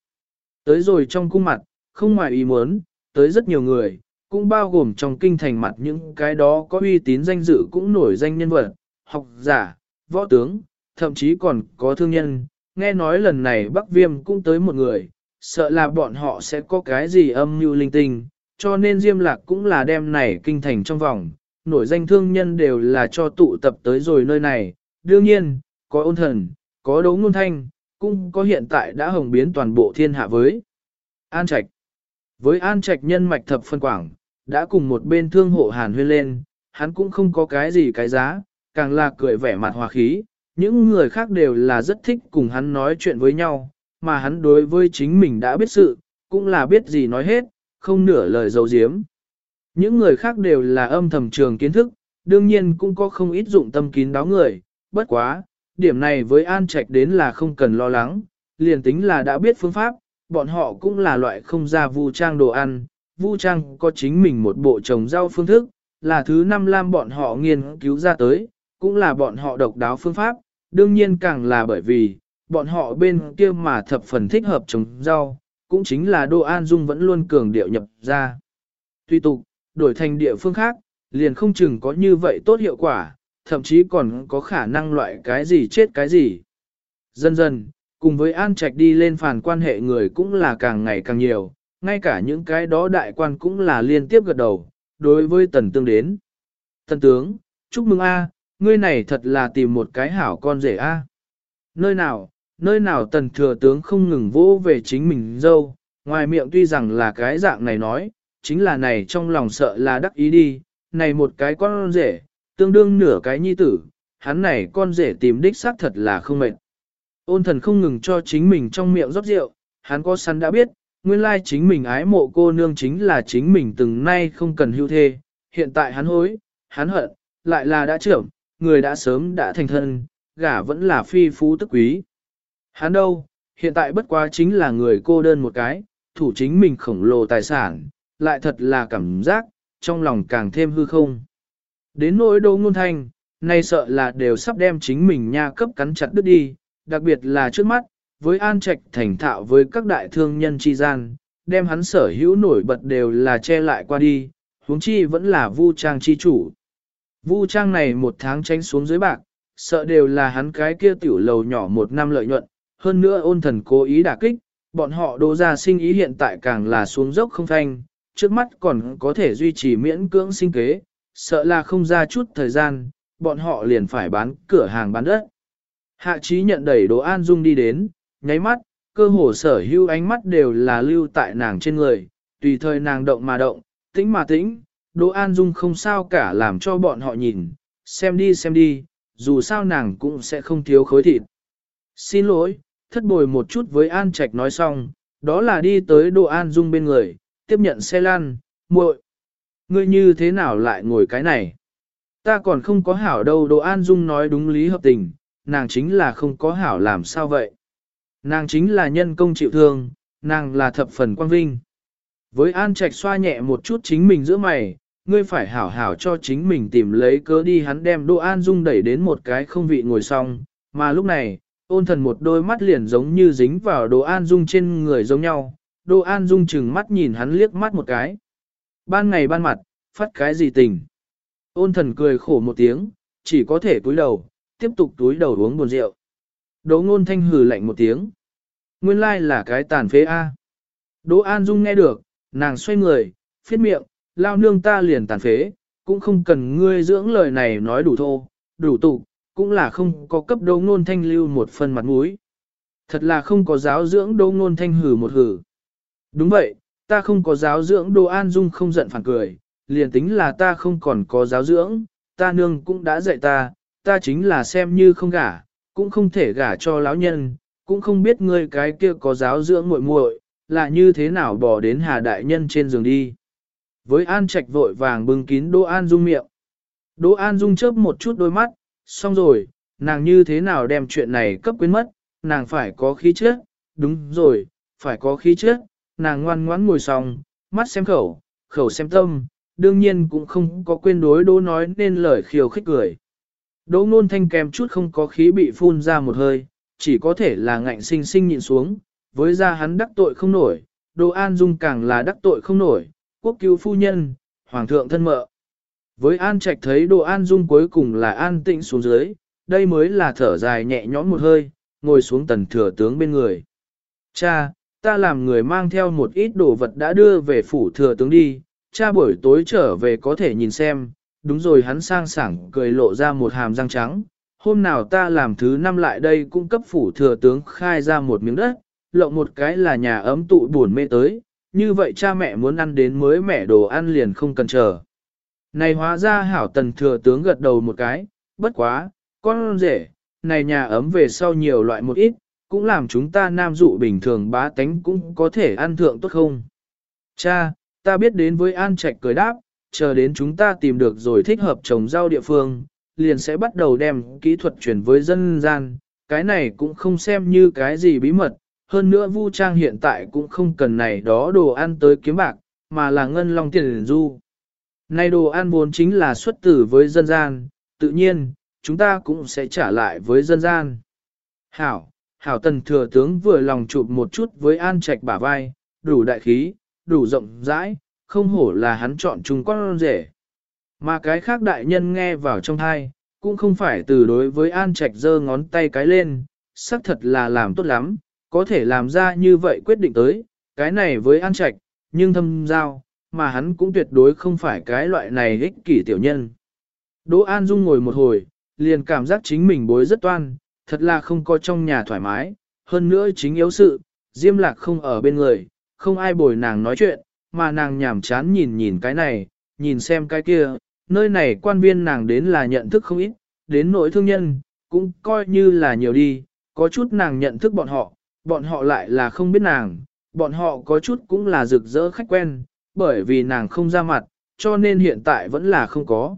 Tới rồi trong cung mặt, không ngoài ý muốn, tới rất nhiều người, cũng bao gồm trong kinh thành mặt những cái đó có uy tín danh dự cũng nổi danh nhân vật, học giả, võ tướng, thậm chí còn có thương nhân. Nghe nói lần này Bắc Viêm cũng tới một người, sợ là bọn họ sẽ có cái gì âm mưu linh tinh, cho nên Diêm Lạc cũng là đem này kinh thành trong vòng, nổi danh thương nhân đều là cho tụ tập tới rồi nơi này. Đương nhiên, có ôn thần, có đấu ngôn thanh, cũng có hiện tại đã hồng biến toàn bộ thiên hạ với. An Trạch Với An Trạch nhân mạch thập phân quảng, đã cùng một bên thương hộ hàn huyên lên, hắn cũng không có cái gì cái giá, càng là cười vẻ mặt hòa khí, những người khác đều là rất thích cùng hắn nói chuyện với nhau, mà hắn đối với chính mình đã biết sự, cũng là biết gì nói hết, không nửa lời dấu diếm. Những người khác đều là âm thầm trường kiến thức, đương nhiên cũng có không ít dụng tâm kín đáo người, bất quá, điểm này với An Trạch đến là không cần lo lắng, liền tính là đã biết phương pháp, bọn họ cũng là loại không ra vu trang đồ ăn, vu trang có chính mình một bộ trồng rau phương thức, là thứ năm lam bọn họ nghiên cứu ra tới, cũng là bọn họ độc đáo phương pháp, đương nhiên càng là bởi vì, bọn họ bên kia mà thập phần thích hợp trồng rau, cũng chính là Đô An Dung vẫn luôn cường điệu nhập ra. Tuy tục, đổi thành địa phương khác, liền không chừng có như vậy tốt hiệu quả, thậm chí còn có khả năng loại cái gì chết cái gì. Dần dần, cùng với An Trạch đi lên phản quan hệ người cũng là càng ngày càng nhiều, ngay cả những cái đó đại quan cũng là liên tiếp gật đầu, đối với tần tương đến. Tần tướng, chúc mừng A, ngươi này thật là tìm một cái hảo con rể A. Nơi nào, nơi nào tần thừa tướng không ngừng vỗ về chính mình dâu, ngoài miệng tuy rằng là cái dạng này nói, chính là này trong lòng sợ là đắc ý đi, này một cái con rể, tương đương nửa cái nhi tử, hắn này con rể tìm đích xác thật là không mệt. Ôn thần không ngừng cho chính mình trong miệng rót rượu, hắn có sẵn đã biết, nguyên lai chính mình ái mộ cô nương chính là chính mình từng nay không cần hưu thê, hiện tại hắn hối, hắn hận, lại là đã trưởng, người đã sớm đã thành thân, gả vẫn là phi phú tức quý. Hắn đâu, hiện tại bất quá chính là người cô đơn một cái, thủ chính mình khổng lồ tài sản, lại thật là cảm giác, trong lòng càng thêm hư không. Đến nỗi đô ngôn thanh, nay sợ là đều sắp đem chính mình nha cấp cắn chặt đứt đi, đặc biệt là trước mắt, với an trạch thành thạo với các đại thương nhân chi gian, đem hắn sở hữu nổi bật đều là che lại qua đi, huống chi vẫn là vu trang chi chủ. Vu trang này một tháng tránh xuống dưới bạc, sợ đều là hắn cái kia tiểu lầu nhỏ một năm lợi nhuận, hơn nữa ôn thần cố ý đả kích, bọn họ đô ra sinh ý hiện tại càng là xuống dốc không thanh, trước mắt còn có thể duy trì miễn cưỡng sinh kế, sợ là không ra chút thời gian, bọn họ liền phải bán cửa hàng bán đất. Hạ trí nhận đẩy đồ an dung đi đến, nháy mắt, cơ hồ sở hữu ánh mắt đều là lưu tại nàng trên người, tùy thời nàng động mà động, tĩnh mà tĩnh, Đỗ an dung không sao cả làm cho bọn họ nhìn, xem đi xem đi, dù sao nàng cũng sẽ không thiếu khối thịt. Xin lỗi, thất bồi một chút với An Trạch nói xong, đó là đi tới Đỗ An Dung bên người, tiếp nhận xe lan, muội, Ngươi như thế nào lại ngồi cái này? Ta còn không có hảo đâu Đỗ An Dung nói đúng lý hợp tình, nàng chính là không có hảo làm sao vậy. Nàng chính là nhân công chịu thương, nàng là thập phần quan vinh. Với An Trạch xoa nhẹ một chút chính mình giữa mày, ngươi phải hảo hảo cho chính mình tìm lấy cớ đi hắn đem Đỗ An Dung đẩy đến một cái không vị ngồi xong, mà lúc này, ôn thần một đôi mắt liền giống như dính vào Đỗ An Dung trên người giống nhau, Đỗ An Dung chừng mắt nhìn hắn liếc mắt một cái. Ban ngày ban mặt, phát cái gì tình. Ôn thần cười khổ một tiếng, chỉ có thể cúi đầu, tiếp tục túi đầu uống buồn rượu. Đỗ ngôn thanh hừ lạnh một tiếng. Nguyên lai là cái tàn phế A. Đỗ An Dung nghe được, nàng xoay người, phiết miệng, lao nương ta liền tàn phế, cũng không cần ngươi dưỡng lời này nói đủ thô, đủ tụ, cũng là không có cấp đỗ ngôn thanh lưu một phần mặt mũi. Thật là không có giáo dưỡng đỗ ngôn thanh hử một hử. Đúng vậy, ta không có giáo dưỡng Đô An Dung không giận phản cười, liền tính là ta không còn có giáo dưỡng, ta nương cũng đã dạy ta, ta chính là xem như không gả, cũng không thể gả cho lão nhân, cũng không biết ngươi cái kia có giáo dưỡng muội muội là như thế nào bỏ đến Hà Đại Nhân trên giường đi. Với An Trạch vội vàng bưng kín Đỗ An Dung miệng. Đỗ An Dung chớp một chút đôi mắt, xong rồi, nàng như thế nào đem chuyện này cấp quên mất, nàng phải có khí chất, đúng rồi, phải có khí chất, nàng ngoan ngoãn ngồi xong, mắt xem khẩu, khẩu xem tâm, đương nhiên cũng không có quên đối đỗ nói nên lời khiêu khích cười. Đỗ nôn thanh kèm chút không có khí bị phun ra một hơi, chỉ có thể là ngạnh sinh sinh nhịn xuống, với ra hắn đắc tội không nổi, Đỗ An Dung càng là đắc tội không nổi, quốc cứu phu nhân, hoàng thượng thân mợ. Với An Trạch thấy đồ An Dung cuối cùng là an tĩnh xuống dưới, đây mới là thở dài nhẹ nhõm một hơi, ngồi xuống tần thừa tướng bên người. Cha, ta làm người mang theo một ít đồ vật đã đưa về phủ thừa tướng đi, cha buổi tối trở về có thể nhìn xem, đúng rồi hắn sang sảng cười lộ ra một hàm răng trắng. Hôm nào ta làm thứ năm lại đây cung cấp phủ thừa tướng khai ra một miếng đất, lộng một cái là nhà ấm tụ buồn mê tới, như vậy cha mẹ muốn ăn đến mới mẻ đồ ăn liền không cần chờ. Này hóa ra hảo tần thừa tướng gật đầu một cái, bất quá, con rể, này nhà ấm về sau nhiều loại một ít, cũng làm chúng ta nam dụ bình thường bá tánh cũng có thể ăn thượng tốt không. Cha, ta biết đến với An Trạch cười đáp, chờ đến chúng ta tìm được rồi thích hợp trồng rau địa phương, liền sẽ bắt đầu đem kỹ thuật chuyển với dân gian, cái này cũng không xem như cái gì bí mật, hơn nữa Vu Trang hiện tại cũng không cần này đó đồ ăn tới kiếm bạc, mà là ngân long tiền du. Này đồ ăn vốn chính là xuất tử với dân gian, tự nhiên, chúng ta cũng sẽ trả lại với dân gian. Hảo, Hảo tần thừa tướng vừa lòng chụp một chút với an trạch bả vai, đủ đại khí, đủ rộng rãi, không hổ là hắn chọn chúng con rể. Mà cái khác đại nhân nghe vào trong thai, cũng không phải từ đối với an trạch giơ ngón tay cái lên, xác thật là làm tốt lắm, có thể làm ra như vậy quyết định tới, cái này với an trạch, nhưng thâm giao, mà hắn cũng tuyệt đối không phải cái loại này ích kỷ tiểu nhân. Đỗ An Dung ngồi một hồi, liền cảm giác chính mình bối rất toan, thật là không có trong nhà thoải mái, hơn nữa chính yếu sự, Diêm Lạc không ở bên người, không ai bồi nàng nói chuyện, mà nàng nhảm chán nhìn nhìn cái này, nhìn xem cái kia, nơi này quan viên nàng đến là nhận thức không ít, đến nỗi thương nhân, cũng coi như là nhiều đi, có chút nàng nhận thức bọn họ, bọn họ lại là không biết nàng, bọn họ có chút cũng là rực rỡ khách quen, bởi vì nàng không ra mặt, cho nên hiện tại vẫn là không có.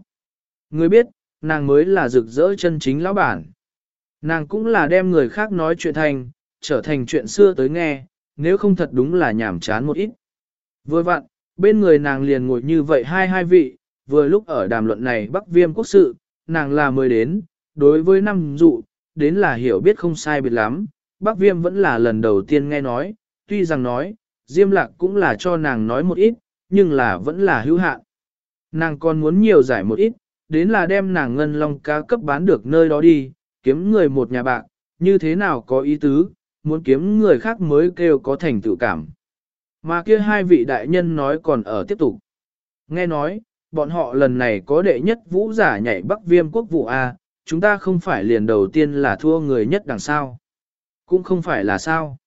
Người biết, nàng mới là rực rỡ chân chính lão bản. Nàng cũng là đem người khác nói chuyện thành, trở thành chuyện xưa tới nghe, nếu không thật đúng là nhảm chán một ít. Vừa vặn, bên người nàng liền ngồi như vậy hai hai vị, vừa lúc ở đàm luận này bắc viêm quốc sự, nàng là mới đến, đối với năm dụ, đến là hiểu biết không sai biệt lắm, bắc viêm vẫn là lần đầu tiên nghe nói, tuy rằng nói, diêm lạc cũng là cho nàng nói một ít, nhưng là vẫn là hữu hạn. Nàng còn muốn nhiều giải một ít, đến là đem nàng ngân long cá cấp bán được nơi đó đi, kiếm người một nhà bạn, như thế nào có ý tứ, muốn kiếm người khác mới kêu có thành tựu cảm. Mà kia hai vị đại nhân nói còn ở tiếp tục. Nghe nói, bọn họ lần này có đệ nhất vũ giả nhảy bắc viêm quốc vụ A, chúng ta không phải liền đầu tiên là thua người nhất đằng sau. Cũng không phải là sao.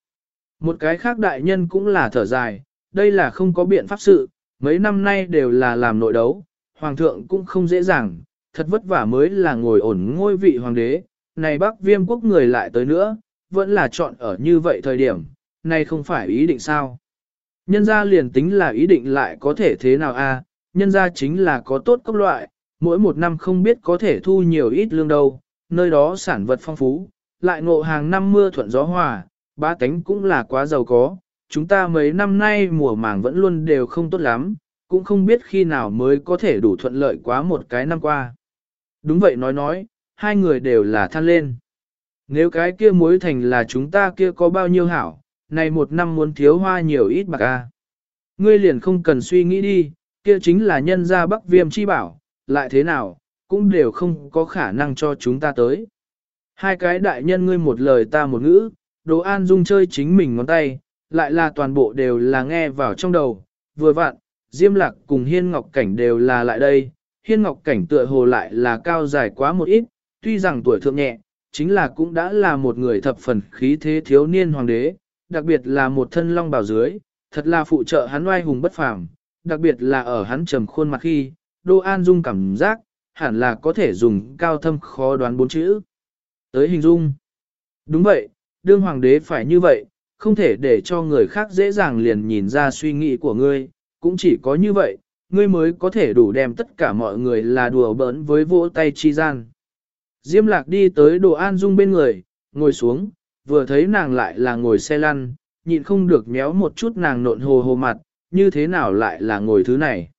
Một cái khác đại nhân cũng là thở dài, đây là không có biện pháp sự, mấy năm nay đều là làm nội đấu, hoàng thượng cũng không dễ dàng, thật vất vả mới là ngồi ổn ngôi vị hoàng đế, này bác viêm quốc người lại tới nữa, vẫn là chọn ở như vậy thời điểm, này không phải ý định sao. Nhân ra liền tính là ý định lại có thể thế nào a? nhân ra chính là có tốt các loại, mỗi một năm không biết có thể thu nhiều ít lương đâu, nơi đó sản vật phong phú, lại ngộ hàng năm mưa thuận gió hòa, ba cánh cũng là quá giàu có, chúng ta mấy năm nay mùa màng vẫn luôn đều không tốt lắm, cũng không biết khi nào mới có thể đủ thuận lợi quá một cái năm qua. Đúng vậy nói nói, hai người đều là than lên. Nếu cái kia muối thành là chúng ta kia có bao nhiêu hảo, này một năm muốn thiếu hoa nhiều ít bạc a. Ngươi liền không cần suy nghĩ đi, kia chính là nhân gia bắc viêm chi bảo, lại thế nào, cũng đều không có khả năng cho chúng ta tới. Hai cái đại nhân ngươi một lời ta một ngữ, đồ an dung chơi chính mình ngón tay, lại là toàn bộ đều là nghe vào trong đầu, vừa vặn, Diêm Lạc cùng Hiên Ngọc Cảnh đều là lại đây, Hiên Ngọc Cảnh tựa hồ lại là cao dài quá một ít, tuy rằng tuổi thượng nhẹ, chính là cũng đã là một người thập phần khí thế thiếu niên hoàng đế, đặc biệt là một thân long bào dưới, thật là phụ trợ hắn oai hùng bất phàm, đặc biệt là ở hắn trầm khuôn mặt khi, Đô An Dung cảm giác, hẳn là có thể dùng cao thâm khó đoán bốn chữ. Tới hình dung. Đúng vậy, đương hoàng đế phải như vậy, không thể để cho người khác dễ dàng liền nhìn ra suy nghĩ của ngươi, cũng chỉ có như vậy, ngươi mới có thể đủ đem tất cả mọi người là đùa bỡn với vỗ tay chi gian. Diêm lạc đi tới đồ an dung bên người, ngồi xuống, vừa thấy nàng lại là ngồi xe lăn, nhịn không được méo một chút nàng nộn hồ hồ mặt, như thế nào lại là ngồi thứ này.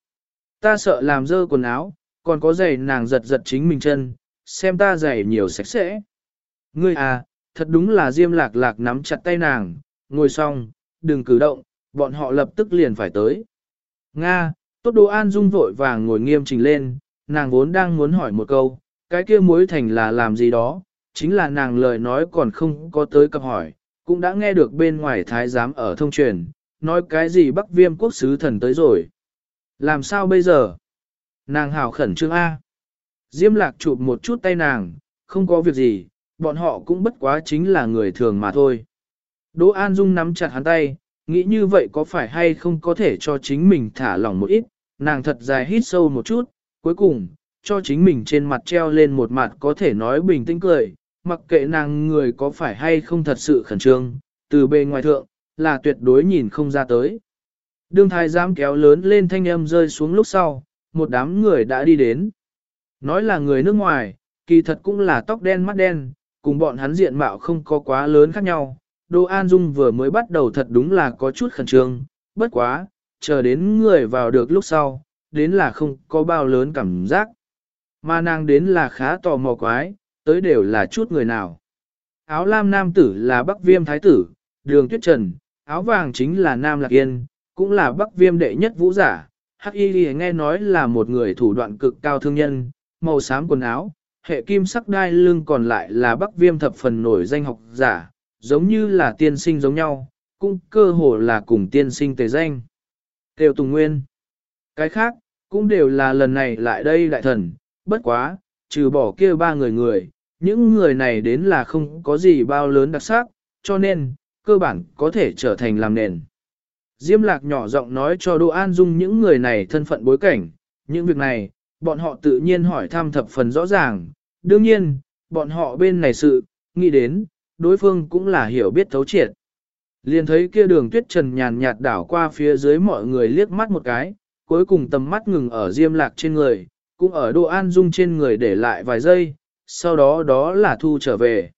Ta sợ làm dơ quần áo, còn có giày nàng giật giật chính mình chân, xem ta giày nhiều sạch sẽ. Ngươi à, thật đúng là diêm lạc lạc nắm chặt tay nàng, ngồi xong, đừng cử động, bọn họ lập tức liền phải tới. Nga, tốt đồ an dung vội vàng ngồi nghiêm chỉnh lên, nàng vốn đang muốn hỏi một câu, cái kia muối thành là làm gì đó, chính là nàng lời nói còn không có tới cập hỏi, cũng đã nghe được bên ngoài thái giám ở thông truyền, nói cái gì bắc viêm quốc sứ thần tới rồi. Làm sao bây giờ? Nàng hào khẩn trương A. Diêm lạc chụp một chút tay nàng, không có việc gì, bọn họ cũng bất quá chính là người thường mà thôi. Đỗ An Dung nắm chặt hắn tay, nghĩ như vậy có phải hay không có thể cho chính mình thả lỏng một ít, nàng thật dài hít sâu một chút, cuối cùng, cho chính mình trên mặt treo lên một mặt có thể nói bình tĩnh cười, mặc kệ nàng người có phải hay không thật sự khẩn trương, từ bề ngoài thượng, là tuyệt đối nhìn không ra tới. Đương thái giám kéo lớn lên thanh âm rơi xuống lúc sau, một đám người đã đi đến. Nói là người nước ngoài, kỳ thật cũng là tóc đen mắt đen, cùng bọn hắn diện mạo không có quá lớn khác nhau. Đô An Dung vừa mới bắt đầu thật đúng là có chút khẩn trương, bất quá, chờ đến người vào được lúc sau, đến là không có bao lớn cảm giác. Mà nàng đến là khá tò mò quái, tới đều là chút người nào. Áo lam nam tử là Bắc Viêm Thái tử, đường tuyết trần, áo vàng chính là Nam Lạc Yên, cũng là Bắc Viêm đệ nhất vũ giả. Hắc Y nghe nói là một người thủ đoạn cực cao thương nhân, màu xám quần áo, hệ kim sắc đai lưng còn lại là Bắc Viêm thập phần nổi danh học giả, giống như là tiên sinh giống nhau, cũng cơ hồ là cùng tiên sinh tề danh. Tiêu Tùng Nguyên. Cái khác, cũng đều là lần này lại đây đại thần, bất quá, trừ bỏ kia ba người người, những người này đến là không có gì bao lớn đặc sắc, cho nên, cơ bản có thể trở thành làm nền. Diêm lạc nhỏ giọng nói cho Đỗ An Dung những người này thân phận bối cảnh, những việc này, bọn họ tự nhiên hỏi thăm thập phần rõ ràng, đương nhiên, bọn họ bên này sự, nghĩ đến, đối phương cũng là hiểu biết thấu triệt. Liền thấy kia đường tuyết trần nhàn nhạt đảo qua phía dưới mọi người liếc mắt một cái, cuối cùng tầm mắt ngừng ở diêm lạc trên người, cũng ở Đỗ An Dung trên người để lại vài giây, sau đó đó là thu trở về.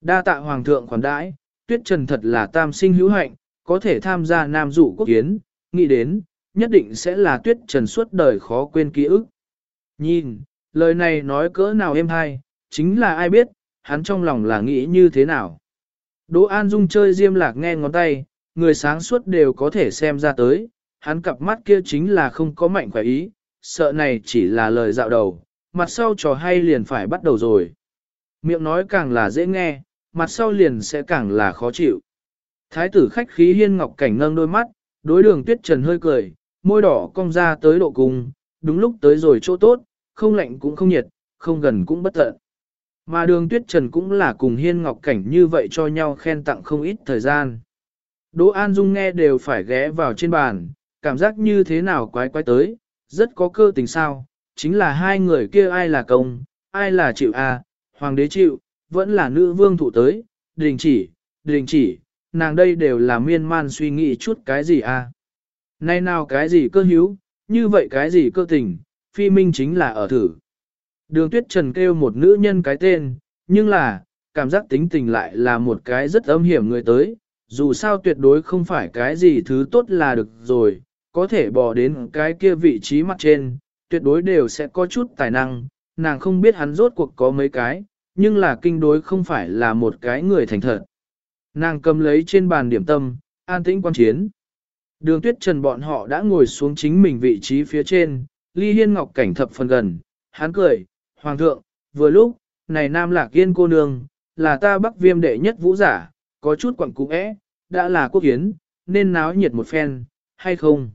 Đa tạ Hoàng thượng khoản đãi, tuyết trần thật là tam sinh hữu hạnh, có thể tham gia nam dụ quốc kiến, nghĩ đến, nhất định sẽ là tuyết trần suốt đời khó quên ký ức. Nhìn, lời này nói cỡ nào êm hay, chính là ai biết, hắn trong lòng là nghĩ như thế nào. Đỗ An Dung chơi diêm lạc nghe ngón tay, người sáng suốt đều có thể xem ra tới, hắn cặp mắt kia chính là không có mạnh khỏe ý, sợ này chỉ là lời dạo đầu, mặt sau trò hay liền phải bắt đầu rồi. Miệng nói càng là dễ nghe, mặt sau liền sẽ càng là khó chịu. Thái tử khách khí hiên ngọc cảnh nâng đôi mắt, đối đường tuyết trần hơi cười, môi đỏ cong ra tới độ cùng, đúng lúc tới rồi chỗ tốt, không lạnh cũng không nhiệt, không gần cũng bất tận. Mà đường tuyết trần cũng là cùng hiên ngọc cảnh như vậy cho nhau khen tặng không ít thời gian. Đỗ An Dung nghe đều phải ghé vào trên bàn, cảm giác như thế nào quái quái tới, rất có cơ tình sao, chính là hai người kia ai là công, ai là chịu a, à, hoàng đế chịu, vẫn là nữ vương thủ tới, đình chỉ, đình chỉ, nàng đây đều là miên man suy nghĩ chút cái gì a. À. Nay nào cái gì cơ hữu, như vậy cái gì cơ tình, phi minh chính là ở thử. Đường tuyết trần kêu một nữ nhân cái tên, nhưng là, cảm giác tính tình lại là một cái rất âm hiểm người tới, dù sao tuyệt đối không phải cái gì thứ tốt là được rồi, có thể bỏ đến cái kia vị trí mặt trên, tuyệt đối đều sẽ có chút tài năng, nàng không biết hắn rốt cuộc có mấy cái, nhưng là kinh đối không phải là một cái người thành thật. Nàng cầm lấy trên bàn điểm tâm, an tĩnh quan chiến. Đường tuyết trần bọn họ đã ngồi xuống chính mình vị trí phía trên, ly hiên ngọc cảnh thập phần gần, hắn cười, hoàng thượng, vừa lúc, này nam lạc yên cô nương, là ta bắc viêm đệ nhất vũ giả, có chút quặng cũ ẽ, đã là quốc hiến, nên náo nhiệt một phen, hay không?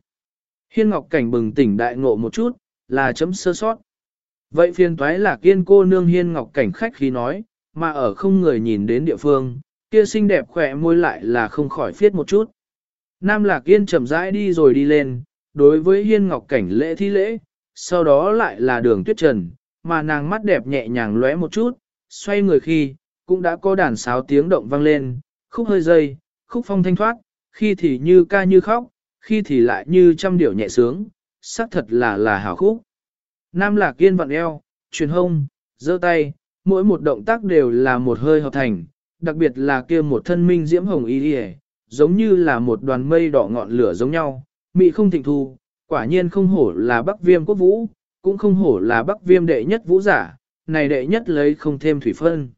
Hiên ngọc cảnh bừng tỉnh đại ngộ một chút, là chấm sơ sót. Vậy phiền toái lạc yên cô nương hiên ngọc cảnh khách khi nói, mà ở không người nhìn đến địa phương, kia xinh đẹp khỏe môi lại là không khỏi phiết một chút. Nam lạc yên chậm rãi đi rồi đi lên, đối với hiên ngọc cảnh lễ thi lễ, sau đó lại là đường tuyết trần, mà nàng mắt đẹp nhẹ nhàng lóe một chút, xoay người khi, cũng đã có đàn sáo tiếng động vang lên, khúc hơi dây, khúc phong thanh thoát, khi thì như ca như khóc, khi thì lại như trăm điệu nhẹ sướng, xác thật là là hảo khúc. Nam lạc yên vặn eo, truyền hông, giơ tay, mỗi một động tác đều là một hơi hợp thành, đặc biệt là kia một thân minh diễm hồng y đi giống như là một đoàn mây đỏ ngọn lửa giống nhau, mị không thịnh thu, quả nhiên không hổ là bắc viêm quốc vũ, cũng không hổ là bắc viêm đệ nhất vũ giả, này đệ nhất lấy không thêm thủy phân.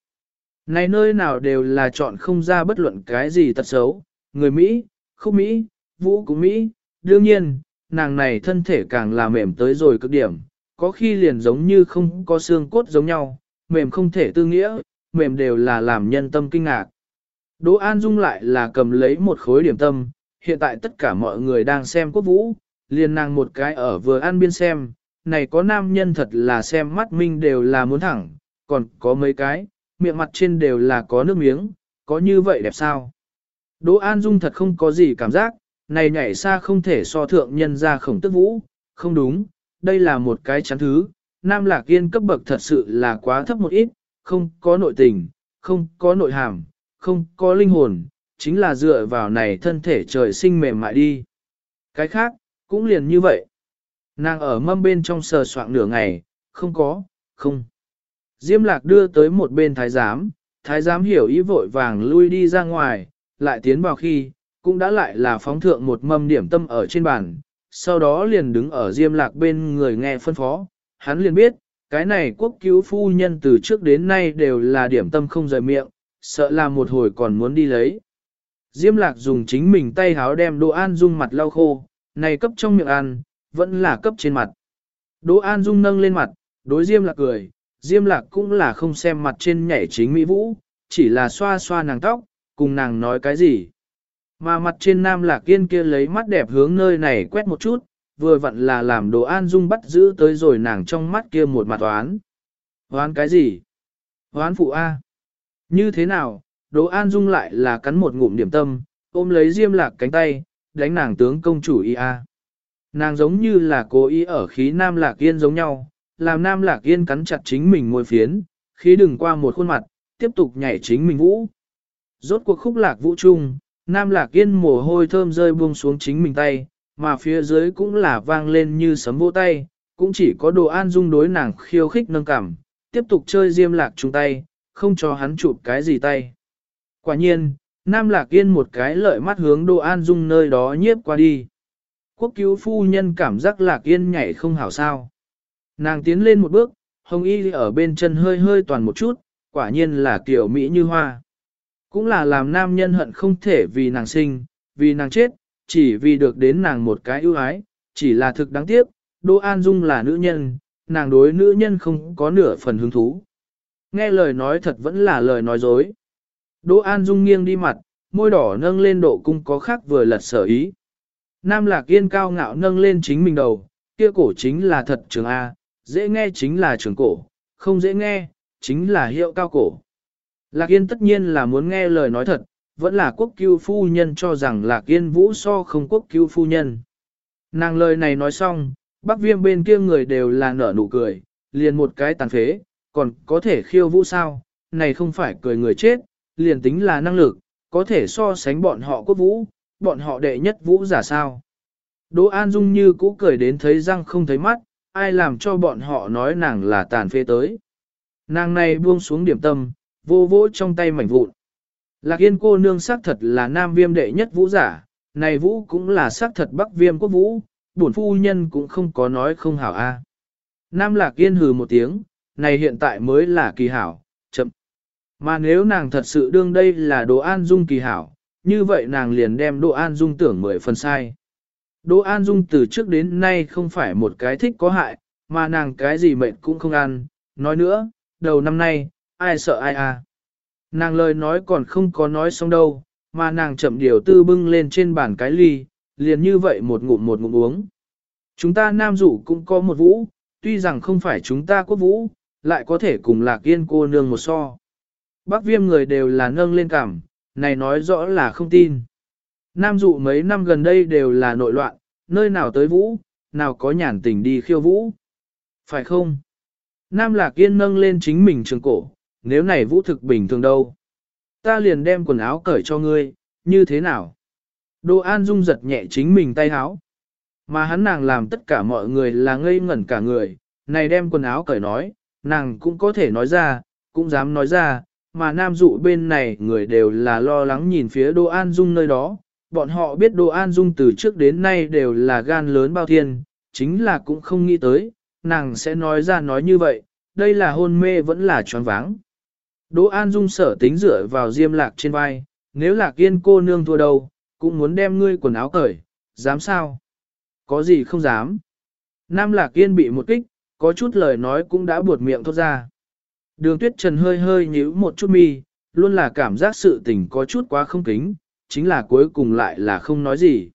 Này nơi nào đều là chọn không ra bất luận cái gì tật xấu, người Mỹ, không Mỹ, vũ cũng Mỹ, đương nhiên, nàng này thân thể càng là mềm tới rồi cực điểm, có khi liền giống như không có xương cốt giống nhau, mềm không thể tư nghĩa, mềm đều là làm nhân tâm kinh ngạc. Đỗ An Dung lại là cầm lấy một khối điểm tâm, hiện tại tất cả mọi người đang xem quốc vũ, liền nàng một cái ở vừa ăn biên xem, này có nam nhân thật là xem mắt minh đều là muốn thẳng, còn có mấy cái, miệng mặt trên đều là có nước miếng, có như vậy đẹp sao? Đỗ An Dung thật không có gì cảm giác, này nhảy xa không thể so thượng nhân ra khổng tức vũ, không đúng, đây là một cái chắn thứ, Nam Lạc Yên cấp bậc thật sự là quá thấp một ít, không có nội tình, không có nội hàm, không có linh hồn, chính là dựa vào này thân thể trời sinh mềm mại đi. Cái khác, cũng liền như vậy. Nàng ở mâm bên trong sờ soạn nửa ngày, không có, không. Diêm lạc đưa tới một bên thái giám, thái giám hiểu ý vội vàng lui đi ra ngoài, lại tiến vào khi, cũng đã lại là phóng thượng một mâm điểm tâm ở trên bàn, sau đó liền đứng ở diêm lạc bên người nghe phân phó, hắn liền biết, cái này quốc cứu phu nhân từ trước đến nay đều là điểm tâm không rời miệng, sợ là một hồi còn muốn đi lấy. Diêm lạc dùng chính mình tay háo đem đồ an dung mặt lau khô, này cấp trong miệng ăn, vẫn là cấp trên mặt. Đỗ An Dung nâng lên mặt, đối Diêm Lạc cười, Diêm Lạc cũng là không xem mặt trên nhảy chính Mỹ Vũ, chỉ là xoa xoa nàng tóc, cùng nàng nói cái gì. Mà mặt trên Nam Lạc Yên kia lấy mắt đẹp hướng nơi này quét một chút, vừa vặn là làm Đỗ An Dung bắt giữ tới rồi nàng trong mắt kia một mặt oán. Oán cái gì? Oán phụ A. Như thế nào? Đỗ An Dung lại là cắn một ngụm điểm tâm, ôm lấy Diêm Lạc cánh tay, đánh nàng tướng công chủ y A. Nàng giống như là cố ý ở khí Nam Lạc Yên giống nhau, làm Nam Lạc Yên cắn chặt chính mình môi phiến, khí đừng qua một khuôn mặt, tiếp tục nhảy chính mình vũ. Rốt cuộc khúc lạc vũ trung, Nam Lạc Yên mồ hôi thơm rơi buông xuống chính mình tay, mà phía dưới cũng là vang lên như sấm vỗ tay, cũng chỉ có đồ an dung đối nàng khiêu khích nâng cảm, tiếp tục chơi diêm lạc chung tay, không cho hắn chụp cái gì tay. Quả nhiên, Nam Lạc Yên một cái lợi mắt hướng Đỗ an dung nơi đó nhiếp qua đi. Quốc cứu phu nhân cảm giác lạc yên nhảy không hảo sao. Nàng tiến lên một bước, hồng y ở bên chân hơi hơi toàn một chút, quả nhiên là kiểu Mỹ như hoa. Cũng là làm nam nhân hận không thể vì nàng sinh, vì nàng chết, chỉ vì được đến nàng một cái ưu ái, chỉ là thực đáng tiếc, Đỗ An Dung là nữ nhân, nàng đối nữ nhân không có nửa phần hứng thú. Nghe lời nói thật vẫn là lời nói dối. Đỗ An Dung nghiêng đi mặt, môi đỏ nâng lên độ cung có khác vừa lật sở ý. Nam Lạc Yên cao ngạo nâng lên chính mình đầu, kia cổ chính là thật trường A, dễ nghe chính là trường cổ, không dễ nghe, chính là hiệu cao cổ. Lạc Yên tất nhiên là muốn nghe lời nói thật, vẫn là quốc cứu phu nhân cho rằng Lạc Yên vũ so không quốc cứu phu nhân. Nàng lời này nói xong, bác viêm bên kia người đều là nở nụ cười, liền một cái tàn phế, còn có thể khiêu vũ sao, này không phải cười người chết, liền tính là năng lực, có thể so sánh bọn họ quốc vũ, bọn họ đệ nhất vũ giả sao. Đỗ An Dung như cũ cười đến thấy răng không thấy mắt, ai làm cho bọn họ nói nàng là tàn phê tới. Nàng này buông xuống điểm tâm, vô vỗ trong tay mảnh vụn. Lạc Yên cô nương xác thật là nam viêm đệ nhất vũ giả, này vũ cũng là xác thật bắc viêm quốc vũ, bổn phu nhân cũng không có nói không hảo a. Nam Lạc Yên hừ một tiếng, này hiện tại mới là kỳ hảo, chậm. Mà nếu nàng thật sự đương đây là đồ an dung kỳ hảo, như vậy nàng liền đem đồ an dung tưởng mười phần sai. Đỗ An Dung từ trước đến nay không phải một cái thích có hại, mà nàng cái gì mệnh cũng không ăn. Nói nữa, đầu năm nay, ai sợ ai à. Nàng lời nói còn không có nói xong đâu, mà nàng chậm điều tư bưng lên trên bàn cái ly, liền như vậy một ngụm một ngụm uống. Chúng ta nam dụ cũng có một vũ, tuy rằng không phải chúng ta có vũ, lại có thể cùng lạc yên cô nương một so. Bác viêm người đều là nâng lên cảm, này nói rõ là không tin. Nam dụ mấy năm gần đây đều là nội loạn, nơi nào tới vũ, nào có nhàn tình đi khiêu vũ. Phải không? Nam Lạc Yên nâng lên chính mình trường cổ, nếu này vũ thực bình thường đâu. Ta liền đem quần áo cởi cho ngươi, như thế nào? đồ An Dung giật nhẹ chính mình tay áo. Mà hắn nàng làm tất cả mọi người là ngây ngẩn cả người, này đem quần áo cởi nói, nàng cũng có thể nói ra, cũng dám nói ra, mà nam dụ bên này người đều là lo lắng nhìn phía Đỗ An Dung nơi đó, bọn họ biết Đỗ An Dung từ trước đến nay đều là gan lớn bao thiên, chính là cũng không nghĩ tới, nàng sẽ nói ra nói như vậy, đây là hôn mê vẫn là choáng váng. Đỗ An Dung sở tính dựa vào diêm lạc trên vai, nếu lạc yên cô nương thua đâu, cũng muốn đem ngươi quần áo cởi, dám sao? Có gì không dám? Nam lạc yên bị một kích, có chút lời nói cũng đã buột miệng thốt ra. Đường tuyết trần hơi hơi nhíu một chút mi, luôn là cảm giác sự tình có chút quá không kính, chính là cuối cùng lại là không nói gì.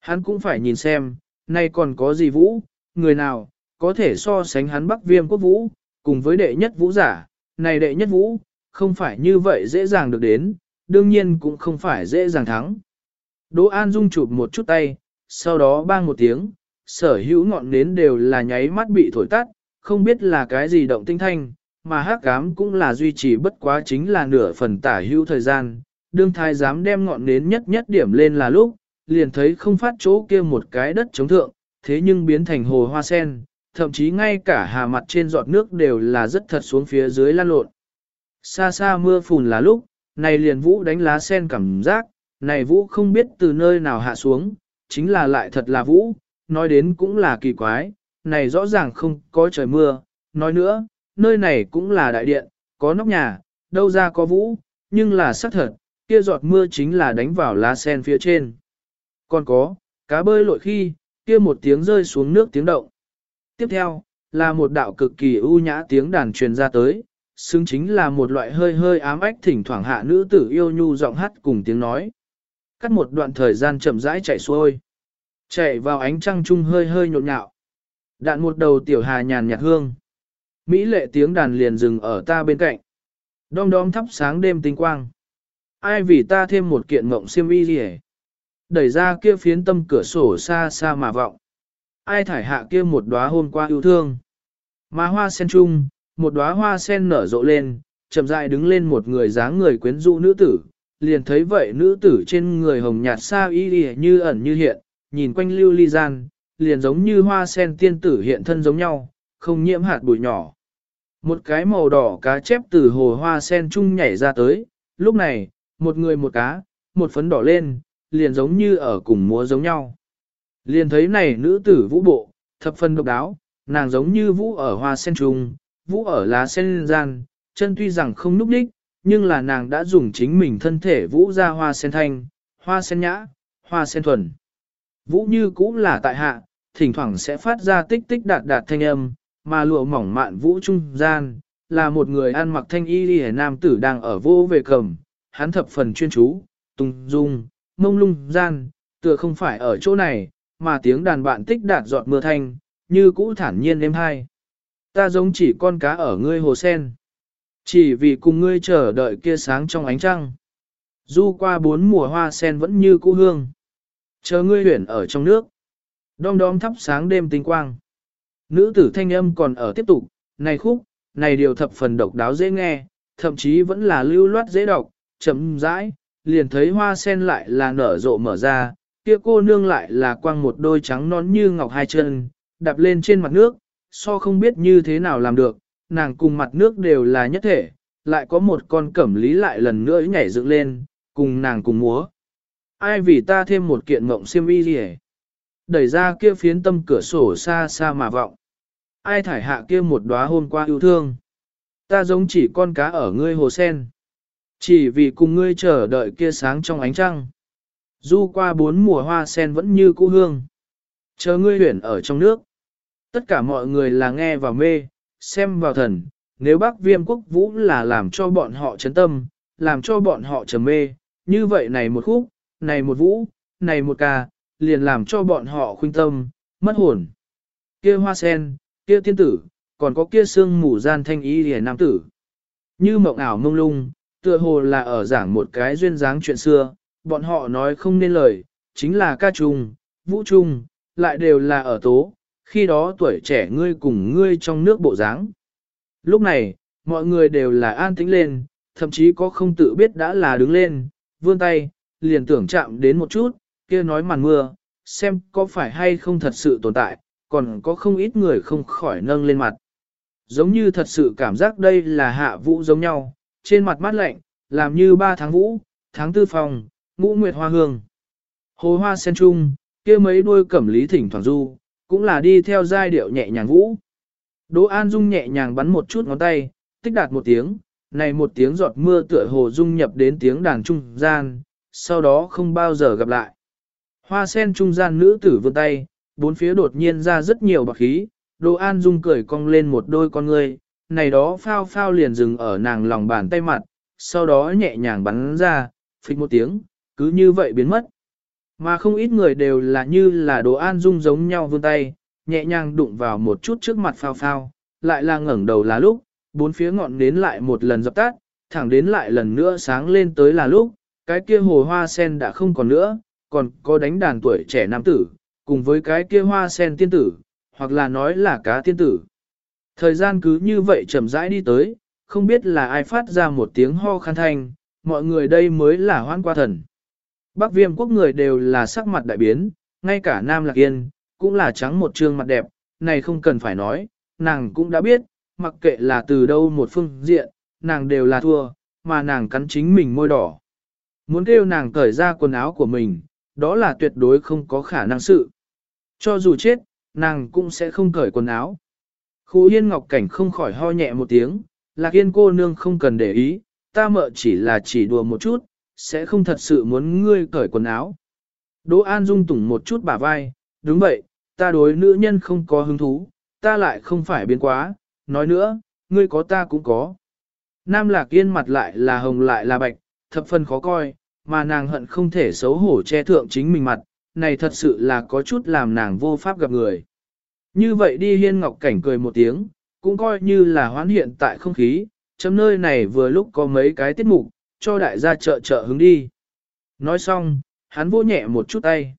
Hắn cũng phải nhìn xem, nay còn có gì vũ, người nào, có thể so sánh hắn bắc viêm quốc vũ, cùng với đệ nhất vũ giả, này đệ nhất vũ, không phải như vậy dễ dàng được đến, đương nhiên cũng không phải dễ dàng thắng. Đỗ An Dung chụp một chút tay, sau đó bang một tiếng, sở hữu ngọn nến đều là nháy mắt bị thổi tắt, không biết là cái gì động tinh thanh, mà hắc cám cũng là duy trì bất quá chính là nửa phần tả hữu thời gian, đương thái dám đem ngọn nến nhất nhất điểm lên là lúc, liền thấy không phát chỗ kia một cái đất chống thượng, thế nhưng biến thành hồ hoa sen, thậm chí ngay cả hà mặt trên giọt nước đều là rất thật xuống phía dưới lan lộn. Xa xa mưa phùn là lúc, này liền vũ đánh lá sen cảm giác, này vũ không biết từ nơi nào hạ xuống, chính là lại thật là vũ, nói đến cũng là kỳ quái, này rõ ràng không có trời mưa, nói nữa, nơi này cũng là đại điện, có nóc nhà, đâu ra có vũ, nhưng là xác thật, kia giọt mưa chính là đánh vào lá sen phía trên. Còn có, cá bơi lội khi, kia một tiếng rơi xuống nước tiếng động. Tiếp theo, là một đạo cực kỳ ưu nhã tiếng đàn truyền ra tới, xứng chính là một loại hơi hơi ám ách thỉnh thoảng hạ nữ tử yêu nhu giọng hát cùng tiếng nói. Cắt một đoạn thời gian chậm rãi chạy xuôi. Chạy vào ánh trăng trung hơi hơi nhộn nhạo. Đạn một đầu tiểu hà nhàn nhạt hương. Mỹ lệ tiếng đàn liền dừng ở ta bên cạnh. Đom đóm thắp sáng đêm tinh quang ai vì ta thêm một kiện mộng xiêm y gì Đẩy ra kia phiến tâm cửa sổ xa xa mà vọng. Ai thải hạ kia một đóa hôm qua yêu thương. Mà hoa sen trung một đóa hoa sen nở rộ lên, chậm rãi đứng lên một người dáng người quyến rũ nữ tử, liền thấy vậy nữ tử trên người hồng nhạt xa y như ẩn như hiện, nhìn quanh lưu ly gian, liền giống như hoa sen tiên tử hiện thân giống nhau, không nhiễm hạt bụi nhỏ. Một cái màu đỏ cá chép từ hồ hoa sen chung nhảy ra tới, lúc này, một người một cá, một phấn đỏ lên, liền giống như ở cùng múa giống nhau. Liền thấy này nữ tử vũ bộ, thập phân độc đáo, nàng giống như vũ ở hoa sen trùng, vũ ở lá sen gian, chân tuy rằng không núp đích, nhưng là nàng đã dùng chính mình thân thể vũ ra hoa sen thanh, hoa sen nhã, hoa sen thuần. Vũ như cũng là tại hạ, thỉnh thoảng sẽ phát ra tích tích đạt đạt thanh âm, mà lụa mỏng mạn vũ trung gian, là một người ăn mặc thanh y đi nam tử đang ở vô về cầm, hắn thập phần chuyên chú, tung dung, mông lung gian, tựa không phải ở chỗ này, mà tiếng đàn bạn tích đạt giọt mưa thanh, như cũ thản nhiên êm hai. Ta giống chỉ con cá ở ngươi hồ sen. Chỉ vì cùng ngươi chờ đợi kia sáng trong ánh trăng. Du qua bốn mùa hoa sen vẫn như cũ hương. Chờ ngươi huyển ở trong nước. Đom đóm thắp sáng đêm tinh quang. Nữ tử thanh âm còn ở tiếp tục, này khúc, này điều thập phần độc đáo dễ nghe, thậm chí vẫn là lưu loát dễ đọc, chậm rãi, liền thấy hoa sen lại là nở rộ mở ra, kia cô nương lại là quang một đôi trắng nón như ngọc hai chân, đạp lên trên mặt nước, so không biết như thế nào làm được, nàng cùng mặt nước đều là nhất thể, lại có một con cẩm lý lại lần nữa nhảy dựng lên, cùng nàng cùng múa. Ai vì ta thêm một kiện mộng xiêm y gì Đẩy ra kia phiến tâm cửa sổ xa xa mà vọng. Ai thải hạ kia một đóa hôm qua yêu thương. Ta giống chỉ con cá ở ngươi hồ sen. Chỉ vì cùng ngươi chờ đợi kia sáng trong ánh trăng. Du qua bốn mùa hoa sen vẫn như cũ hương. Chờ ngươi huyển ở trong nước. Tất cả mọi người là nghe và mê, xem vào thần. Nếu bác viêm quốc vũ là làm cho bọn họ chấn tâm, làm cho bọn họ trầm mê, như vậy này một khúc, này một vũ, này một ca, liền làm cho bọn họ khuynh tâm, mất hồn. Kia hoa sen, kia tiên tử, còn có kia xương mù gian thanh ý liền nam tử. Như mộng ảo mông lung, tựa hồ là ở giảng một cái duyên dáng chuyện xưa, bọn họ nói không nên lời, chính là ca trùng, vũ trung, lại đều là ở tố, khi đó tuổi trẻ ngươi cùng ngươi trong nước bộ dáng. Lúc này, mọi người đều là an tĩnh lên, thậm chí có không tự biết đã là đứng lên, vươn tay, liền tưởng chạm đến một chút, kia nói màn mưa, xem có phải hay không thật sự tồn tại, còn có không ít người không khỏi nâng lên mặt. Giống như thật sự cảm giác đây là hạ vũ giống nhau, trên mặt mát lạnh, làm như ba tháng vũ, tháng tư phòng, ngũ nguyệt hoa hương. Hồ hoa sen trung, kia mấy đuôi cẩm lý thỉnh thoảng du, cũng là đi theo giai điệu nhẹ nhàng vũ. Đỗ An Dung nhẹ nhàng bắn một chút ngón tay, tích đạt một tiếng, này một tiếng giọt mưa tựa hồ dung nhập đến tiếng đàn trung gian, sau đó không bao giờ gặp lại. Hoa sen trung gian nữ tử vươn tay, bốn phía đột nhiên ra rất nhiều bạc khí, Đỗ An Dung cười cong lên một đôi con ngươi, này đó phao phao liền dừng ở nàng lòng bàn tay mặt, sau đó nhẹ nhàng bắn ra, phịch một tiếng, cứ như vậy biến mất. Mà không ít người đều là như là Đỗ An Dung giống nhau vươn tay, nhẹ nhàng đụng vào một chút trước mặt phao phao, lại là ngẩng đầu là lúc, bốn phía ngọn đến lại một lần dập tắt, thẳng đến lại lần nữa sáng lên tới là lúc, cái kia hồ hoa sen đã không còn nữa, còn có đánh đàn tuổi trẻ nam tử, cùng với cái kia hoa sen tiên tử, hoặc là nói là cá tiên tử. Thời gian cứ như vậy chậm rãi đi tới, không biết là ai phát ra một tiếng ho khăn thanh, mọi người đây mới là hoan qua thần. Bắc viêm quốc người đều là sắc mặt đại biến, ngay cả Nam Lạc Yên, cũng là trắng một trương mặt đẹp, này không cần phải nói, nàng cũng đã biết, mặc kệ là từ đâu một phương diện, nàng đều là thua, mà nàng cắn chính mình môi đỏ. Muốn kêu nàng cởi ra quần áo của mình, đó là tuyệt đối không có khả năng sự. Cho dù chết, nàng cũng sẽ không cởi quần áo. Khu Yên Ngọc Cảnh không khỏi ho nhẹ một tiếng, Lạc Yên cô nương không cần để ý, ta mợ chỉ là chỉ đùa một chút, sẽ không thật sự muốn ngươi cởi quần áo. Đỗ An Dung tủng một chút bả vai, đúng vậy, ta đối nữ nhân không có hứng thú, ta lại không phải biến quá, nói nữa, ngươi có ta cũng có. Nam Lạc Yên mặt lại là hồng lại là bạch, thập phần khó coi, mà nàng hận không thể xấu hổ che thượng chính mình mặt, này thật sự là có chút làm nàng vô pháp gặp người. Như vậy đi hiên ngọc cảnh cười một tiếng, cũng coi như là hoán hiện tại không khí, chấm nơi này vừa lúc có mấy cái tiết mục, cho đại gia trợ trợ hứng đi. Nói xong, hắn vô nhẹ một chút tay.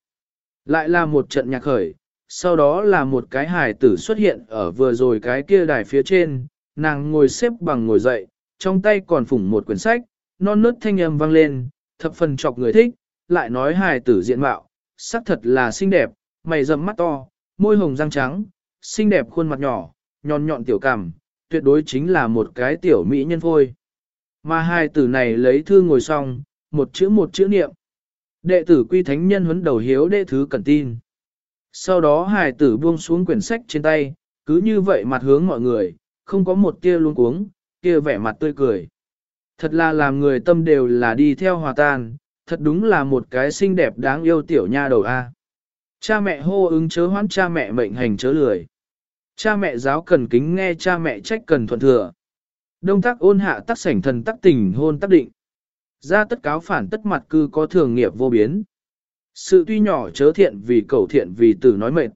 Lại là một trận nhạc khởi, sau đó là một cái hài tử xuất hiện ở vừa rồi cái kia đài phía trên, nàng ngồi xếp bằng ngồi dậy, trong tay còn phủng một quyển sách, non nớt thanh âm vang lên, thập phần chọc người thích, lại nói hài tử diện mạo, sắc thật là xinh đẹp, mày rậm mắt to, môi hồng răng trắng, xinh đẹp khuôn mặt nhỏ, nhọn nhọn tiểu cằm, tuyệt đối chính là một cái tiểu mỹ nhân phôi. Mà hai tử này lấy thư ngồi xong, một chữ một chữ niệm. Đệ tử quy thánh nhân huấn đầu hiếu đệ thứ cẩn tin. Sau đó hài tử buông xuống quyển sách trên tay, cứ như vậy mặt hướng mọi người, không có một tia luôn cuống, kia vẻ mặt tươi cười. Thật là làm người tâm đều là đi theo hòa tan, thật đúng là một cái xinh đẹp đáng yêu tiểu nha đầu A. Cha mẹ hô ứng chớ hoãn cha mẹ mệnh hành chớ lười. Cha mẹ giáo cần kính nghe cha mẹ trách cần thuận thừa. Đông tác ôn hạ tác sảnh thần tác tình hôn tác định. Ra tất cáo phản tất mặt cư có thường nghiệp vô biến. Sự tuy nhỏ chớ thiện vì cầu thiện vì tử nói mệt.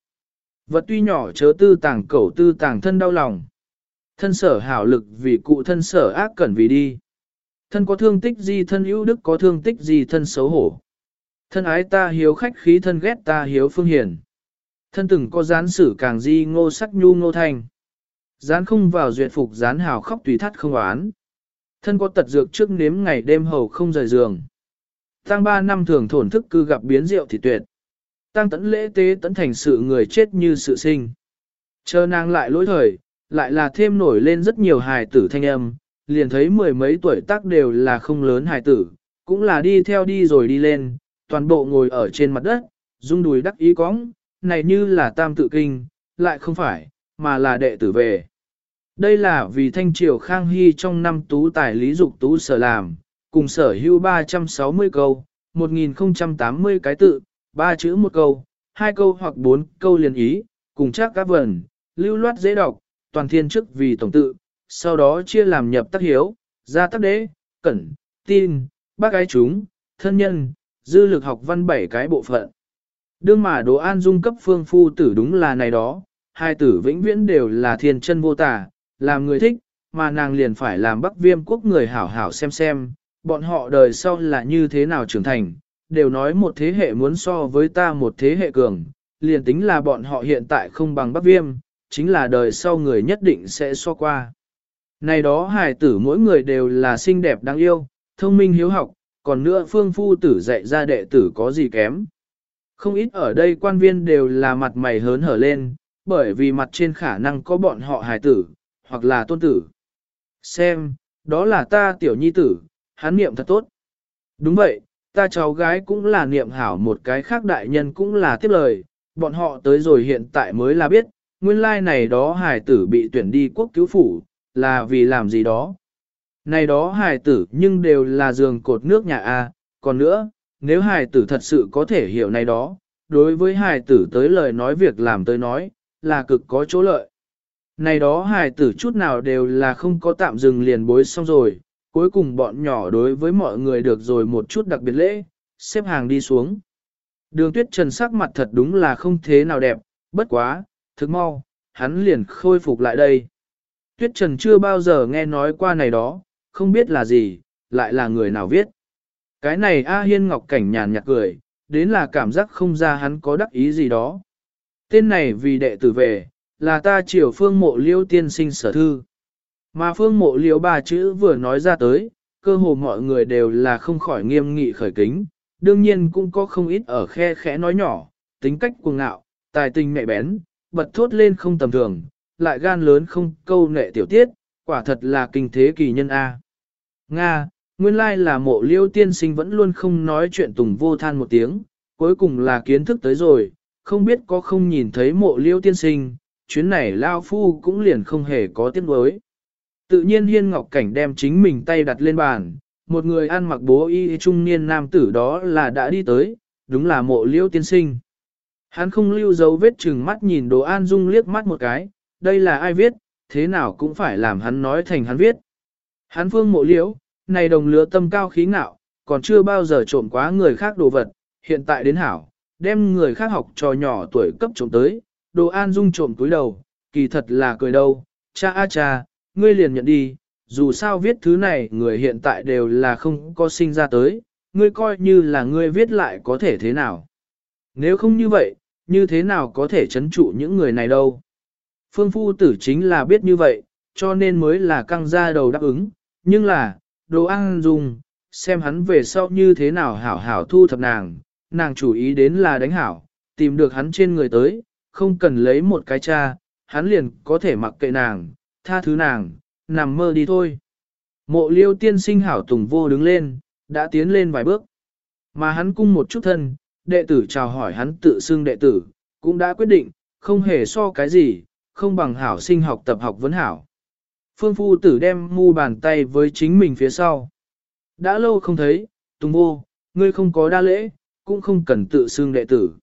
Vật tuy nhỏ chớ tư tàng cầu tư tàng thân đau lòng. Thân sở hảo lực vì cụ thân sở ác cần vì đi. Thân có thương tích gì thân ưu đức có thương tích gì thân xấu hổ. Thân ái ta hiếu khách khí thân ghét ta hiếu phương hiền. Thân từng có gián sử càng di ngô sắc nhu ngô thành Gián không vào duyệt phục gián hào khóc tùy thắt không oán. Thân có tật dược trước nếm ngày đêm hầu không rời giường. Tăng ba năm thường thổn thức cư gặp biến rượu thì tuyệt. Tăng tẫn lễ tế tẫn thành sự người chết như sự sinh. Chờ nàng lại lỗi thời, lại là thêm nổi lên rất nhiều hài tử thanh âm, liền thấy mười mấy tuổi tác đều là không lớn hài tử, cũng là đi theo đi rồi đi lên, toàn bộ ngồi ở trên mặt đất, rung đùi đắc ý cóng, này như là tam tự kinh, lại không phải, mà là đệ tử về. Đây là vì thanh triều Khang Hy trong năm tú tài lý dục tú sở làm, cùng sở hữu 360 câu, 1080 cái tự, ba chữ một câu, hai câu hoặc bốn câu liền ý, cùng chắc các vần, lưu loát dễ đọc, toàn thiên chức vì tổng tự, sau đó chia làm nhập tác hiếu, gia tác đế, cẩn, tin, bác gái chúng, thân nhân, dư lực học văn bảy cái bộ phận. Đương mà đồ an dung cấp phương phu tử đúng là này đó, hai tử vĩnh viễn đều là thiên chân vô tả, làm người thích, mà nàng liền phải làm bắc viêm quốc người hảo hảo xem xem, bọn họ đời sau là như thế nào trưởng thành, đều nói một thế hệ muốn so với ta một thế hệ cường, liền tính là bọn họ hiện tại không bằng bắc viêm, chính là đời sau người nhất định sẽ so qua. Này đó hài tử mỗi người đều là xinh đẹp đáng yêu, thông minh hiếu học, còn nữa phương phu tử dạy ra đệ tử có gì kém. Không ít ở đây quan viên đều là mặt mày hớn hở lên, bởi vì mặt trên khả năng có bọn họ hài tử, hoặc là tôn tử. Xem, đó là ta tiểu nhi tử, hắn niệm thật tốt. Đúng vậy, ta cháu gái cũng là niệm hảo một cái khác đại nhân cũng là tiếp lời, bọn họ tới rồi hiện tại mới là biết, nguyên lai này đó hài tử bị tuyển đi quốc cứu phủ, là vì làm gì đó. Này đó hài tử nhưng đều là giường cột nước nhà A, còn nữa, nếu hài tử thật sự có thể hiểu này đó, đối với hài tử tới lời nói việc làm tới nói, là cực có chỗ lợi. Này đó hài tử chút nào đều là không có tạm dừng liền bối xong rồi, cuối cùng bọn nhỏ đối với mọi người được rồi một chút đặc biệt lễ, xếp hàng đi xuống. Đường tuyết trần sắc mặt thật đúng là không thế nào đẹp, bất quá, thức mau, hắn liền khôi phục lại đây. Tuyết trần chưa bao giờ nghe nói qua này đó, không biết là gì, lại là người nào viết. Cái này A Hiên Ngọc Cảnh nhàn nhạt cười, đến là cảm giác không ra hắn có đắc ý gì đó. Tên này vì đệ tử về, là ta triều phương mộ liêu tiên sinh sở thư. Mà phương mộ liêu ba chữ vừa nói ra tới, cơ hồ mọi người đều là không khỏi nghiêm nghị khởi kính, đương nhiên cũng có không ít ở khe khẽ nói nhỏ, tính cách cuồng ngạo, tài tình mẹ bén, bật thốt lên không tầm thường, lại gan lớn không câu nệ tiểu tiết, quả thật là kinh thế kỳ nhân A. Nga, nguyên lai là mộ liêu tiên sinh vẫn luôn không nói chuyện tùng vô than một tiếng, cuối cùng là kiến thức tới rồi, không biết có không nhìn thấy mộ liêu tiên sinh, chuyến này Lao Phu cũng liền không hề có tiếc nuối. Tự nhiên Hiên Ngọc Cảnh đem chính mình tay đặt lên bàn, một người ăn mặc bố y trung niên nam tử đó là đã đi tới, đúng là mộ liêu tiên sinh. Hắn không lưu dấu vết chừng mắt nhìn đồ an dung liếc mắt một cái, đây là ai viết, thế nào cũng phải làm hắn nói thành hắn viết. Hắn phương mộ liễu, này đồng lứa tâm cao khí ngạo, còn chưa bao giờ trộm quá người khác đồ vật, hiện tại đến hảo, đem người khác học trò nhỏ tuổi cấp trộm tới, đồ an dung trộm túi đầu, kỳ thật là cười đâu, cha a cha, ngươi liền nhận đi, dù sao viết thứ này người hiện tại đều là không có sinh ra tới, ngươi coi như là ngươi viết lại có thể thế nào. Nếu không như vậy, như thế nào có thể chấn trụ những người này đâu. Phương phu tử chính là biết như vậy, cho nên mới là căng ra đầu đáp ứng, nhưng là, đồ ăn dùng, xem hắn về sau như thế nào hảo hảo thu thập nàng, nàng chủ ý đến là đánh hảo, tìm được hắn trên người tới, không cần lấy một cái cha, hắn liền có thể mặc kệ nàng, tha thứ nàng, nằm mơ đi thôi. Mộ liêu tiên sinh hảo tùng vô đứng lên, đã tiến lên vài bước. Mà hắn cung một chút thân, đệ tử chào hỏi hắn tự xưng đệ tử, cũng đã quyết định, không hề so cái gì, không bằng hảo sinh học tập học vấn hảo. Phương phu tử đem mu bàn tay với chính mình phía sau. Đã lâu không thấy, Tùng vô, ngươi không có đa lễ, cũng không cần tự xưng đệ tử.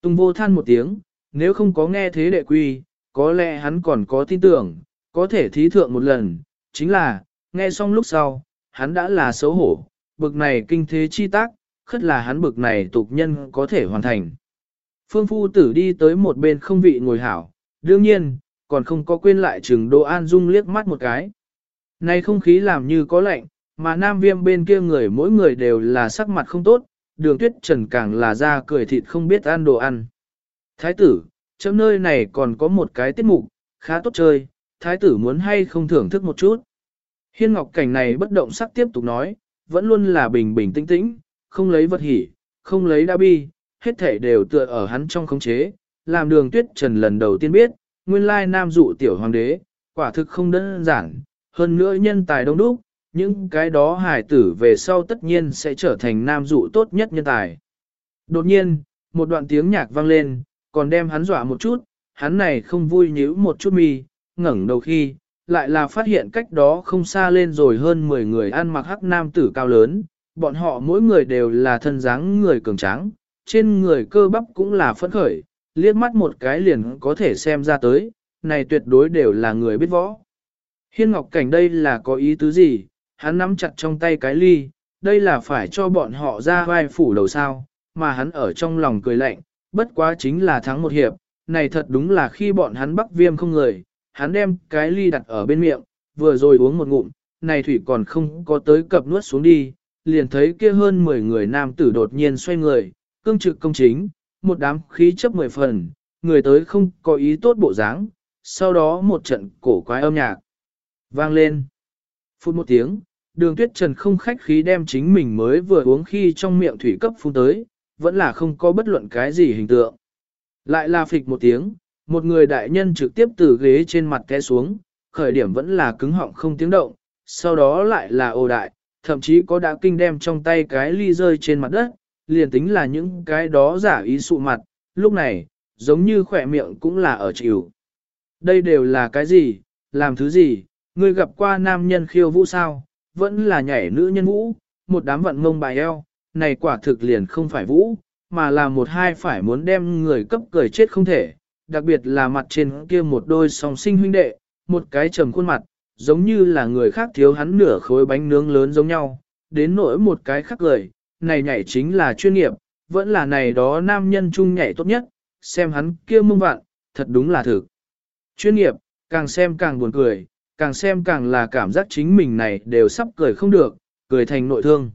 Tùng vô than một tiếng, nếu không có nghe thế đệ quy, có lẽ hắn còn có tin tưởng, có thể thí thượng một lần, chính là, nghe xong lúc sau, hắn đã là xấu hổ, bực này kinh thế chi tác, khất là hắn bực này tục nhân có thể hoàn thành. Phương phu tử đi tới một bên không vị ngồi hảo, đương nhiên, còn không có quên lại chừng Đỗ An Dung liếc mắt một cái. Này không khí làm như có lạnh, mà nam viêm bên kia người mỗi người đều là sắc mặt không tốt, đường tuyết trần càng là ra cười thịt không biết ăn đồ ăn. Thái tử, trong nơi này còn có một cái tiết mục, khá tốt chơi, thái tử muốn hay không thưởng thức một chút. Hiên Ngọc Cảnh này bất động sắc tiếp tục nói, vẫn luôn là bình bình tĩnh tĩnh, không lấy vật hỉ, không lấy đa bi, hết thể đều tựa ở hắn trong khống chế, làm đường tuyết trần lần đầu tiên biết, nguyên lai nam dụ tiểu hoàng đế, quả thực không đơn giản, hơn nữa nhân tài đông đúc, những cái đó hải tử về sau tất nhiên sẽ trở thành nam dụ tốt nhất nhân tài. Đột nhiên, một đoạn tiếng nhạc vang lên, còn đem hắn dọa một chút, hắn này không vui nhíu một chút mi, ngẩng đầu khi, lại là phát hiện cách đó không xa lên rồi hơn 10 người ăn mặc hắc nam tử cao lớn, bọn họ mỗi người đều là thân dáng người cường tráng, trên người cơ bắp cũng là phấn khởi, liếc mắt một cái liền có thể xem ra tới, này tuyệt đối đều là người biết võ. Hiên Ngọc Cảnh đây là có ý tứ gì, hắn nắm chặt trong tay cái ly, đây là phải cho bọn họ ra vai phủ đầu sao, mà hắn ở trong lòng cười lạnh, bất quá chính là thắng một hiệp, này thật đúng là khi bọn hắn bắc viêm không người, hắn đem cái ly đặt ở bên miệng, vừa rồi uống một ngụm, này thủy còn không có tới cập nuốt xuống đi, liền thấy kia hơn 10 người nam tử đột nhiên xoay người, cương trực công chính, một đám khí chấp mười phần, người tới không có ý tốt bộ dáng, sau đó một trận cổ quái âm nhạc vang lên. Phút một tiếng, đường tuyết trần không khách khí đem chính mình mới vừa uống khi trong miệng thủy cấp phun tới, vẫn là không có bất luận cái gì hình tượng. Lại là phịch một tiếng, một người đại nhân trực tiếp từ ghế trên mặt té xuống, khởi điểm vẫn là cứng họng không tiếng động, sau đó lại là ồ đại, thậm chí có đã kinh đem trong tay cái ly rơi trên mặt đất, liền tính là những cái đó giả ý sụ mặt, lúc này, giống như khỏe miệng cũng là ở chịu. Đây đều là cái gì, làm thứ gì, ngươi gặp qua nam nhân khiêu vũ sao, vẫn là nhảy nữ nhân vũ, một đám vận mông bài eo, này quả thực liền không phải vũ, mà là một hai phải muốn đem người cấp cười chết không thể, đặc biệt là mặt trên kia một đôi song sinh huynh đệ, một cái trầm khuôn mặt, giống như là người khác thiếu hắn nửa khối bánh nướng lớn giống nhau, đến nỗi một cái khác cười, này nhảy chính là chuyên nghiệp, vẫn là này đó nam nhân chung nhảy tốt nhất, xem hắn kia mông vạn, thật đúng là thực. Chuyên nghiệp, càng xem càng buồn cười, càng xem càng là cảm giác chính mình này đều sắp cười không được, cười thành nội thương.